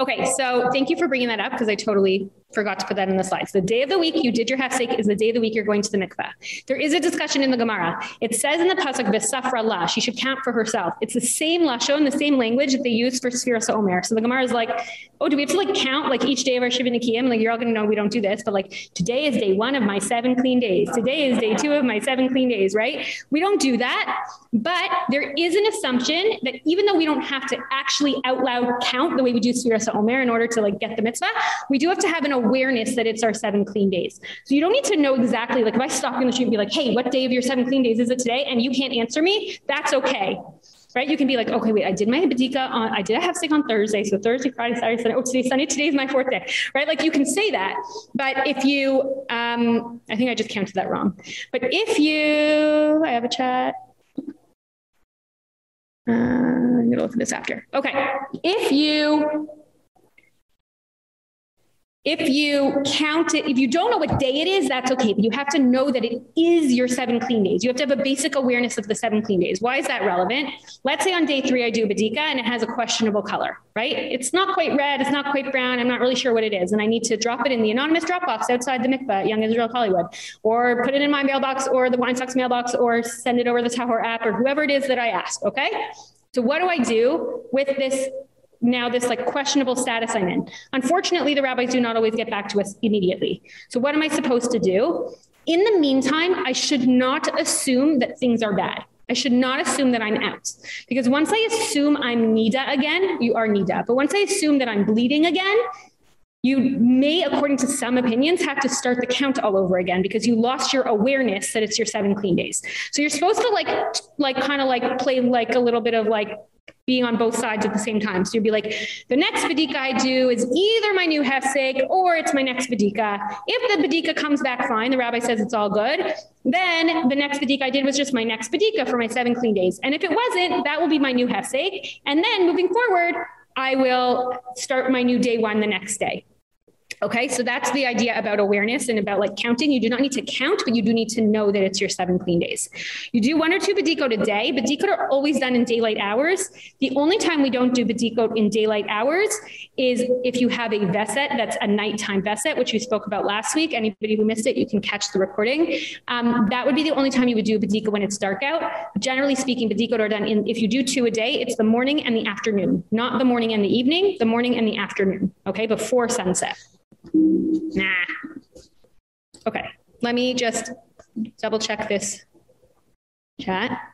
Okay, so thank you for bringing that up because I totally forgot to put that in the slides. The day of the week you did your hefsek is the day of the week you're going to the mikveh. There is a discussion in the Gemara. It says in the pasuk v'safra la, she should count for herself. It's the same lashon, the same language that they use for Sfiras Omer. So the Gemara is like, "Oh, do we have to like count like each day of our Shiva Nikiyim? Like you're all going to know we don't do this, but like today is day 1 of my 7 clean days. Today is day 2 of my 7 clean days, right? We don't do that, but there is an assumption that even though we don't have to actually out loud count the way we do Sfiras Omer in order to like get the mitzvah, we do have to have an awareness that it's our 7 clean days. So you don't need to know exactly like if I stop in the street and be like, "Hey, what day of your 7 clean days is it today?" and you can't answer me, that's okay right? You can be like, okay, wait, I did my Badika on, I did a hefsek on Thursday. So Thursday, Friday, Saturday, Sunday. Oh, today's Sunday. Today's my fourth day, right? Like you can say that. But if you, um, I think I just counted that wrong. But if you, I have a chat. Uh, I'm going to look at this after. Okay. If you if you count it, if you don't know what day it is, that's okay. But you have to know that it is your seven clean days. You have to have a basic awareness of the seven clean days. Why is that relevant? Let's say on day three, I do Badika and it has a questionable color, right? It's not quite red. It's not quite brown. I'm not really sure what it is. And I need to drop it in the anonymous Dropbox outside the mikveh Young Israel Hollywood or put it in my mailbox or the wine Weinstocks mailbox or send it over the Tahor app or whoever it is that I ask. Okay. So what do I do with this now this like questionable status I'm in. Unfortunately, the rabbis do not always get back to us immediately. So what am I supposed to do? In the meantime, I should not assume that things are bad. I should not assume that I'm out. Because once I assume I'm nida again, you are nida. But once I assume that I'm bleeding again, you may according to some opinions have to start the count all over again because you lost your awareness that it's your seven clean days. So you're supposed to like like kind of like play like a little bit of like being on both sides at the same time. So you'd be like, the next Badika I do is either my new Hefsek or it's my next Badika. If the Badika comes back fine, the rabbi says it's all good, then the next Badika I did was just my next Badika for my seven clean days. And if it wasn't, that will be my new Hefsek. And then moving forward, I will start my new day one the next day. Okay, so that's the idea about awareness and about like counting. You do not need to count, but you do need to know that it's your seven clean days. You do one or two badikot a day. Badikot are always done in daylight hours. The only time we don't do badikot in daylight hours is if you have a veset that's a nighttime veset, which we spoke about last week. Anybody who missed it, you can catch the recording. Um, that would be the only time you would do badikot when it's dark out. Generally speaking, badikot are done in if you do two a day, it's the morning and the afternoon, not the morning and the evening, the morning and the afternoon, okay, before sunset. Nah. Okay. Let me just double check this chat.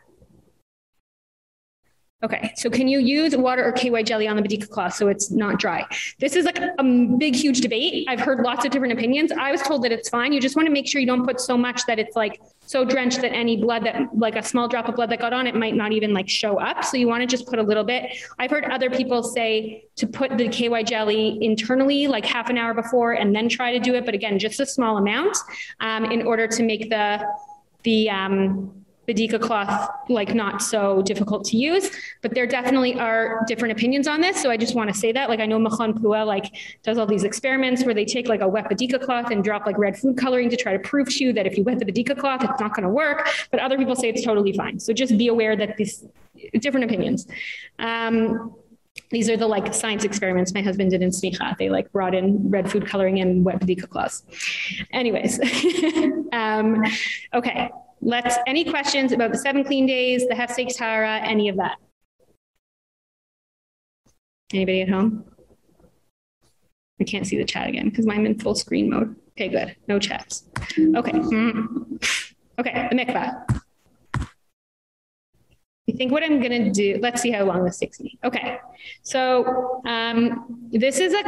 Okay, so can you use water or KY jelly on the Badika cloth so it's not dry? This is like a big huge debate. I've heard lots of different opinions. I was told that it's fine. You just want to make sure you don't put so much that it's like so drenched that any blood that like a small drop of blood that got on it might not even like show up. So you want to just put a little bit. I've heard other people say to put the KY jelly internally like half an hour before and then try to do it, but again, just a small amount um, in order to make the the um Badika cloth like not so difficult to use, but there definitely are different opinions on this. So I just want to say that like I know Machon Pua like does all these experiments where they take like a wet Badika cloth and drop like red food coloring to try to prove to you that if you wet the Badika cloth it's not going to work, but other people say it's totally fine. So just be aware that these different opinions. Um, these are the like science experiments my husband did in Smicha. They like brought in red food coloring and wet badika cloths. Anyways. um, okay. Let's any questions about the seven clean days, the Hefsek Tahara, any of that? Anybody at home? I can't see the chat again because I'm in full screen mode. Okay, good. No chats. Okay. Mm. Okay, the mikvah. I think what I'm going to do, let's see how long this takes me. Okay. So, um, this is a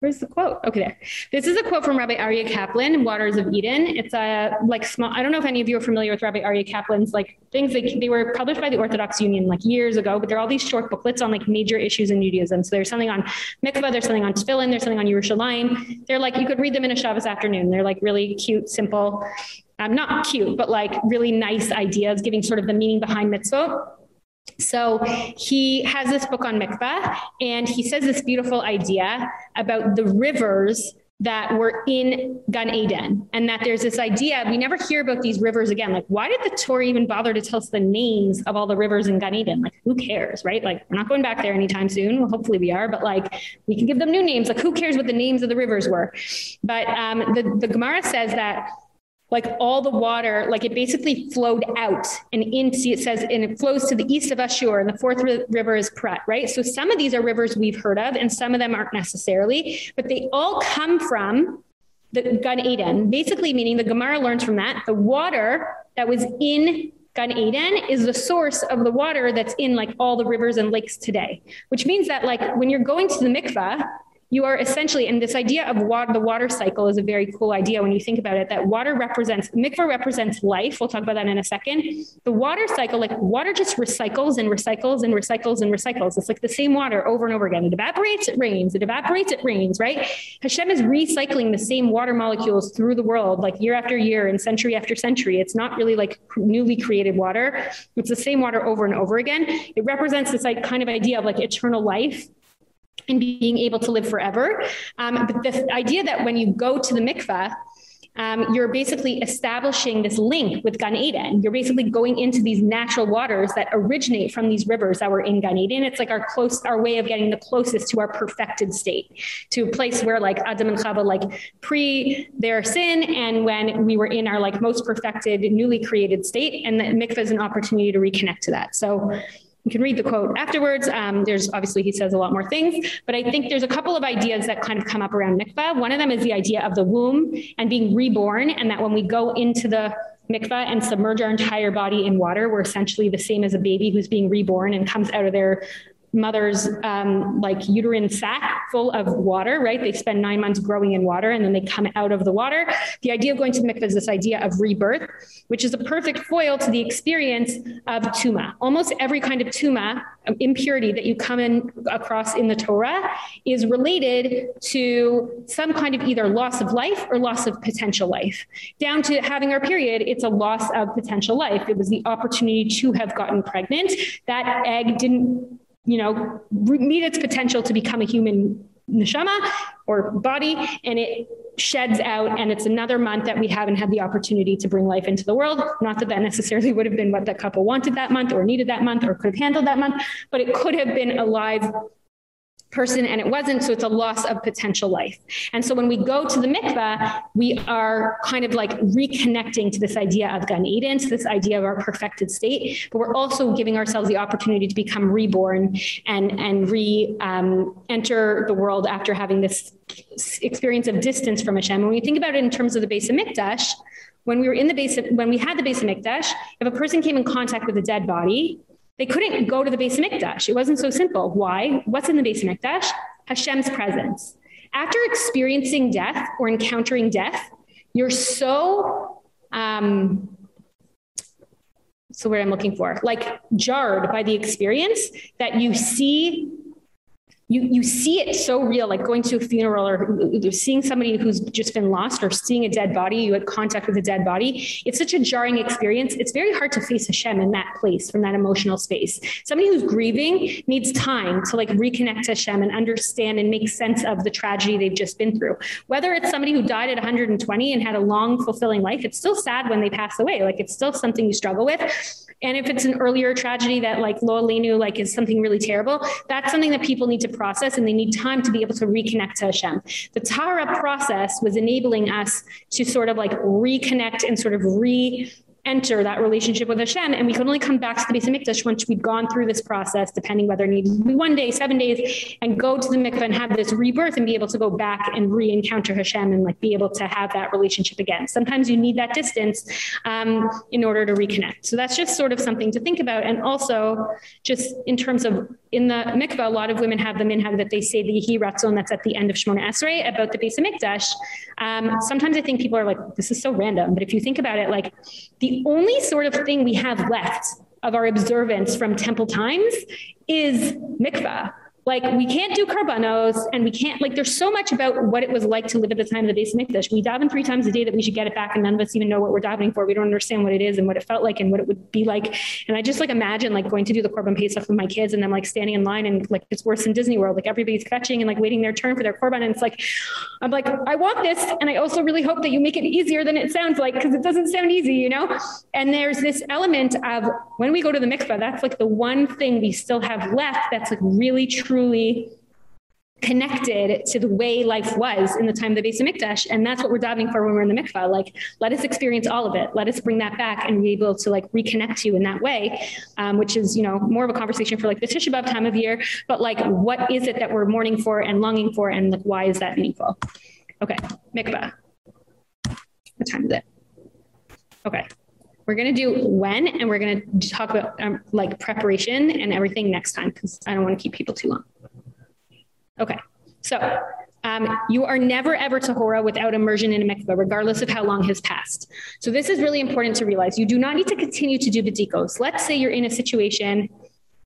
Where's the quote? Okay, there. This is a quote from Rabbi Aryeh Kaplan, Waters of Eden. It's a like small I don't know if any of you are familiar with Rabbi Aryeh Kaplan's like things they they were published by the Orthodox Union like years ago, but they're all these short booklets on like major issues in Judaism. So there's something on mikvah, there's something on tefillin, there's something on Yerushalayim. They're like you could read them in a Shabbos afternoon. They're like really cute, simple. Um, not cute, but like really nice ideas giving sort of the meaning behind mitzvah. So he has this book on mikvah and he says this beautiful idea about the rivers that were in Gan Eden and that there's this idea we never hear about these rivers again. Like why did the Torah even bother to tell us the names of all the rivers in Gan Eden? Like who cares right? Like we're not going back there anytime soon. Well, hopefully we are but like we can give them new names. Like who cares what the names of the rivers were? But um, the the Gemara says that like all the water like it basically flowed out and into it says and it flows to the east of Ashur and the fourth river is Prat right? So some of these are rivers we've heard of and some of them aren't necessarily but they all come from the Gan Eden. Basically meaning the Gemara learns from that the water that was in Gan Eden is the source of the water that's in like all the rivers and lakes today. Which means that like when you're going to the mikvah you are essentially and this idea of water the water cycle is a very cool idea when you think about it that water represents mikvah represents life. We'll talk about that in a second. The water cycle like water just recycles and recycles and recycles and recycles. It's like the same water over and over again. It evaporates it rains. It evaporates it rains right? Hashem is recycling the same water molecules through the world like year after year and century after century. It's not really like newly created water. It's the same water over and over again. It represents this like kind of idea of like eternal life and being able to live forever. Um, but the idea that when you go to the mikvah, um, you're basically establishing this link with Gan Eden. You're basically going into these natural waters that originate from these rivers that were in Gan Eden. It's like our close our way of getting the closest to our perfected state, to a place where like Adam and Chava like pre their sin and when we were in our like most perfected newly created state and the mikvah is an opportunity to reconnect to that. So you can read the quote afterwards. Um, there's obviously he says a lot more things, but I think there's a couple of ideas that kind of come up around mikvah. One of them is the idea of the womb and being reborn and that when we go into the mikvah and submerge our entire body in water, we're essentially the same as a baby who's being reborn and comes out of their mother's um, like uterine sac full of water, right? They spend 9 months growing in water and then they come out of the water. The idea of going to the mikveh is this idea of rebirth, which is a perfect foil to the experience of tuma. Almost every kind of tuma, um, impurity that you come in across in the Torah is related to some kind of either loss of life or loss of potential life. Down to having our period, it's a loss of potential life. It was the opportunity to have gotten pregnant. That egg didn't you know meet its potential to become a human neshama or body and it sheds out and it's another month that we haven't had the opportunity to bring life into the world. Not that that necessarily would have been what that couple wanted that month or needed that month or could have handled that month but it could have been a live person and it wasn't so it's a loss of potential life. And so when we go to the mikvah we are kind of like reconnecting to this idea of gan eden to this idea of our perfected state but we're also giving ourselves the opportunity to become reborn and and re um, enter the world after having this experience of distance from Hashem. When we think about it in terms of the Beis Hamikdash when we were in the base of, when we had the Beis Hamikdash if a person came in contact with a dead body they couldn't go to the of Mikdash. It wasn't so simple. Why? What's in the of Mikdash? Hashem's presence. After experiencing death or encountering death, you're so um so what I'm looking for, like jarred by the experience that you see you you see it so real like going to a funeral or seeing somebody who's just been lost or seeing a dead body you had contact with a dead body. It's such a jarring experience. It's very hard to face Hashem in that place from that emotional space. Somebody who's grieving needs time to like reconnect to Hashem and understand and make sense of the tragedy they've just been through. Whether it's somebody who died at 120 and had a long fulfilling life it's still sad when they pass away. Like it's still something you struggle with. And if it's an earlier tragedy that like Lo Aleinu like is something really terrible that's something that people need to process and they need time to be able to reconnect to Hashem. The tahara process was enabling us to sort of like reconnect and sort of re enter that relationship with Hashem and we could only come back to the Beis Hamikdash once we'd gone through this process depending whether it needed to be one day 7 days and go to the mikvah and have this rebirth and be able to go back and re-encounter Hashem and like be able to have that relationship again. Sometimes you need that distance um, in order to reconnect. So that's just sort of something to think about. And also just in terms of in the mikvah a lot of women have the minhag that they say the Yehi Ratzon that's at the end of Shemona Esrei about the Beis Hamikdash um, sometimes I think people are like this is so random. But if you think about it like the only sort of thing we have left of our observance from temple times is mikvah like we can't do karbanos and we can't like there's so much about what it was like to live at the time of the Beis Hamikdash. We daven three times a day that we should get it back and none of us even know what we're davening for. We don't understand what it is and what it felt like and what it would be like. And I just like imagine like going to do the korban pesach with my kids and them like standing in line and like it's worse than Disney World. Like everybody's fetching and like waiting their turn for their korban and it's like I'm like I want this and I also really hope that you make it easier than it sounds like because it doesn't sound easy, you know? And there's this element of when we go to the mikvah, that's like the one thing we still have left that's like really truly connected to the way life was in the time of the Beis Hamikdash and that's what we're diving for when we're in the mikvah. Like let us experience all of it. Let us bring that back and be able to like reconnect to you in that way um, which is you know more of a conversation for like the Tisha B'av time of year. But like what is it that we're mourning for and longing for and like why is that meaningful? Okay mikvah. What time is it? Okay we're going to do when and we're going to talk about um, like preparation and everything next time cuz I don't want to keep people too long Okay. So, um, you are never ever tahora without immersion in a mikveh regardless of how long has passed. So this is really important to realize. You do not need to continue to do bedikos. Let's say you're in a situation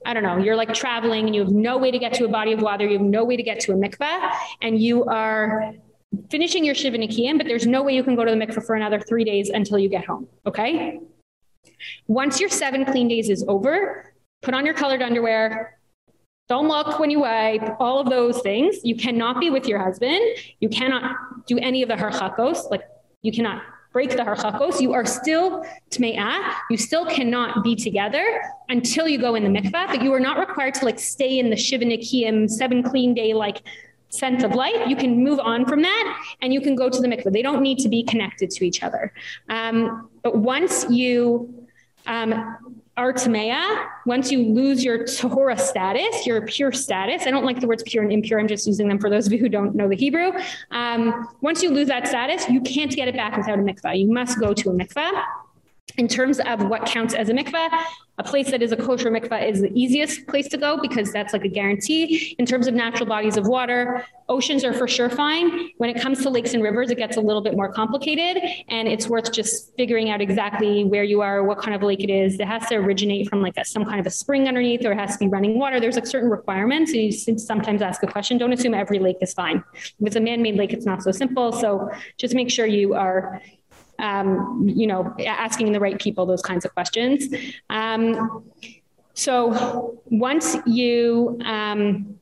I don't know, you're like traveling and you have no way to get to a body of water, you have no way to get to a mikveh and you are finishing your shiva nekiyim, but there's no way you can go to the mikveh for another 3 days until you get home, okay? Once your 7 clean days is over, put on your colored underwear, don't look when you wipe, all of those things. You cannot be with your husband. You cannot do any of the harchakos, like you cannot break the harchakos. You are still tme'ah. You still cannot be together until you go in the mikvah, but you are not required to like stay in the shiva nekiyim, seven clean day like sense of life. You can move on from that and you can go to the mikvah. They don't need to be connected to each other. Um, but once you um, artemia, once you lose your tahora status, your pure status, I don't like the words pure and impure, I'm just using them for those of you who don't know the Hebrew. Um, once you lose that status, you can't get it back without a mikvah. You must go to a mikvah in terms of what counts as a mikveh, a place that is a kosher mikveh is the easiest place to go because that's like a guarantee. In terms of natural bodies of water, oceans are for sure fine. When it comes to lakes and rivers, it gets a little bit more complicated and it's worth just figuring out exactly where you are, what kind of lake it is. It has to originate from like a, some kind of a spring underneath or it has to be running water. There's like certain requirements. And you sometimes ask a question, don't assume every lake is fine. If it's a man-made lake, it's not so simple. So just make sure you are um, you know, asking the right people those kinds of questions. Um, so once you um,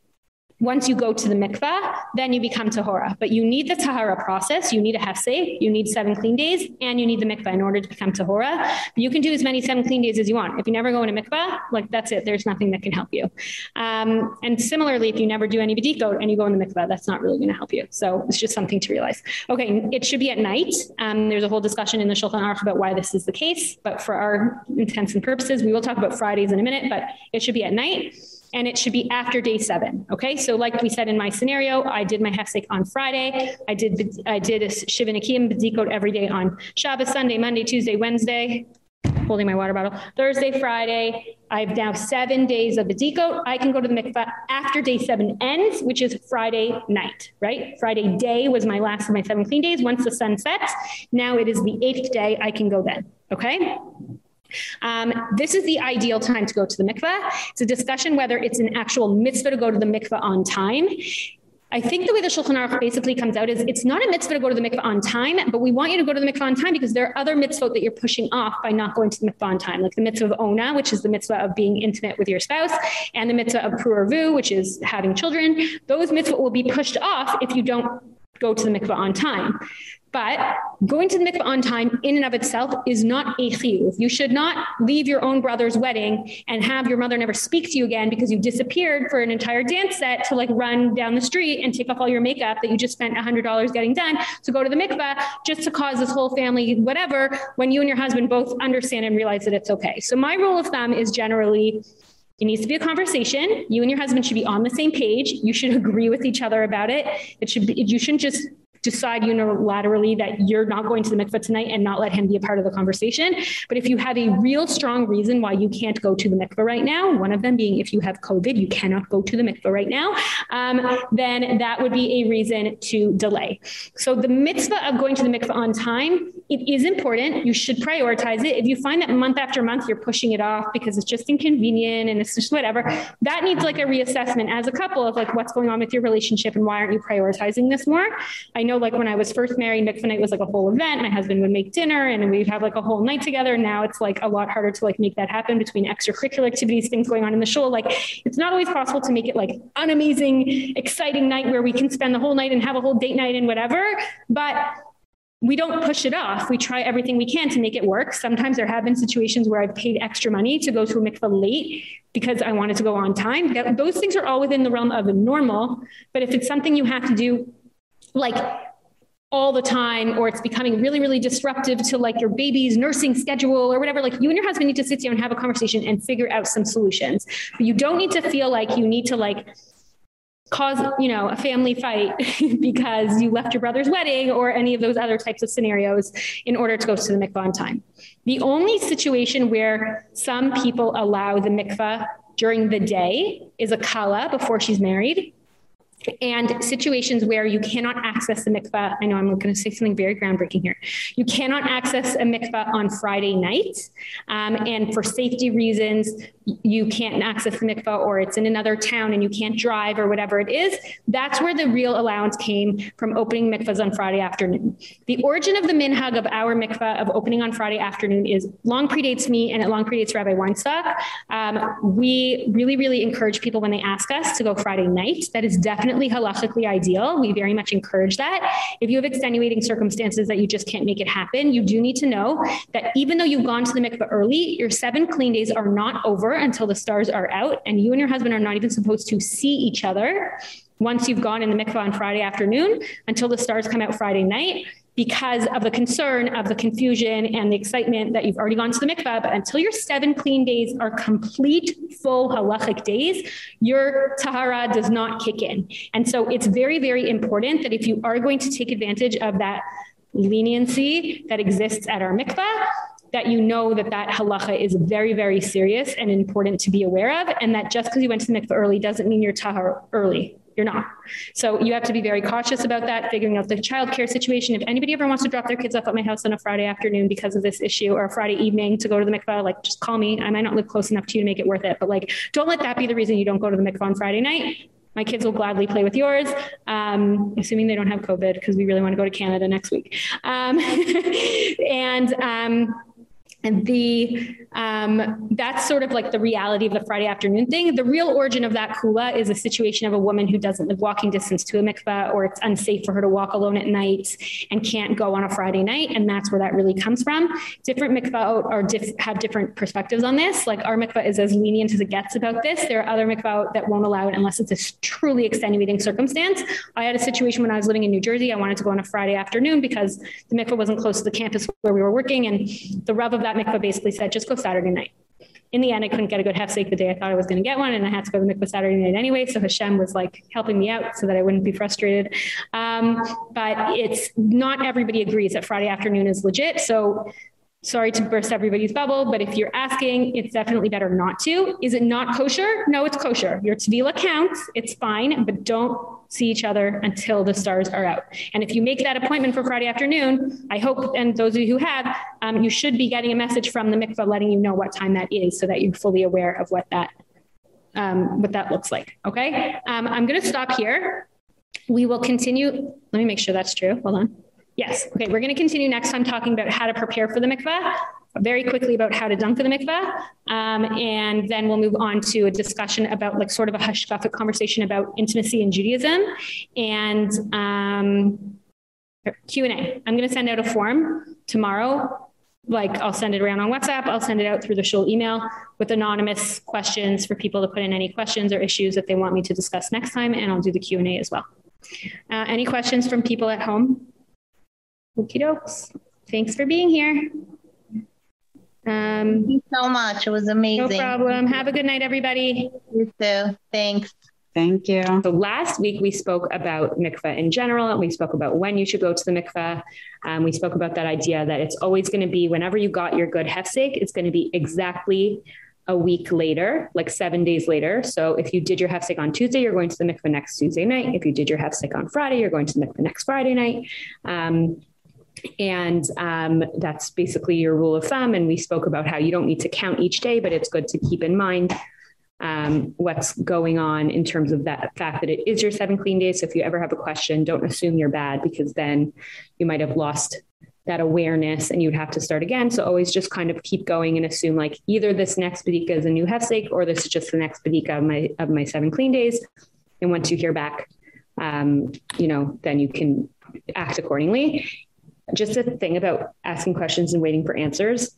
once you go to the mikvah, then you become tahora. But you need the tahara process. You need a hefsek, you need seven clean days, and you need the mikvah in order to become tahora. You can do as many seven clean days as you want. If you never go into mikvah, like that's it. There's nothing that can help you. Um, and similarly, if you never do any bedikot and you go in the mikvah, that's not really going to help you. So it's just something to realize. Okay, it should be at night. Um, there's a whole discussion in the Shulchan Aruch about why this is the case. But for our intents and purposes, we will talk about Fridays in a minute, but it should be at night and it should be after day 7 okay? So like we said in my scenario I did my hefsek on Friday. I did I did a shiva nekiyim bedikot every day on Shabbos Sunday Monday Tuesday Wednesday. Holding my water bottle. Thursday Friday I've now 7 days of bedikot I can go to the mikvah after day 7 ends which is Friday night right? Friday day was my last of my 7 clean days. Once the sun sets now it is the 8th day I can go then okay um, this is the ideal time to go to the mikveh. It's a discussion whether it's an actual mitzvah to go to the mikveh on time. I think the way the Shulchan Aruch basically comes out is it's not a mitzvah to go to the mikveh on time, but we want you to go to the mikveh on time because there are other mitzvot that you're pushing off by not going to the mikveh on time, like the mitzvah of ona, which is the mitzvah of being intimate with your spouse, and the mitzvah of pru urvu, which is having children. Those mitzvot will be pushed off if you don't go to the mikveh on time. But going to the mikvah on time in and of itself is not a chiyuv. You should not leave your own brother's wedding and have your mother never speak to you again because you disappeared for an entire dance set to like run down the street and take off all your makeup that you just spent $100 getting done to go to the mikvah just to cause this whole family whatever when you and your husband both understand and realize that it's okay. So my rule of thumb is generally it needs to be a conversation. You and your husband should be on the same page. You should agree with each other about it. It should be you shouldn't just decide unilaterally that you're not going to the mikveh tonight and not let him be a part of the conversation. But if you have a real strong reason why you can't go to the mikveh right now, one of them being if you have COVID, you cannot go to the mikveh right now, um, then that would be a reason to delay. So the mitzvah of going to the mikveh on time it is important. You should prioritize it. If you find that month after month you're pushing it off because it's just inconvenient and it's just whatever, that needs like a reassessment as a couple of like what's going on with your relationship and why aren't you prioritizing this more? I know like when I was first married, mikvah night was like a whole event. My husband would make dinner and we'd have like a whole night together. Now it's like a lot harder to like make that happen between extracurricular activities, things going on in the show. Like it's not always possible to make it like an amazing, exciting night where we can spend the whole night and have a whole date night and whatever. But we don't push it off. We try everything we can to make it work. Sometimes there have been situations where I've paid extra money to go to a mikvah late because I wanted to go on time. Those things are all within the realm of normal, but if it's something you have to do like all the time or it's becoming really really disruptive to like your baby's nursing schedule or whatever like you and your husband need to sit down and have a conversation and figure out some solutions. But you don't need to feel like you need to like cause you know a family fight because you left your brother's wedding or any of those other types of scenarios in order to go to the mikvah on time. The only situation where some people allow the mikvah during the day is a kala before she's married and situations where you cannot access the mikvah I know I'm going to say something very groundbreaking here. You cannot access a mikvah on Friday night um, and for safety reasons you can't access the mikvah or it's in another town and you can't drive or whatever it is that's where the real allowance came from opening mikvahs on Friday afternoon. The origin of the minhag of our mikvah of opening on Friday afternoon is long predates me and it long predates Rabbi Weinstock. Um, we really really encourage people when they ask us to go Friday night. That is definitely halachically ideal. We very much encourage that. If you have extenuating circumstances that you just can't make it happen you do need to know that even though you've gone to the mikvah early your seven clean days are not over until the stars are out and you and your husband are not even supposed to see each other once you've gone in the mikvah on Friday afternoon until the stars come out Friday night because of the concern of the confusion and the excitement that you've already gone to the mikvah. But until your seven clean days are complete full halachic days your tahara does not kick in. And so it's very very important that if you are going to take advantage of that leniency that exists at our mikvah that you know that that halacha is very very serious and important to be aware of and that just because you went to the mikveh early doesn't mean you're tahar early you're not. So you have to be very cautious about that figuring out the childcare situation. If anybody ever wants to drop their kids off at my house on a Friday afternoon because of this issue or a Friday evening to go to the mikvah like just call me. I might not live close enough to you to make it worth it, but like don't let that be the reason you don't go to the mikvah on Friday night. My kids will gladly play with yours, um, assuming they don't have COVID because we really want to go to Canada next week. Um, and um, and the um, that's sort of like the reality of the Friday afternoon thing. The real origin of that kula is a situation of a woman who doesn't live walking distance to a mikvah or it's unsafe for her to walk alone at night and can't go on a Friday night and that's where that really comes from. Different mikvah are diff have different perspectives on this. Like our mikvah is as lenient as it gets about this. There are other mikvah that won't allow it unless it's a truly extenuating circumstance. I had a situation when I was living in New Jersey. I wanted to go on a Friday afternoon because the mikvah wasn't close to the campus where we were working and the rav of that mikvah basically said just go Saturday night. In the end, I couldn't get a good half hefsek the day I thought I was going to get one, and I had to go to the mikvah Saturday night anyway. So Hashem was like helping me out so that I wouldn't be frustrated. Um, but it's not everybody agrees that Friday afternoon is legit. So sorry to burst everybody's bubble, but if you're asking, it's definitely better not to. Is it not kosher? No, it's kosher. Your tevila counts, it's fine, but don't see each other until the stars are out. And if you make that appointment for Friday afternoon, I hope and those of you who have, um, you should be getting a message from the mikvah letting you know what time that is so that you're fully aware of what that um, what that looks like, okay? Um, I'm going to stop here. We will continue. Let me make sure that's true. Hold on. Yes. Okay, we're going to continue next time talking about how to prepare for the mikvah very quickly about how to dunk in the mikvah um, and then we'll move on to a discussion about like sort of a hashkafic conversation about intimacy in Judaism and um, Q&A. I'm going to send out a form tomorrow like I'll send it around on WhatsApp, I'll send it out through the shul email with anonymous questions for people to put in any questions or issues that they want me to discuss next time and I'll do the Q&A as well. Uh, any questions from people at home? Okie dokes. Thanks for being here.
Um, Thank you so much. It was amazing.
No problem. Have a good night, everybody.
You too. Thanks.
Thank you.
So last week we spoke about mikveh in general and we spoke about when you should go to the mikveh. Um, we spoke about that idea that it's always going to be whenever you got your good hefsek, it's going to be exactly a week later, like 7 days later. So if you did your hefsek on Tuesday, you're going to the mikveh next Tuesday night. If you did your hefsek on Friday, you're going to the mikveh next Friday night. Um,
and um, that's basically your rule of thumb. And we spoke about how you don't need to count each day but it's good to keep in mind um, what's going on in terms of that fact that it is your seven clean days. So if you ever have a question don't assume you're bad because then you might have lost that awareness and you'd have to start again. So always just kind of keep going and assume like either this next badika is a new hefsek or this is just the next badika of my of my seven clean days. And once you hear back um, you know then you can act accordingly just a thing about asking questions and waiting for answers.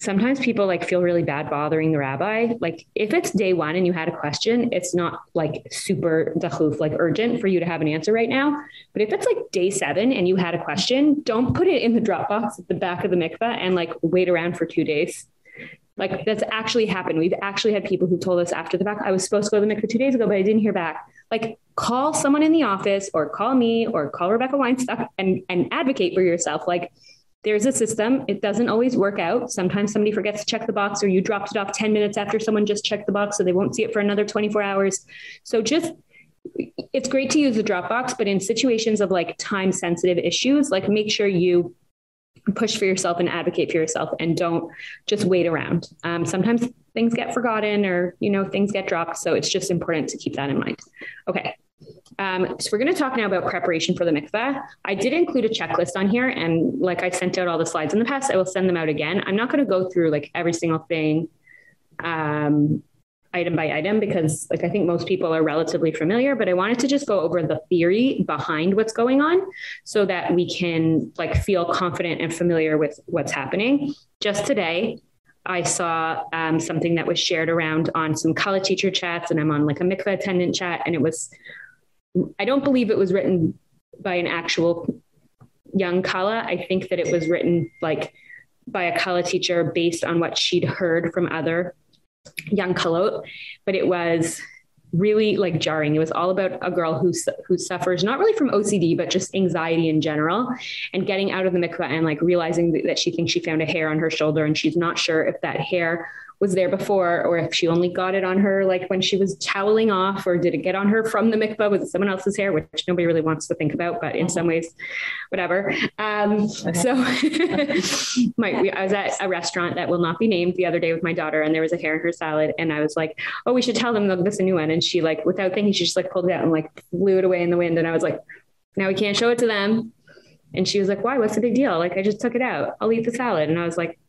Sometimes people like feel really bad bothering the rabbi. Like if it's day 1 and you had a question it's not like super dachuf like urgent for you to have an answer right now. But if it's like day 7 and you had a question don't put it in the dropbox at the back of the mikveh and like wait around for 2 days. Like that's actually happened. We've actually had people who told us after the fact I was supposed to go to the mikveh 2 days ago but I didn't hear back like call someone in the office or call me or call Rebecca Weinstock and and advocate for yourself. Like there's a system. It doesn't always work out. Sometimes somebody forgets to check the box or you dropped it off 10 minutes after someone just checked the box so they won't see it for another 24 hours. So just it's great to use the Dropbox but in situations of like time sensitive issues like make sure you push for yourself and advocate for yourself and don't just wait around um, sometimes things get forgotten or you know things get dropped so it's just important to keep that in mind okay um, so we're going to talk now about preparation for the mikveh. I did include a checklist on here and like I sent out all the slides in the past, I will send them out again. I'm not going to go through like every single thing um, item by item because like I think most people are relatively familiar, but I wanted to just go over the theory behind what's going on so that we can like feel confident and familiar with what's happening. Just today, I saw um, something that was shared around on some kala teacher chats and I'm on like a mikveh attendant chat and it was I don't believe it was written by an actual young Kala. I think that it was written like by a Kala teacher based on what she'd heard from other young Kalot, but it was really like jarring. It was all about a girl who who suffers not really from OCD but just anxiety in general and getting out of the mikvah and like realizing that she thinks she found a hair on her shoulder and she's not sure if that hair was there before or if she only got it on her like when she was toweling off or did it get on her from the mikvah? Was it someone else's hair? Which nobody really wants to think about but in some ways whatever. Um, okay. so my we, I was at a restaurant that will not be named the other day with my daughter and there was a hair in her salad and I was like oh we should tell them look this is a new one. And she like without thinking she just like pulled it out and like blew it away in the wind and I was like now we can't show it to them. And she was like why? What's the big deal? Like I just took it out. I'll eat the salad. And I was like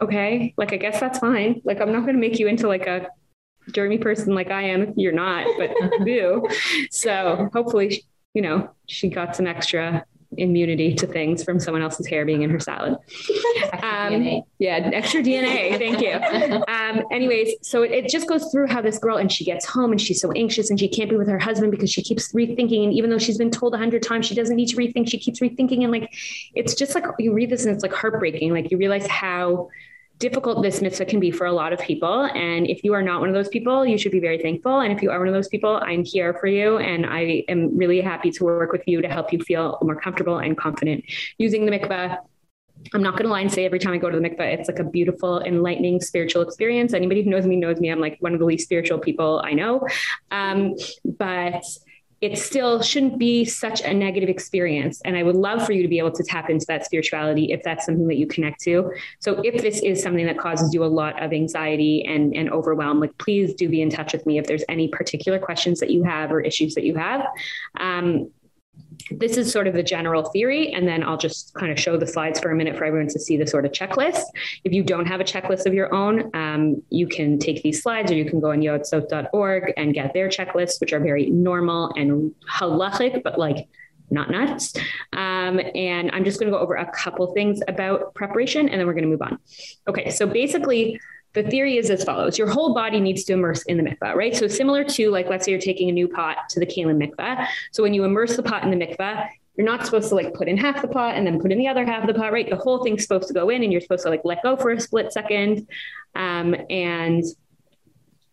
okay, like I guess that's fine. Like I'm not going to make you into like a germy person like I am if you're not, but do. So hopefully, you know, she got some extra immunity to things from someone else's hair being in her salad. Um, yeah, extra DNA. Thank you. Um, anyways, so it, it, just goes through how this girl and she gets home and she's so anxious and she can't be with her husband because she keeps rethinking and even though she's been told a hundred times she doesn't need to rethink, she keeps rethinking and like it's just like you read this and it's like heartbreaking. Like you realize how difficult this mitzvah can be for a lot of people. And if you are not one of those people you should be very thankful. And if you are one of those people I'm here for you. And I am really happy to work with you to help you feel more comfortable and confident using the mikvah. I'm not going to lie and say every time I go to the mikvah it's like a beautiful enlightening spiritual experience. Anybody who knows me knows me. I'm like one of the least spiritual people I know. Um, but it still shouldn't be such a negative experience. And i would love for you to be able to tap into that spirituality if that's something that you connect to. So if this is something that causes you a lot of anxiety and and overwhelm like please do be in touch with me if there's any particular questions that you have or issues that you have. Um, this is sort of the general theory and then I'll just kind of show the slides for a minute for everyone to see the sort of checklist. If you don't have a checklist of your own, um, you can take these slides or you can go on yoatzot.org and get their checklists which are very normal and halachic but like not nuts. Um, and I'm just going to go over a couple things about preparation and then we're going to move on. Okay, so basically the theory is as follows. Your whole body needs to immerse in the mikvah right? So similar to like let's say you're taking a new pot to the kalim mikvah so when you immerse the pot in the mikvah you're not supposed to like put in half the pot and then put in the other half of the pot right? The whole thing's supposed to go in and you're supposed to like let go for a split second um, and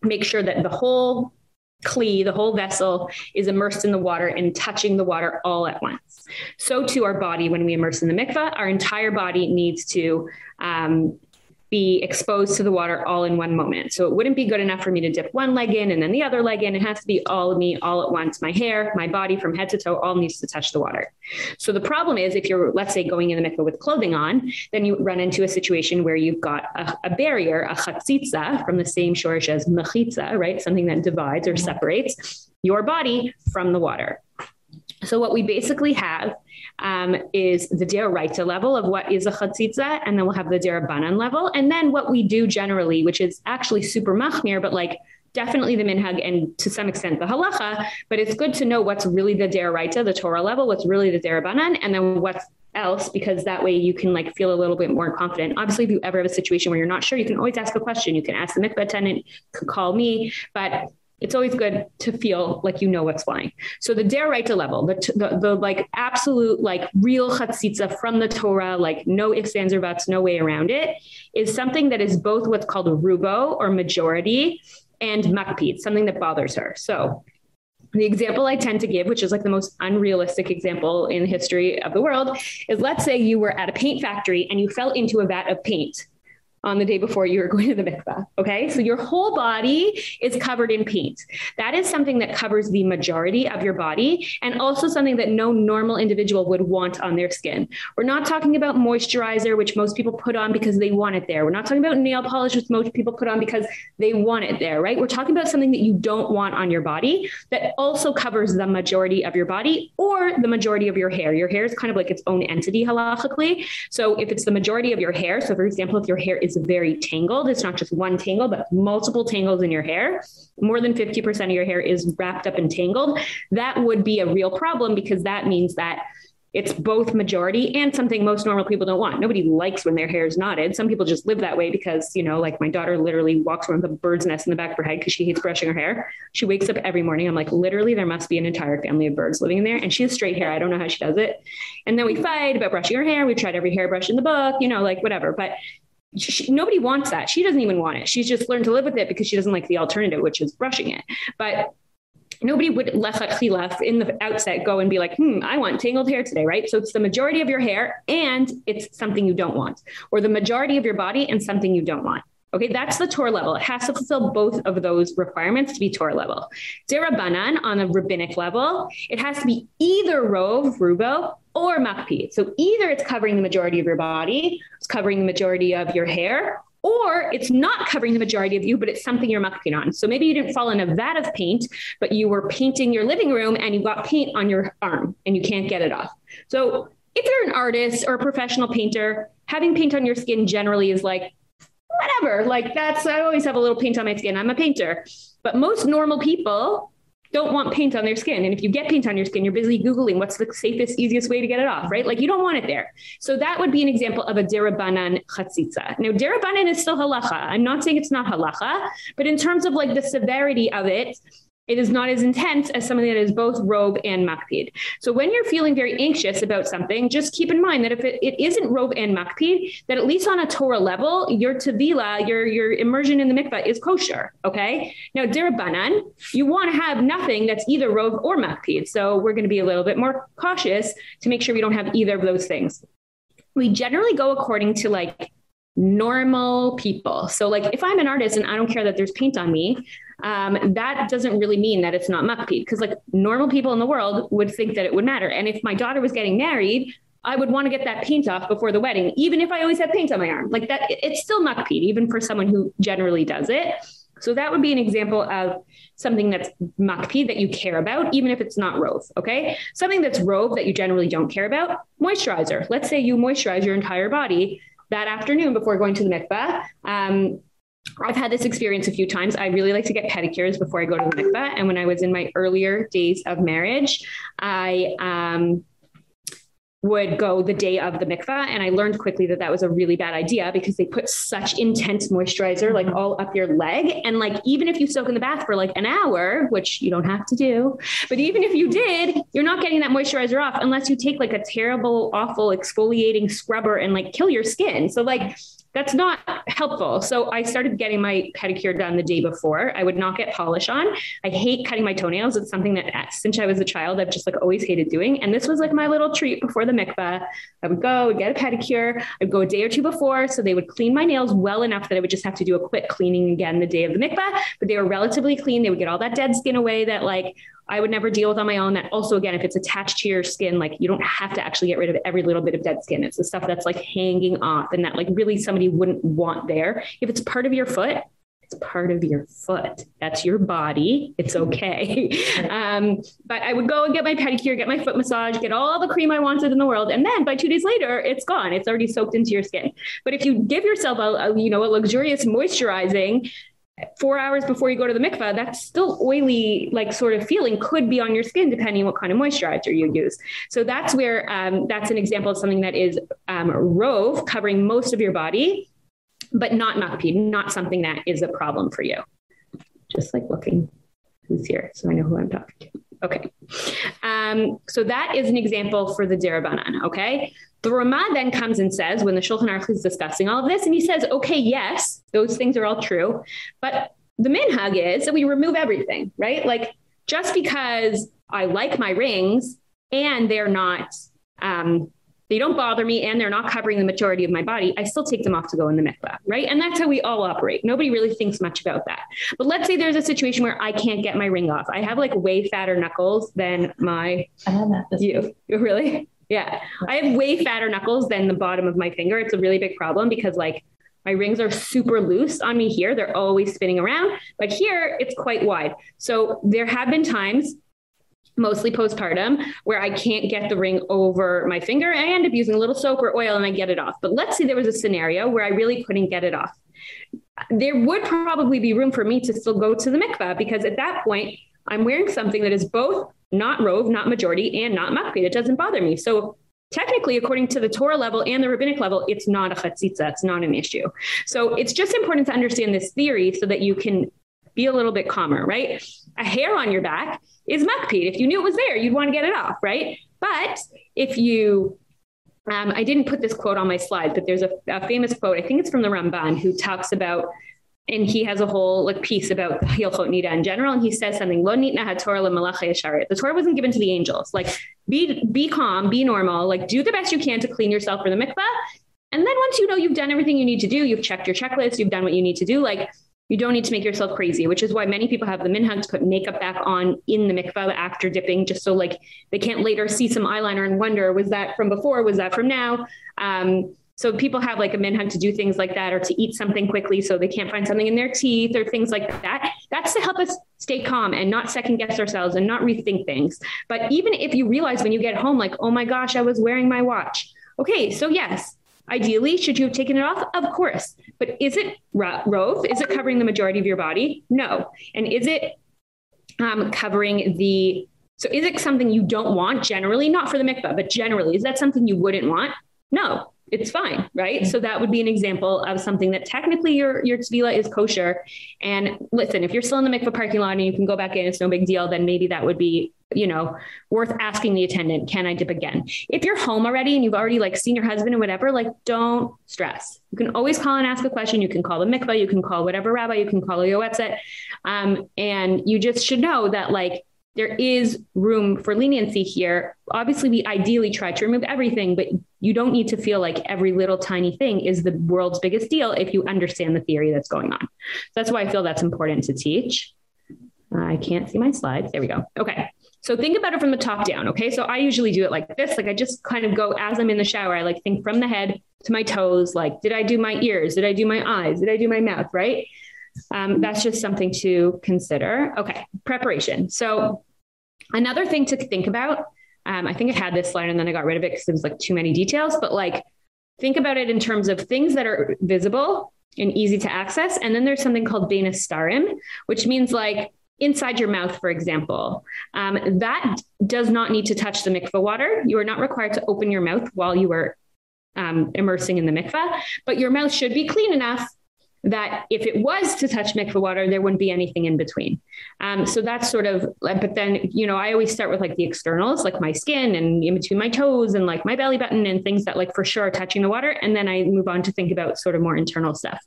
make sure that the whole kli the whole vessel is immersed in the water and touching the water all at once. So to our body when we immerse in the mikvah our entire body needs to um, be exposed to the water all in one moment. So it wouldn't be good enough for me to dip one leg in and then the other leg in. It has to be all of me all at once. My hair, my body from head to toe all needs to touch the water. So the problem is if you're let's say going in the mikveh with clothing on, then you run into a situation where you've got a, a barrier, a chatzitza from the same shorish as mechitza, right? Something that divides or separates your body from the water. So what we basically have um, is the deraita level of what is a chatzitza, and then we'll have the derabanan level, and then what we do generally, which is actually super machmir, but like definitely the minhag and to some extent the halacha, but it's good to know what's really the deraita, the Torah level, what's really the derabanan, and then what's else because that way you can like feel a little bit more confident. Obviously if you ever have a situation where you're not sure, you can always ask a question. You can ask the mikvah attendant, call me, but it's always good to feel like you know what's flying. So the deraita level, the, the, the like absolute like real chatzitza from the Torah, like no ifs ands or buts, no way around it, is something that is both what's called a rubo or majority and makpid, something that bothers her. So the example I tend to give, which is like the most unrealistic example in the history of the world, is let's say you were at a paint factory and you fell into a vat of paint on the day before you are going to the mikvah. Okay? So your whole body is covered in paint. That is something that covers the majority of your body and also something that no normal individual would want on their skin. We're not talking about moisturizer which most people put on because they want it there. We're not talking about nail polish which most people put on because they want it there, right? We're talking about something that you don't want on your body that also covers the majority of your body or the majority of your hair. Your hair is kind of like its own entity halachically. So if it's the majority of your hair, so for example if your hair is is very tangled. It's not just one tangle, but multiple tangles in your hair. More than 50% of your hair is wrapped up and tangled. That would be a real problem because that means that it's both majority and something most normal people don't want. Nobody likes when their hair is knotted. Some people just live that way because, you know, like my daughter literally walks around with a bird's nest in the back of her head because she hates brushing her hair. She wakes up every morning. I'm like, literally, there must be an entire family of birds living in there. And she has straight hair. I don't know how she does it. And then we fight about brushing her hair. We've tried every hairbrush in the book, you know, like whatever. But she, nobody wants that. She doesn't even want it. She's just learned to live with it because she doesn't like the alternative, which is brushing it. But nobody would left in the outset go and be like, "Hmm, I want tangled hair today," right? So it's the majority of your hair and it's something you don't want, or the majority of your body and something you don't want. Okay, that's the Torah level. It has to fulfill both of those requirements to be Torah level. Derabanan on a rabbinic level, it has to be either rove, rubo, or makpid. So either it's covering the majority of your body, it's covering the majority of your hair, or it's not covering the majority of you but it's something you're makpid on. So maybe you didn't fall in a vat of paint, but you were painting your living room and you got paint on your arm and you can't get it off. So if you're an artist or a professional painter, having paint on your skin generally is like whatever. Like that's I always have a little paint on my skin. I'm a painter. But most normal people don't want paint on their skin. And if you get paint on your skin, you're busy Googling what's the safest, easiest way to get it off, right? Like you don't want it there. So that would be an example of a derabanan chatzitza. Now, derabanan is still halacha. I'm not saying it's not halacha, but in terms of like the severity of it, it is not as intense as something that is both rove and makpid. So when you're feeling very anxious about something, just keep in mind that if it, it isn't rove and makpid, that at least on a Torah level, your tevila, your your immersion in the mikvah is kosher, okay? Now derabanan, you want to have nothing that's either rove or makpid. So we're going to be a little bit more cautious to make sure we don't have either of those things. We generally go according to like normal people. So like if I'm an artist and I don't care that there's paint on me, um, that doesn't really mean that it's not makpid because like normal people in the world would think that it would matter. And if my daughter was getting married, I would want to get that paint off before the wedding, even if I always have paint on my arm. Like that, it's still makpid, even for someone who generally does it. So that would be an example of something that's makpid that you care about, even if it's not rove. Okay. Something that's rove that you generally don't care about, moisturizer. Let's say you moisturize your entire body that afternoon before going to the mikvah. Um, I've had this experience a few times. I really like to get pedicures before I go to the mikvah. And when I was in my earlier days of marriage, I um, would go the day of the mikvah and I learned quickly that that was a really bad idea because they put such intense moisturizer like all up your leg and like even if you soak in the bath for like an hour which you don't have to do but even if you did you're not getting that moisturizer off unless you take like a terrible awful exfoliating scrubber and like kill your skin so like that's not helpful. So I started getting my pedicure done the day before. I would not get polish on. I hate cutting my toenails. It's something that uh, since I was a child I've just like always hated doing. And this was like my little treat before the mikvah. I would go, get a pedicure. I'd go a day or two before so they would clean my nails well enough that I would just have to do a quick cleaning again the day of the mikvah, but they were relatively clean. They would get all that dead skin away that like I would never deal with on my own. That also, again, if it's attached to your skin, like you don't have to actually get rid of every little bit of dead skin. It's the stuff that's like hanging off and that like really somebody wouldn't want there. If it's part of your foot, it's part of your foot. That's your body. It's okay. um, but I would go and get my pedicure, get my foot massage, get all the cream I wanted in the world, and then by two days later, it's gone. It's already soaked into your skin. But if you give yourself a, a you know a luxurious moisturizing four hours before you go to the mikvah, that still oily, like sort of feeling could be on your skin depending what kind of moisturizer you use. So that's where um, that's an example of something that is um, rove covering most of your body, but not makpid, not something that is a problem for you. Just like looking who's here, so I know who I'm talking to. Okay. Um, so that is an example for the derabanan, okay? The Rama then comes and says, when the Shulchan Aruch is discussing all of this, and he says, okay, yes, those things are all true, but the minhag is that we remove everything, right? Like just because I like my rings and they're not, um, they don't bother me and they're not covering the majority of my body, I still take them off to go in the mikvah, right? And that's how we all operate. Nobody really thinks much about that. But let's say there's a situation where I can't get my ring off. I have like way fatter knuckles than my
I have that.
You, you really? Yeah. I have way fatter knuckles than the bottom of my finger. It's a really big problem because like my rings are super loose on me here. They're always spinning around, but here it's quite wide. So there have been times mostly postpartum where I can't get the ring over my finger. I end up using a little soap or oil and I get it off. But let's say there was a scenario where I really couldn't get it off. There would probably be room for me to still go to the mikvah because at that point I'm wearing something that is both not rove, not majority, and not makpid. It doesn't bother me. So technically, according to the Torah level and the rabbinic level, it's not a chatzitza. It's not an issue. So it's just important to understand this theory so that you can be a little bit calmer, right? A hair on your back is makpid. If you knew it was there, you'd want to get it off, right? But if you um, I didn't put this quote on my slide, but there's a, a famous quote. I think it's from the Ramban who talks about and he has a whole like piece about Hilchot Nida in general and he says something lo nitna Torah the Torah wasn't given to the angels like be be calm be normal like do the best you can to clean yourself for the mikvah and then once you know you've done everything you need to do you've checked your checklist you've done what you need to do like you don't need to make yourself crazy which is why many people have the minhag to put makeup back on in the mikvah after dipping just so like they can't later see some eyeliner and wonder was that from before was that from now um, so people have like a minhag to do things like that or to eat something quickly so they can't find something in their teeth or things like that. That's to help us stay calm and not second guess ourselves and not rethink things. But even if you realize when you get home like, "Oh my gosh, I was wearing my watch." Okay, so yes, Ideally, should you have taken it off? Of course. But is it rove? Is it covering the majority of your body? No. And is it um, covering the so is it something you don't want generally not for the mikvah but generally is that something you wouldn't want? No it's fine, right? So that would be an example of something that technically your your tevila is kosher. And listen, if you're still in the mikvah parking lot and you can go back in, it's no big deal. Then maybe that would be you know worth asking the attendant can i dip again if you're home already and you've already like seen your husband or whatever like don't stress you can always call and ask a question you can call the mikvah you can call whatever rabbi you can call a yoetzet um, and you just should know that like there is room for leniency here. Obviously, we ideally try to remove everything, but you don't need to feel like every little tiny thing is the world's biggest deal if you understand the theory that's going on. So that's why I feel that's important to teach. I can't see my slides. There we go. Okay. So think about it from the top down, okay? So I usually do it like this, like I just kind of go as I'm in the shower, I like think from the head to my toes, like did I do my ears? Did I do my eyes? Did I do my mouth, right? Um, that's just something to consider. Okay, preparation. So another thing to think about, um, I think I had this slide and then I got rid of it because it was like too many details, but like think about it in terms of things that are visible and easy to access. And then there's something called bein hastarim, which means like inside your mouth, for example. Um, that does not need to touch the mikvah water. You are not required to open your mouth while you are um, immersing in the mikvah, but your mouth should be clean enough that if it was to touch mikvah water there wouldn't be anything in between um, so that's sort of but then you know I always start with like the externals like my skin and in between my toes and like my belly button and things that like for sure are touching the water and then I move on to think about sort of more internal stuff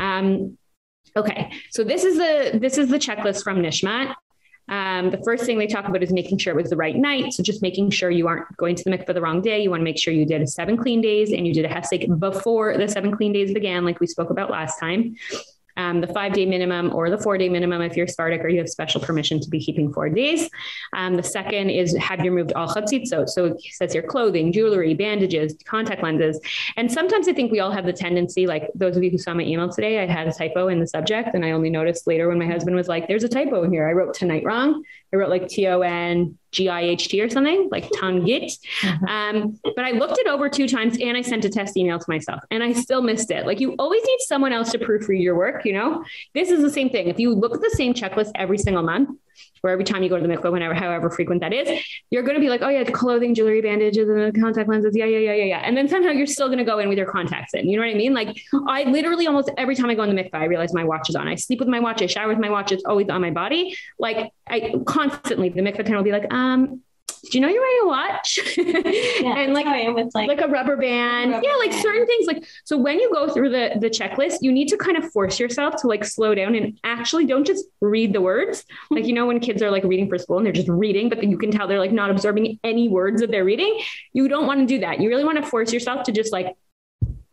um, okay so this is the this is the checklist from Nishmat um, the first thing they talk about is making sure it was the right night. So just making sure you aren't going to the mikveh the wrong day. You want to make sure you did seven clean days and you did a hefsek before the seven clean days began, like we spoke about last time um, the five day minimum or the four day minimum if you're Sephardic or you have special permission to be keeping four days. Um, the second is have you removed all chatzitzot. So it says your clothing, jewelry, bandages, contact lenses. And sometimes I think we all have the tendency, like those of you who saw my email today, I had a typo in the subject and I only noticed later when my husband was like, there's a typo in here. I wrote tonight wrong. I wrote like T O N G I H T or something, like Tongit. Mm-hmm. Um, but I looked it over two times and I sent a test email to myself and I still missed it. Like you always need someone else to proofread your work, you know? This is the same thing. If you look at the same checklist every single month, or every time you go to the mikvah, whenever, however frequent that is, you're going to be like, oh yeah, the clothing, jewelry, bandages, and the contact lenses. Yeah, yeah, yeah, yeah, yeah. And then somehow you're still going to go in with your contacts in. You know what I mean? Like I literally almost every time I go in the mikvah, I realize my watch is on. I sleep with my watch. I shower with my watch. It's always on my body. Like I constantly, the mikvah will be like, um, do you know you're wearing a watch? Yeah, and like, with like, like a rubber band. Rubber yeah, like band. certain things. Like, so when you go through the, the checklist, you need to kind of force yourself to like slow down and actually don't just read the words. Like, you know, when kids are like reading for school and they're just reading, but you can tell they're like not absorbing any words that they're reading. You don't want to do that. You really want to force yourself to just like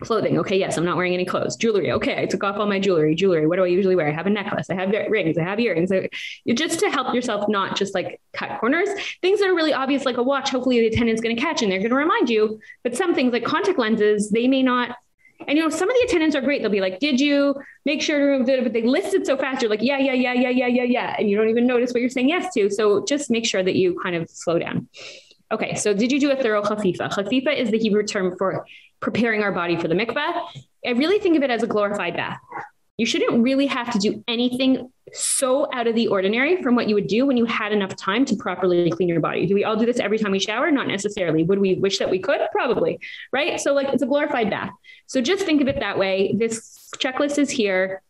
clothing. Okay, yes, I'm not wearing any clothes. Jewelry. Okay, I took off all my jewelry. Jewelry. What do I usually wear? I have a necklace. I have rings. I have earrings. So just to help yourself not just like cut corners. Things that are really obvious like a watch, hopefully the attendant's going to catch and they're going to remind you, but some things like contact lenses, they may not and you know, some of the attendants are great. They'll be like, "Did you make sure to remove it?" But they list it so fast. You're like, "Yeah, yeah, yeah, yeah, yeah, yeah, yeah," and you don't even notice what you're saying yes to. So just make sure that you kind of slow down. Okay, so did you do a thorough chafifa? Chafifa is the Hebrew term for preparing our body for the mikvah. I really think of it as a glorified bath. You shouldn't really have to do anything so out of the ordinary from what you would do when you had enough time to properly clean your body. Do we all do this every time we shower? Not necessarily. Would we wish that we could? Probably. Right? So like it's a glorified bath. So just think of it that way. This checklist is here.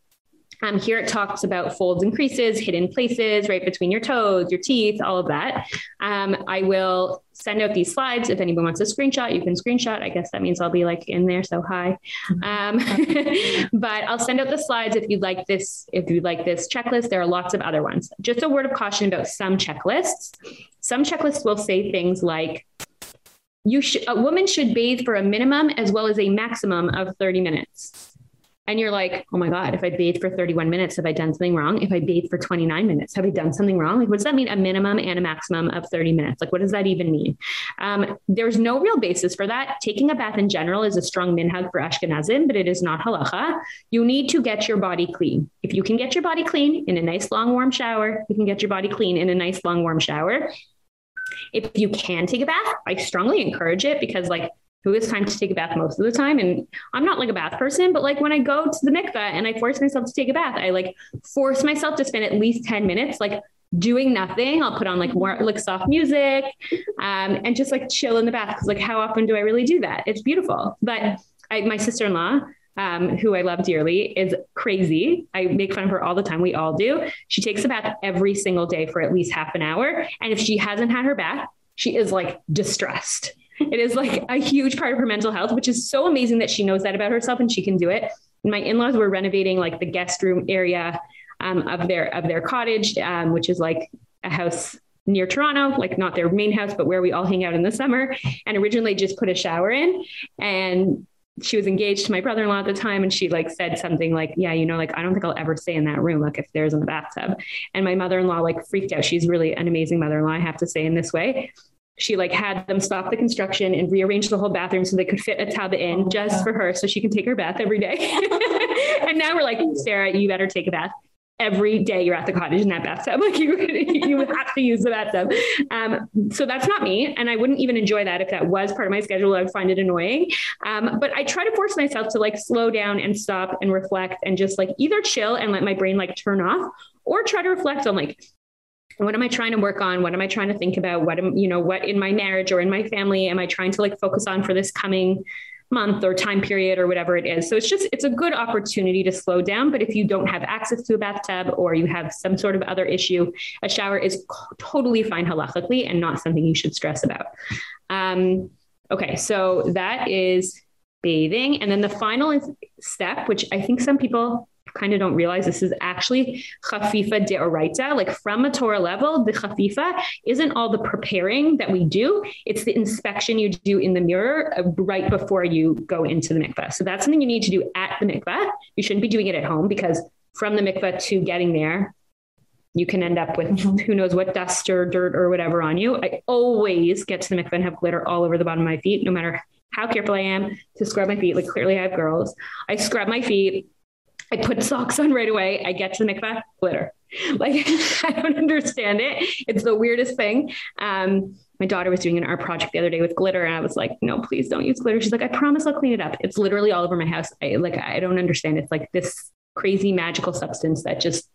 Um, here it talks about folds and creases, hidden places right between your toes, your teeth, all of that. Um, I will send out these slides. If anyone wants a screenshot, you can screenshot. I guess that means I'll be like in there. So hi. Um, but I'll send out the slides if you'd like this, if you'd like this checklist. There are lots of other ones. Just a word of caution about some checklists. Some checklists will say things like, you should, a woman should bathe for a minimum as well as a maximum of 30 minutes and you're like, oh my God, if I bathe for 31 minutes, have I done something wrong? If I bathe for 29 minutes, have I done something wrong? Like, what does that mean? A minimum and a maximum of 30 minutes. Like, what does that even mean? Um, there's no real basis for that. Taking a bath in general is a strong minhag for Ashkenazim, but it is not halacha. You need to get your body clean. If you can get your body clean in a nice long warm shower, you can get your body clean in a nice long warm shower. If you can take a bath, I strongly encourage it because like who has time to take a bath most of the time and I'm not like a bath person but like when I go to the mikveh and I force myself to take a bath I like force myself to spend at least 10 minutes like doing nothing I'll put on like more like soft music um, and just like chill in the bath cuz like how often do I really do that it's beautiful but I, my sister-in-law um, who I love dearly is crazy. I make fun of her all the time. We all do. She takes a bath every single day for at least half an hour. And if she hasn't had her bath, she is like distressed it is like a huge part of her mental health, which is so amazing that she knows that about herself and she can do it. And my in-laws were renovating like the guest room area um, of their of their cottage, um, which is like a house near Toronto, like not their main house, but where we all hang out in the summer. And originally just put a shower in and she was engaged to my brother-in-law at the time and she like said something like yeah you know like I don't think I'll ever stay in that room like if there's the bathtub and my mother-in-law like freaked out she's really an amazing mother-in-law I have to say in this way she like had them stop the construction and rearrange the whole bathroom so they could fit a tub in just for her so she can take her bath every day. and now we're like, Sarah, you better take a bath every day you're at the cottage in that bathtub. Like you, you have to use the bathtub. Um, so that's not me. And I wouldn't even enjoy that if that was part of my schedule. I would find it annoying. Um, but I try to force myself to like slow down and stop and reflect and just like either chill and let my brain like turn off or try to reflect on like what am i trying to work on what am i trying to think about what am you know what in my marriage or in my family am i trying to like focus on for this coming month or time period or whatever it is. So it's just it's a good opportunity to slow down, but if you don't have access to a bathtub or you have some sort of other issue, a shower is totally fine halachically and not something you should stress about. Um, okay, so that is bathing and then the final step which I think some people kind of don't realize this is actually chafifa deoraita like from a Torah level the chafifa isn't all the preparing that we do it's the inspection you do in the mirror uh, right before you go into the mikveh so that's something you need to do at the mikveh you shouldn't be doing it at home because from the mikveh to getting there you can end up with mm-hmm. who knows what dust or dirt or whatever on you i always get to the mikveh and have glitter all over the bottom of my feet no matter how careful I am to scrub my feet. Like clearly I have girls. I scrub my feet I put socks on right away. I get to the mikvah, glitter. Like I don't understand it. It's the weirdest thing. Um, my daughter was doing an art project the other day with glitter and I was like, "No, please don't use glitter." She's like, "I promise I'll clean it up." It's literally all over my house. I like I don't understand. It's like this crazy magical substance that just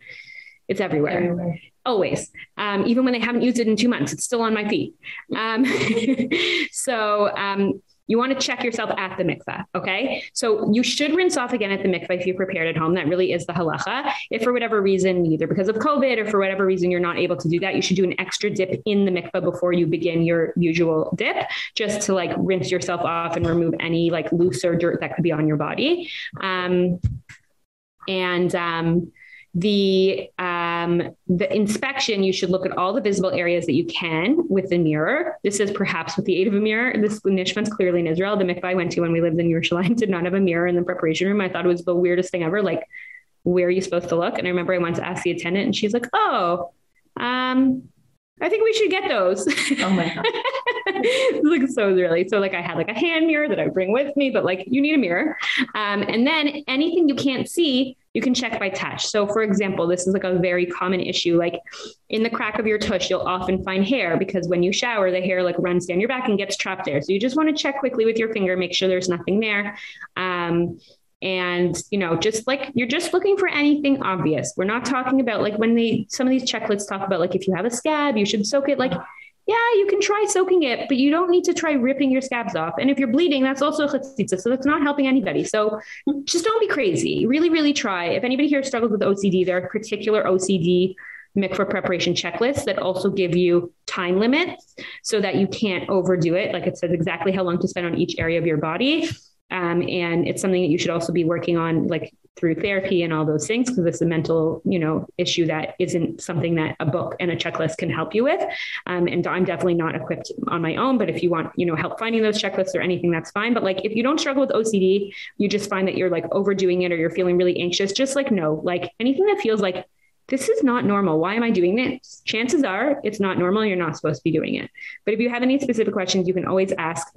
it's everywhere. everywhere. Always. Um, even when they haven't used it in 2 months, it's still on my feet. Um, so um, you want to check yourself at the mikveh, okay? So you should rinse off again at the mikveh if you prepared at home. That really is the halacha. If for whatever reason, either because of COVID or for whatever reason you're not able to do that, you should do an extra dip in the mikveh before you begin your usual dip just to like rinse yourself off and remove any like looser dirt that could be on your body. Um, and um, the um, the inspection you should look at all the visible areas that you can with the mirror. This is perhaps with the aid of a mirror. This Nishmat's clearly in Israel. The mikvah I went to when we lived in Yerushalayim did not have a mirror in the preparation room. I thought it was the weirdest thing ever like where are you supposed to look? And I remember I went to ask the attendant and she's like oh um I think we should get those. Oh my god. like so really. So like I had like a hand mirror that I bring with me, but like you need a mirror. Um, and then anything you can't see, you can check by touch. So for example, this is like a very common issue like in the crack of your tush you'll often find hair because when you shower the hair like runs down your back and gets trapped there. So you just want to check quickly with your finger make sure there's nothing there. Um, and you know just like you're just looking for anything obvious. We're not talking about like when they some of these checklists talk about like if you have a scab you should soak it like yeah, you can try soaking it, but you don't need to try ripping your scabs off. And if you're bleeding, that's also chatzitza, so that's not helping anybody. So just don't be crazy. Really, really try. If anybody here struggles with OCD, there are particular OCD mikvah preparation checklists that also give you time limits so that you can't overdo it. Like it says exactly how long to spend on each area of your body. Um, and it's something that you should also be working on like through therapy and all those things because it's a mental you know issue that isn't something that a book and a checklist can help you with um, and I'm definitely not equipped on my own but if you want you know help finding those checklists or anything that's fine but like if you don't struggle with OCD you just find that you're like overdoing it or you're feeling really anxious just like no like anything that feels like this is not normal. Why am I doing this? Chances are it's not normal. You're not supposed to be doing it. But if you have any specific questions, you can always ask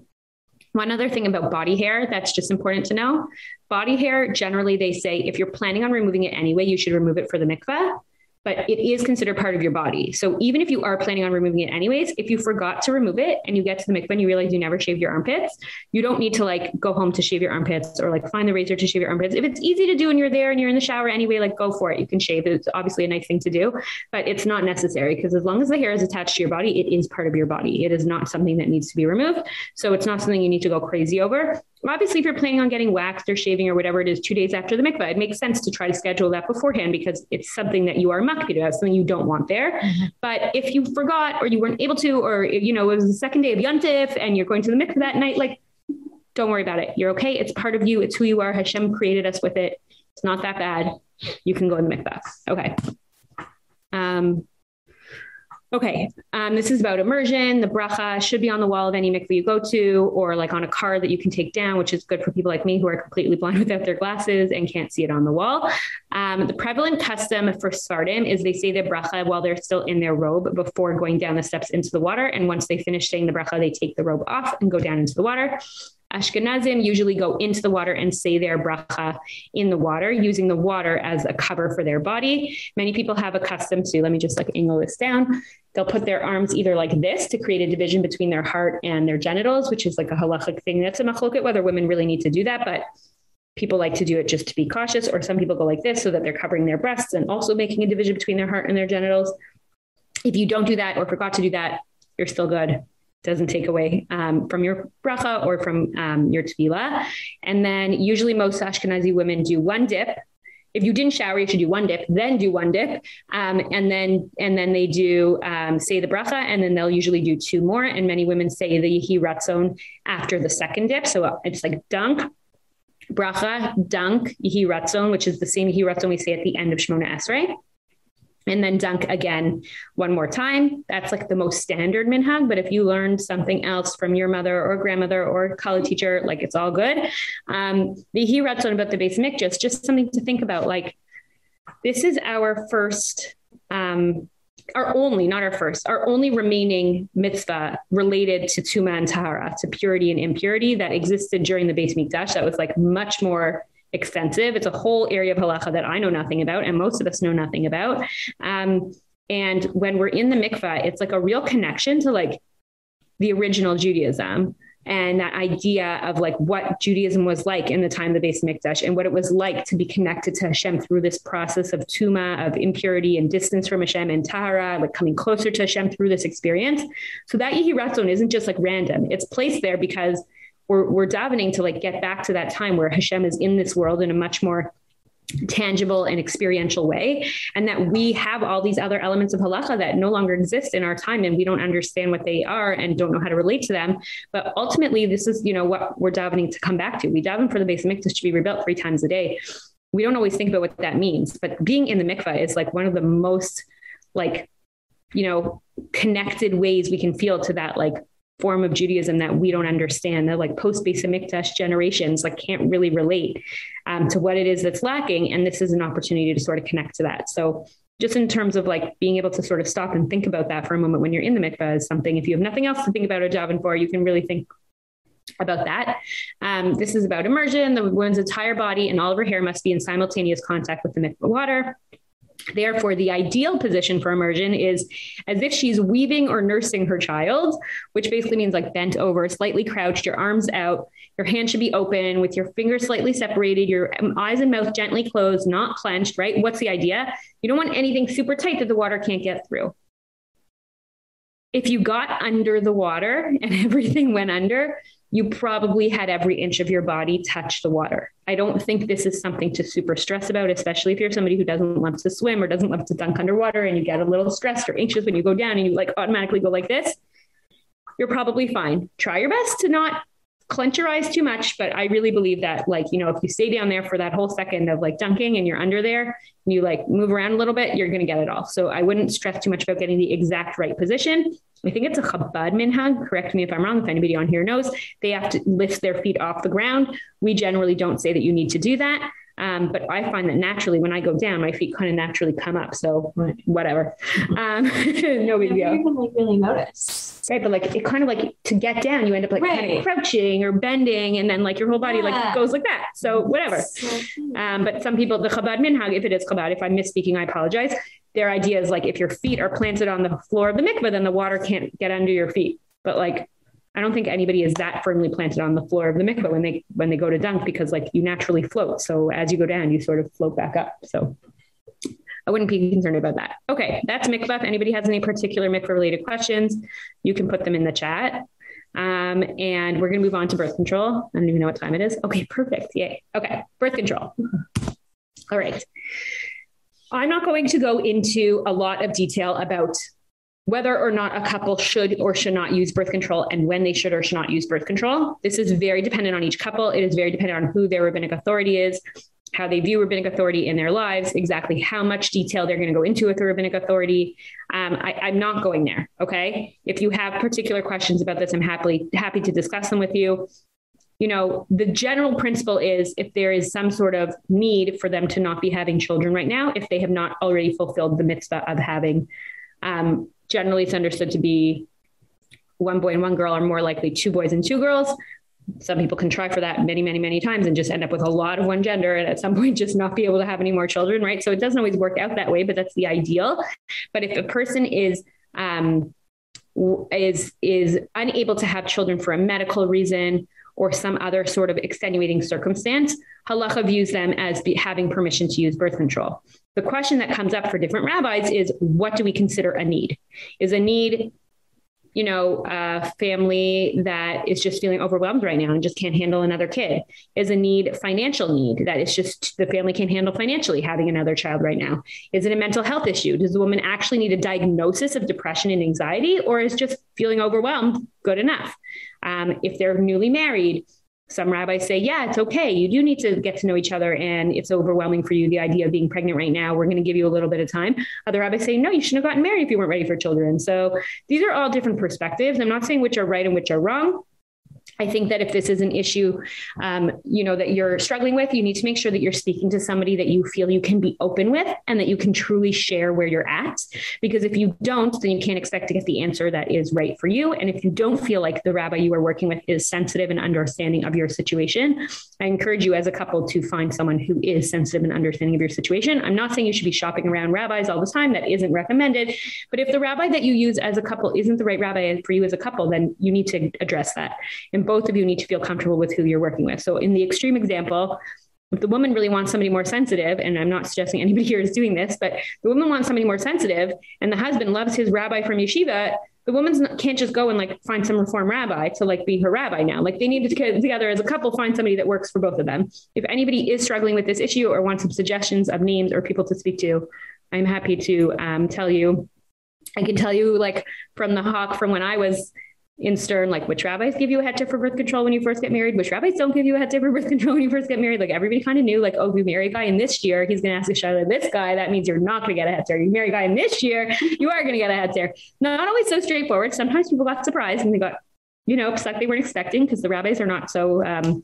one other thing about body hair that's just important to know. Body hair generally they say if you're planning on removing it anyway, you should remove it for the mikveh but it is considered part of your body. So even if you are planning on removing it anyways, if you forgot to remove it and you get to the mikvah and you realize you never shaved your armpits, you don't need to like go home to shave your armpits or like find the razor to shave your armpits. If it's easy to do and you're there and you're in the shower anyway, like go for it. You can shave. It's obviously a nice thing to do, but it's not necessary because as long as the hair is attached to your body, it is part of your body. It is not something that needs to be removed. So it's not something you need to go crazy over obviously if you're planning on getting waxed or shaving or whatever it is 2 days after the mikvah it makes sense to try to schedule that beforehand because it's something that you are makpid about something you don't want there. Mm-hmm. but if you forgot or you weren't able to or you know it was the second day of yontif and you're going to the mikvah that night like don't worry about it. You're okay. It's part of you. It's who you are. Hashem created us with it. It's not that bad. You can go in the mikvah. Okay. Um Okay, um, this is about immersion. The bracha should be on the wall of any mikveh you go to or like on a card that you can take down, which is good for people like me who are completely blind without their glasses and can't see it on the wall. Um, the prevalent custom for Sfardim is they say the bracha while they're still in their robe before going down the steps into the water. And once they finish saying the bracha, they take the robe off and go down into the water. Ashkenazim usually go into the water and say their bracha in the water using the water as a cover for their body. Many people have a custom to, let me just like angle this down. They'll put their arms either like this to create a division between their heart and their genitals, which is like a halachic thing. That's a machloket whether women really need to do that, but people like to do it just to be cautious or some people go like this so that they're covering their breasts and also making a division between their heart and their genitals. If you don't do that or forgot to do that, you're still good doesn't take away um, from your bracha or from um, your tefillah. And then usually most Ashkenazi women do one dip. If you didn't shower, you should do one dip, then do one dip, um, and then and then they do um, say the bracha, and then they'll usually do two more. And many women say the yehi ratzon after the second dip, so it's like dunk, bracha, dunk, yehi ratzon, which is the same yehi ratzon we say at the end of Shemona Esrei and then dunk again one more time. That's like the most standard minhag but if you learned something else from your mother or grandmother or kala teacher like it's all good. Um the he about the Beis Mikdash just something to think about like this is our first um our only not our first our only remaining mitzvah related to tuma and tahara to purity and impurity that existed during the Beis Mikdash that was like much more extensive. It's a whole area of halacha that I know nothing about and most of us know nothing about. Um, and when we're in the mikvah, it's like a real connection to like the original Judaism and that idea of like what Judaism was like in the time of the Beis Mikdash and what it was like to be connected to Hashem through this process of tuma of impurity and distance from Hashem and tahara like coming closer to Hashem through this experience so that yehi ratzon isn't just like random it's placed there because we're we're davening to like get back to that time where Hashem is in this world in a much more tangible and experiential way and that we have all these other elements of halacha that no longer exist in our time and we don't understand what they are and don't know how to relate to them. But ultimately this is you know what we're davening to come back to. We daven for the Beis Mikdash to be rebuilt 3 times a day. We don't always think about what that means but being in the mikvah is like one of the most like you know connected ways we can feel to that like form of Judaism that we don't understand that like post Beis Hamikdash generations like can't really relate um, to what it is that's lacking and this is an opportunity to sort of connect to that so just in terms of like being able to sort of stop and think about that for a moment when you're in the mikvah is something if you have nothing else to think about or daven for you can really think about that. Um, this is about immersion. The woman's entire body and all of her hair must be in simultaneous contact with the mikvah water. Therefore, the ideal position for immersion is as if she's weaving or nursing her child, which basically means like bent over, slightly crouched, your arms out, your hand should be open with your fingers slightly separated, your um, eyes and mouth gently closed, not clenched, right? What's the idea? You don't want anything super tight that the water can't get through. If you got under the water and everything went under, you probably had every inch of your body touch the water. I don't think this is something to super stress about, especially if you're somebody who doesn't love to swim or doesn't love to dunk underwater and you get a little stressed or anxious when you go down and you like automatically go like this. You're probably fine. Try your best to not clench your eyes too much, but I really believe that like, you know, if you stay down there for that whole second of like dunking and you're under there and you like move around a little bit, you're going to get it all. So I wouldn't stress too much about getting the exact right position. I think it's a Chabad minhag. Correct me if I'm wrong. If anybody on here knows, they have to lift their feet off the ground. We generally don't say that you need to do that. Um, but I find that naturally when I go down, my feet kind of naturally come up. So whatever. Um, no big deal.
even like really notice.
Right. But like it kind of like to get down, you end up like right. kind of crouching or bending and then like your whole body yeah. like goes like that. So whatever. So um, but some people, the Chabad minhag, if it is Chabad, if I'm misspeaking, I apologize their idea is like if your feet are planted on the floor of the mikveh then the water can't get under your feet but like I don't think anybody is that firmly planted on the floor of the mikveh when they when they go to dunk because like you naturally float so as you go down you sort of float back up so I wouldn't be concerned about that. Okay, that's mikvah. If anybody has any particular mikvah related questions, you can put them in the chat. Um, and we're going to move on to birth control. I don't even know what time it is. Okay, perfect. Yay. Okay, birth control. All right. I'm not going to go into a lot of detail about whether or not a couple should or should not use birth control and when they should or should not use birth control. This is very dependent on each couple. It is very dependent on who their rabbinic authority is, how they view rabbinic authority in their lives, exactly how much detail they're going to go into with the rabbinic authority. Um, I, I'm not going there. Okay. If you have particular questions about this, I'm happily happy to discuss them with you you know the general principle is if there is some sort of need for them to not be having children right now if they have not already fulfilled the mitzvah of having um, generally it's understood to be one boy and one girl are more likely two boys and two girls. Some people can try for that many many many times and just end up with a lot of one gender and at some point just not be able to have any more children right? So it doesn't always work out that way but that's the ideal. But if a person is um, is is unable to have children for a medical reason or some other sort of extenuating circumstance, halacha views them as be, having permission to use birth control. The question that comes up for different rabbis is what do we consider a need? Is a need you know, a family that is just feeling overwhelmed right now and just can't handle another kid? Is a need financial need that it's just the family can't handle financially having another child right now? Is it a mental health issue? Does the woman actually need a diagnosis of depression and anxiety or is just feeling overwhelmed good enough? Um, if they're newly married, some rabbis say, yeah, it's okay. You do need to get to know each other and it's overwhelming for you the idea of being pregnant right now. We're going to give you a little bit of time. Other rabbis say, no, you shouldn't have gotten married if you weren't ready for children. So these are all different perspectives. I'm not saying which are right and which are wrong. I think that if this is an issue, um, you know, that you're struggling with, you need to make sure that you're speaking to somebody that you feel you can be open with and that you can truly share where you're at. Because if you don't, then you can't expect to get the answer that is right for you. And if you don't feel like the rabbi you are working with is sensitive and understanding of your situation, I encourage you as a couple to find someone who is sensitive and understanding of your situation. I'm not saying you should be shopping around rabbis all the time. That isn't recommended. But if the rabbi that you use as a couple isn't the right rabbi for you as a couple, then you need to address that. And both of you need to feel comfortable with who you're working with. So in the extreme example, if the woman really wants somebody more sensitive and I'm not suggesting anybody here is doing this, but the woman wants somebody more sensitive and the husband loves his rabbi from yeshiva, the woman can't just go and like find some reform rabbi to like be her rabbi now. Like they need to get together as a couple find somebody that works for both of them. If anybody is struggling with this issue or wants some suggestions of names or people to speak to, I'm happy to um, tell you I can tell you like from the hawk from when I was in Stern, like which rabbis give you a head heter for birth control when you first get married, which rabbis don't give you a head heter for birth control when you first get married. Like everybody kind of knew, like, oh, you marry guy in this year, he's going to ask a shaila, this guy, that means you're not going to get a head heter. You marry guy in this year, you are going to get a head heter. Not always so straightforward. Sometimes people got surprised and they got, you know, like they weren't expecting because the rabbis are not so um,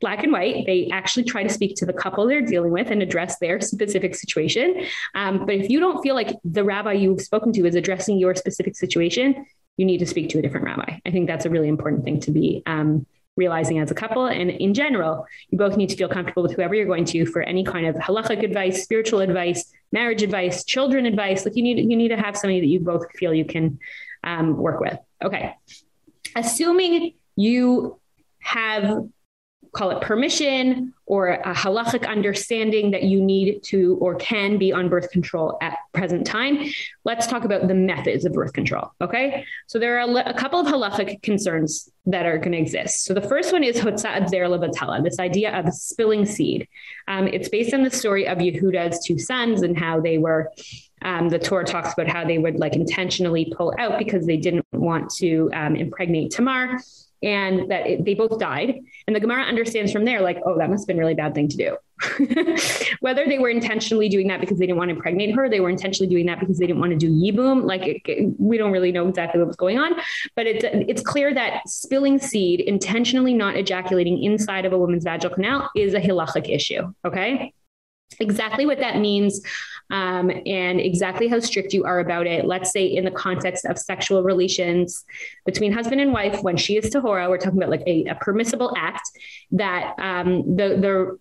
black and white. They actually try to speak to the couple they're dealing with and address their specific situation. Um, but if you don't feel like the rabbi you've spoken to is addressing your specific situation, you need to speak to a different rabbi. I think that's a really important thing to be um, realizing as a couple. And in general, you both need to feel comfortable with whoever you're going to for any kind of halachic advice, spiritual advice, marriage advice, children advice. Like you need you need to have somebody that you both feel you can um, work with. Okay. Assuming you have call it permission or a halachic understanding that you need to or can be on birth control at present time. Let's talk about the methods of birth control, okay? So there are a, couple of halachic concerns that are going to exist. So the first one is hotza'at zer levatala, this idea of spilling seed. Um, it's based on the story of Yehuda's two sons and how they were um, the Torah talks about how they would like intentionally pull out because they didn't want to um, impregnate Tamar and that it, they both died. And the gemara understands from there like oh that must have been a really bad thing to do. Whether they were intentionally doing that because they didn't want to impregnate her they were intentionally doing that because they didn't want to do yibum like it, we don't really know exactly what was going on. But it's it's clear that spilling seed intentionally not ejaculating inside of a woman's vaginal canal is a halachic issue okay? Exactly what that means um, and exactly how strict you are about it. Let's say in the context of sexual relations between husband and wife, when she is tahora, we're talking about like a, a permissible act that um, the the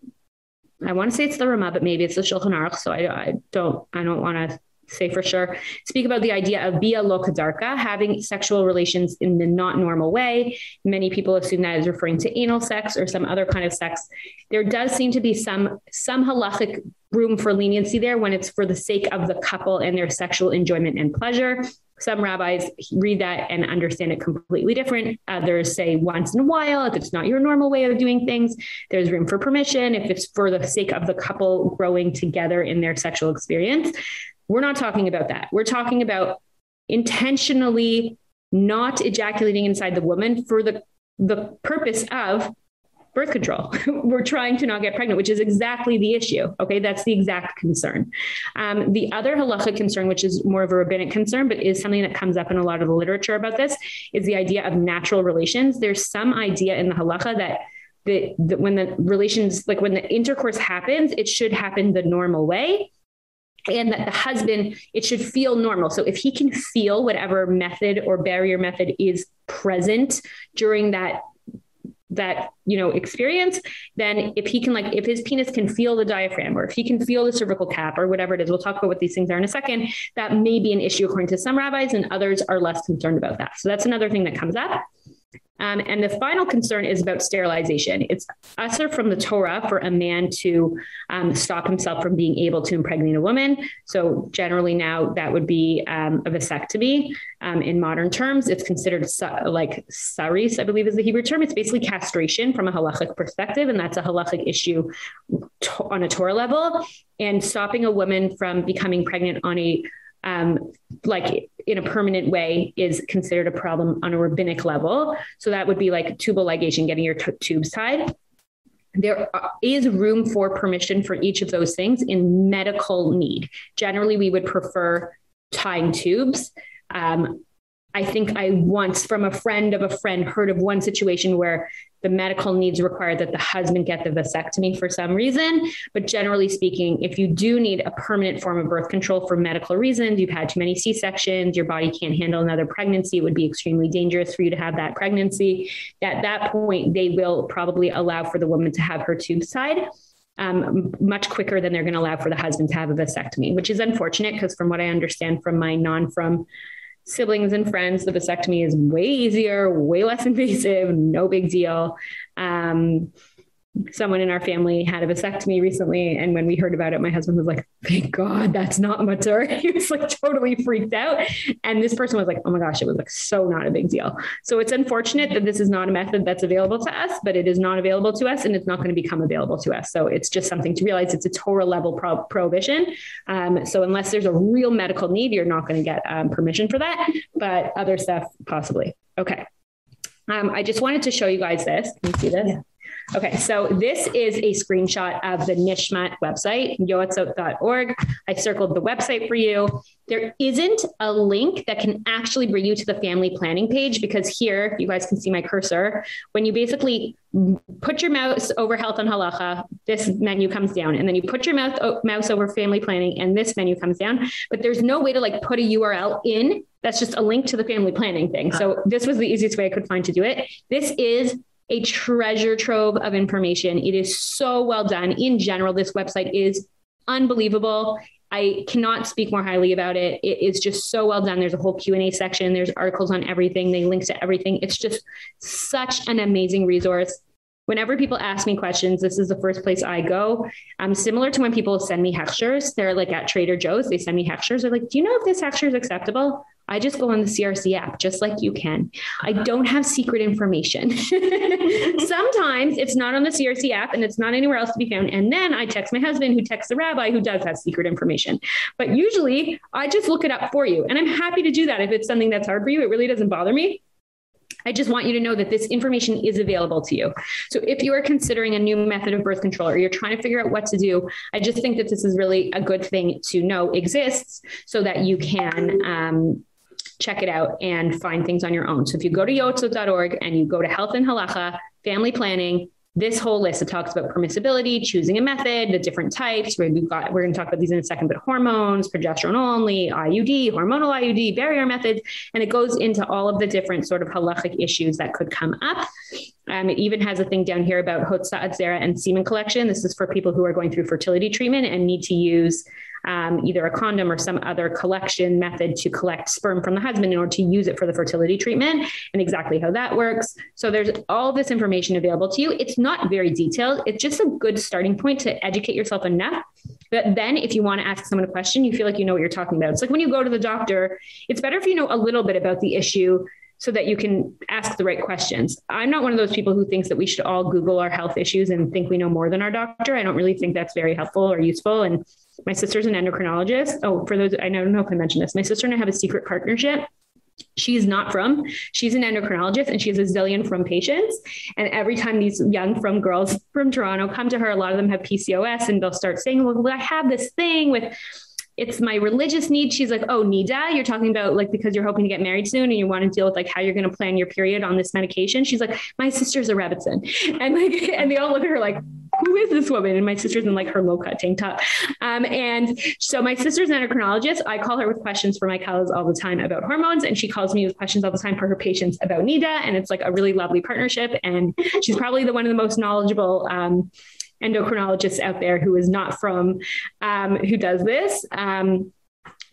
I want to say it's the Rama, but maybe it's the Shulchan Aruch. So I, I don't I don't want to say for sure speak about the idea of bia lokadarka having sexual relations in the not normal way. Many people assume that is referring to anal sex or some other kind of sex. There does seem to be some some halachic room for leniency there when it's for the sake of the couple and their sexual enjoyment and pleasure. Some rabbis read that and understand it completely different. Others say once in a while if it's not your normal way of doing things there's room for permission. If it's for the sake of the couple growing together in their sexual experience we're not talking about that we're talking about intentionally not ejaculating inside the woman for the the purpose of birth control. We're trying to not get pregnant, which is exactly the issue. Okay, that's the exact concern. Um, the other halacha concern, which is more of a rabbinic concern, but is something that comes up in a lot of the literature about this, is the idea of natural relations. There's some idea in the halacha that that, that when the relations like when the intercourse happens, it should happen the normal way and that the husband it should feel normal. So if he can feel whatever method or barrier method is present during that that you know experience then if he can like if his penis can feel the diaphragm or if he can feel the cervical cap or whatever it is we'll talk about what these things are in a second that may be an issue according to some rabbis and others are less concerned about that. So that's another thing that comes up Um, and the final concern is about sterilization. It's assur from the Torah for a man to um, stop himself from being able to impregnate a woman. So generally now that would be um, a vasectomy. Um, in modern terms, it's considered like saris, I believe is the Hebrew term. It's basically castration from a halachic perspective, and that's a halachic issue on a Torah level. And stopping a woman from becoming pregnant on a um, like in a permanent way is considered a problem on a rabbinic level. So that would be like tubal ligation, getting your tubes tied. There is room for permission for each of those things in medical need. Generally, we would prefer tying tubes. Um, I think I once from a friend of a friend heard of one situation where the medical needs require that the husband get the vasectomy for some reason. But generally speaking if you do need a permanent form of birth control for medical reasons you've had too many C-sections your body can't handle another pregnancy it would be extremely dangerous for you to have that pregnancy. At that point they will probably allow for the woman to have her tubes tied um, much quicker than they're going to allow for the husband to have a vasectomy which is unfortunate because from what I understand from my non frum siblings and friends, the vasectomy is way easier, way less invasive, no big deal. Um, someone in our family had a vasectomy recently and when we heard about it my husband was like thank god that's not mature. He was like totally freaked out. And this person was like oh my gosh it was like so not a big deal. So it's unfortunate that this is not a method that's available to us but it is not available to us and it's not going to become available to us. So it's just something to realize. It's a Torah level pro prohibition. Um, so unless there's a real medical need you're not going to get um, permission for that but other stuff possibly. Okay. Um, I just wanted to show you guys this. Can you see this? Yeah. Okay, so this is a screenshot of the Nishmat website, yoatzot.org. I circled the website for you. There isn't a link that can actually bring you to the family planning page because here, you guys can see my cursor. When you basically put your mouse over health and halacha, this menu comes down and then you put your mouse mouse over family planning and this menu comes down, but there's no way to like put a URL in that's just a link to the family planning thing. So this was the easiest way I could find to do it. This is a treasure trove of information. It is so well done. In general, this website is unbelievable. I cannot speak more highly about it. It is just so well done. There's a whole Q&A section, there's articles on everything, they link to everything. It's just such an amazing resource. Whenever people ask me questions, this is the first place I go. Um similar to when people send me hechshers, they're like at Trader Joe's, they send me hechshers. They're like, "Do you know if this hechsher is acceptable?" I just go on the CRC app just like you can. I don't have secret information. Sometimes it's not on the CRC app and it's not anywhere else to be found and then I text my husband who texts the rabbi who does have secret information. But usually I just look it up for you and I'm happy to do that if it's something that's hard for you. It really doesn't bother me. I just want you to know that this information is available to you. So if you are considering a new method of birth control or you're trying to figure out what to do, I just think that this is really a good thing to know exists so that you can um, check it out and find things on your own. So if you go to yoatzot.org and you go to health and halacha, family planning, this whole list it talks about permissibility, choosing a method, the different types. We've got we're going to talk about these in a second, but hormones, progesterone only, IUD, hormonal IUD, barrier methods, and it goes into all of the different sort of halachic issues that could come up. Um, it even has a thing down here about hotza zera and semen collection. This is for people who are going through fertility treatment and need to use um, either a condom or some other collection method to collect sperm from the husband in order to use it for the fertility treatment and exactly how that works. So there's all this information available to you. It's not very detailed. It's just a good starting point to educate yourself enough but then if you want to ask someone a question, you feel like you know what you're talking about. It's like when you go to the doctor, it's better if you know a little bit about the issue so that you can ask the right questions. I'm not one of those people who thinks that we should all google our health issues and think we know more than our doctor. I don't really think that's very helpful or useful and my sister's an endocrinologist. Oh, for those I don't know if I mentioned this. My sister and I have a secret partnership she's not frum she's an endocrinologist and she has a zillion frum patients and every time these young frum girls from Toronto come to her a lot of them have PCOS and they'll start saying well I have this thing with it's my religious need. She's like, "Oh, Nida, you're talking about like because you're hoping to get married soon and you want to deal with like how you're going to plan your period on this medication." She's like, "My sister's a Rebbitzin." And like and they all look at her like, "Who is this woman?" And my sister's in like her low-cut tank top. Um, and so my sister's an endocrinologist. I call her with questions for my colleagues all the time about hormones and she calls me with questions all the time for her patients about Nida and it's like a really lovely partnership and she's probably the one of the most knowledgeable um, endocrinologists out there who is not frum um, who does this. Um,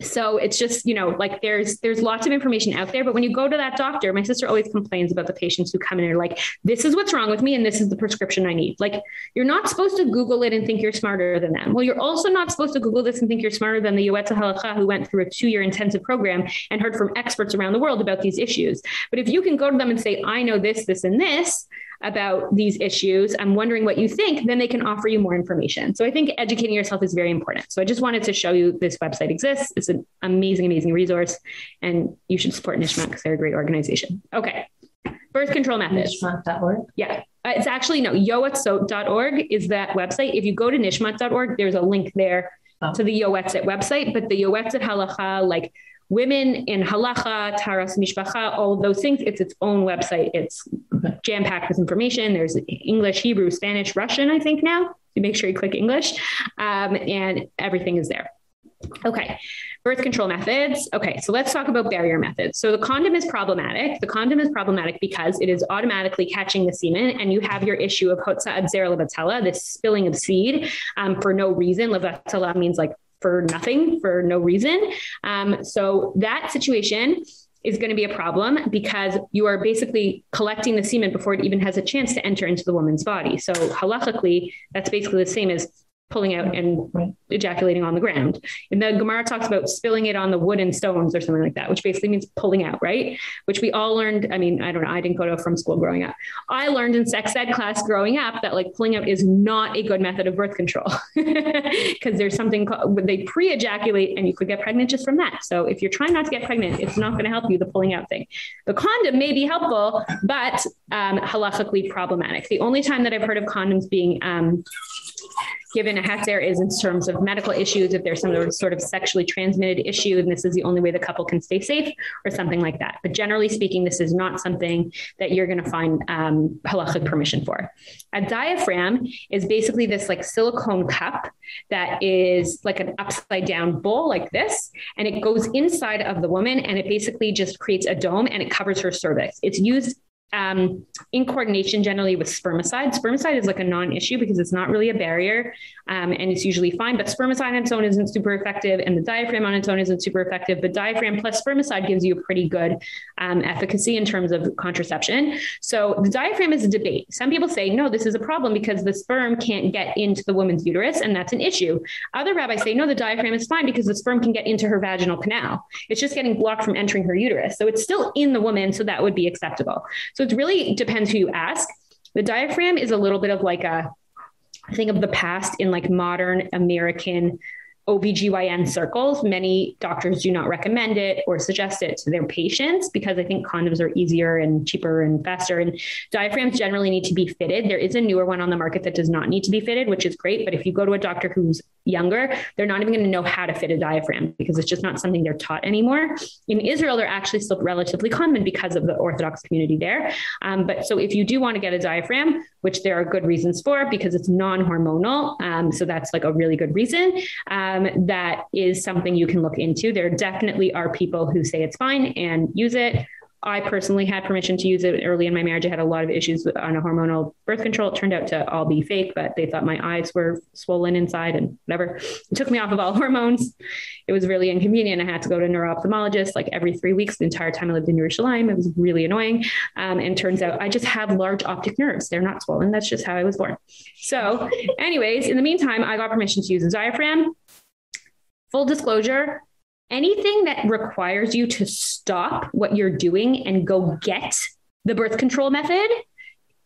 so it's just you know like there's there's lots of information out there but when you go to that doctor my sister always complains about the patients who come in and are like this is what's wrong with me and this is the prescription i need. Like you're not supposed to google it and think you're smarter than them. Well you're also not supposed to google this and think you're smarter than the Yoetzet Halacha who went through a 2-year intensive program and heard from experts around the world about these issues. But if you can go to them and say i know this this and this about these issues. I'm wondering what you think then they can offer you more information. So i think educating yourself is very important. So i just wanted to show you this website exists. It's an amazing amazing resource and you should support nishmat because they're a great organization. Okay. Birth control methods.
Nishmat.org
yeah. Uh, it's actually no yoetzot.org is that website. If you go to nishmat.org there's a link there oh. to the yoetzet website but the yoetzet halacha like women in halacha, taharas mishpacha, all those things. It's its own website. It's jam packed with information. There's English, Hebrew, Spanish, Russian, I think now. You make sure you click English, um, and everything is there. Okay. Birth control methods. Okay, so let's talk about barrier methods. So the condom is problematic. The condom is problematic because it is automatically catching the semen and you have your issue of hotza zera levatella, this spilling of seed um, for no reason. Levatella means like for nothing for no reason. Um, so that situation is going to be a problem because you are basically collecting the semen before it even has a chance to enter into the woman's body. So halachically, that's basically the same as pulling out and ejaculating on the ground. And the Gemara talks about spilling it on the wood and stones or something like that, which basically means pulling out, right? Which we all learned, I mean, I don't know, I didn't go to frum school growing up. I learned in sex ed class growing up that like pulling out is not a good method of birth control because there's something called, they pre-ejaculate and you could get pregnant just from that. So if you're trying not to get pregnant, it's not going to help you the pulling out thing. The condom may be helpful, but um halachically problematic. The only time that I've heard of condoms being um given a heter is in terms of medical issues if there's some sort of sexually transmitted issue and this is the only way the couple can stay safe or something like that. But generally speaking this is not something that you're going to find um halachic permission for. A diaphragm is basically this like silicone cup that is like an upside down bowl like this and it goes inside of the woman and it basically just creates a dome and it covers her cervix. It's used um, in coordination generally with spermicide. Spermicide is like a non-issue because it's not really a barrier um, and it's usually fine, but spermicide on its own isn't super effective and the diaphragm on its own isn't super effective, but diaphragm plus spermicide gives you a pretty good um, efficacy in terms of contraception. So the diaphragm is a debate. Some people say, no, this is a problem because the sperm can't get into the woman's uterus and that's an issue. Other rabbis say, no, the diaphragm is fine because the sperm can get into her vaginal canal. It's just getting blocked from entering her uterus. So it's still in the woman, so that would be acceptable. So it really depends who you ask. The diaphragm is a little bit of like a thing of the past in like modern American OBGYN circles, many doctors do not recommend it or suggest it to their patients because I think condoms are easier and cheaper and faster and diaphragms generally need to be fitted. There is a newer one on the market that does not need to be fitted, which is great, but if you go to a doctor who's younger, they're not even going to know how to fit a diaphragm because it's just not something they're taught anymore. In Israel, they're actually still relatively common because of the Orthodox community there. Um, but so if you do want to get a diaphragm, which there are good reasons for because it's non-hormonal, um, so that's like a really good reason. Um, that is something you can look into. There definitely are people who say it's fine and use it. I personally had permission to use it early in my marriage. I had a lot of issues with, on a hormonal birth control. It turned out to all be fake, but they thought my eyes were swollen inside and whatever. It took me off of all hormones. It was really inconvenient. I had to go to a neuro-ophthalmologist like every 3 weeks the entire time I lived in Jerusalem. It was really annoying. Um, and turns out I just have large optic nerves. They're not swollen. That's just how I was born. So, anyways, in the meantime, I got permission to use a diaphragm full disclosure, anything that requires you to stop what you're doing and go get the birth control method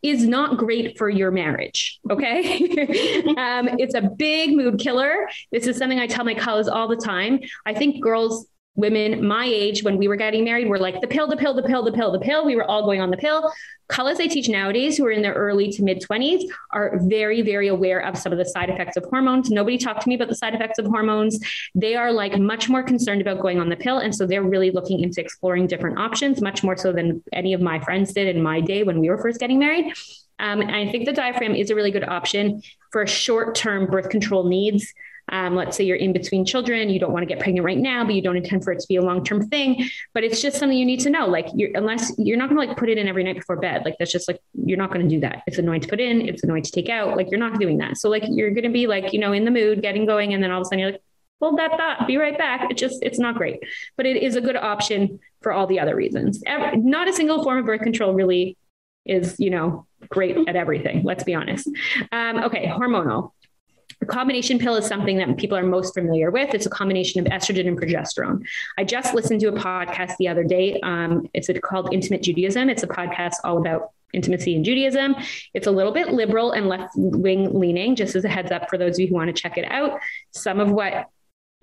is not great for your marriage okay? Um, it's a big mood killer. This is something i tell my colleagues all the time. I think girls women my age when we were getting married were like the pill the pill the pill the pill the pill. We were all going on the pill. Colleagues I teach nowadays who are in their early to mid 20s are very very aware of some of the side effects of hormones. Nobody talked to me about the side effects of hormones. They are like much more concerned about going on the pill and so they're really looking into exploring different options much more so than any of my friends did in my day when we were first getting married. Um, and I think the diaphragm is a really good option for short-term birth control needs um, let's say you're in between children, you don't want to get pregnant right now, but you don't intend for it to be a long-term thing, but it's just something you need to know. Like you're unless you're not going to like put it in every night before bed. Like that's just like you're not going to do that. It's annoying to put in, it's annoying to take out. Like you're not doing that. So like you're going to be like, you know, in the mood, getting going and then all of a sudden you're like hold that thought be right back it just it's not great but it is a good option for all the other reasons not a single form of birth control really is you know great at everything let's be honest um, okay hormonal the combination pill is something that people are most familiar with. It's a combination of estrogen and progesterone. I just listened to a podcast the other day. Um, it's called Intimate Judaism. It's a podcast all about intimacy in Judaism. It's a little bit liberal and left wing leaning just as a heads up for those of you who want to check it out. Some of what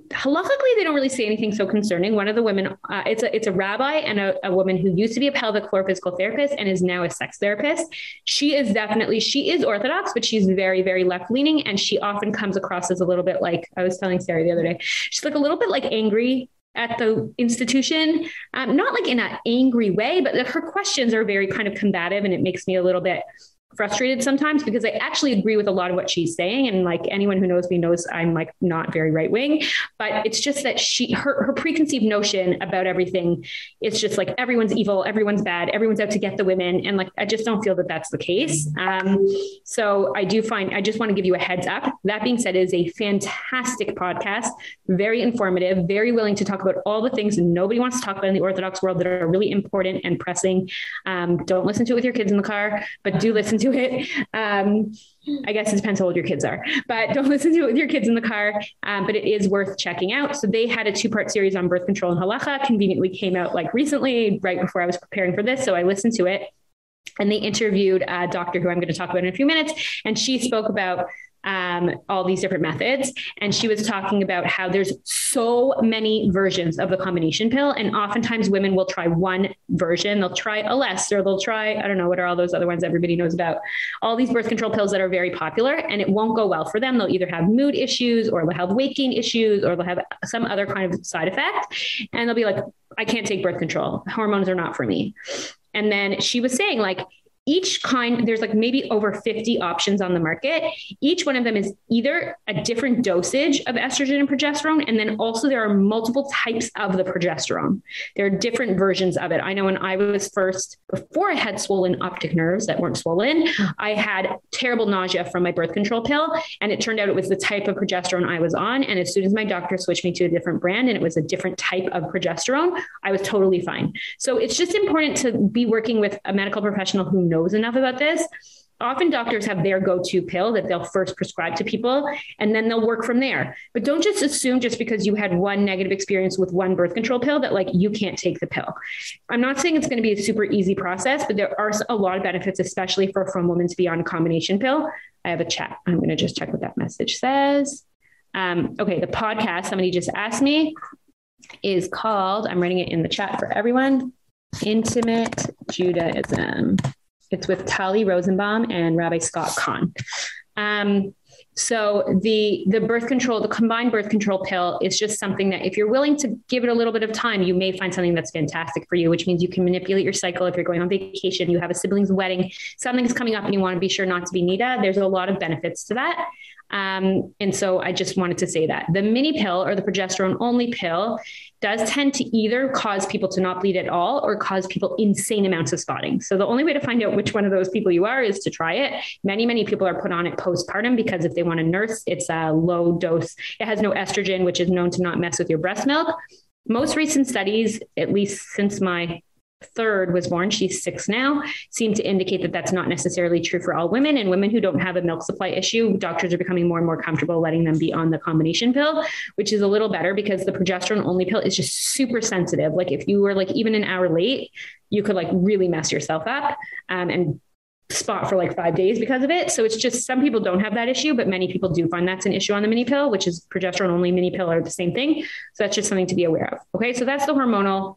halakhically they don't really say anything so concerning. One of the women uh, it's a it's a rabbi and a, a, woman who used to be a pelvic floor physical therapist and is now a sex therapist. She is definitely she is orthodox but she's very very left leaning and she often comes across as a little bit like I was telling Sarah the other day she's like a little bit like angry at the institution. Um, not like in an angry way but her questions are very kind of combative and it makes me a little bit frustrated sometimes because I actually agree with a lot of what she's saying. And like anyone who knows me knows I'm like not very right wing but it's just that she her her preconceived notion about everything is just like everyone's evil everyone's bad everyone's out to get the women. And like I just don't feel that that's the case. Um, so I do find I just want to give you a heads up. That being said is a fantastic podcast very informative very willing to talk about all the things nobody wants to talk about in the orthodox world that are really important and pressing. Um, don't listen to it with your kids in the car but do listen to to it. Um, I guess it depends how old your kids are, but don't listen to it with your kids in the car. Um, but it is worth checking out. So they had a two part series on birth control and halacha conveniently came out like recently, right before I was preparing for this. So I listened to it and they interviewed a doctor who I'm going to talk about in a few minutes. And she spoke about um, all these different methods. And she was talking about how there's so many versions of the combination pill. And oftentimes women will try one version. They'll try a less, or they'll try, I don't know, what are all those other ones everybody knows about? All these birth control pills that are very popular and it won't go well for them. They'll either have mood issues or they'll have gain issues or they'll have some other kind of side effect. And they'll be like, I can't take birth control. Hormones are not for me. And then she was saying like each kind there's like maybe over 50 options on the market. Each one of them is either a different dosage of estrogen and progesterone and then also there are multiple types of the progesterone. There are different versions of it. I know when i was first before i had swollen optic nerves that weren't swollen i had terrible nausea from my birth control pill and it turned out it was the type of progesterone i was on and as soon as my doctor switched me to a different brand and it was a different type of progesterone i was totally fine. So it's just important to be working with a medical professional who knows knows enough about this often doctors have their go-to pill that they'll first prescribe to people and then they'll work from there. But don't just assume just because you had one negative experience with one birth control pill that like you can't take the pill. I'm not saying it's going to be a super easy process but there are a lot of benefits especially for frum women to be on a combination pill. I have a chat. I'm going to just check what that message says. Um, okay the podcast somebody just asked me is called i'm writing it in the chat for everyone intimate judaism it's with Tali Rosenbaum and Rabbi Scott Kahn. Um, so the the birth control the combined birth control pill is just something that if you're willing to give it a little bit of time you may find something that's fantastic for you which means you can manipulate your cycle if you're going on vacation you have a sibling's wedding something's coming up and you want to be sure not to be nida there's a lot of benefits to that um, and so I just wanted to say that the mini pill or the progesterone only pill does tend to either cause people to not bleed at all or cause people insane amounts of spotting. So the only way to find out which one of those people you are is to try it. Many many people are put on it postpartum because if they want to nurse, it's a low dose. It has no estrogen, which is known to not mess with your breast milk. Most recent studies, at least since my third was born she's 6 now seem to indicate that that's not necessarily true for all women. And women who don't have a milk supply issue doctors are becoming more and more comfortable letting them be on the combination pill which is a little better because the progesterone only pill is just super sensitive. Like if you were like even an hour late you could like really mess yourself up um, and spot for like 5 days because of it. So it's just some people don't have that issue but many people do find that's an issue on the mini pill which is progesterone only mini pill are the same thing. So that's just something to be aware of. Okay so that's the hormonal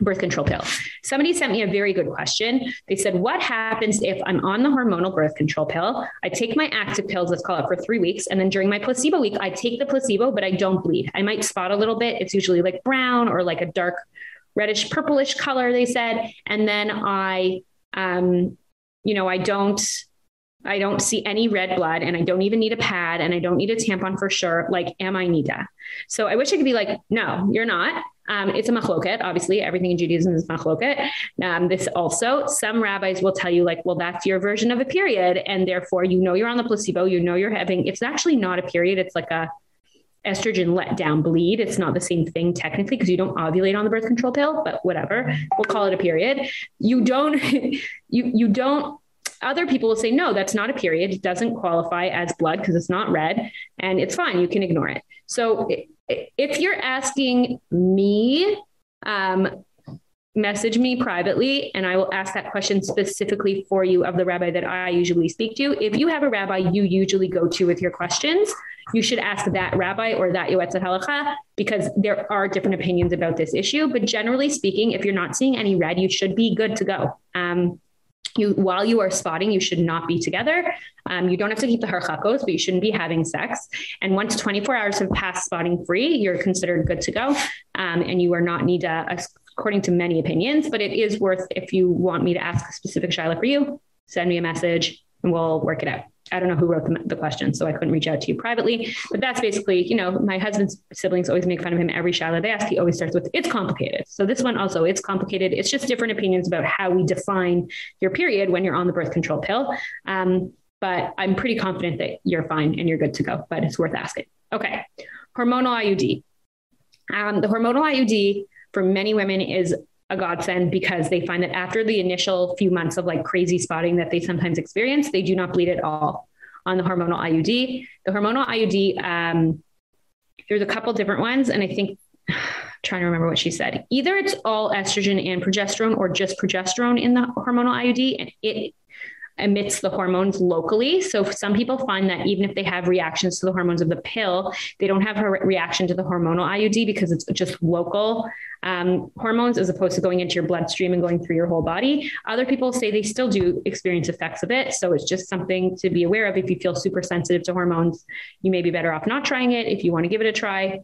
birth control pill. Somebody sent me a very good question. They said, "What happens if I'm on the hormonal birth control pill? I take my active pills, let's call it for 3 weeks, and then during my placebo week, I take the placebo, but I don't bleed. I might spot a little bit. It's usually like brown or like a dark reddish purplish color they said, and then I um you know, I don't I don't see any red blood and I don't even need a pad and I don't need a tampon for sure. Like, am I Nida? So I wish I could be like, no, you're not. Um, it's a machloket. Obviously, everything in Judaism is machloket. Um, this also, some rabbis will tell you like, well, that's your version of a period. And therefore you know you're on the placebo, you know you're having, it's actually not a period. It's like a, estrogen let down bleed. It's not the same thing technically because you don't ovulate on the birth control pill, but whatever. We'll call it a period. You don't you you don't other people will say no, that's not a period. It doesn't qualify as blood because it's not red and it's fine. You can ignore it. So if you're asking me um, message me privately and I will ask that question specifically for you of the rabbi that I usually speak to. If you have a rabbi you usually go to with your questions, you should ask that rabbi or that yoetz halacha because there are different opinions about this issue, but generally speaking, if you're not seeing any red, you should be good to go. Um, you while you are spotting you should not be together. Um, you don't have to keep the harchakos but you shouldn't be having sex. And once 24 hours have passed spotting free you're considered good to go. Um, and you are not nida according to many opinions, but it is worth if you want me to ask a specific shaila for you, send me a message and we'll work it out. I don't know who wrote the, the, question, so I couldn't reach out to you privately. But that's basically, you know, my husband's siblings always make fun of him every shaila they ask. He always starts with, "It's complicated." So this one also, it's complicated. It's just different opinions about how we define your period when you're on the birth control pill. Um, but I'm pretty confident that you're fine and you're good to go. But it's worth asking. Okay, hormonal IUD. Um, the hormonal IUD for many women is a godsend because they find that after the initial few months of like crazy spotting that they sometimes experience, they do not bleed at all on the hormonal IUD. The hormonal IUD, um, there's a couple different ones, and I think trying to remember what she said. Either it's all estrogen and progesterone or just progesterone in the hormonal IUD and it emits the hormones locally. So some people find that even if they have reactions to the hormones of the pill, they don't have a reaction to the hormonal IUD because it's just local um, hormones as opposed to going into your bloodstream and going through your whole body. Other people say they still do experience effects of it. So it's just something to be aware of. If you feel super sensitive to hormones, you may be better off not trying it. If you want to give it a try,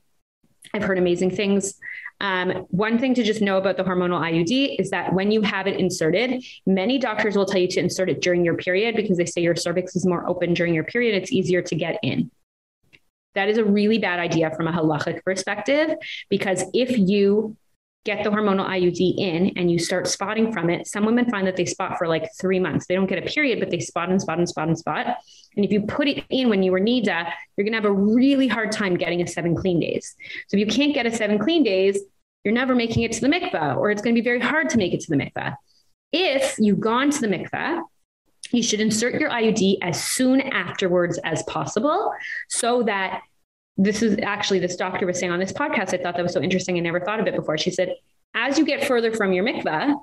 I've heard amazing things. Um, one thing to just know about the hormonal IUD is that when you have it inserted, many doctors will tell you to insert it during your period because they say your cervix is more open during your period. It's easier to get in. That is a really bad idea from a halachic perspective because if you get the hormonal IUD in and you start spotting from it, some women find that they spot for like 3 months. They don't get a period, but they spot and spot and spot and spot. And if you put it in when you were NIDA, you're going to have a really hard time getting a 7 clean days. So if you can't get a 7 clean days, you're never making it to the mikvah or it's going to be very hard to make it to the mikvah. If you've gone to the mikvah, you should insert your IUD as soon afterwards as possible so that this is actually this doctor was saying on this podcast I thought that was so interesting. I never thought of it before. She said as you get further from your mikvah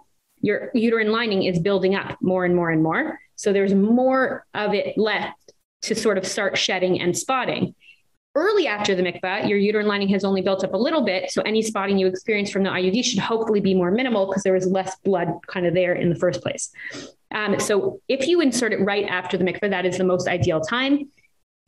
your uterine lining is building up more and more and more. So there's more of it left to sort of start shedding and spotting. Early after the mikvah your uterine lining has only built up a little bit. So any spotting you experience from the IUD should hopefully be more minimal because there was less blood kind of there in the first place. Um, so if you insert it right after the mikvah that is the most ideal time.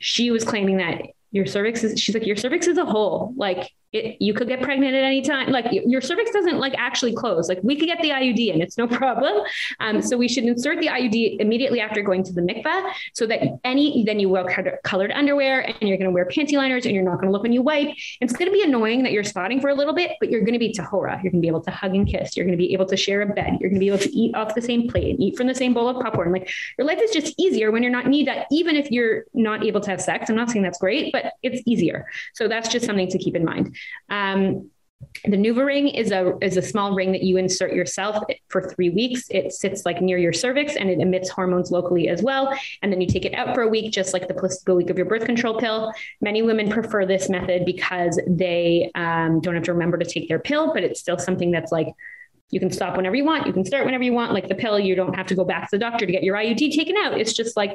She was claiming that your cervix is she's like your cervix is a hole. Like it, you could get pregnant at any time. Like your cervix doesn't like actually close. Like we could get the IUD in it's no problem. Um, so we should insert the IUD immediately after going to the mikvah so that any then you wear colored underwear and you're going to wear panty liners and you're not going to look when you wipe. It's going to be annoying that you're spotting for a little bit but you're going to be tahora. You're going to be able to hug and kiss. You're going to be able to share a bed. You're going to be able to eat off the same plate and eat from the same bowl of popcorn. Like your life is just easier when you're not nida even if you're not able to have sex. I'm not saying that's great but it's easier. So that's just something to keep in mind um, the NuvaRing is a is a small ring that you insert yourself for 3 weeks. It sits like near your cervix and it emits hormones locally as well and then you take it out for a week just like the placebo week of your birth control pill. Many women prefer this method because they um, don't have to remember to take their pill, but it's still something that's like you can stop whenever you want, you can start whenever you want like the pill you don't have to go back to the doctor to get your IUD taken out. It's just like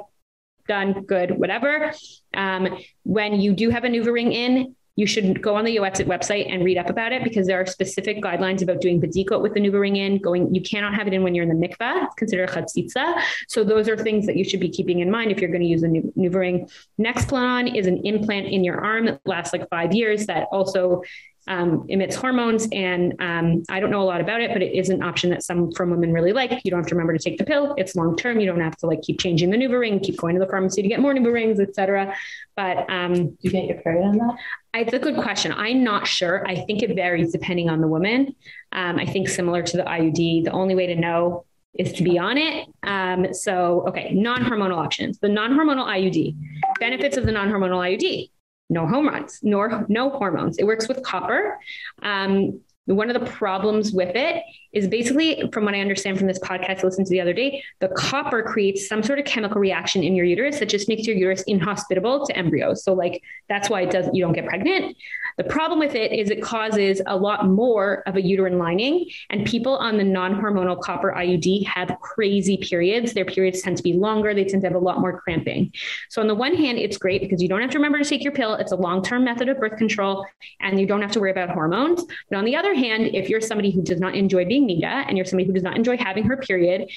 done, good, whatever. Um, when you do have a NuvaRing in, you should go on the Yoetzet website and read up about it because there are specific guidelines about doing badikot with the NuvaRing in. Going, you cannot have it in when you're in the mikvah. It's considered chatzitza. So those are things that you should be keeping in mind if you're going to use a NuvaRing. Nexplanon is an implant in your arm that lasts like five years that also um, emits hormones and um, I don't know a lot about it but it is an option that some frum women really like you don't have to remember to take the pill it's long term you don't have to like keep changing the NuvaRing keep going to the pharmacy to get more NuvaRings etc but um
you get your period on that
it's a good question I'm not sure I think it varies depending on the woman um, I think similar to the IUD the only way to know is to be on it. Um, so, okay, non-hormonal options. The non-hormonal IUD. Benefits of the non-hormonal IUD no hormones, nor no hormones. It works with copper. Um, one of the problems with it is basically from what I understand from this podcast I listened to the other day, the copper creates some sort of chemical reaction in your uterus that just makes your uterus inhospitable to embryos. So like that's why it does you don't get pregnant. The problem with it is it causes a lot more of a uterine lining and people on the non-hormonal copper IUD have crazy periods. Their periods tend to be longer, they tend to have a lot more cramping. So on the one hand, it's great because you don't have to remember to take your pill. It's a long-term method of birth control and you don't have to worry about hormones. But on the other hand, if you're somebody who does not enjoy being Nida and you're somebody who does not enjoy having her period,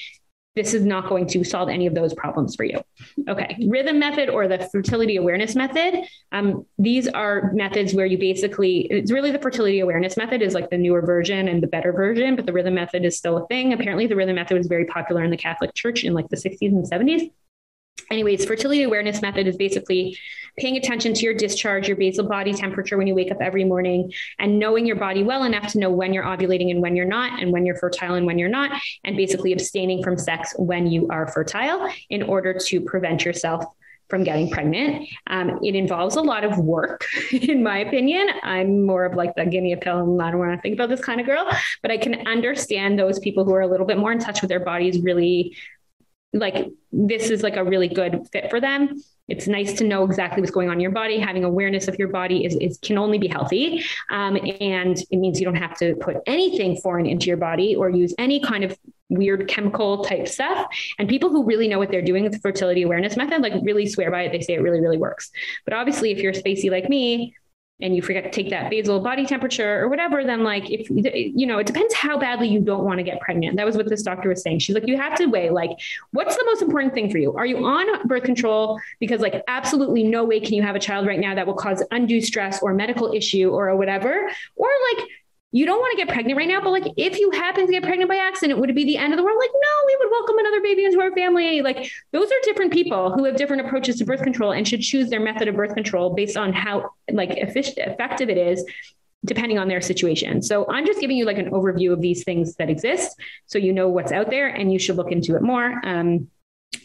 this is not going to solve any of those problems for you. Okay, rhythm method or the fertility awareness method. Um, these are methods where you basically it's really the fertility awareness method is like the newer version and the better version, but the rhythm method is still a thing. Apparently the rhythm method was very popular in the Catholic Church in like the 60s and 70s anyways fertility awareness method is basically paying attention to your discharge your basal body temperature when you wake up every morning and knowing your body well enough to know when you're ovulating and when you're not and when you're fertile and when you're not and basically abstaining from sex when you are fertile in order to prevent yourself from getting pregnant. Um, it involves a lot of work, in my opinion. I'm more of like the give me a pill and I don't want to think about this kind of girl, but I can understand those people who are a little bit more in touch with their bodies really like this is like a really good fit for them it's nice to know exactly what's going on in your body. Having awareness of your body is, is can only be healthy. Um, and it means you don't have to put anything foreign into your body or use any kind of weird chemical type stuff. And people who really know what they're doing with the fertility awareness method like really swear by it. They say it really really works. But obviously if you're spacey like me and you forget to take that basal body temperature or whatever then like if you know it depends how badly you don't want to get pregnant. That was what this doctor was saying. She's like you have to weigh like what's the most important thing for you? Are you on birth control? Because like absolutely no way can you have a child right now that will cause undue stress or medical issue or whatever. Or like you don't want to get pregnant right now, but like if you happen to get pregnant by accident, would it be the end of the world? Like, no, we would welcome another baby into our family. Like, those are different people who have different approaches to birth control and should choose their method of birth control based on how like effective it is depending on their situation. So I'm just giving you like an overview of these things that exist so you know what's out there and you should look into it more. Um,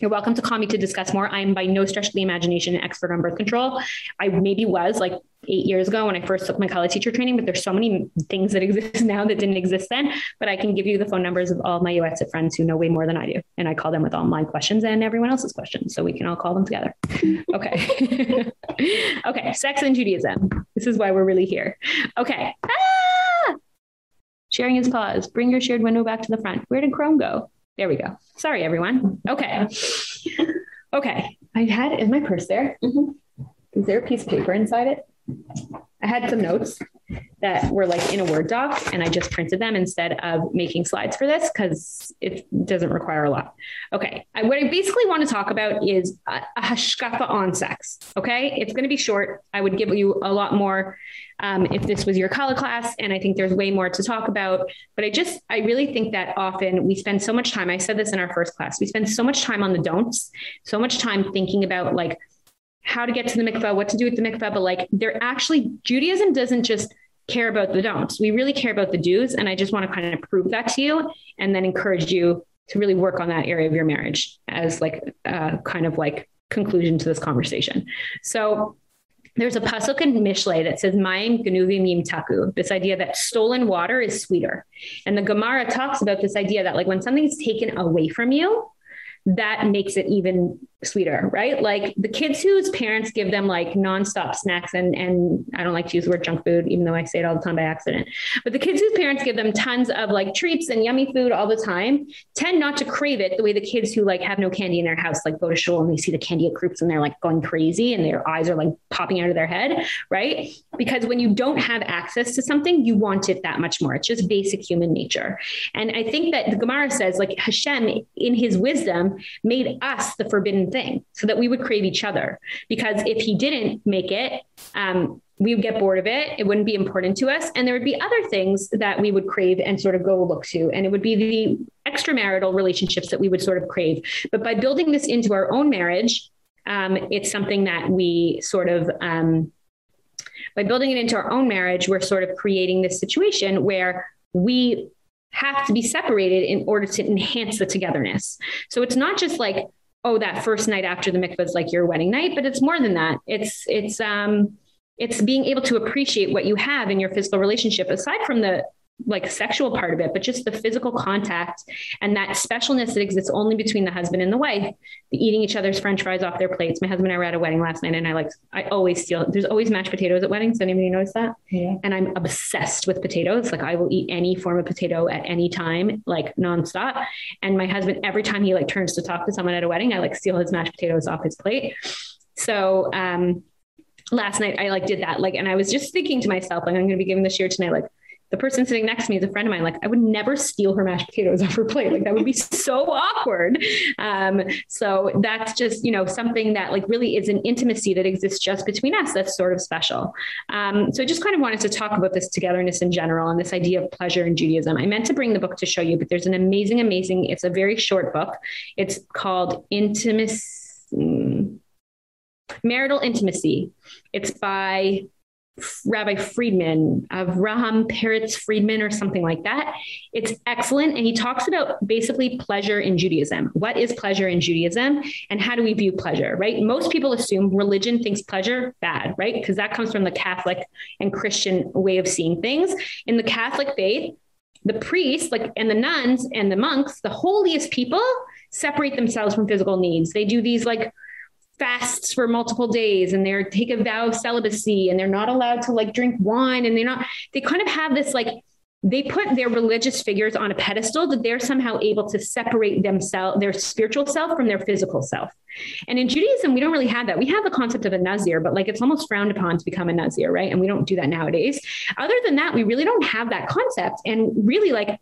you're welcome to call me to discuss more. I'm by no stretch of the imagination an expert on birth control. I maybe was like 8 years ago when I first took my kala teacher training, but there's so many things that exist now that didn't exist then, but I can give you the phone numbers of all my Yoetzet friends who know way more than I do. And I call them with all my questions and everyone else's questions so we can all call them together. Okay. okay, sex and Judaism. This is why we're really here. Okay. Ah! Sharing is pause. Bring your shared window back to the front. Where did Chrome go? There we go. Sorry, everyone. Okay. Okay. I had in my purse there. Mm -hmm. Is there a piece of paper inside it? I had some notes that were like in a Word doc and I just printed them instead of making slides for this cuz it doesn't require a lot. Okay. I, what I basically want to talk about is a, a hashkafa on sex. Okay? It's going to be short. I would give you a lot more um, if this was your kala class and I think there's way more to talk about, but I just I really think that often we spend so much time. I said this in our first class. We spend so much time on the don'ts, so much time thinking about like how to get to the mikvah, what to do with the mikvah, but like they're actually Judaism doesn't just care about the don'ts. We really care about the do's and I just want to kind of prove that to you and then encourage you to really work on that area of your marriage as like uh, kind of like conclusion to this conversation. So there's a pasuk in Mishlei that says "Mayim genuvim yimtaku." This idea that stolen water is sweeter, and the Gemara talks about this idea that like when something's taken away from you, that makes it even sweeter, right? Like the kids whose parents give them like nonstop snacks and and I don't like to use the word junk food even though I say it all the time by accident. But the kids whose parents give them tons of like treats and yummy food all the time tend not to crave it the way the kids who like have no candy in their house like go to school and they see the candy at groups and they're like going crazy and their eyes are like popping out of their head, right? Because when you don't have access to something, you want it that much more. It's just basic human nature. And I think that the Gemara says like Hashem in his wisdom made us the forbidden thing so that we would crave each other. Because if he didn't make it um, we would get bored of it. It wouldn't be important to us. And there would be other things that we would crave and sort of go look to. And it would be the extramarital relationships that we would sort of crave. But by building this into our own marriage um, it's something that we sort of um, by building it into our own marriage we're sort of creating this situation where we have to be separated in order to enhance the togetherness. So it's not just like oh that first night after the mikvah is like your wedding night but it's more than that. It's it's um it's being able to appreciate what you have in your physical relationship aside from the like sexual part of it, but just the physical contact and that specialness that exists only between the husband and the wife, the eating each other's french fries off their plates. My husband and I were at a wedding last night and I like I always steal there's always mashed potatoes at weddings. Anybody notice that?
Yeah.
And I'm obsessed with potatoes. Like I will eat any form of potato at any time, like nonstop. And my husband, every time he like turns to talk to someone at a wedding, I like steal his mashed potatoes off his plate. So um last night I like did that like and I was just thinking to myself like I'm going to be giving this year tonight like the person sitting next to me is a friend of mine. Like I would never steal her mashed potatoes off her plate. Like that would be so awkward. Um, so that's just you know something that like really is an intimacy that exists just between us that's sort of special. Um, so I just kind of wanted to talk about this togetherness in general and this idea of pleasure in Judaism. I meant to bring the book to show you but there's an amazing amazing it's a very short book. It's called intimacy Marital Intimacy. It's by Rabbi Friedman, Avraham Peretz Friedman or something like that. It's excellent and he talks about basically pleasure in Judaism. What is pleasure in Judaism and how do we view pleasure, right? Most people assume religion thinks pleasure bad, right? Because that comes from the Catholic and Christian way of seeing things. In the Catholic faith, the priests like and the nuns and the monks, the holiest people separate themselves from physical needs. They do these like fasts for multiple days and they're take a vow of celibacy and they're not allowed to like drink wine and they're not they kind of have this like they put their religious figures on a pedestal that they're somehow able to separate themselves their spiritual self from their physical self. And in Judaism we don't really have that. We have the concept of a nazir but like it's almost frowned upon to become a nazir, right? And we don't do that nowadays. Other than that we really don't have that concept and really like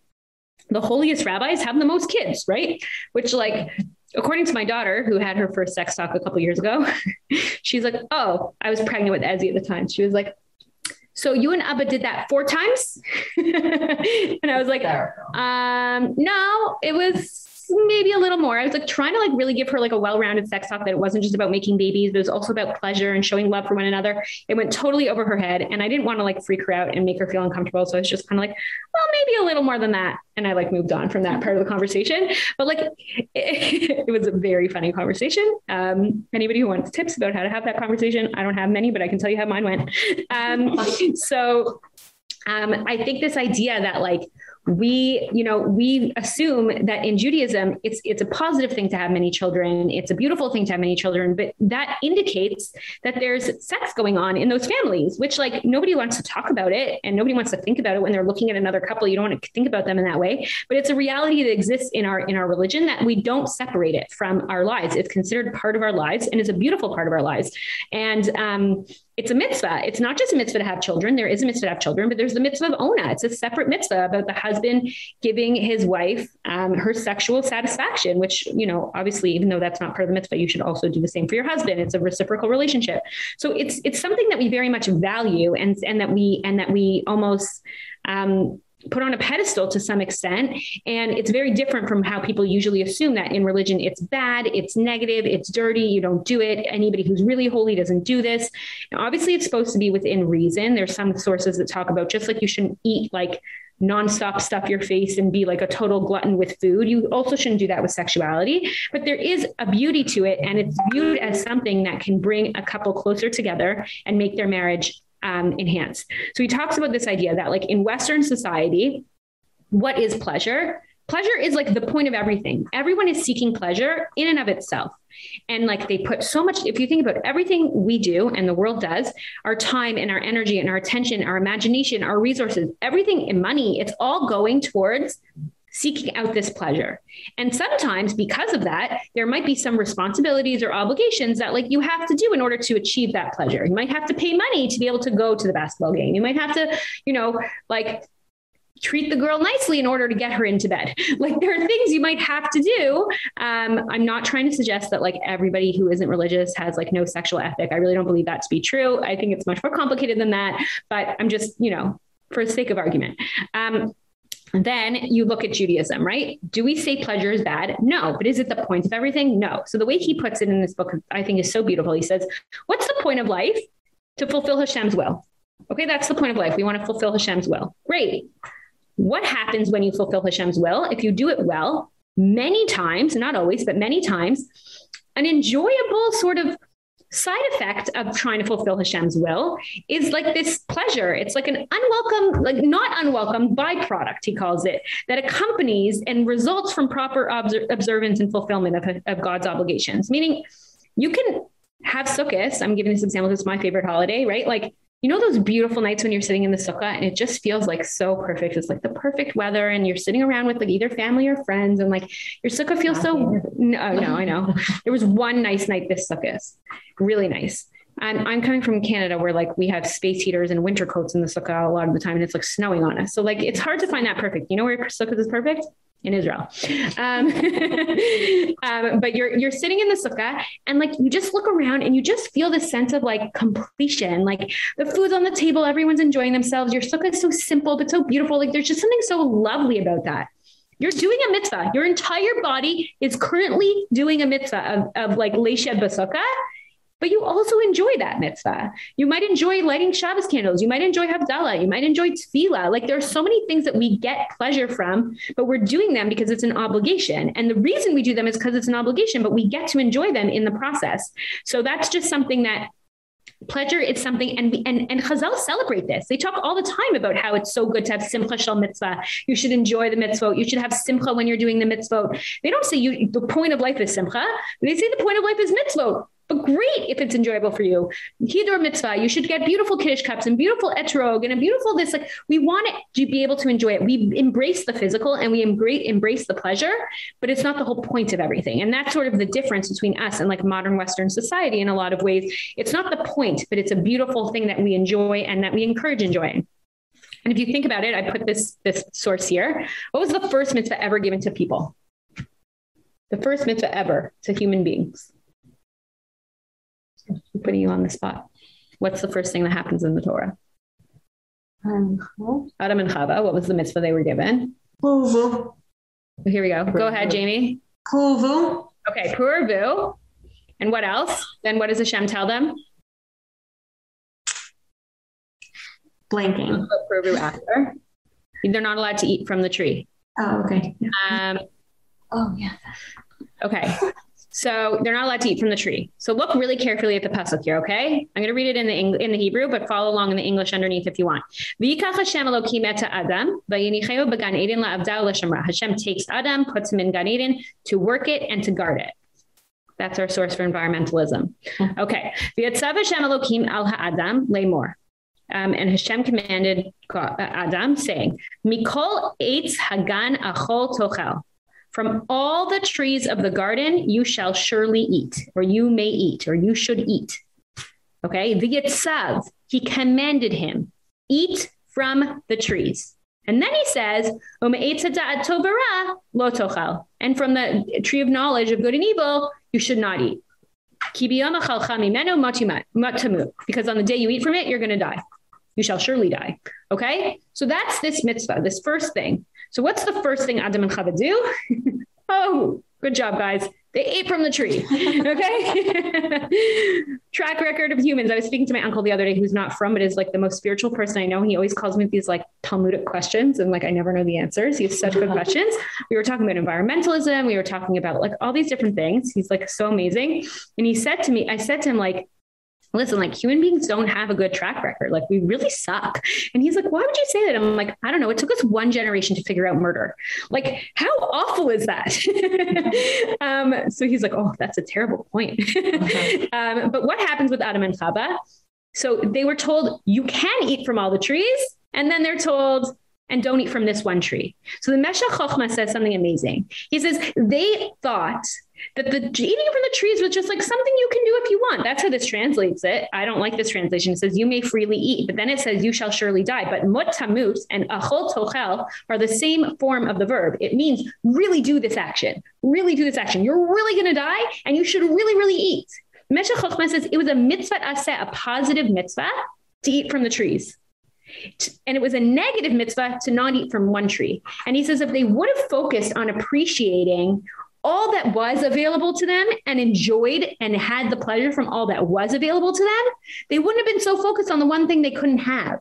the holiest rabbis have the most kids, right? Which like according to my daughter who had her first sex talk a couple years ago she's like oh i was pregnant with ezzy at the time. She was like so you and abba did that four times? And i was like um no it was maybe a little more. I was like trying to like really give her like a well-rounded sex talk that it wasn't just about making babies, but it was also about pleasure and showing love for one another. It went totally over her head and I didn't want to like freak her out and make her feel uncomfortable. So I was just kind of like, well, maybe a little more than that. And I like moved on from that part of the conversation. But like it, it was a very funny conversation. Um, anybody who wants tips about how to have that conversation, I don't have many, but I can tell you how mine went. Um, so um, I think this idea that like we you know we assume that in Judaism it's it's a positive thing to have many children. It's a beautiful thing to have many children but that indicates that there's sex going on in those families which like nobody wants to talk about it and nobody wants to think about it when they're looking at another couple. You don't want to think about them in that way but it's a reality that exists in our in our religion that we don't separate it from our lives. It's considered part of our lives and is a beautiful part of our lives. And um it's a mitzvah. It's not just a mitzvah to have children. There is a mitzvah to have children, but there's the mitzvah of ona. It's a separate mitzvah about the husband giving his wife um, her sexual satisfaction, which, you know, obviously, even though that's not part of the mitzvah, you should also do the same for your husband. It's a reciprocal relationship. So it's it's something that we very much value and and that we and that we almost um, put on a pedestal to some extent. And it's very different from how people usually assume that in religion it's bad it's negative it's dirty you don't do it. Anybody who's really holy doesn't do this. Obviously it's supposed to be within reason. There's some sources that talk about just like you shouldn't eat like nonstop stuff your face and be like a total glutton with food. You also shouldn't do that with sexuality. But there is a beauty to it and it's viewed as something that can bring a couple closer together and make their marriage um. So he talks about this idea that like in Western society, what is pleasure? Pleasure is like the point of everything. Everyone is seeking pleasure in and of itself. And like they put so much if you think about everything we do and the world does, our time and our energy and our attention, our imagination, our resources, everything in money, it's all going towards seeking out this pleasure. And sometimes because of that, there might be some responsibilities or obligations that like you have to do in order to achieve that pleasure. You might have to pay money to be able to go to the basketball game. You might have to, you know, like treat the girl nicely in order to get her into bed. Like there are things you might have to do. Um, I'm not trying to suggest that like everybody who isn't religious has like no sexual ethic. I really don't believe that to be true. I think it's much more complicated than that, but I'm just, you know, for the sake of argument. Um, then you look at Judaism, right? Do we say pleasure is bad? No. But is it the point of everything? No. So the way he puts it in this book, I think is so beautiful. He says, what's the point of life? To fulfill Hashem's will. Okay, that's the point of life. We want to fulfill Hashem's will. Great. What happens when you fulfill Hashem's will? If you do it well, many times, not always, but many times, an enjoyable sort of side effect of trying to fulfill Hashem's will is like this pleasure. It's like an unwelcome, like not unwelcome byproduct, he calls it, that accompanies and results from proper observance and fulfillment of, of God's obligations. Meaning, you can have sukkahs. I'm giving this example because it's my favorite holiday, right? Like you know those beautiful nights when you're sitting in the sukkah and it just feels like so perfect. It's like the perfect weather and you're sitting around with like either family or friends and like your sukkah feels so no no I know. there was one nice night this sukkah. Is really nice. And I'm coming from Canada where like we have space heaters and winter coats in the sukkah a lot of the time and it's like snowing on us. So like it's hard to find that perfect. You know where your sukkah is perfect? In Israel. Um, um, but you're you're sitting in the sukkah and like you just look around and you just feel this sense of like completion. Like the food's on the table, everyone's enjoying themselves. Your sukkah is so simple but so beautiful. Like there's just something so lovely about that. You're doing a mitzvah. Your entire body is currently doing a mitzvah of, of like leishev basukah but you also enjoy that mitzvah. You might enjoy lighting Shabbos candles. You might enjoy Havdalah. You might enjoy tefillah. Like there are so many things that we get pleasure from, but we're doing them because it's an obligation. And the reason we do them is because it's an obligation, but we get to enjoy them in the process. So that's just something that pleasure is something and we, and and Chazal celebrate this. They talk all the time about how it's so good to have simcha shel mitzvah. You should enjoy the mitzvah. You should have simcha when you're doing the mitzvah. They don't say you the point of life is simcha. They say the point of life is mitzvah. But great if it's enjoyable for you. Hiddur mitzvah, you should get beautiful kiddush cups and beautiful etrog and a beautiful this. Like we want it to be able to enjoy it. We embrace the physical and we embrace embrace the pleasure, but it's not the whole point of everything. And that's sort of the difference between us and like modern Western society in a lot of ways. It's not the point, but it's a beautiful thing that we enjoy and that we encourage enjoying. And if you think about it, I put this this source here. What was the first mitzvah ever given to people? The first mitzvah ever to human beings putting you on the spot. What's the first thing that happens in the Torah? Um, Adam and Chava, what was the mitzvah they were given?
Puvu.
Here we go. Go ahead, Jamie.
Puvu.
Okay, Pru urvu. And what else? Then what does Hashem tell them?
Blanking.
Pru urvu after. They're not allowed to eat from the tree.
Oh, okay.
Um,
oh, yeah.
Okay. So they're not allowed to eat from the tree. So look really carefully at the pasuk here, okay? I'm going to read it in the in the Hebrew, but follow along in the English underneath if you want. Adam, Hashem takes Adam, puts him in Gan Eden to work it and to guard it. That's our source for environmentalism. Okay. Hashem Elokim al ha'adam lemor. Um, and Hashem commanded Adam saying, Mikol eitz hagan achol tochel. From all the trees of the garden you shall surely eat or you may eat or you should eat. Okay? V'yitzav, he commanded him, eat from the trees. And then he says, lo. And from the tree of knowledge of good and evil, you should not eat. Because on the day you eat from it, you're going to die. You shall surely die. Okay? So that's this mitzvah, this first thing. So what's the first thing Adam and Chava do? oh, good job guys. They ate from the tree. Okay? Track record of humans. I was speaking to my uncle the other day who's not frum but is like the most spiritual person I know. He always calls me with these like Talmudic questions and like I never know the answers. He has such good questions. We were talking about environmentalism, we were talking about like all these different things. He's like so amazing. And he said to me, I said to him like listen, like human beings don't have a good track record. Like we really suck. And he's like, why would you say that? I'm like, I don't know. It took us one generation to figure out murder. Like how awful is that? um, so he's like, oh, that's a terrible point. Uh-huh. um, but what happens with Adam and Chava? So they were told you can eat from all the trees. And then they're told, and don't eat from this one tree. So the Meshech Chochmah says something amazing. He says they thought that the eating from the trees was just like something you can do if you want. That's how this translates it. I don't like this translation. It says you may freely eat, but then it says you shall surely die. But mot tamut and achol tochel are the same form of the verb. It means really do this action. Really do this action. You're really going to die and you should really really eat. Meshech Chochmah says it was a mitzvah aseh, a positive mitzvah to eat from the trees. And it was a negative mitzvah to not eat from one tree. And he says if they would have focused on appreciating all that was available to them and enjoyed and had the pleasure from all that was available to them, they wouldn't have been so focused on the one thing they couldn't have.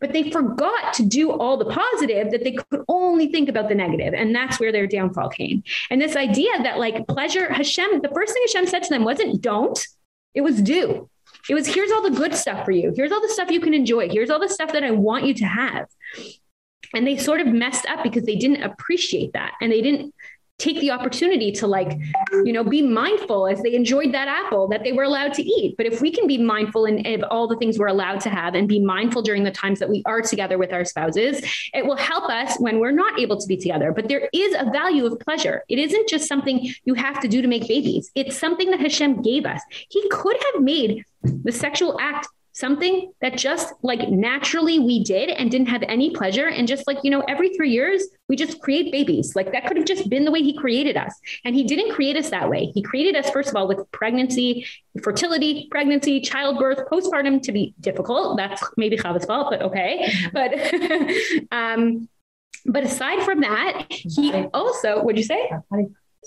But they forgot to do all the positive that they could only think about the negative, and that's where their downfall came. And this idea that like pleasure Hashem, the first thing Hashem said to them wasn't don't, It was do. It was here's all the good stuff for you. Here's all the stuff you can enjoy. Here's all the stuff that I want you to have. And they sort of messed up because they didn't appreciate that and they didn't take the opportunity to like you know be mindful as they enjoyed that apple that they were allowed to eat. But if we can be mindful in, all the things we're allowed to have and be mindful during the times that we are together with our spouses it will help us when we're not able to be together. But there is a value of pleasure. It isn't just something you have to do to make babies. It's something that Hashem gave us. He could have made the sexual act something that just like naturally we did and didn't have any pleasure. And just like you know every 3 years we just create babies. Like that could have just been the way he created us. And he didn't create us that way. He created us first of all with pregnancy fertility pregnancy childbirth postpartum to be difficult. That's maybe Chava's fault but okay. But um but aside from that he also what'd you say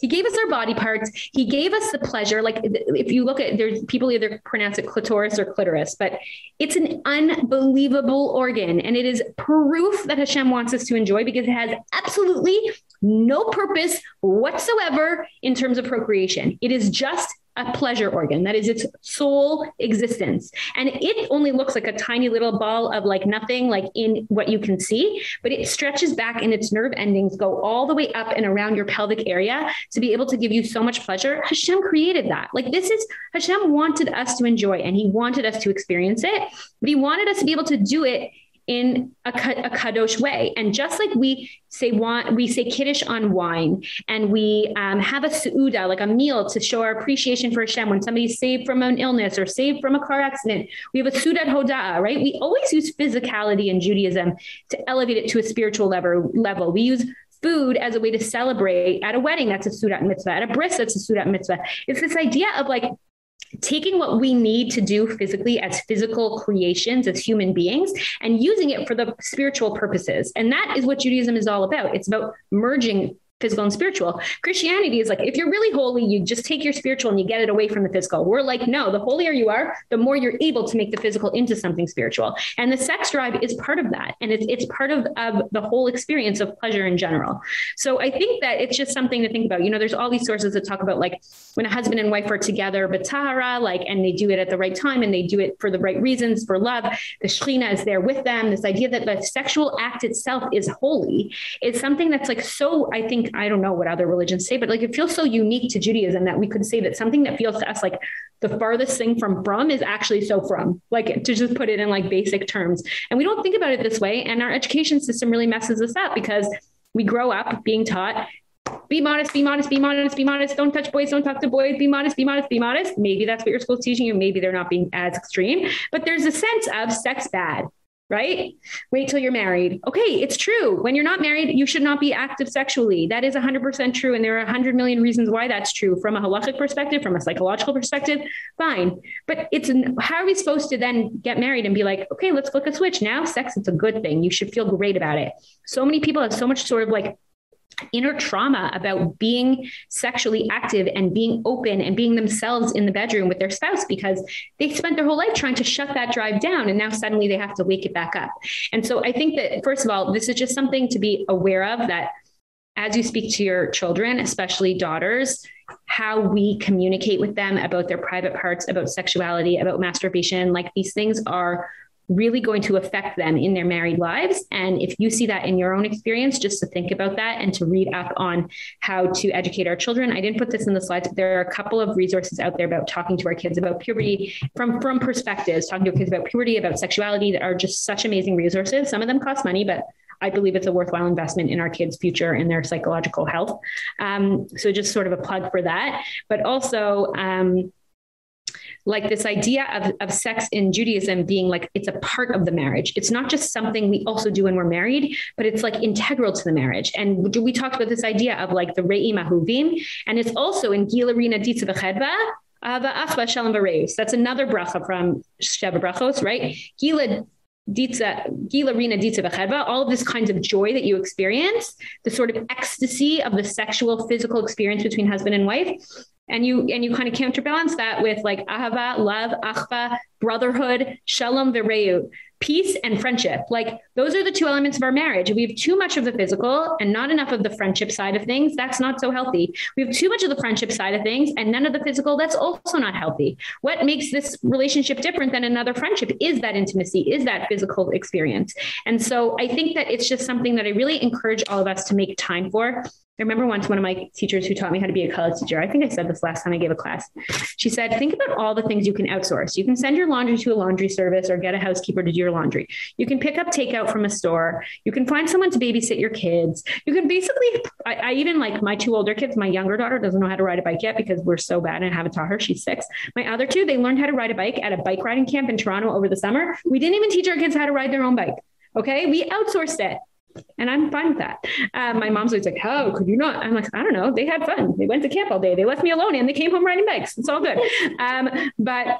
he gave us our body parts. He gave us the pleasure. Like if you look at there's people either pronounce it clitoris or clitoris, but it's an unbelievable organ and it is proof that Hashem wants us to enjoy because it has absolutely no purpose whatsoever in terms of procreation. It is just a pleasure organ that is its sole existence. And it only looks like a tiny little ball of like nothing like in what you can see but it stretches back and its nerve endings go all the way up and around your pelvic area to be able to give you so much pleasure. Hashem created that. Like this is Hashem wanted us to enjoy and he wanted us to experience it but he wanted us to be able to do it in a, a kadosh way. And just like we say want we say kiddush on wine and we um, have a seudah like a meal to show our appreciation for Hashem. When somebody's saved from an illness or saved from a car accident we have a sudat hoda'a right? We always use physicality in Judaism to elevate it to a spiritual level level. We use food as a way to celebrate at a wedding that's a sudat mitzvah. At a bris that's a sudat mitzvah. It's this idea of like taking what we need to do physically as physical creations as human beings and using it for the spiritual purposes. And that is what Judaism is all about. It's about merging physical and spiritual. Christianity is like if you're really holy, you just take your spiritual and you get it away from the physical. We're like no, the holier you are, the more you're able to make the physical into something spiritual. And the sex drive is part of that and it's it's part of of the whole experience of pleasure in general. So I think that it's just something to think about. You know, there's all these sources that talk about like when a husband and wife are together b'tahara like and they do it at the right time and they do it for the right reasons for love, the shekhinah is there with them. This idea that the sexual act itself is holy is something that's like so I think I don't know what other religions say, but like it feels so unique to Judaism that we could say that something that feels to us like the farthest thing from frum is actually so frum like to just put it in like basic terms. And we don't think about it this way and our education system really messes us up because we grow up being taught be modest, be modest, be modest, be modest. Don't touch boys, don't talk to boys. Be modest, be modest, be modest. Maybe that's what your school's teaching you. Maybe they're not being as extreme, but there's a sense of sex bad right? Wait till you're married. Okay, it's true. When you're not married, you should not be active sexually. That is 100% true and there are 100 million reasons why that's true from a halachic perspective, from a psychological perspective. Fine. But it's how are we supposed to then get married and be like, "Okay, let's flip a switch. Now sex it's a good thing. You should feel great about it." So many people have so much sort of like inner trauma about being sexually active and being open and being themselves in the bedroom with their spouse because they spent their whole life trying to shut that drive down and now suddenly they have to wake it back up. And so I think that first of all this is just something to be aware of that as you speak to your children, especially daughters, how we communicate with them about their private parts, about sexuality, about masturbation, like these things are really going to affect them in their married lives. And if you see that in your own experience just to think about that and to read up on how to educate our children. I didn't put this in the slides but there are a couple of resources out there about talking to our kids about puberty from frum perspectives talking to kids about puberty about sexuality that are just such amazing resources. Some of them cost money but I believe it's a worthwhile investment in our kids future and their psychological health. Um, so just sort of a plug for that. But also um, like this idea of of sex in Judaism being like it's a part of the marriage. It's not just something we also do when we're married, but it's like integral to the marriage. And we talked about this idea of like the re'im ahuvim and it's also in Gilarina Ditza Bechedva that's another bracha from Sheva Brachos, right? Gila Ditza, Gila Rina Ditza Bechedva, all of this kinds of joy that you experience, the sort of ecstasy of the sexual physical experience between husband and wife and you and you kind of counterbalance that with like ahava love achva brotherhood shalom v'reut peace and friendship. Like those are the two elements of our marriage. We have too much of the physical and not enough of the friendship side of things. That's not so healthy. We have too much of the friendship side of things and none of the physical. That's also not healthy. What makes this relationship different than another friendship is that intimacy is that physical experience. And so i think that it's just something that i really encourage all of us to make time for. I remember once one of my teachers who taught me how to be a kala teacher. I think I said this last time I gave a class. She said, "Think about all the things you can outsource. You can send your laundry to a laundry service or get a housekeeper to do your laundry. You can pick up takeout from a store. You can find someone to babysit your kids. You can basically I, I even like my two older kids, my younger daughter doesn't know how to ride a bike yet because we're so bad and I haven't taught her. She's 6. My other two, they learned how to ride a bike at a bike riding camp in Toronto over the summer. We didn't even teach our kids how to ride their own bike. Okay? We outsourced it and I'm fine with that. Um, my mom's always like, "How could you not?" I'm like, "I don't know. They had fun. They went to camp all day. They left me alone, and they came home riding bikes. It's all good." Um, but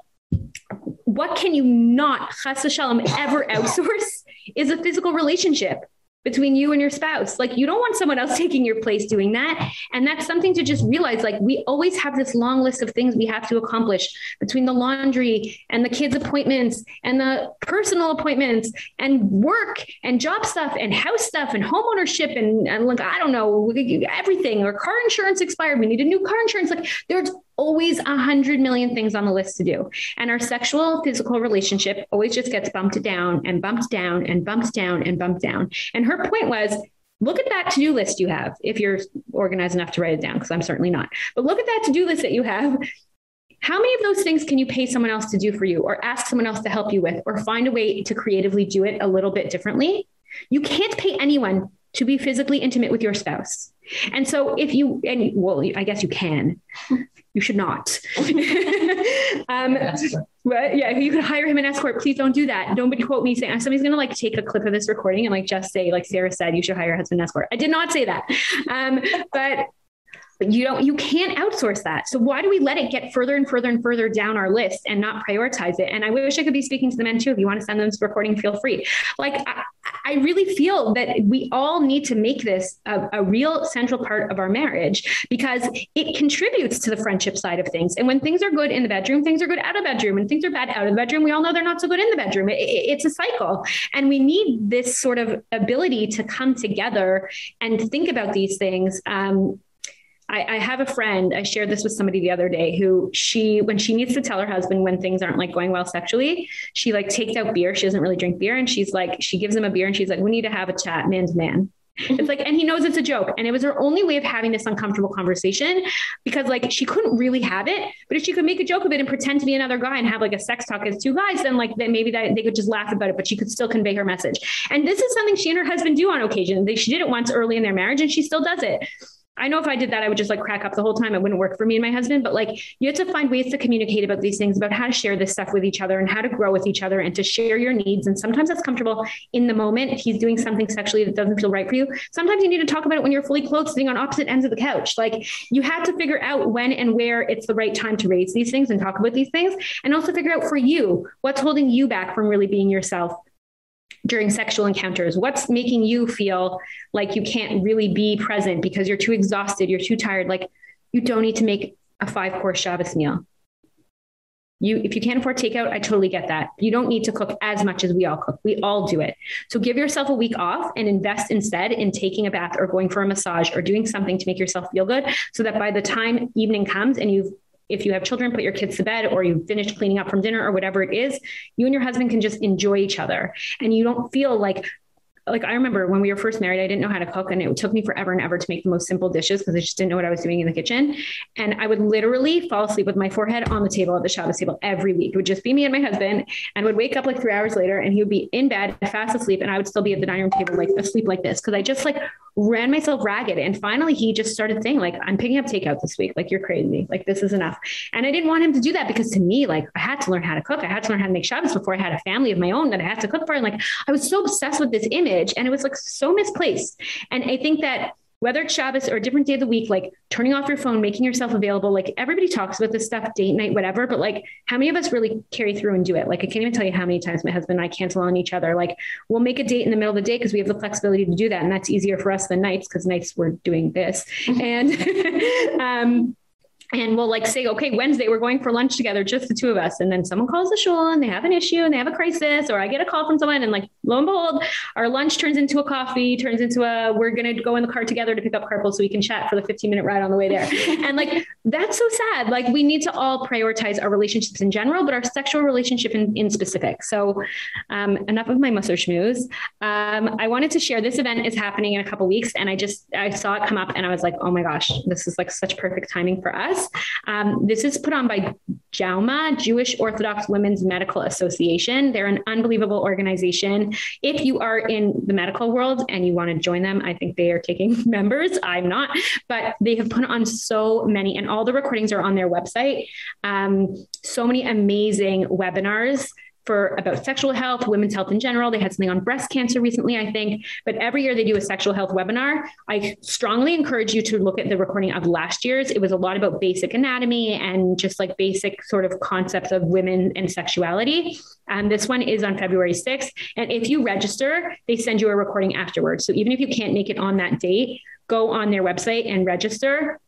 what can you not, chas shalom, ever outsource is a physical relationship between you and your spouse. Like you don't want someone else taking your place doing that. And that's something to just realize like we always have this long list of things we have to accomplish between the laundry and the kids appointments and the personal appointments and work and job stuff and house stuff and home ownership and, and like I don't know everything or car insurance expired we need a new car insurance like there's always a hundred million things on the list to do. And our sexual physical relationship always just gets bumped down and bumped down and bumped down and bumped down. And her point was look at that to-do list you have if you're organized enough to write it down because I'm certainly not. But look at that to-do list that you have. How many of those things can you pay someone else to do for you or ask someone else to help you with or find a way to creatively do it a little bit differently? You can't pay anyone to be physically intimate with your spouse. And so if you and well I guess you can you should not. um, but yeah, you could hire him an escort. Please don't do that. Nobody quote me saying somebody's going to like take a clip of this recording and like just say like Sarah said you should hire a husband escort. I did not say that. Um, but but you don't you can't outsource that. So why do we let it get further and further and further down our list and not prioritize it? And i wish i could be speaking to the men too. If you want to send them this recording feel free. Like i, I really feel that we all need to make this a, a real central part of our marriage because it contributes to the friendship side of things. And when things are good in the bedroom things are good out of bedroom. And things are bad out of the bedroom we all know they're not so good in the bedroom. It, it, it's a cycle. And we need this sort of ability to come together and think about these things um, I, I have a friend, I shared this with somebody the other day who she when she needs to tell her husband when things aren't like going well sexually, she like takes out beer. She doesn't really drink beer and she's like she gives him a beer and she's like we need to have a chat man to man. It's like and he knows it's a joke and it was her only way of having this uncomfortable conversation because like she couldn't really have it but if she could make a joke of it and pretend to be another guy and have like a sex talk as two guys then like then maybe that they could just laugh about it but she could still convey her message. And this is something she and her husband do on occasion. They, she did it once early in their marriage and she still does it. I know if I did that I would just like crack up the whole time. It wouldn't work for me and my husband but like you have to find ways to communicate about these things about how to share this stuff with each other and how to grow with each other and to share your needs. And sometimes that's comfortable in the moment if he's doing something sexually that doesn't feel right for you. Sometimes you need to talk about it when you're fully clothed sitting on opposite ends of the couch. Like you have to figure out when and where it's the right time to raise these things and talk about these things and also figure out for you what's holding you back from really being yourself during sexual encounters? What's making you feel like you can't really be present because you're too exhausted, you're too tired? Like you don't need to make a five-course Shabbos meal. You if you can't afford takeout, I totally get that. You don't need to cook as much as we all cook. We all do it. So give yourself a week off and invest instead in taking a bath or going for a massage or doing something to make yourself feel good so that by the time evening comes and you've if you have children put your kids to bed or you finish cleaning up from dinner or whatever it is you and your husband can just enjoy each other. And you don't feel like like I remember when we were first married I didn't know how to cook and it took me forever and ever to make the most simple dishes because I just didn't know what I was doing in the kitchen. And I would literally fall asleep with my forehead on the table at the Shabbos table every week. It would just be me and my husband and would wake up like 3 hours later and he would be in bed fast asleep and I would still be at the dining room table like asleep like this. Cuz I just like ran myself ragged and finally he just started saying like I'm picking up takeout this week. Like you're crazy. Like this is enough. And I didn't want him to do that because to me like I had to learn how to cook. I had to learn how to make Shabbos before I had a family of my own that I had to cook for. And like I was so obsessed with this image and it was like so misplaced and I think that whether it's Shabbos or a different day of the week, like turning off your phone, making yourself available, like everybody talks about this stuff, date night, whatever, but like how many of us really carry through and do it? Like I can't even tell you how many times my husband and I cancel on each other. Like we'll make a date in the middle of the day because we have the flexibility to do that. And that's easier for us than nights because nights we're doing this. and um and we'll like say okay wednesday we're going for lunch together just the two of us. And then someone calls the shul and they have an issue and they have a crisis or i get a call from someone and like lo and behold our lunch turns into a coffee turns into a we're going to go in the car together to pick up carpool so we can chat for the 15 minute ride on the way there. And like that's so sad. Like we need to all prioritize our relationships in general but our sexual relationship in, in specific. So um, enough of my mussar schmooze. Um, i wanted to share this event is happening in a couple weeks and i just i saw it come up and i was like oh my gosh this is like such perfect timing for us um, this is put on by JOWMA, Jewish Orthodox Women's Medical Association. They're an unbelievable organization. If you are in the medical world and you want to join them, I think they are taking members. I'm not, but they have put on so many and all the recordings are on their website. Um, so many amazing webinars for about sexual health, women's health in general. They had something on breast cancer recently, I think, but every year they do a sexual health webinar. I strongly encourage you to look at the recording of last year's. It was a lot about basic anatomy and just like basic sort of concepts of women and sexuality. And um, this one is on February 6th, and if you register, they send you a recording afterwards. So even if you can't make it on that date, go on their website and register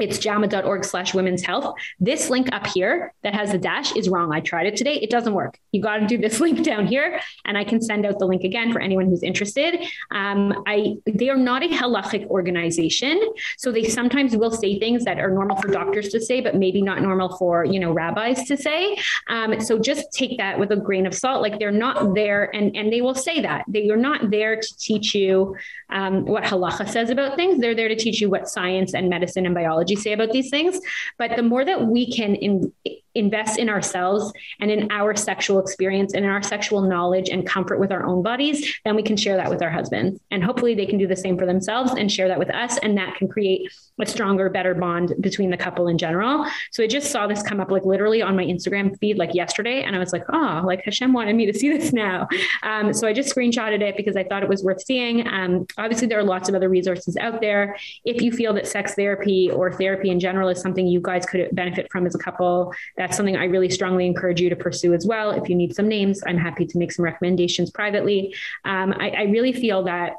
it's jowma.org slash women's health. This link up here that has the dash is wrong. I tried it today. It doesn't work. You got to do this link down here and I can send out the link again for anyone who's interested. Um, I they are not a halachic organization. So they sometimes will say things that are normal for doctors to say, but maybe not normal for, you know, rabbis to say. Um, so just take that with a grain of salt. Like they're not there and, and they will say that they are not there to teach you um, what halacha says about things. They're there to teach you what science and medicine and biology say about these things. But the more that we can in, invest in ourselves and in our sexual experience and in our sexual knowledge and comfort with our own bodies, then we can share that with our husbands. And hopefully they can do the same for themselves and share that with us and that can create a stronger better bond between the couple in general. So I just saw this come up like literally on my Instagram feed like yesterday and I was like, "Oh, like Hashem wanted me to see this now." Um, so I just screenshotted it because I thought it was worth seeing. Um, obviously there are lots of other resources out there. If you feel that sex therapy or therapy in general is something you guys could benefit from as a couple, that's something I really strongly encourage you to pursue as well. If you need some names, I'm happy to make some recommendations privately. Um, I, I really feel that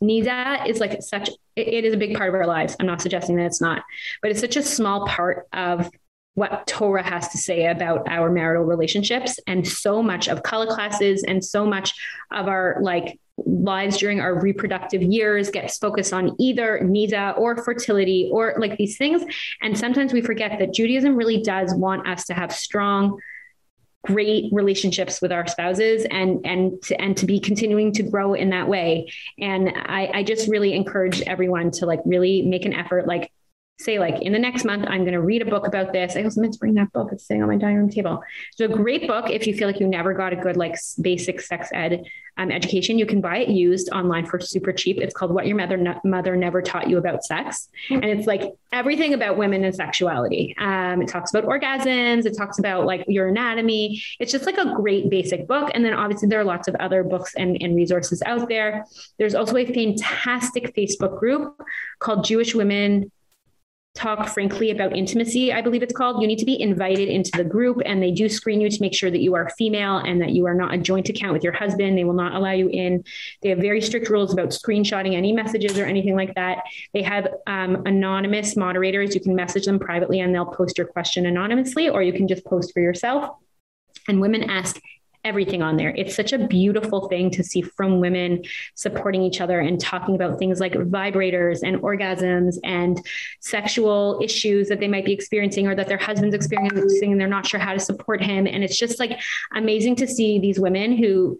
Nida is like such it is a big part of our lives. I'm not suggesting that it's not, but it's such a small part of what Torah has to say about our marital relationships and so much of kala classes and so much of our like lives during our reproductive years gets focused on either nida or fertility or like these things. And sometimes we forget that Judaism really does want us to have strong great relationships with our spouses and and to, and to be continuing to grow in that way. And I I just really encourage everyone to like really make an effort like say like in the next month I'm going to read a book about this. I also meant to bring that book. It's sitting on my dining room table. It's a great book if you feel like you never got a good like basic sex ed um, education. You can buy it used online for super cheap. It's called What Your Mother ne Mother Never Taught You About Sex. And it's like everything about women and sexuality. Um, it talks about orgasms, it talks about like your anatomy. It's just like a great basic book and then obviously there are lots of other books and and resources out there. There's also a fantastic Facebook group called Jewish Women talk frankly about intimacy i believe it's called. You need to be invited into the group and they do screen you to make sure that you are female and that you are not a joint account with your husband. They will not allow you in. They have very strict rules about screenshotting any messages or anything like that. They have um, anonymous moderators. You can message them privately and they'll post your question anonymously or you can just post for yourself. And women ask everything on there. It's such a beautiful thing to see from women supporting each other and talking about things like vibrators and orgasms and sexual issues that they might be experiencing or that their husband's experiencing and they're not sure how to support him and it's just like amazing to see these women who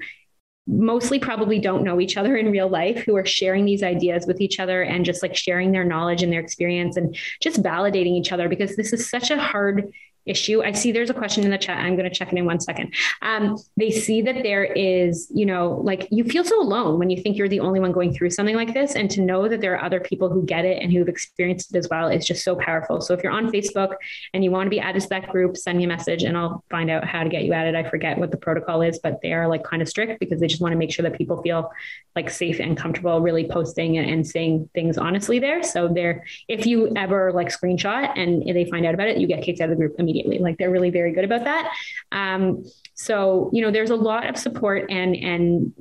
mostly probably don't know each other in real life who are sharing these ideas with each other and just like sharing their knowledge and their experience and just validating each other because this is such a hard issue. I see there's a question in the chat. I'm going to check it in one second. Um, they see that there is, you know, like you feel so alone when you think you're the only one going through something like this and to know that there are other people who get it and who've experienced it as well is just so powerful. So if you're on Facebook and you want to be added to that group, send me a message and I'll find out how to get you added. I forget what the protocol is, but they are like kind of strict because they just want to make sure that people feel like safe and comfortable really posting and, saying things honestly there. So there if you ever like screenshot and they find out about it, you get kicked out of the group immediately immediately. Like they're really very good about that. Um, so, you know, there's a lot of support and and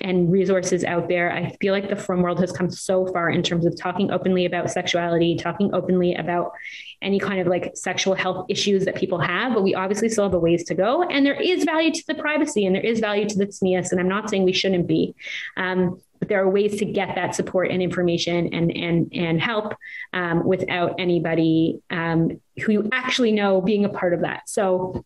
and resources out there. I feel like the frum world has come so far in terms of talking openly about sexuality, talking openly about any kind of like sexual health issues that people have, but we obviously still have a ways to go. And there is value to the privacy and there is value to the tznius. And I'm not saying we shouldn't be. Um, but there are ways to get that support and information and and and help um, without anybody um, who you actually know being a part of that. So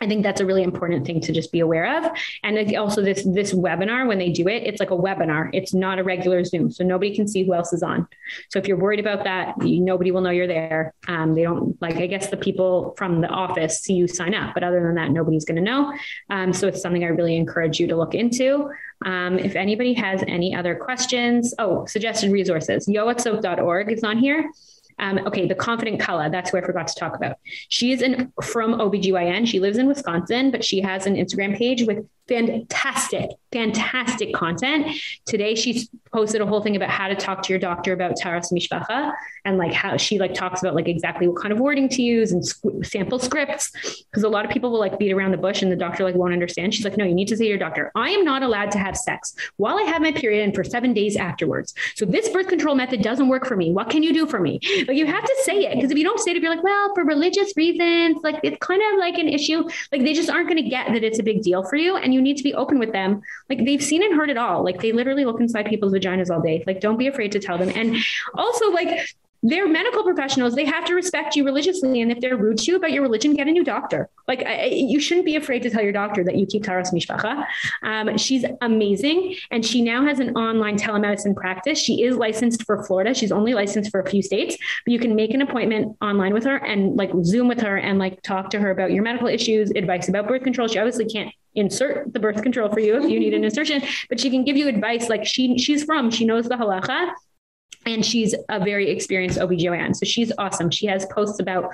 I think that's a really important thing to just be aware of. And also this this webinar when they do it, it's like a webinar. It's not a regular Zoom. So nobody can see who else is on. So if you're worried about that, nobody will know you're there. Um, they don't like I guess the people from the office see you sign up, but other than that nobody's going to know. Um, so it's something I really encourage you to look into. Um, if anybody has any other questions, oh, suggested resources. yoatzot.org is on here. Um, okay, the confident Kala, that's who I forgot to talk about. She is an, frum OBGYN. She lives in Wisconsin, but she has an Instagram page with fantastic, fantastic content. Today she posted a whole thing about how to talk to your doctor about taharas mishpacha and like how she like talks about like exactly what kind of wording to use and sample scripts because a lot of people will like beat around the bush and the doctor like won't understand. She's like, "No, you need to say to your doctor, I am not allowed to have sex while I have my period and for 7 days afterwards. So this birth control method doesn't work for me. What can you do for me?" Like you have to say it because if you don't say it you're like, "Well, for religious reasons," like it's kind of like an issue. Like they just aren't going to get that it's a big deal for you and you need to be open with them. Like they've seen and heard it all. Like they literally look inside people's vaginas all day. Like don't be afraid to tell them. And also like they're medical professionals. They have to respect you religiously. And if they're rude to you about your religion, get a new doctor. Like I, you shouldn't be afraid to tell your doctor that you keep taharas mishpacha. Um, she's amazing. And she now has an online telemedicine practice. She is licensed for Florida. She's only licensed for a few states, but you can make an appointment online with her and like Zoom with her and like talk to her about your medical issues, advice about birth control. She obviously can't insert the birth control for you if you need an insertion, but she can give you advice like she she's frum, she knows the halacha and she's a very experienced OBGYN. So she's awesome. She has posts about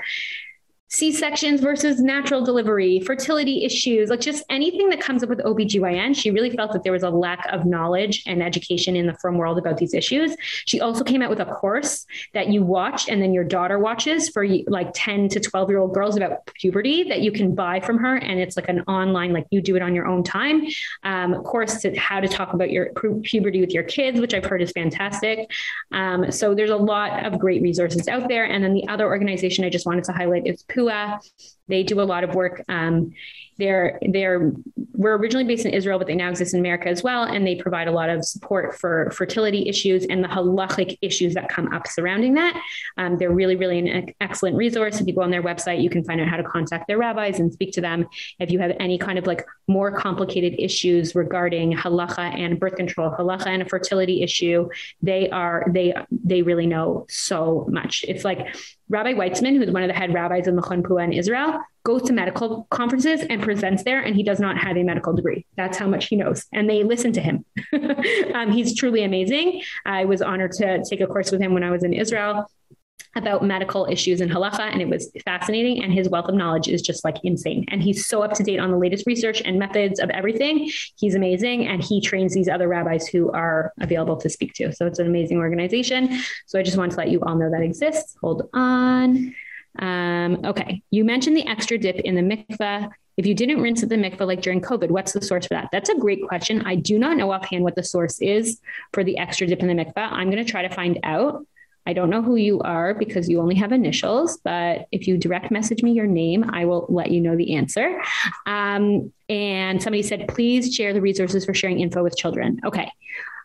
C-sections versus natural delivery, fertility issues, like just anything that comes up with OBGYN. She really felt that there was a lack of knowledge and education in the frum world about these issues. She also came out with a course that you watch and then your daughter watches for like 10 to 12 year old girls about puberty that you can buy from her and it's like an online like you do it on your own time um, course to how to talk about your puberty with your kids, which I've heard is fantastic. Um, so there's a lot of great resources out there and then the other organization I just wanted to highlight is PUA. They do a lot of work um, they're they're were originally based in Israel but they now exist in America as well and they provide a lot of support for fertility issues and the halachic issues that come up surrounding that. Um, they're really really an excellent resource. If you go on their website you can find out how to contact their rabbis and speak to them. If you have any kind of like more complicated issues regarding halacha and birth control halacha and a fertility issue they are they they really know so much. It's like Rabbi Weitzman, who's one of the head rabbis of Mechon Pua in Israel, goes to medical conferences and presents there and he does not have a medical degree. That's how much he knows. And they listen to him. um, he's truly amazing. I was honored to take a course with him when I was in Israel about medical issues in halacha and it was fascinating and his wealth of knowledge is just like insane. And he's so up to date on the latest research and methods of everything. He's amazing and he trains these other rabbis who are available to speak to. So it's an amazing organization. So i just wanted to let you all know that exists. Hold on um, okay you mentioned the extra dip in the mikveh if you didn't rinse at the mikveh like during COVID, what's the source for that? That's a great question. I do not know offhand what the source is for the extra dip in the mikveh. I'm going to try to find out. I don't know who you are because you only have initials, but if you direct message me your name, I will let you know the answer. Um, and somebody said, please share the resources for sharing info with children. Okay.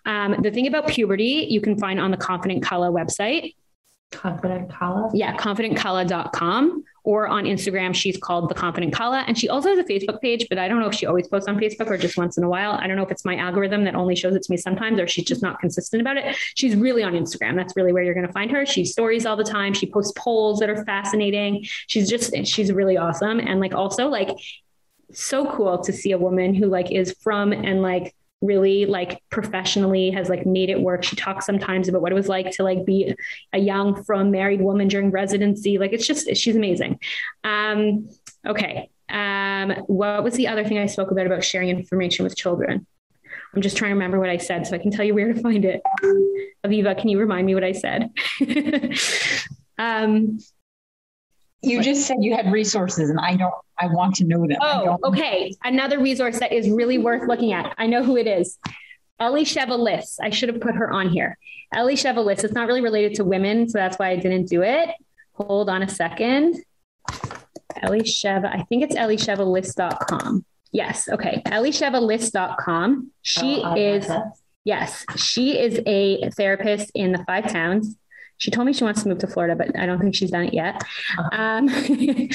Um, the thing about puberty, you can find on the Confident Kala website.
Confident Kala?
Yeah, confidentkala.com or on Instagram she's called the confident Kala. And she also has a Facebook page but I don't know if she always posts on Facebook or just once in a while. I don't know if it's my algorithm that only shows it to me sometimes or she's just not consistent about it. She's really on Instagram. That's really where you're going to find her. She stories all the time. She posts polls that are fascinating. She's just she's really awesome. And like also like so cool to see a woman who like is frum and like really like professionally has like made it work. She talks sometimes about what it was like to like be a young frum married woman during residency. Like it's just she's amazing. Um okay. Um what was the other thing I spoke about about sharing information with children? I'm just trying to remember what I said so I can tell you where to find it. Aviva, can you remind me what I said? um
you just said you had resources and I don't I want to know them.
Oh, okay. Another resource that is really worth looking at. I know who it is. Ellie Liss. I should have put her on here. Ellie Liss. It's not really related to women, so that's why I didn't do it. Hold on a second. Elisheva, I think it's elishevaliss.com. Yes, okay. elishevaliss.com. She
Oh,
is yes, she is a therapist in the five towns. She told me she wants to move to Florida, but I don't think she's done it yet. Um,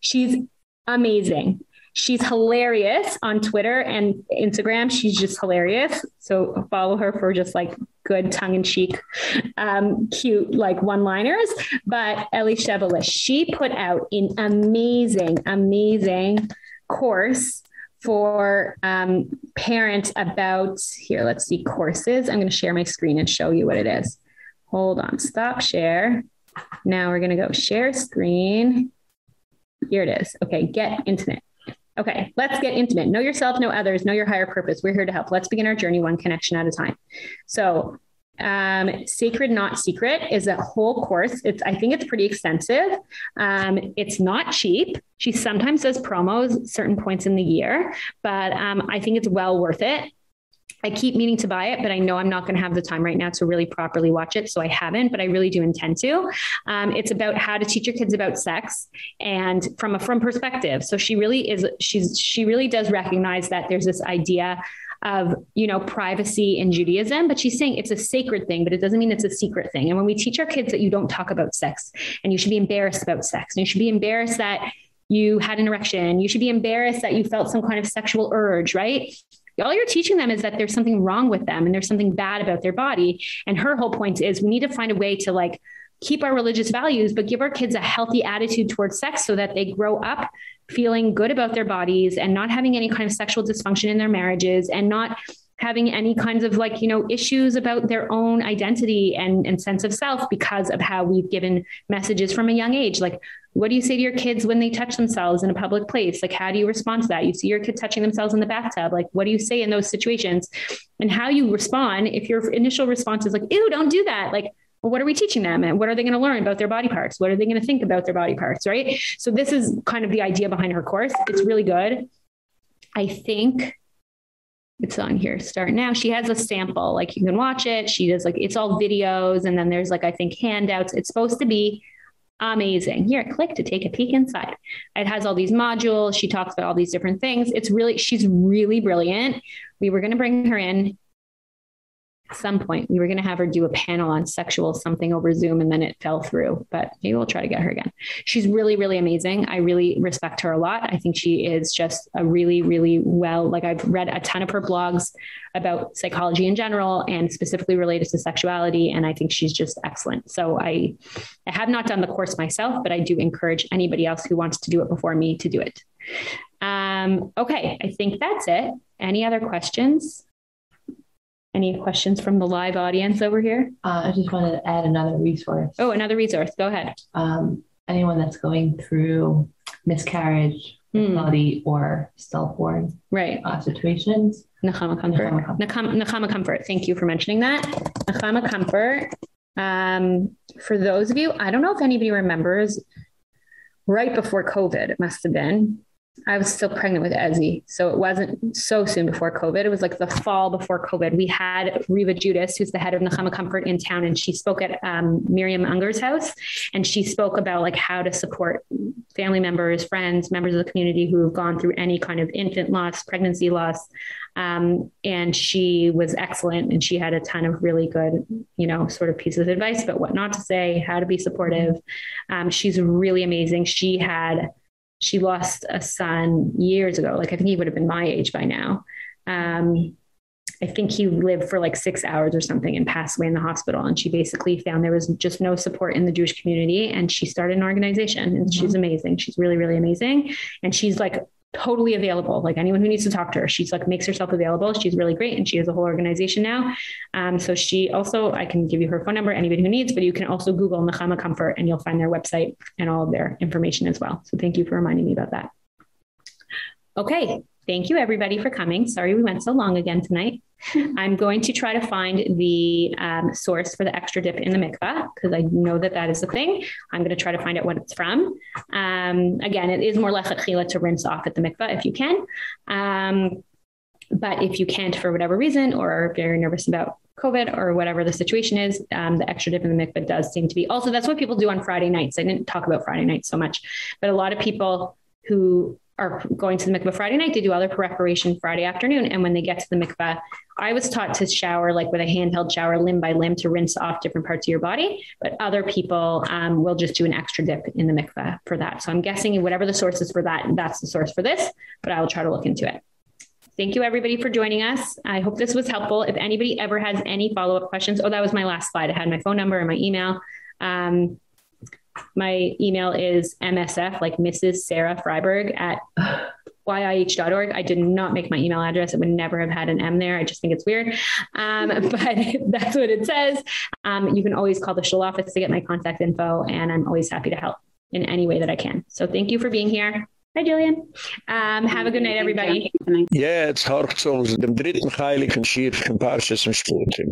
she's amazing. She's hilarious on Twitter and Instagram. She's just hilarious. So follow her for just like good tongue in cheek, um, cute like one liners. But Elisheva Liss, she put out an amazing, amazing course for um, parents about here. Let's see courses. I'm going to share my screen and show you what it is. Hold on, stop share. Now we're going to go share screen. Here it is. Okay, get intimate. Okay, let's get intimate. Know yourself, know others, know your higher purpose. We're here to help. Let's begin our journey one connection at a time. So, um, Sacred Not Secret is a whole course. It's I think it's pretty extensive. Um, it's not cheap. She sometimes does promos certain points in the year, but um, I think it's well worth it. I keep meaning to buy it, but I know I'm not going to have the time right now to really properly watch it. So I haven't, but I really do intend to. Um, it's about how to teach your kids about sex and from a frum perspective. So she really is she's she really does recognize that there's this idea of you know privacy in Judaism but she's saying it's a sacred thing but it doesn't mean it's a secret thing and when we teach our kids that you don't talk about sex and you should be embarrassed about sex and you should be embarrassed that you had an erection you should be embarrassed that you felt some kind of sexual urge right all you're teaching them is that there's something wrong with them and there's something bad about their body. And her whole point is we need to find a way to like keep our religious values but give our kids a healthy attitude towards sex so that they grow up feeling good about their bodies and not having any kind of sexual dysfunction in their marriages and not having any kinds of like you know issues about their own identity and and sense of self because of how we've given messages from a young age. Like what do you say to your kids when they touch themselves in a public place? Like how do you respond to that? You see your kid touching themselves in the bathtub. Like what do you say in those situations? And how you respond if your initial response is like ew don't do that like well, what are we teaching them and what are they going to learn about their body parts? What are they going to think about their body parts? Right? So this is kind of the idea behind her course. It's really good. I think it's on here start now. She has a sample like you can watch it. She does like it's all videos and then there's like i think handouts. It's supposed to be amazing. Here click to take a peek inside. It has all these modules. She talks about all these different things. It's really she's really brilliant. We were going to bring her in some point we were going to have her do a panel on sexual something over zoom and then it fell through but maybe we'll try to get her again. She's really really amazing. I really respect her a lot. I think she is just a really really well like i've read a ton of her blogs about psychology in general and specifically related to sexuality and i think she's just excellent. So i i have not done the course myself but i do encourage anybody else who wants to do it before me to do it. Um okay i think that's it. Any other questions any questions from the live audience over here?
Uh, I just wanted to add another resource.
Oh, another resource. Go ahead.
Um, anyone that's going through miscarriage, infertility, or stillborn
right.
uh, situations.
Nechama Comfort. Nechama, Nechama Comfort. Thank you for mentioning that. Nechama Comfort. Um, for those of you, I don't know if anybody remembers right before COVID, it must have been. I was still pregnant with Ezzy, so it wasn't so soon before COVID. It was like the fall before COVID. We had Riva Judas, who's the head of Nechama Comfort in town, and she spoke at um, Miriam Unger's house, and she spoke about like how to support family members, friends, members of the community who have gone through any kind of infant loss, pregnancy loss, um, and she was excellent, and she had a ton of really good, you know, sort of pieces of advice about what not to say, how to be supportive. Um, she's really amazing. She had she lost a son years ago. Like I think he would have been my age by now. Um, I think he lived for like six hours or something and passed away in the hospital. And she basically found there was just no support in the Jewish community. And she started an organization and mm-hmm. she's amazing. She's really, really amazing. And she's like totally available. Like anyone who needs to talk to her, she's like makes herself available. She's really great. And she has a whole organization now. Um, so she also, I can give you her phone number, anybody who needs, but you can also Google Nechama Comfort and you'll find their website and all of their information as well. So thank you for reminding me about that. Okay. Thank you everybody for coming. Sorry we went so long again tonight. I'm going to try to find the um, source for the extra dip in the mikvah because I know that that is the thing. I'm going to try to find out what it's from. Um, again, it is more lechatchila to rinse off at the mikvah if you can. Um, but if you can't for whatever reason or are very nervous about COVID or whatever the situation is, um, the extra dip in the mikveh does seem to be. Also, that's what people do on Friday nights. I didn't talk about Friday nights so much, but a lot of people who are going to the mikveh Friday night, they do other preparation Friday afternoon. And when they get to the mikveh, I was taught to shower like with a handheld shower limb by limb to rinse off different parts of your body. But other people um, will just do an extra dip in the mikveh for that. So I'm guessing whatever the source is for that, that's the source for this, but I will try to look into it. Thank you everybody for joining us. I hope this was helpful. If anybody ever has any follow-up questions, oh, that was my last slide. I had my phone number and my email. Um, my email is msf like Mrs. Sarah Freiberg at yih.org. I did not make my email address. It would never have had an M there. I just think it's weird. Um, but that's what it says. Um, you can always call the shul office to get my contact info and I'm always happy to help in any way that I can. So thank you for being here. Hi, Julian. Um, have a good night, everybody.
Yeah, it's hard so dem dritten heiligen Schirr von Parshas und Sputim.